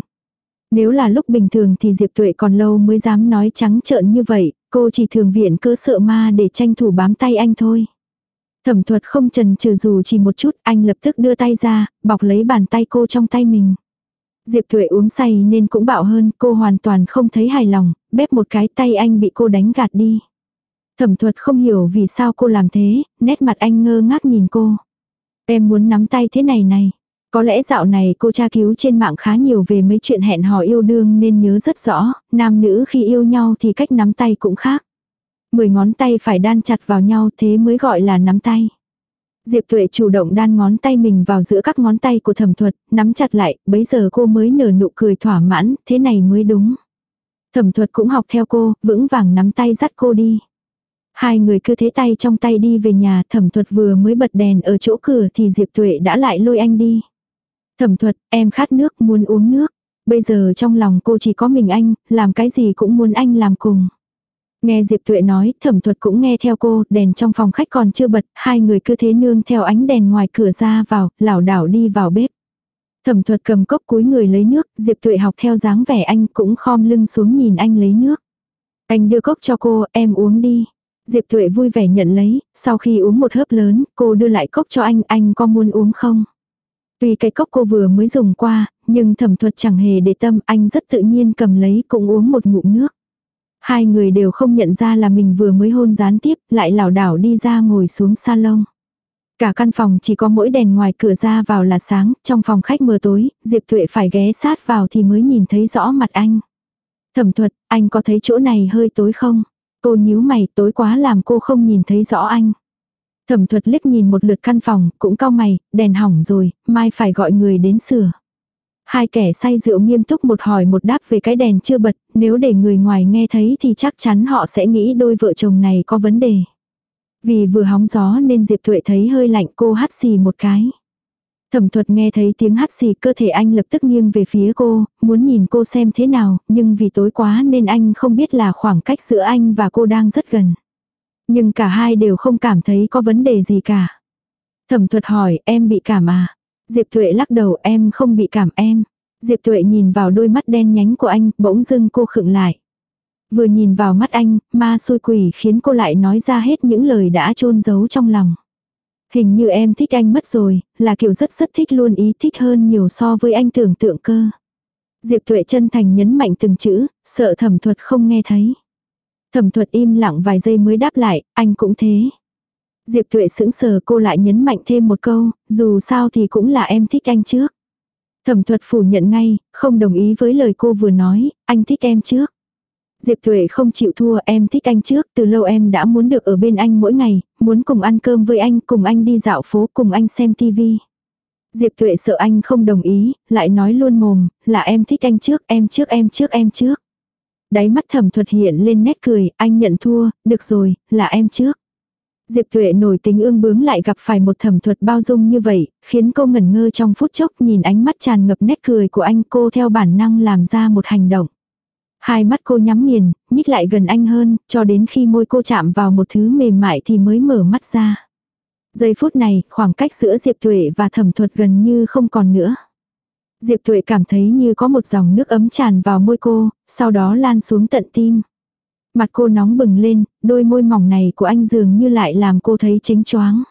Speaker 1: Nếu là lúc bình thường thì Diệp Tuệ còn lâu mới dám nói trắng trợn như vậy, cô chỉ thường viện cơ sợ ma để tranh thủ bám tay anh thôi. Thẩm thuật không chần chừ dù chỉ một chút, anh lập tức đưa tay ra, bọc lấy bàn tay cô trong tay mình. Diệp Thuệ uống say nên cũng bạo hơn, cô hoàn toàn không thấy hài lòng, bếp một cái tay anh bị cô đánh gạt đi. Thẩm thuật không hiểu vì sao cô làm thế, nét mặt anh ngơ ngác nhìn cô. Em muốn nắm tay thế này này. Có lẽ dạo này cô tra cứu trên mạng khá nhiều về mấy chuyện hẹn hò yêu đương nên nhớ rất rõ, nam nữ khi yêu nhau thì cách nắm tay cũng khác. Mười ngón tay phải đan chặt vào nhau thế mới gọi là nắm tay. Diệp Tuệ chủ động đan ngón tay mình vào giữa các ngón tay của thẩm thuật, nắm chặt lại, bấy giờ cô mới nở nụ cười thỏa mãn, thế này mới đúng. Thẩm thuật cũng học theo cô, vững vàng nắm tay dắt cô đi. Hai người cứ thế tay trong tay đi về nhà, thẩm thuật vừa mới bật đèn ở chỗ cửa thì Diệp Tuệ đã lại lôi anh đi. Thẩm thuật, em khát nước, muốn uống nước. Bây giờ trong lòng cô chỉ có mình anh, làm cái gì cũng muốn anh làm cùng. Nghe Diệp Tuệ nói, thẩm thuật cũng nghe theo cô, đèn trong phòng khách còn chưa bật, hai người cứ thế nương theo ánh đèn ngoài cửa ra vào, lảo đảo đi vào bếp. Thẩm thuật cầm cốc cúi người lấy nước, Diệp Tuệ học theo dáng vẻ anh cũng khom lưng xuống nhìn anh lấy nước. Anh đưa cốc cho cô, em uống đi. Diệp Tuệ vui vẻ nhận lấy, sau khi uống một hớp lớn, cô đưa lại cốc cho anh, anh có muốn uống không? Tuy cái cốc cô vừa mới dùng qua, nhưng thẩm thuật chẳng hề để tâm, anh rất tự nhiên cầm lấy cũng uống một ngụm nước. Hai người đều không nhận ra là mình vừa mới hôn gián tiếp, lại lảo đảo đi ra ngồi xuống salon. Cả căn phòng chỉ có mỗi đèn ngoài cửa ra vào là sáng, trong phòng khách mờ tối, Diệp Tuệ phải ghé sát vào thì mới nhìn thấy rõ mặt anh. Thẩm thuật, anh có thấy chỗ này hơi tối không? Cô nhíu mày, tối quá làm cô không nhìn thấy rõ anh. Thẩm thuật liếc nhìn một lượt căn phòng, cũng cau mày, đèn hỏng rồi, mai phải gọi người đến sửa. Hai kẻ say rượu nghiêm túc một hỏi một đáp về cái đèn chưa bật, nếu để người ngoài nghe thấy thì chắc chắn họ sẽ nghĩ đôi vợ chồng này có vấn đề. Vì vừa hóng gió nên Diệp Tuệ thấy hơi lạnh cô hắt xì một cái. Thẩm thuật nghe thấy tiếng hắt xì cơ thể anh lập tức nghiêng về phía cô, muốn nhìn cô xem thế nào, nhưng vì tối quá nên anh không biết là khoảng cách giữa anh và cô đang rất gần. Nhưng cả hai đều không cảm thấy có vấn đề gì cả. Thẩm thuật hỏi em bị cảm à? Diệp Tuệ lắc đầu em không bị cảm em. Diệp Tuệ nhìn vào đôi mắt đen nhánh của anh, bỗng dưng cô khựng lại. Vừa nhìn vào mắt anh, ma xui quỷ khiến cô lại nói ra hết những lời đã chôn giấu trong lòng. Hình như em thích anh mất rồi, là kiểu rất rất thích luôn ý thích hơn nhiều so với anh tưởng tượng cơ. Diệp Tuệ chân thành nhấn mạnh từng chữ, sợ thẩm thuật không nghe thấy. Thẩm thuật im lặng vài giây mới đáp lại, anh cũng thế. Diệp Tuệ sững sờ cô lại nhấn mạnh thêm một câu, dù sao thì cũng là em thích anh trước. Thẩm thuật phủ nhận ngay, không đồng ý với lời cô vừa nói, anh thích em trước. Diệp Tuệ không chịu thua em thích anh trước, từ lâu em đã muốn được ở bên anh mỗi ngày, muốn cùng ăn cơm với anh, cùng anh đi dạo phố, cùng anh xem tivi. Diệp Tuệ sợ anh không đồng ý, lại nói luôn mồm, là em thích anh trước, em trước, em trước, em trước. Đáy mắt thẩm thuật hiện lên nét cười, anh nhận thua, được rồi, là em trước. Diệp Thuệ nổi tính ương bướng lại gặp phải một thẩm thuật bao dung như vậy, khiến cô ngẩn ngơ trong phút chốc nhìn ánh mắt tràn ngập nét cười của anh cô theo bản năng làm ra một hành động. Hai mắt cô nhắm nghiền, nhích lại gần anh hơn, cho đến khi môi cô chạm vào một thứ mềm mại thì mới mở mắt ra. Giây phút này, khoảng cách giữa Diệp Thuệ và thẩm thuật gần như không còn nữa. Diệp Thuệ cảm thấy như có một dòng nước ấm tràn vào môi cô, sau đó lan xuống tận tim. Mặt cô nóng bừng lên, đôi môi mỏng này của anh dường như lại làm cô thấy chính choáng.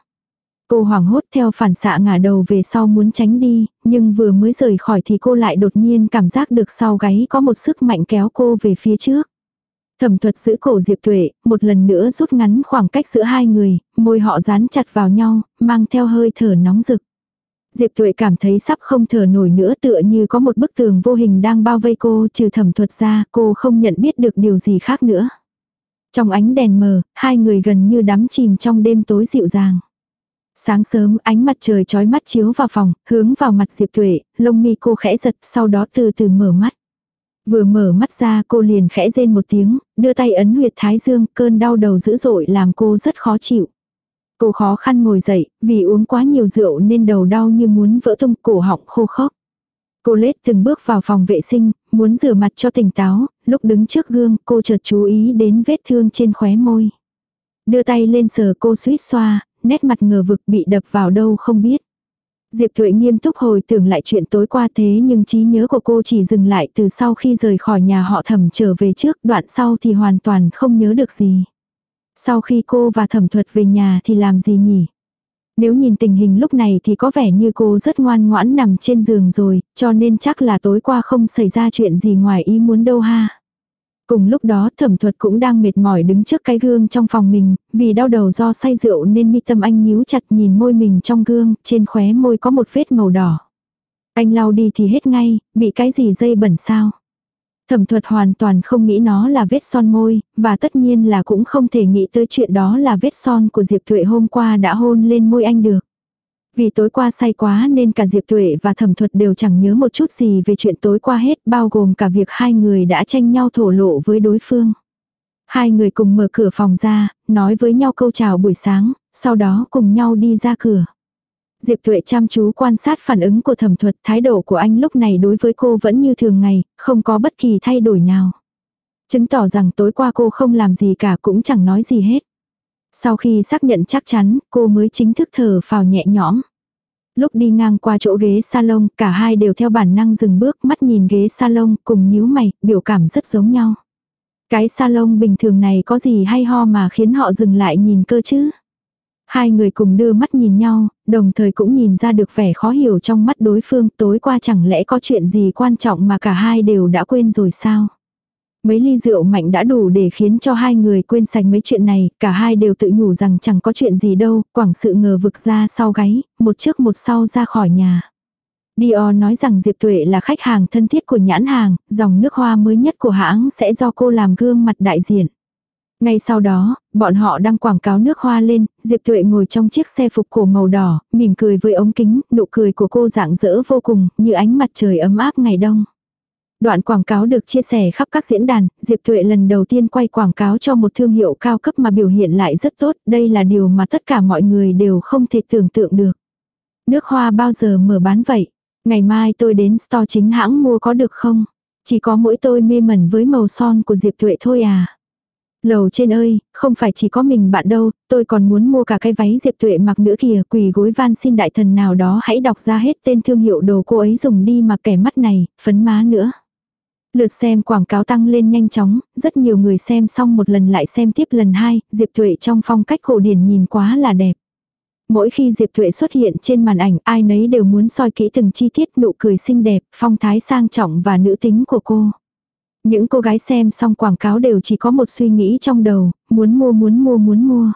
Speaker 1: Cô hoảng hốt theo phản xạ ngả đầu về sau muốn tránh đi, nhưng vừa mới rời khỏi thì cô lại đột nhiên cảm giác được sau gáy có một sức mạnh kéo cô về phía trước. Thẩm thuật giữ cổ Diệp Tuệ, một lần nữa rút ngắn khoảng cách giữa hai người, môi họ dán chặt vào nhau, mang theo hơi thở nóng rực. Diệp Tuệ cảm thấy sắp không thở nổi nữa tựa như có một bức tường vô hình đang bao vây cô trừ thẩm thuật ra cô không nhận biết được điều gì khác nữa. Trong ánh đèn mờ, hai người gần như đắm chìm trong đêm tối dịu dàng. Sáng sớm ánh mặt trời chói mắt chiếu vào phòng, hướng vào mặt Diệp Tuệ, lông mi cô khẽ giật sau đó từ từ mở mắt. Vừa mở mắt ra cô liền khẽ rên một tiếng, đưa tay ấn huyệt thái dương, cơn đau đầu dữ dội làm cô rất khó chịu. Cô khó khăn ngồi dậy, vì uống quá nhiều rượu nên đầu đau như muốn vỡ tung cổ họng khô khốc. Cô lết từng bước vào phòng vệ sinh, muốn rửa mặt cho tỉnh táo, lúc đứng trước gương cô chợt chú ý đến vết thương trên khóe môi. Đưa tay lên sờ cô suýt xoa, nét mặt ngờ vực bị đập vào đâu không biết. Diệp Thuệ nghiêm túc hồi tưởng lại chuyện tối qua thế nhưng trí nhớ của cô chỉ dừng lại từ sau khi rời khỏi nhà họ thẩm trở về trước đoạn sau thì hoàn toàn không nhớ được gì. Sau khi cô và thẩm thuật về nhà thì làm gì nhỉ? Nếu nhìn tình hình lúc này thì có vẻ như cô rất ngoan ngoãn nằm trên giường rồi, cho nên chắc là tối qua không xảy ra chuyện gì ngoài ý muốn đâu ha. Cùng lúc đó thẩm thuật cũng đang mệt mỏi đứng trước cái gương trong phòng mình, vì đau đầu do say rượu nên mi tâm anh nhíu chặt nhìn môi mình trong gương, trên khóe môi có một vết màu đỏ. Anh lau đi thì hết ngay, bị cái gì dây bẩn sao. Thẩm thuật hoàn toàn không nghĩ nó là vết son môi, và tất nhiên là cũng không thể nghĩ tới chuyện đó là vết son của Diệp Tuệ hôm qua đã hôn lên môi anh được. Vì tối qua say quá nên cả Diệp Tuệ và Thẩm Thuật đều chẳng nhớ một chút gì về chuyện tối qua hết, bao gồm cả việc hai người đã tranh nhau thổ lộ với đối phương. Hai người cùng mở cửa phòng ra, nói với nhau câu chào buổi sáng, sau đó cùng nhau đi ra cửa. Diệp Tuệ chăm chú quan sát phản ứng của thẩm thuật, thái độ của anh lúc này đối với cô vẫn như thường ngày, không có bất kỳ thay đổi nào. Chứng tỏ rằng tối qua cô không làm gì cả cũng chẳng nói gì hết. Sau khi xác nhận chắc chắn, cô mới chính thức thở phào nhẹ nhõm. Lúc đi ngang qua chỗ ghế salon, cả hai đều theo bản năng dừng bước mắt nhìn ghế salon cùng nhíu mày, biểu cảm rất giống nhau. Cái salon bình thường này có gì hay ho mà khiến họ dừng lại nhìn cơ chứ? Hai người cùng đưa mắt nhìn nhau, đồng thời cũng nhìn ra được vẻ khó hiểu trong mắt đối phương tối qua chẳng lẽ có chuyện gì quan trọng mà cả hai đều đã quên rồi sao? Mấy ly rượu mạnh đã đủ để khiến cho hai người quên sạch mấy chuyện này, cả hai đều tự nhủ rằng chẳng có chuyện gì đâu, quảng sự ngờ vực ra sau gáy, một trước một sau ra khỏi nhà. Dior nói rằng Diệp Tuệ là khách hàng thân thiết của nhãn hàng, dòng nước hoa mới nhất của hãng sẽ do cô làm gương mặt đại diện. Ngay sau đó, bọn họ đăng quảng cáo nước hoa lên, Diệp Tuệ ngồi trong chiếc xe phục cổ màu đỏ, mỉm cười với ống kính, nụ cười của cô rạng rỡ vô cùng, như ánh mặt trời ấm áp ngày đông. Đoạn quảng cáo được chia sẻ khắp các diễn đàn, Diệp Tuệ lần đầu tiên quay quảng cáo cho một thương hiệu cao cấp mà biểu hiện lại rất tốt, đây là điều mà tất cả mọi người đều không thể tưởng tượng được. Nước hoa bao giờ mở bán vậy? Ngày mai tôi đến store chính hãng mua có được không? Chỉ có mỗi tôi mê mẩn với màu son của Diệp Tuệ thôi à. Lầu trên ơi, không phải chỉ có mình bạn đâu, tôi còn muốn mua cả cái váy Diệp Tuệ mặc nữa kìa, quỳ gối van xin đại thần nào đó hãy đọc ra hết tên thương hiệu đồ cô ấy dùng đi mà kẻ mắt này, phấn má nữa. Lượt xem quảng cáo tăng lên nhanh chóng, rất nhiều người xem xong một lần lại xem tiếp lần hai, Diệp Tuệ trong phong cách cổ điển nhìn quá là đẹp. Mỗi khi Diệp Tuệ xuất hiện trên màn ảnh ai nấy đều muốn soi kỹ từng chi tiết nụ cười xinh đẹp, phong thái sang trọng và nữ tính của cô. Những cô gái xem xong quảng cáo đều chỉ có một suy nghĩ trong đầu, muốn mua muốn mua muốn mua.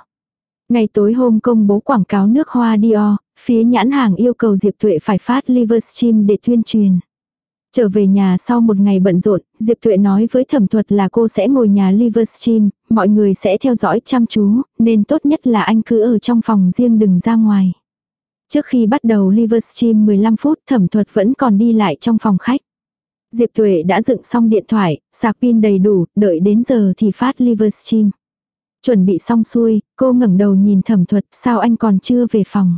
Speaker 1: Ngày tối hôm công bố quảng cáo nước hoa Dior, phía nhãn hàng yêu cầu Diệp Tuệ phải phát Livestream để tuyên truyền. Trở về nhà sau một ngày bận rộn, Diệp Tuệ nói với thẩm thuật là cô sẽ ngồi nhà Livestream, mọi người sẽ theo dõi chăm chú, nên tốt nhất là anh cứ ở trong phòng riêng đừng ra ngoài. Trước khi bắt đầu Livestream 15 phút thẩm thuật vẫn còn đi lại trong phòng khách. Diệp Tuệ đã dựng xong điện thoại, sạc pin đầy đủ, đợi đến giờ thì phát Livestream. Chuẩn bị xong xuôi, cô ngẩng đầu nhìn thẩm thuật, sao anh còn chưa về phòng.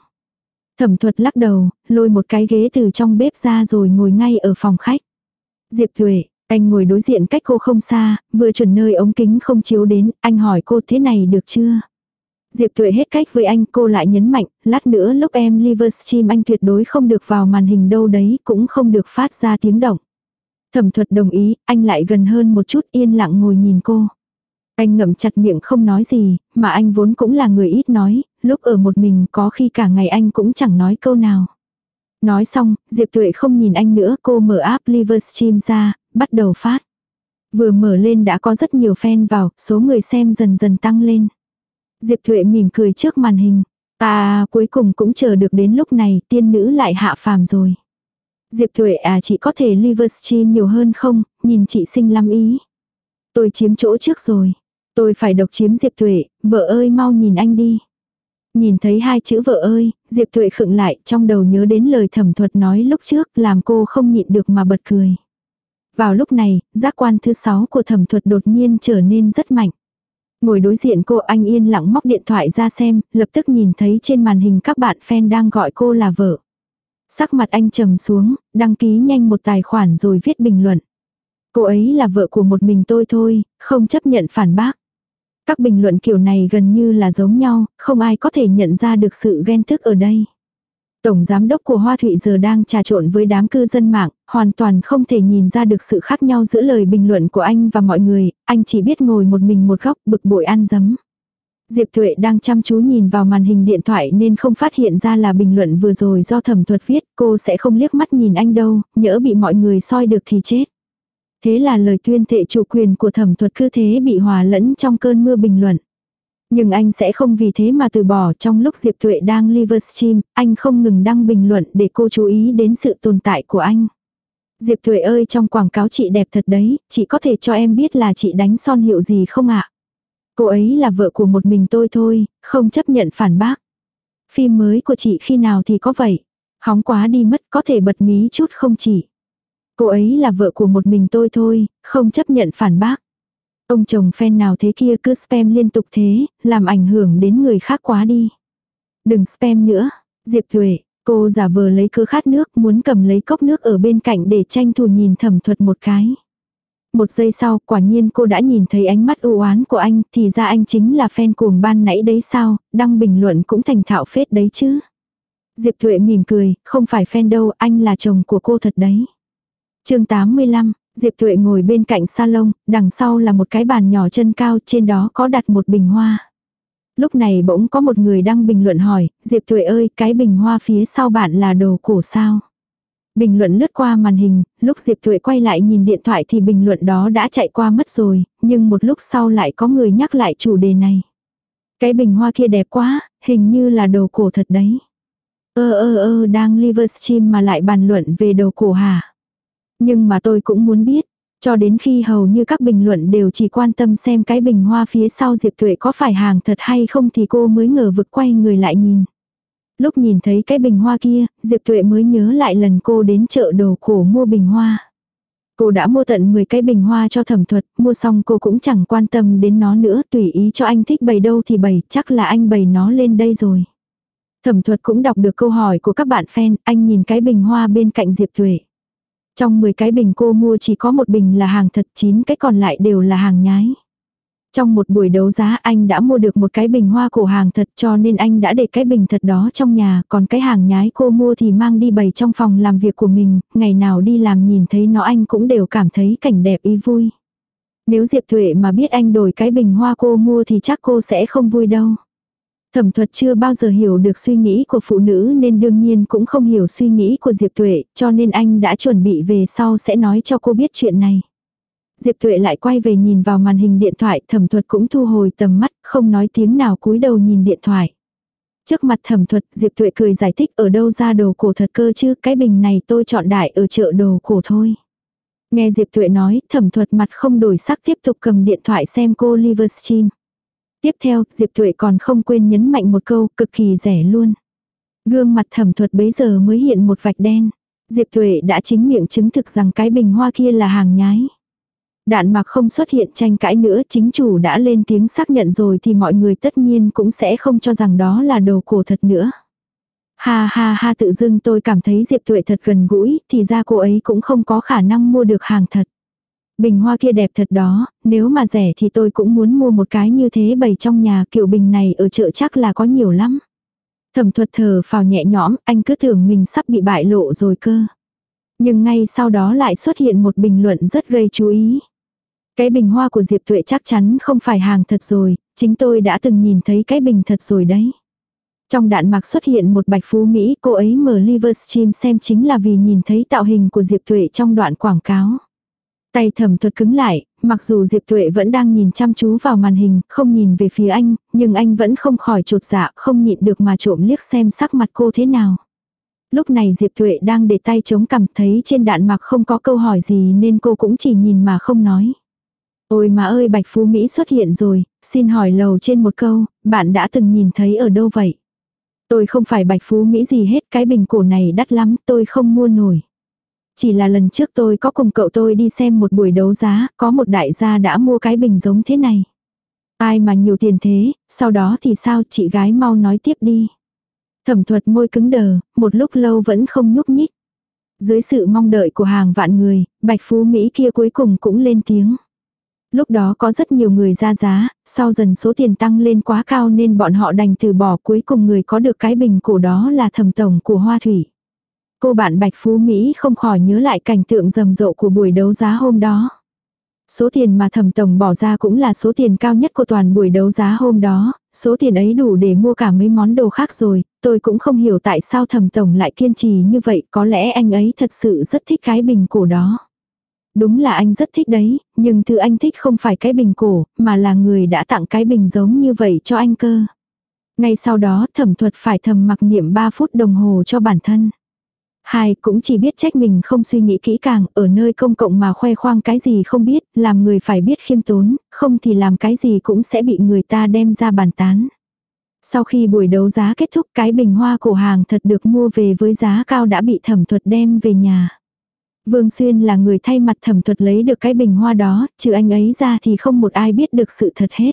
Speaker 1: Thẩm thuật lắc đầu, lôi một cái ghế từ trong bếp ra rồi ngồi ngay ở phòng khách. Diệp Tuệ, anh ngồi đối diện cách cô không xa, vừa chuẩn nơi ống kính không chiếu đến, anh hỏi cô thế này được chưa? Diệp Tuệ hết cách với anh cô lại nhấn mạnh, lát nữa lúc em Livestream anh tuyệt đối không được vào màn hình đâu đấy, cũng không được phát ra tiếng động. Thẩm thuật đồng ý, anh lại gần hơn một chút yên lặng ngồi nhìn cô. Anh ngậm chặt miệng không nói gì, mà anh vốn cũng là người ít nói, lúc ở một mình có khi cả ngày anh cũng chẳng nói câu nào. Nói xong, Diệp Tuệ không nhìn anh nữa, cô mở app Livestream ra, bắt đầu phát. Vừa mở lên đã có rất nhiều fan vào, số người xem dần dần tăng lên. Diệp Tuệ mỉm cười trước màn hình. À, cuối cùng cũng chờ được đến lúc này, tiên nữ lại hạ phàm rồi. Diệp Thuệ à chị có thể Livestream nhiều hơn không, nhìn chị xinh lắm ý. Tôi chiếm chỗ trước rồi. Tôi phải độc chiếm Diệp Thuệ, vợ ơi mau nhìn anh đi. Nhìn thấy hai chữ vợ ơi, Diệp Thuệ khựng lại, trong đầu nhớ đến lời thẩm thuật nói lúc trước, làm cô không nhịn được mà bật cười. Vào lúc này, giác quan thứ sáu của thẩm thuật đột nhiên trở nên rất mạnh. Ngồi đối diện cô anh yên lặng móc điện thoại ra xem, lập tức nhìn thấy trên màn hình các bạn fan đang gọi cô là vợ. Sắc mặt anh trầm xuống, đăng ký nhanh một tài khoản rồi viết bình luận. Cô ấy là vợ của một mình tôi thôi, không chấp nhận phản bác. Các bình luận kiểu này gần như là giống nhau, không ai có thể nhận ra được sự ghen tức ở đây. Tổng giám đốc của Hoa Thụy giờ đang trà trộn với đám cư dân mạng, hoàn toàn không thể nhìn ra được sự khác nhau giữa lời bình luận của anh và mọi người, anh chỉ biết ngồi một mình một góc bực bội ăn dấm. Diệp Thuệ đang chăm chú nhìn vào màn hình điện thoại nên không phát hiện ra là bình luận vừa rồi do thẩm thuật viết, cô sẽ không liếc mắt nhìn anh đâu, nhỡ bị mọi người soi được thì chết. Thế là lời tuyên thệ chủ quyền của thẩm thuật cứ thế bị hòa lẫn trong cơn mưa bình luận. Nhưng anh sẽ không vì thế mà từ bỏ trong lúc Diệp Thuệ đang livestream, anh không ngừng đăng bình luận để cô chú ý đến sự tồn tại của anh. Diệp Thuệ ơi trong quảng cáo chị đẹp thật đấy, chị có thể cho em biết là chị đánh son hiệu gì không ạ? Cô ấy là vợ của một mình tôi thôi, không chấp nhận phản bác. Phim mới của chị khi nào thì có vậy? Hóng quá đi mất có thể bật mí chút không chỉ. Cô ấy là vợ của một mình tôi thôi, không chấp nhận phản bác. Ông chồng fan nào thế kia cứ spam liên tục thế, làm ảnh hưởng đến người khác quá đi. Đừng spam nữa, Diệp thuệ. cô giả vờ lấy cơ khát nước muốn cầm lấy cốc nước ở bên cạnh để tranh thủ nhìn thẩm thuật một cái. Một giây sau, quả nhiên cô đã nhìn thấy ánh mắt ưu oán của anh, thì ra anh chính là fan cuồng ban nãy đấy sao, đăng bình luận cũng thành thạo phết đấy chứ. Diệp Thuệ mỉm cười, không phải fan đâu, anh là chồng của cô thật đấy. chương 85, Diệp Thuệ ngồi bên cạnh salon, đằng sau là một cái bàn nhỏ chân cao, trên đó có đặt một bình hoa. Lúc này bỗng có một người đăng bình luận hỏi, Diệp Thuệ ơi, cái bình hoa phía sau bạn là đồ cổ sao? Bình luận lướt qua màn hình, lúc Diệp Thuệ quay lại nhìn điện thoại thì bình luận đó đã chạy qua mất rồi, nhưng một lúc sau lại có người nhắc lại chủ đề này. Cái bình hoa kia đẹp quá, hình như là đồ cổ thật đấy. Ơ ơ ơ đang livestream mà lại bàn luận về đồ cổ hả? Nhưng mà tôi cũng muốn biết, cho đến khi hầu như các bình luận đều chỉ quan tâm xem cái bình hoa phía sau Diệp Tuệ có phải hàng thật hay không thì cô mới ngờ vực quay người lại nhìn. Lúc nhìn thấy cái bình hoa kia, Diệp Tuệ mới nhớ lại lần cô đến chợ đồ cổ mua bình hoa. Cô đã mua tận 10 cái bình hoa cho thẩm thuật, mua xong cô cũng chẳng quan tâm đến nó nữa, tùy ý cho anh thích bày đâu thì bày, chắc là anh bày nó lên đây rồi. Thẩm thuật cũng đọc được câu hỏi của các bạn fan, anh nhìn cái bình hoa bên cạnh Diệp Tuệ. Trong 10 cái bình cô mua chỉ có một bình là hàng thật, 9 cái còn lại đều là hàng nhái. Trong một buổi đấu giá anh đã mua được một cái bình hoa cổ hàng thật cho nên anh đã để cái bình thật đó trong nhà, còn cái hàng nhái cô mua thì mang đi bày trong phòng làm việc của mình, ngày nào đi làm nhìn thấy nó anh cũng đều cảm thấy cảnh đẹp ý vui. Nếu Diệp Thuệ mà biết anh đổi cái bình hoa cô mua thì chắc cô sẽ không vui đâu. Thẩm thuật chưa bao giờ hiểu được suy nghĩ của phụ nữ nên đương nhiên cũng không hiểu suy nghĩ của Diệp Tuệ, cho nên anh đã chuẩn bị về sau sẽ nói cho cô biết chuyện này. Diệp Tuệ lại quay về nhìn vào màn hình điện thoại, thẩm thuật cũng thu hồi tầm mắt, không nói tiếng nào cúi đầu nhìn điện thoại. Trước mặt thẩm thuật, Diệp Tuệ cười giải thích ở đâu ra đồ cổ thật cơ chứ, cái bình này tôi chọn đại ở chợ đồ cổ thôi. Nghe Diệp Tuệ nói, thẩm thuật mặt không đổi sắc tiếp tục cầm điện thoại xem cô Livestream. Tiếp theo, Diệp Tuệ còn không quên nhấn mạnh một câu, cực kỳ rẻ luôn. Gương mặt thẩm thuật bấy giờ mới hiện một vạch đen. Diệp Tuệ đã chính miệng chứng thực rằng cái bình hoa kia là hàng nhái. Đạn mạc không xuất hiện tranh cãi nữa, chính chủ đã lên tiếng xác nhận rồi thì mọi người tất nhiên cũng sẽ không cho rằng đó là đồ cổ thật nữa. Ha ha ha tự dưng tôi cảm thấy Diệp Tuệ thật gần gũi, thì ra cô ấy cũng không có khả năng mua được hàng thật. Bình hoa kia đẹp thật đó, nếu mà rẻ thì tôi cũng muốn mua một cái như thế bày trong nhà kiểu bình này ở chợ chắc là có nhiều lắm. Thẩm thuật thở phào nhẹ nhõm, anh cứ tưởng mình sắp bị bại lộ rồi cơ. Nhưng ngay sau đó lại xuất hiện một bình luận rất gây chú ý. Cái bình hoa của Diệp Tuệ chắc chắn không phải hàng thật rồi, chính tôi đã từng nhìn thấy cái bình thật rồi đấy. Trong đạn mạc xuất hiện một bạch phú Mỹ, cô ấy mở Livestream xem chính là vì nhìn thấy tạo hình của Diệp Tuệ trong đoạn quảng cáo. Tay thẩm thuật cứng lại, mặc dù Diệp Tuệ vẫn đang nhìn chăm chú vào màn hình, không nhìn về phía anh, nhưng anh vẫn không khỏi trột dạ, không nhịn được mà trộm liếc xem sắc mặt cô thế nào. Lúc này Diệp Tuệ đang để tay chống cằm thấy trên đạn mạc không có câu hỏi gì nên cô cũng chỉ nhìn mà không nói. Ôi mà ơi Bạch Phú Mỹ xuất hiện rồi, xin hỏi lầu trên một câu, bạn đã từng nhìn thấy ở đâu vậy? Tôi không phải Bạch Phú Mỹ gì hết, cái bình cổ này đắt lắm, tôi không mua nổi. Chỉ là lần trước tôi có cùng cậu tôi đi xem một buổi đấu giá, có một đại gia đã mua cái bình giống thế này. Ai mà nhiều tiền thế, sau đó thì sao chị gái mau nói tiếp đi. Thẩm thuật môi cứng đờ, một lúc lâu vẫn không nhúc nhích. Dưới sự mong đợi của hàng vạn người, bạch phú Mỹ kia cuối cùng cũng lên tiếng. Lúc đó có rất nhiều người ra giá, sau dần số tiền tăng lên quá cao nên bọn họ đành từ bỏ cuối cùng người có được cái bình cổ đó là thẩm tổng của Hoa Thủy. Cô bạn Bạch Phú Mỹ không khỏi nhớ lại cảnh tượng rầm rộ của buổi đấu giá hôm đó. Số tiền mà thẩm tổng bỏ ra cũng là số tiền cao nhất của toàn buổi đấu giá hôm đó, số tiền ấy đủ để mua cả mấy món đồ khác rồi, tôi cũng không hiểu tại sao thẩm tổng lại kiên trì như vậy, có lẽ anh ấy thật sự rất thích cái bình cổ đó. Đúng là anh rất thích đấy, nhưng thứ anh thích không phải cái bình cổ, mà là người đã tặng cái bình giống như vậy cho anh cơ. Ngay sau đó thẩm thuật phải thầm mặc niệm 3 phút đồng hồ cho bản thân. Hai, cũng chỉ biết trách mình không suy nghĩ kỹ càng, ở nơi công cộng mà khoe khoang cái gì không biết, làm người phải biết khiêm tốn, không thì làm cái gì cũng sẽ bị người ta đem ra bàn tán. Sau khi buổi đấu giá kết thúc cái bình hoa cổ hàng thật được mua về với giá cao đã bị thẩm thuật đem về nhà. Vương Xuyên là người thay mặt thẩm thuật lấy được cái bình hoa đó, trừ anh ấy ra thì không một ai biết được sự thật hết.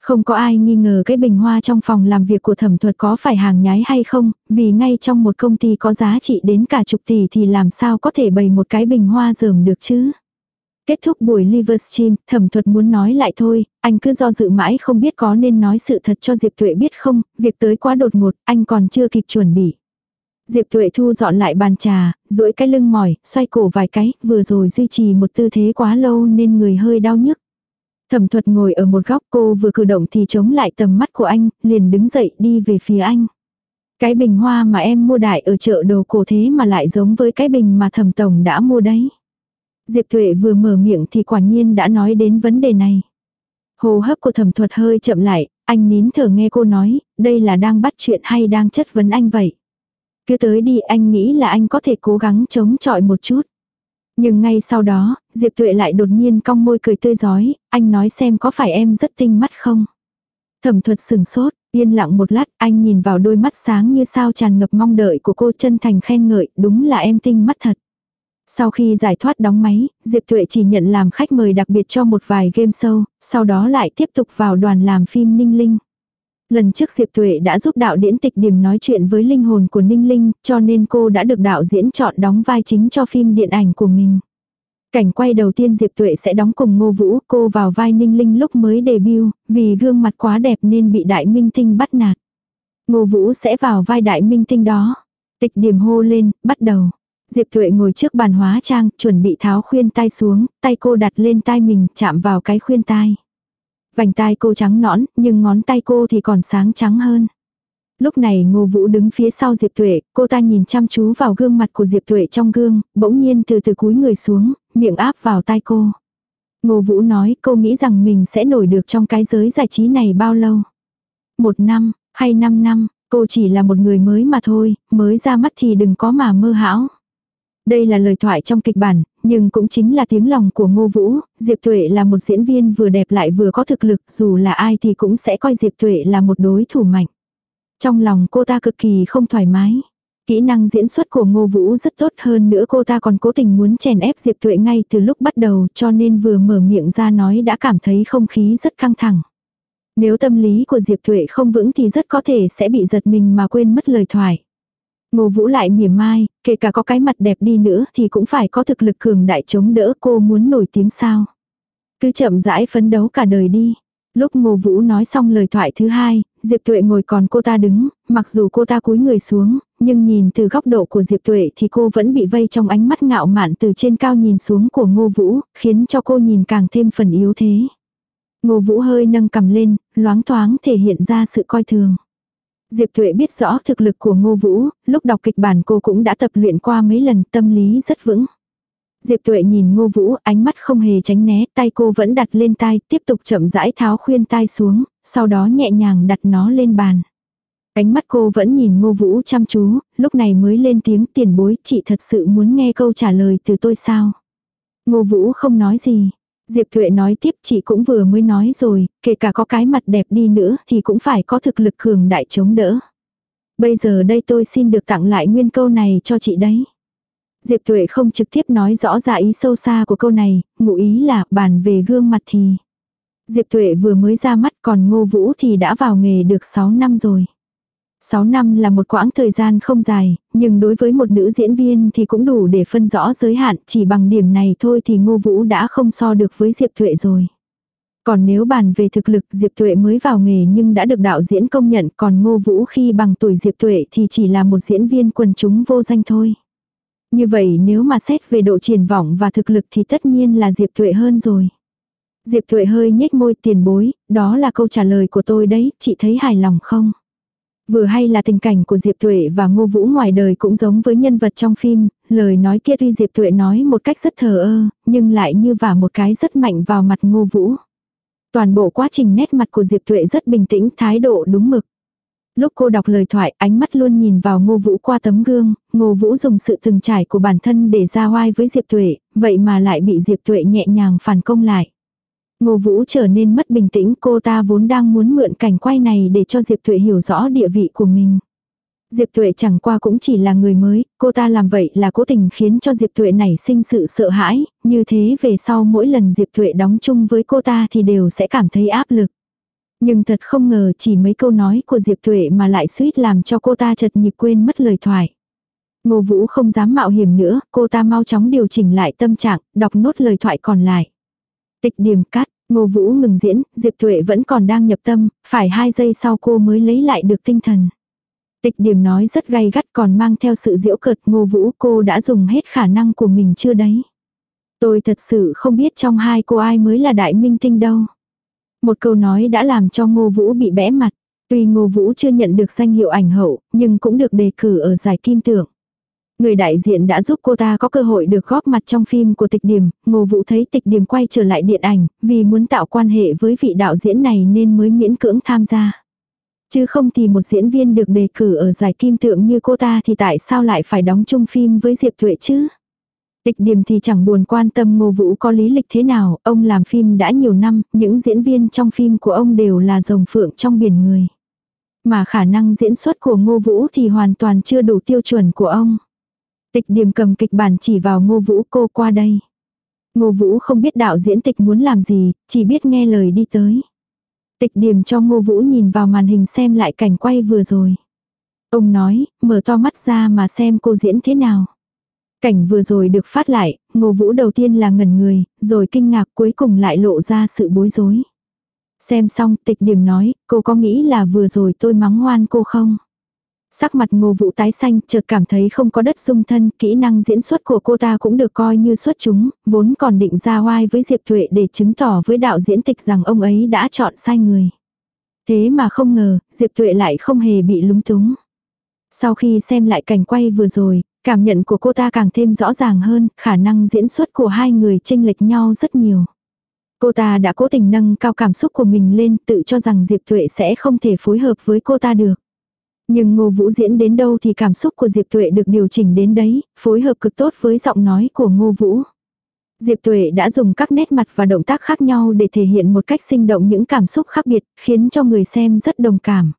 Speaker 1: Không có ai nghi ngờ cái bình hoa trong phòng làm việc của thẩm thuật có phải hàng nhái hay không, vì ngay trong một công ty có giá trị đến cả chục tỷ thì làm sao có thể bày một cái bình hoa dởm được chứ. Kết thúc buổi Livestream, thẩm thuật muốn nói lại thôi, anh cứ do dự mãi không biết có nên nói sự thật cho Diệp Tuệ biết không, việc tới quá đột ngột, anh còn chưa kịp chuẩn bị. Diệp Tuệ thu dọn lại bàn trà, duỗi cái lưng mỏi, xoay cổ vài cái, vừa rồi duy trì một tư thế quá lâu nên người hơi đau nhức. Thẩm thuật ngồi ở một góc cô vừa cử động thì chống lại tầm mắt của anh, liền đứng dậy đi về phía anh. Cái bình hoa mà em mua đại ở chợ đồ cổ thế mà lại giống với cái bình mà thẩm tổng đã mua đấy. Diệp Tuệ vừa mở miệng thì quả nhiên đã nói đến vấn đề này. Hồ hấp của thẩm thuật hơi chậm lại, anh nín thở nghe cô nói, đây là đang bắt chuyện hay đang chất vấn anh vậy. Cứ tới đi anh nghĩ là anh có thể cố gắng chống chọi một chút. Nhưng ngay sau đó, Diệp Tuệ lại đột nhiên cong môi cười tươi giói, anh nói xem có phải em rất tinh mắt không? Thẩm thuật sừng sốt, yên lặng một lát, anh nhìn vào đôi mắt sáng như sao tràn ngập mong đợi của cô chân thành khen ngợi, đúng là em tinh mắt thật. Sau khi giải thoát đóng máy, Diệp Tuệ chỉ nhận làm khách mời đặc biệt cho một vài game show, sau đó lại tiếp tục vào đoàn làm phim Ninh Linh. Lần trước Diệp Tuệ đã giúp đạo diễn tịch điểm nói chuyện với linh hồn của Ninh Linh, cho nên cô đã được đạo diễn chọn đóng vai chính cho phim điện ảnh của mình. Cảnh quay đầu tiên Diệp Tuệ sẽ đóng cùng Ngô Vũ, cô vào vai Ninh Linh lúc mới debut, vì gương mặt quá đẹp nên bị đại minh tinh bắt nạt. Ngô Vũ sẽ vào vai đại minh tinh đó. Tịch điểm hô lên, bắt đầu. Diệp Tuệ ngồi trước bàn hóa trang, chuẩn bị tháo khuyên tai xuống, tay cô đặt lên tai mình, chạm vào cái khuyên tai. Vành tai cô trắng nõn, nhưng ngón tay cô thì còn sáng trắng hơn. Lúc này Ngô Vũ đứng phía sau Diệp Tuệ, cô ta nhìn chăm chú vào gương mặt của Diệp Tuệ trong gương, bỗng nhiên từ từ cúi người xuống, miệng áp vào tai cô. Ngô Vũ nói cô nghĩ rằng mình sẽ nổi được trong cái giới giải trí này bao lâu. Một năm, hay năm năm, cô chỉ là một người mới mà thôi, mới ra mắt thì đừng có mà mơ hão. Đây là lời thoại trong kịch bản, nhưng cũng chính là tiếng lòng của Ngô Vũ, Diệp Tuệ là một diễn viên vừa đẹp lại vừa có thực lực, dù là ai thì cũng sẽ coi Diệp Tuệ là một đối thủ mạnh. Trong lòng cô ta cực kỳ không thoải mái. Kỹ năng diễn xuất của Ngô Vũ rất tốt hơn nữa cô ta còn cố tình muốn chèn ép Diệp Tuệ ngay từ lúc bắt đầu cho nên vừa mở miệng ra nói đã cảm thấy không khí rất căng thẳng. Nếu tâm lý của Diệp Tuệ không vững thì rất có thể sẽ bị giật mình mà quên mất lời thoại. Ngô Vũ lại mỉa mai, kể cả có cái mặt đẹp đi nữa thì cũng phải có thực lực cường đại chống đỡ cô muốn nổi tiếng sao. Cứ chậm rãi phấn đấu cả đời đi. Lúc Ngô Vũ nói xong lời thoại thứ hai, Diệp Tuệ ngồi còn cô ta đứng, mặc dù cô ta cúi người xuống, nhưng nhìn từ góc độ của Diệp Tuệ thì cô vẫn bị vây trong ánh mắt ngạo mạn từ trên cao nhìn xuống của Ngô Vũ, khiến cho cô nhìn càng thêm phần yếu thế. Ngô Vũ hơi nâng cầm lên, loáng thoáng thể hiện ra sự coi thường. Diệp Thuệ biết rõ thực lực của Ngô Vũ, lúc đọc kịch bản cô cũng đã tập luyện qua mấy lần tâm lý rất vững. Diệp Tuệ nhìn Ngô Vũ, ánh mắt không hề tránh né, tay cô vẫn đặt lên tai, tiếp tục chậm rãi tháo khuyên tai xuống, sau đó nhẹ nhàng đặt nó lên bàn. Ánh mắt cô vẫn nhìn Ngô Vũ chăm chú, lúc này mới lên tiếng tiền bối, chị thật sự muốn nghe câu trả lời từ tôi sao? Ngô Vũ không nói gì, Diệp Thuệ nói tiếp chị cũng vừa mới nói rồi, kể cả có cái mặt đẹp đi nữa thì cũng phải có thực lực cường đại chống đỡ. Bây giờ đây tôi xin được tặng lại nguyên câu này cho chị đấy. Diệp Thuệ không trực tiếp nói rõ ra ý sâu xa của câu này, ngụ ý là bàn về gương mặt thì. Diệp Thuệ vừa mới ra mắt còn Ngô Vũ thì đã vào nghề được 6 năm rồi. 6 năm là một quãng thời gian không dài, nhưng đối với một nữ diễn viên thì cũng đủ để phân rõ giới hạn, chỉ bằng điểm này thôi thì Ngô Vũ đã không so được với Diệp Thuệ rồi. Còn nếu bàn về thực lực Diệp Thuệ mới vào nghề nhưng đã được đạo diễn công nhận còn Ngô Vũ khi bằng tuổi Diệp Thuệ thì chỉ là một diễn viên quần chúng vô danh thôi. Như vậy nếu mà xét về độ triển vọng và thực lực thì tất nhiên là Diệp Thuệ hơn rồi. Diệp Thuệ hơi nhếch môi tiền bối, đó là câu trả lời của tôi đấy, chị thấy hài lòng không? Vừa hay là tình cảnh của Diệp Tuệ và Ngô Vũ ngoài đời cũng giống với nhân vật trong phim, lời nói kia tuy Diệp Tuệ nói một cách rất thờ ơ, nhưng lại như vả một cái rất mạnh vào mặt Ngô Vũ. Toàn bộ quá trình nét mặt của Diệp Tuệ rất bình tĩnh, thái độ đúng mực. Lúc cô đọc lời thoại, ánh mắt luôn nhìn vào Ngô Vũ qua tấm gương, Ngô Vũ dùng sự từng trải của bản thân để ra oai với Diệp Tuệ, vậy mà lại bị Diệp Tuệ nhẹ nhàng phản công lại. Ngô Vũ trở nên mất bình tĩnh, cô ta vốn đang muốn mượn cảnh quay này để cho Diệp Tuệ hiểu rõ địa vị của mình. Diệp Tuệ chẳng qua cũng chỉ là người mới, cô ta làm vậy là cố tình khiến cho Diệp Tuệ nảy sinh sự sợ hãi, như thế về sau mỗi lần Diệp Tuệ đóng chung với cô ta thì đều sẽ cảm thấy áp lực. Nhưng thật không ngờ chỉ mấy câu nói của Diệp Tuệ mà lại suýt làm cho cô ta chật nhịp quên mất lời thoại. Ngô Vũ không dám mạo hiểm nữa, cô ta mau chóng điều chỉnh lại tâm trạng, đọc nốt lời thoại còn lại. Tịch điểm cắt, Ngô Vũ ngừng diễn, Diệp Thuệ vẫn còn đang nhập tâm, phải hai giây sau cô mới lấy lại được tinh thần. Tịch điểm nói rất gay gắt còn mang theo sự diễu cợt Ngô Vũ cô đã dùng hết khả năng của mình chưa đấy. Tôi thật sự không biết trong hai cô ai mới là đại minh tinh đâu. Một câu nói đã làm cho Ngô Vũ bị bẽ mặt. Tuy Ngô Vũ chưa nhận được danh hiệu ảnh hậu, nhưng cũng được đề cử ở giải kim tượng. Người đại diện đã giúp cô ta có cơ hội được góp mặt trong phim của tịch điểm, Ngô Vũ thấy tịch điểm quay trở lại điện ảnh, vì muốn tạo quan hệ với vị đạo diễn này nên mới miễn cưỡng tham gia. Chứ không thì một diễn viên được đề cử ở giải kim tượng như cô ta thì tại sao lại phải đóng chung phim với Diệp Thuệ chứ? Tịch điểm thì chẳng buồn quan tâm Ngô Vũ có lý lịch thế nào, ông làm phim đã nhiều năm, những diễn viên trong phim của ông đều là rồng phượng trong biển người. Mà khả năng diễn xuất của Ngô Vũ thì hoàn toàn chưa đủ tiêu chuẩn của ông. Tịch điểm cầm kịch bản chỉ vào Ngô Vũ cô qua đây. Ngô Vũ không biết đạo diễn tịch muốn làm gì, chỉ biết nghe lời đi tới. Tịch điểm cho Ngô Vũ nhìn vào màn hình xem lại cảnh quay vừa rồi. Ông nói, mở to mắt ra mà xem cô diễn thế nào. Cảnh vừa rồi được phát lại, Ngô Vũ đầu tiên là ngẩn người, rồi kinh ngạc cuối cùng lại lộ ra sự bối rối. Xem xong tịch điểm nói, cô có nghĩ là vừa rồi tôi mắng ngoan cô không? Sắc mặt ngô vũ tái xanh chợt cảm thấy không có đất dung thân, kỹ năng diễn xuất của cô ta cũng được coi như xuất chúng, vốn còn định ra oai với Diệp Thuệ để chứng tỏ với đạo diễn tịch rằng ông ấy đã chọn sai người. Thế mà không ngờ, Diệp Thuệ lại không hề bị lúng túng. Sau khi xem lại cảnh quay vừa rồi, cảm nhận của cô ta càng thêm rõ ràng hơn, khả năng diễn xuất của hai người chênh lệch nhau rất nhiều. Cô ta đã cố tình nâng cao cảm xúc của mình lên tự cho rằng Diệp Thuệ sẽ không thể phối hợp với cô ta được. Nhưng Ngô Vũ diễn đến đâu thì cảm xúc của Diệp Tuệ được điều chỉnh đến đấy, phối hợp cực tốt với giọng nói của Ngô Vũ. Diệp Tuệ đã dùng các nét mặt và động tác khác nhau để thể hiện một cách sinh động những cảm xúc khác biệt, khiến cho người xem rất đồng cảm.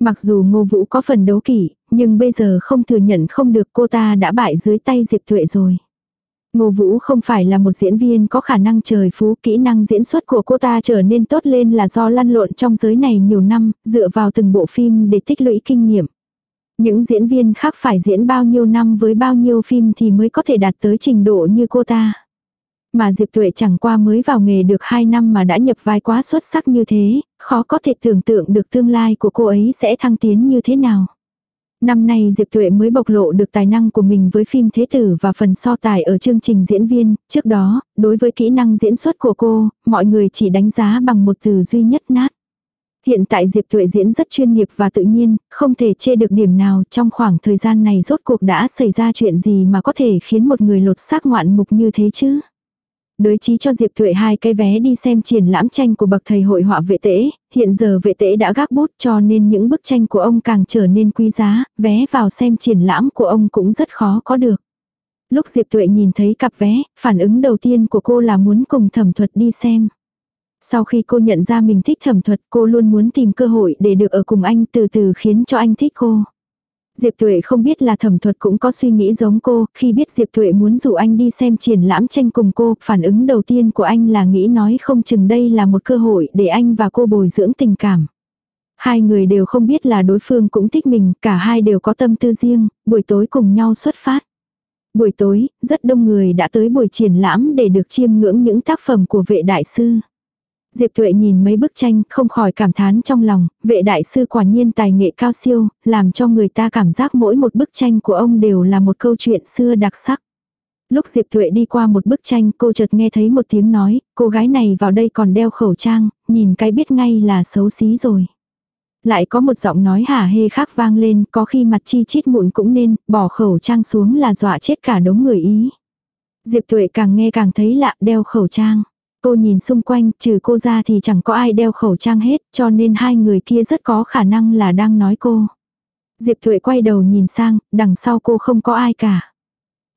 Speaker 1: Mặc dù Ngô Vũ có phần đấu kỷ, nhưng bây giờ không thừa nhận không được cô ta đã bại dưới tay Diệp Tuệ rồi. Ngô Vũ không phải là một diễn viên có khả năng trời phú, kỹ năng diễn xuất của cô ta trở nên tốt lên là do lăn lộn trong giới này nhiều năm, dựa vào từng bộ phim để tích lũy kinh nghiệm. Những diễn viên khác phải diễn bao nhiêu năm với bao nhiêu phim thì mới có thể đạt tới trình độ như cô ta. Mà Diệp Tuệ chẳng qua mới vào nghề được 2 năm mà đã nhập vai quá xuất sắc như thế, khó có thể tưởng tượng được tương lai của cô ấy sẽ thăng tiến như thế nào. Năm nay Diệp Tuệ mới bộc lộ được tài năng của mình với phim Thế Tử và phần so tài ở chương trình diễn viên. Trước đó, đối với kỹ năng diễn xuất của cô, mọi người chỉ đánh giá bằng một từ duy nhất nát. Hiện tại Diệp Tuệ diễn rất chuyên nghiệp và tự nhiên, không thể chê được điểm nào trong khoảng thời gian này rốt cuộc đã xảy ra chuyện gì mà có thể khiến một người lột xác ngoạn mục như thế chứ. Đới trí cho Diệp Thụy hai cái vé đi xem triển lãm tranh của bậc thầy hội họa vệ tễ, hiện giờ vệ tễ đã gác bút cho nên những bức tranh của ông càng trở nên quý giá, vé vào xem triển lãm của ông cũng rất khó có được. Lúc Diệp Tuệ nhìn thấy cặp vé, phản ứng đầu tiên của cô là muốn cùng thẩm thuật đi xem. Sau khi cô nhận ra mình thích thẩm thuật cô luôn muốn tìm cơ hội để được ở cùng anh từ từ khiến cho anh thích cô. Diệp Tuệ không biết là thẩm thuật cũng có suy nghĩ giống cô, khi biết Diệp Tuệ muốn rủ anh đi xem triển lãm tranh cùng cô, phản ứng đầu tiên của anh là nghĩ nói không chừng đây là một cơ hội để anh và cô bồi dưỡng tình cảm. Hai người đều không biết là đối phương cũng thích mình, cả hai đều có tâm tư riêng, buổi tối cùng nhau xuất phát. Buổi tối, rất đông người đã tới buổi triển lãm để được chiêm ngưỡng những tác phẩm của vệ đại sư. Diệp Tuệ nhìn mấy bức tranh không khỏi cảm thán trong lòng, vệ đại sư quả nhiên tài nghệ cao siêu, làm cho người ta cảm giác mỗi một bức tranh của ông đều là một câu chuyện xưa đặc sắc. Lúc Diệp Tuệ đi qua một bức tranh cô chợt nghe thấy một tiếng nói, cô gái này vào đây còn đeo khẩu trang, nhìn cái biết ngay là xấu xí rồi. Lại có một giọng nói hả hê khác vang lên, có khi mặt chi chít mụn cũng nên, bỏ khẩu trang xuống là dọa chết cả đống người ý. Diệp Tuệ càng nghe càng thấy lạ đeo khẩu trang. Cô nhìn xung quanh, trừ cô ra thì chẳng có ai đeo khẩu trang hết, cho nên hai người kia rất có khả năng là đang nói cô. Diệp Thuệ quay đầu nhìn sang, đằng sau cô không có ai cả.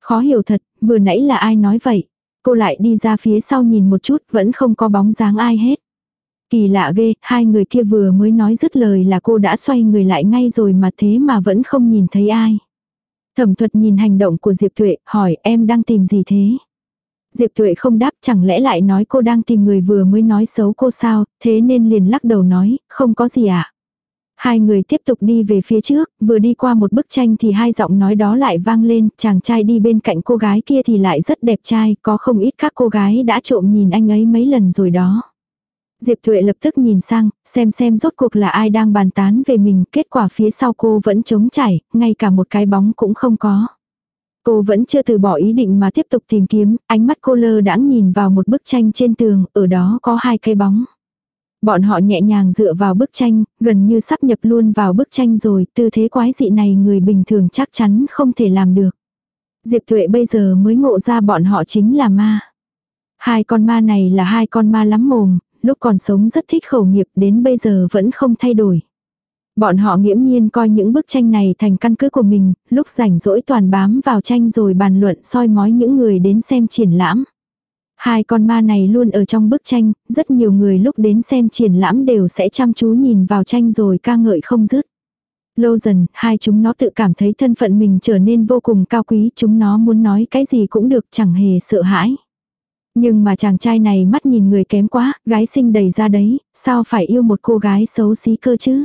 Speaker 1: Khó hiểu thật, vừa nãy là ai nói vậy. Cô lại đi ra phía sau nhìn một chút, vẫn không có bóng dáng ai hết. Kỳ lạ ghê, hai người kia vừa mới nói dứt lời là cô đã xoay người lại ngay rồi mà thế mà vẫn không nhìn thấy ai. Thẩm thuật nhìn hành động của Diệp Thuệ, hỏi em đang tìm gì thế? Diệp Tuệ không đáp chẳng lẽ lại nói cô đang tìm người vừa mới nói xấu cô sao, thế nên liền lắc đầu nói, không có gì ạ. À? Hai người tiếp tục đi về phía trước, vừa đi qua một bức tranh thì hai giọng nói đó lại vang lên, chàng trai đi bên cạnh cô gái kia thì lại rất đẹp trai, có không ít các cô gái đã trộm nhìn anh ấy mấy lần rồi đó. Diệp Thuệ lập tức nhìn sang, xem xem rốt cuộc là ai đang bàn tán về mình, kết quả phía sau cô vẫn trống chảy, ngay cả một cái bóng cũng không có. Cô vẫn chưa từ bỏ ý định mà tiếp tục tìm kiếm, ánh mắt cô lơ đãng nhìn vào một bức tranh trên tường, ở đó có hai cái bóng. Bọn họ nhẹ nhàng dựa vào bức tranh, gần như sắp nhập luôn vào bức tranh rồi, tư thế quái dị này người bình thường chắc chắn không thể làm được. Diệp Tuệ bây giờ mới ngộ ra bọn họ chính là ma. Hai con ma này là hai con ma lắm mồm, lúc còn sống rất thích khẩu nghiệp đến bây giờ vẫn không thay đổi. Bọn họ nghiễm nhiên coi những bức tranh này thành căn cứ của mình, lúc rảnh rỗi toàn bám vào tranh rồi bàn luận soi mói những người đến xem triển lãm. Hai con ma này luôn ở trong bức tranh, rất nhiều người lúc đến xem triển lãm đều sẽ chăm chú nhìn vào tranh rồi ca ngợi không dứt. Lâu dần, hai chúng nó tự cảm thấy thân phận mình trở nên vô cùng cao quý, chúng nó muốn nói cái gì cũng được chẳng hề sợ hãi. Nhưng mà chàng trai này mắt nhìn người kém quá, gái xinh đầy ra đấy, sao phải yêu một cô gái xấu xí cơ chứ?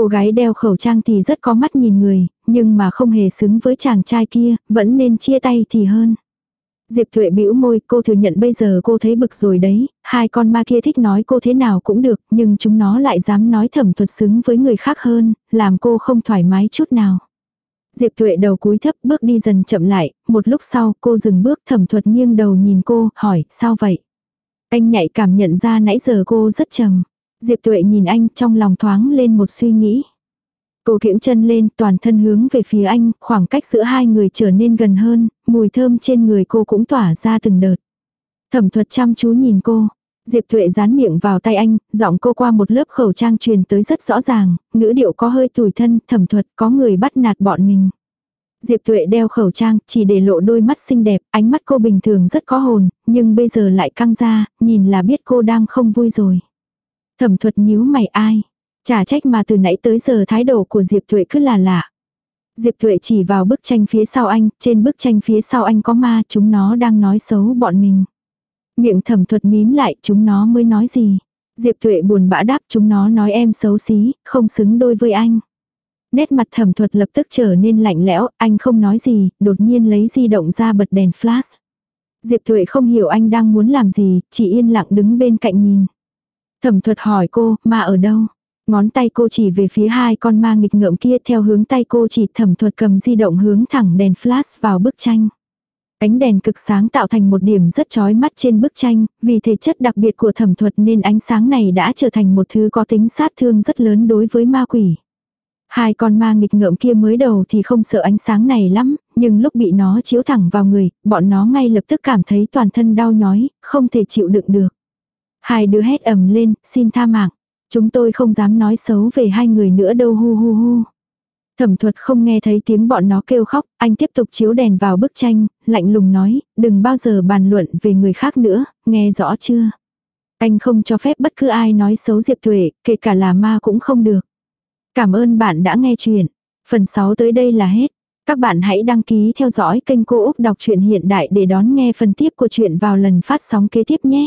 Speaker 1: Cô gái đeo khẩu trang thì rất có mắt nhìn người, nhưng mà không hề xứng với chàng trai kia, vẫn nên chia tay thì hơn. Diệp Thuệ bĩu môi, cô thừa nhận bây giờ cô thấy bực rồi đấy, hai con ma kia thích nói cô thế nào cũng được, nhưng chúng nó lại dám nói thẩm thuật xứng với người khác hơn, làm cô không thoải mái chút nào. Diệp Thuệ đầu cúi thấp bước đi dần chậm lại, một lúc sau cô dừng bước thẩm thuật nghiêng đầu nhìn cô, hỏi, sao vậy? Anh nhạy cảm nhận ra nãy giờ cô rất trầm. Diệp Tuệ nhìn anh trong lòng thoáng lên một suy nghĩ. Cô kiễng chân lên toàn thân hướng về phía anh, khoảng cách giữa hai người trở nên gần hơn, mùi thơm trên người cô cũng tỏa ra từng đợt. Thẩm thuật chăm chú nhìn cô. Diệp Tuệ dán miệng vào tay anh, giọng cô qua một lớp khẩu trang truyền tới rất rõ ràng, ngữ điệu có hơi tủi thân, thẩm thuật có người bắt nạt bọn mình. Diệp Tuệ đeo khẩu trang, chỉ để lộ đôi mắt xinh đẹp, ánh mắt cô bình thường rất có hồn, nhưng bây giờ lại căng ra, nhìn là biết cô đang không vui rồi. Thẩm thuật nhíu mày ai. Chả trách mà từ nãy tới giờ thái độ của Diệp Thuệ cứ là lạ. Diệp Thuệ chỉ vào bức tranh phía sau anh, trên bức tranh phía sau anh có ma, chúng nó đang nói xấu bọn mình. Miệng thẩm thuật mím lại, chúng nó mới nói gì. Diệp Thuệ buồn bã đáp chúng nó nói em xấu xí, không xứng đôi với anh. Nét mặt thẩm thuật lập tức trở nên lạnh lẽo, anh không nói gì, đột nhiên lấy di động ra bật đèn flash. Diệp Thuệ không hiểu anh đang muốn làm gì, chỉ yên lặng đứng bên cạnh nhìn. Thẩm thuật hỏi cô, ma ở đâu? Ngón tay cô chỉ về phía hai con ma nghịch ngợm kia theo hướng tay cô chỉ thẩm thuật cầm di động hướng thẳng đèn flash vào bức tranh. Ánh đèn cực sáng tạo thành một điểm rất chói mắt trên bức tranh, vì thể chất đặc biệt của thẩm thuật nên ánh sáng này đã trở thành một thứ có tính sát thương rất lớn đối với ma quỷ. Hai con ma nghịch ngợm kia mới đầu thì không sợ ánh sáng này lắm, nhưng lúc bị nó chiếu thẳng vào người, bọn nó ngay lập tức cảm thấy toàn thân đau nhói, không thể chịu đựng được. Hai đứa hét ầm lên, xin tha mạng. Chúng tôi không dám nói xấu về hai người nữa đâu hu hu hu. Thẩm thuật không nghe thấy tiếng bọn nó kêu khóc, anh tiếp tục chiếu đèn vào bức tranh, lạnh lùng nói, đừng bao giờ bàn luận về người khác nữa, nghe rõ chưa? Anh không cho phép bất cứ ai nói xấu Diệp Tuệ, kể cả là ma cũng không được. Cảm ơn bạn đã nghe chuyện. Phần 6 tới đây là hết. Các bạn hãy đăng ký theo dõi kênh Cô Úc Đọc truyện Hiện Đại để đón nghe phần tiếp của chuyện vào lần phát sóng kế tiếp nhé.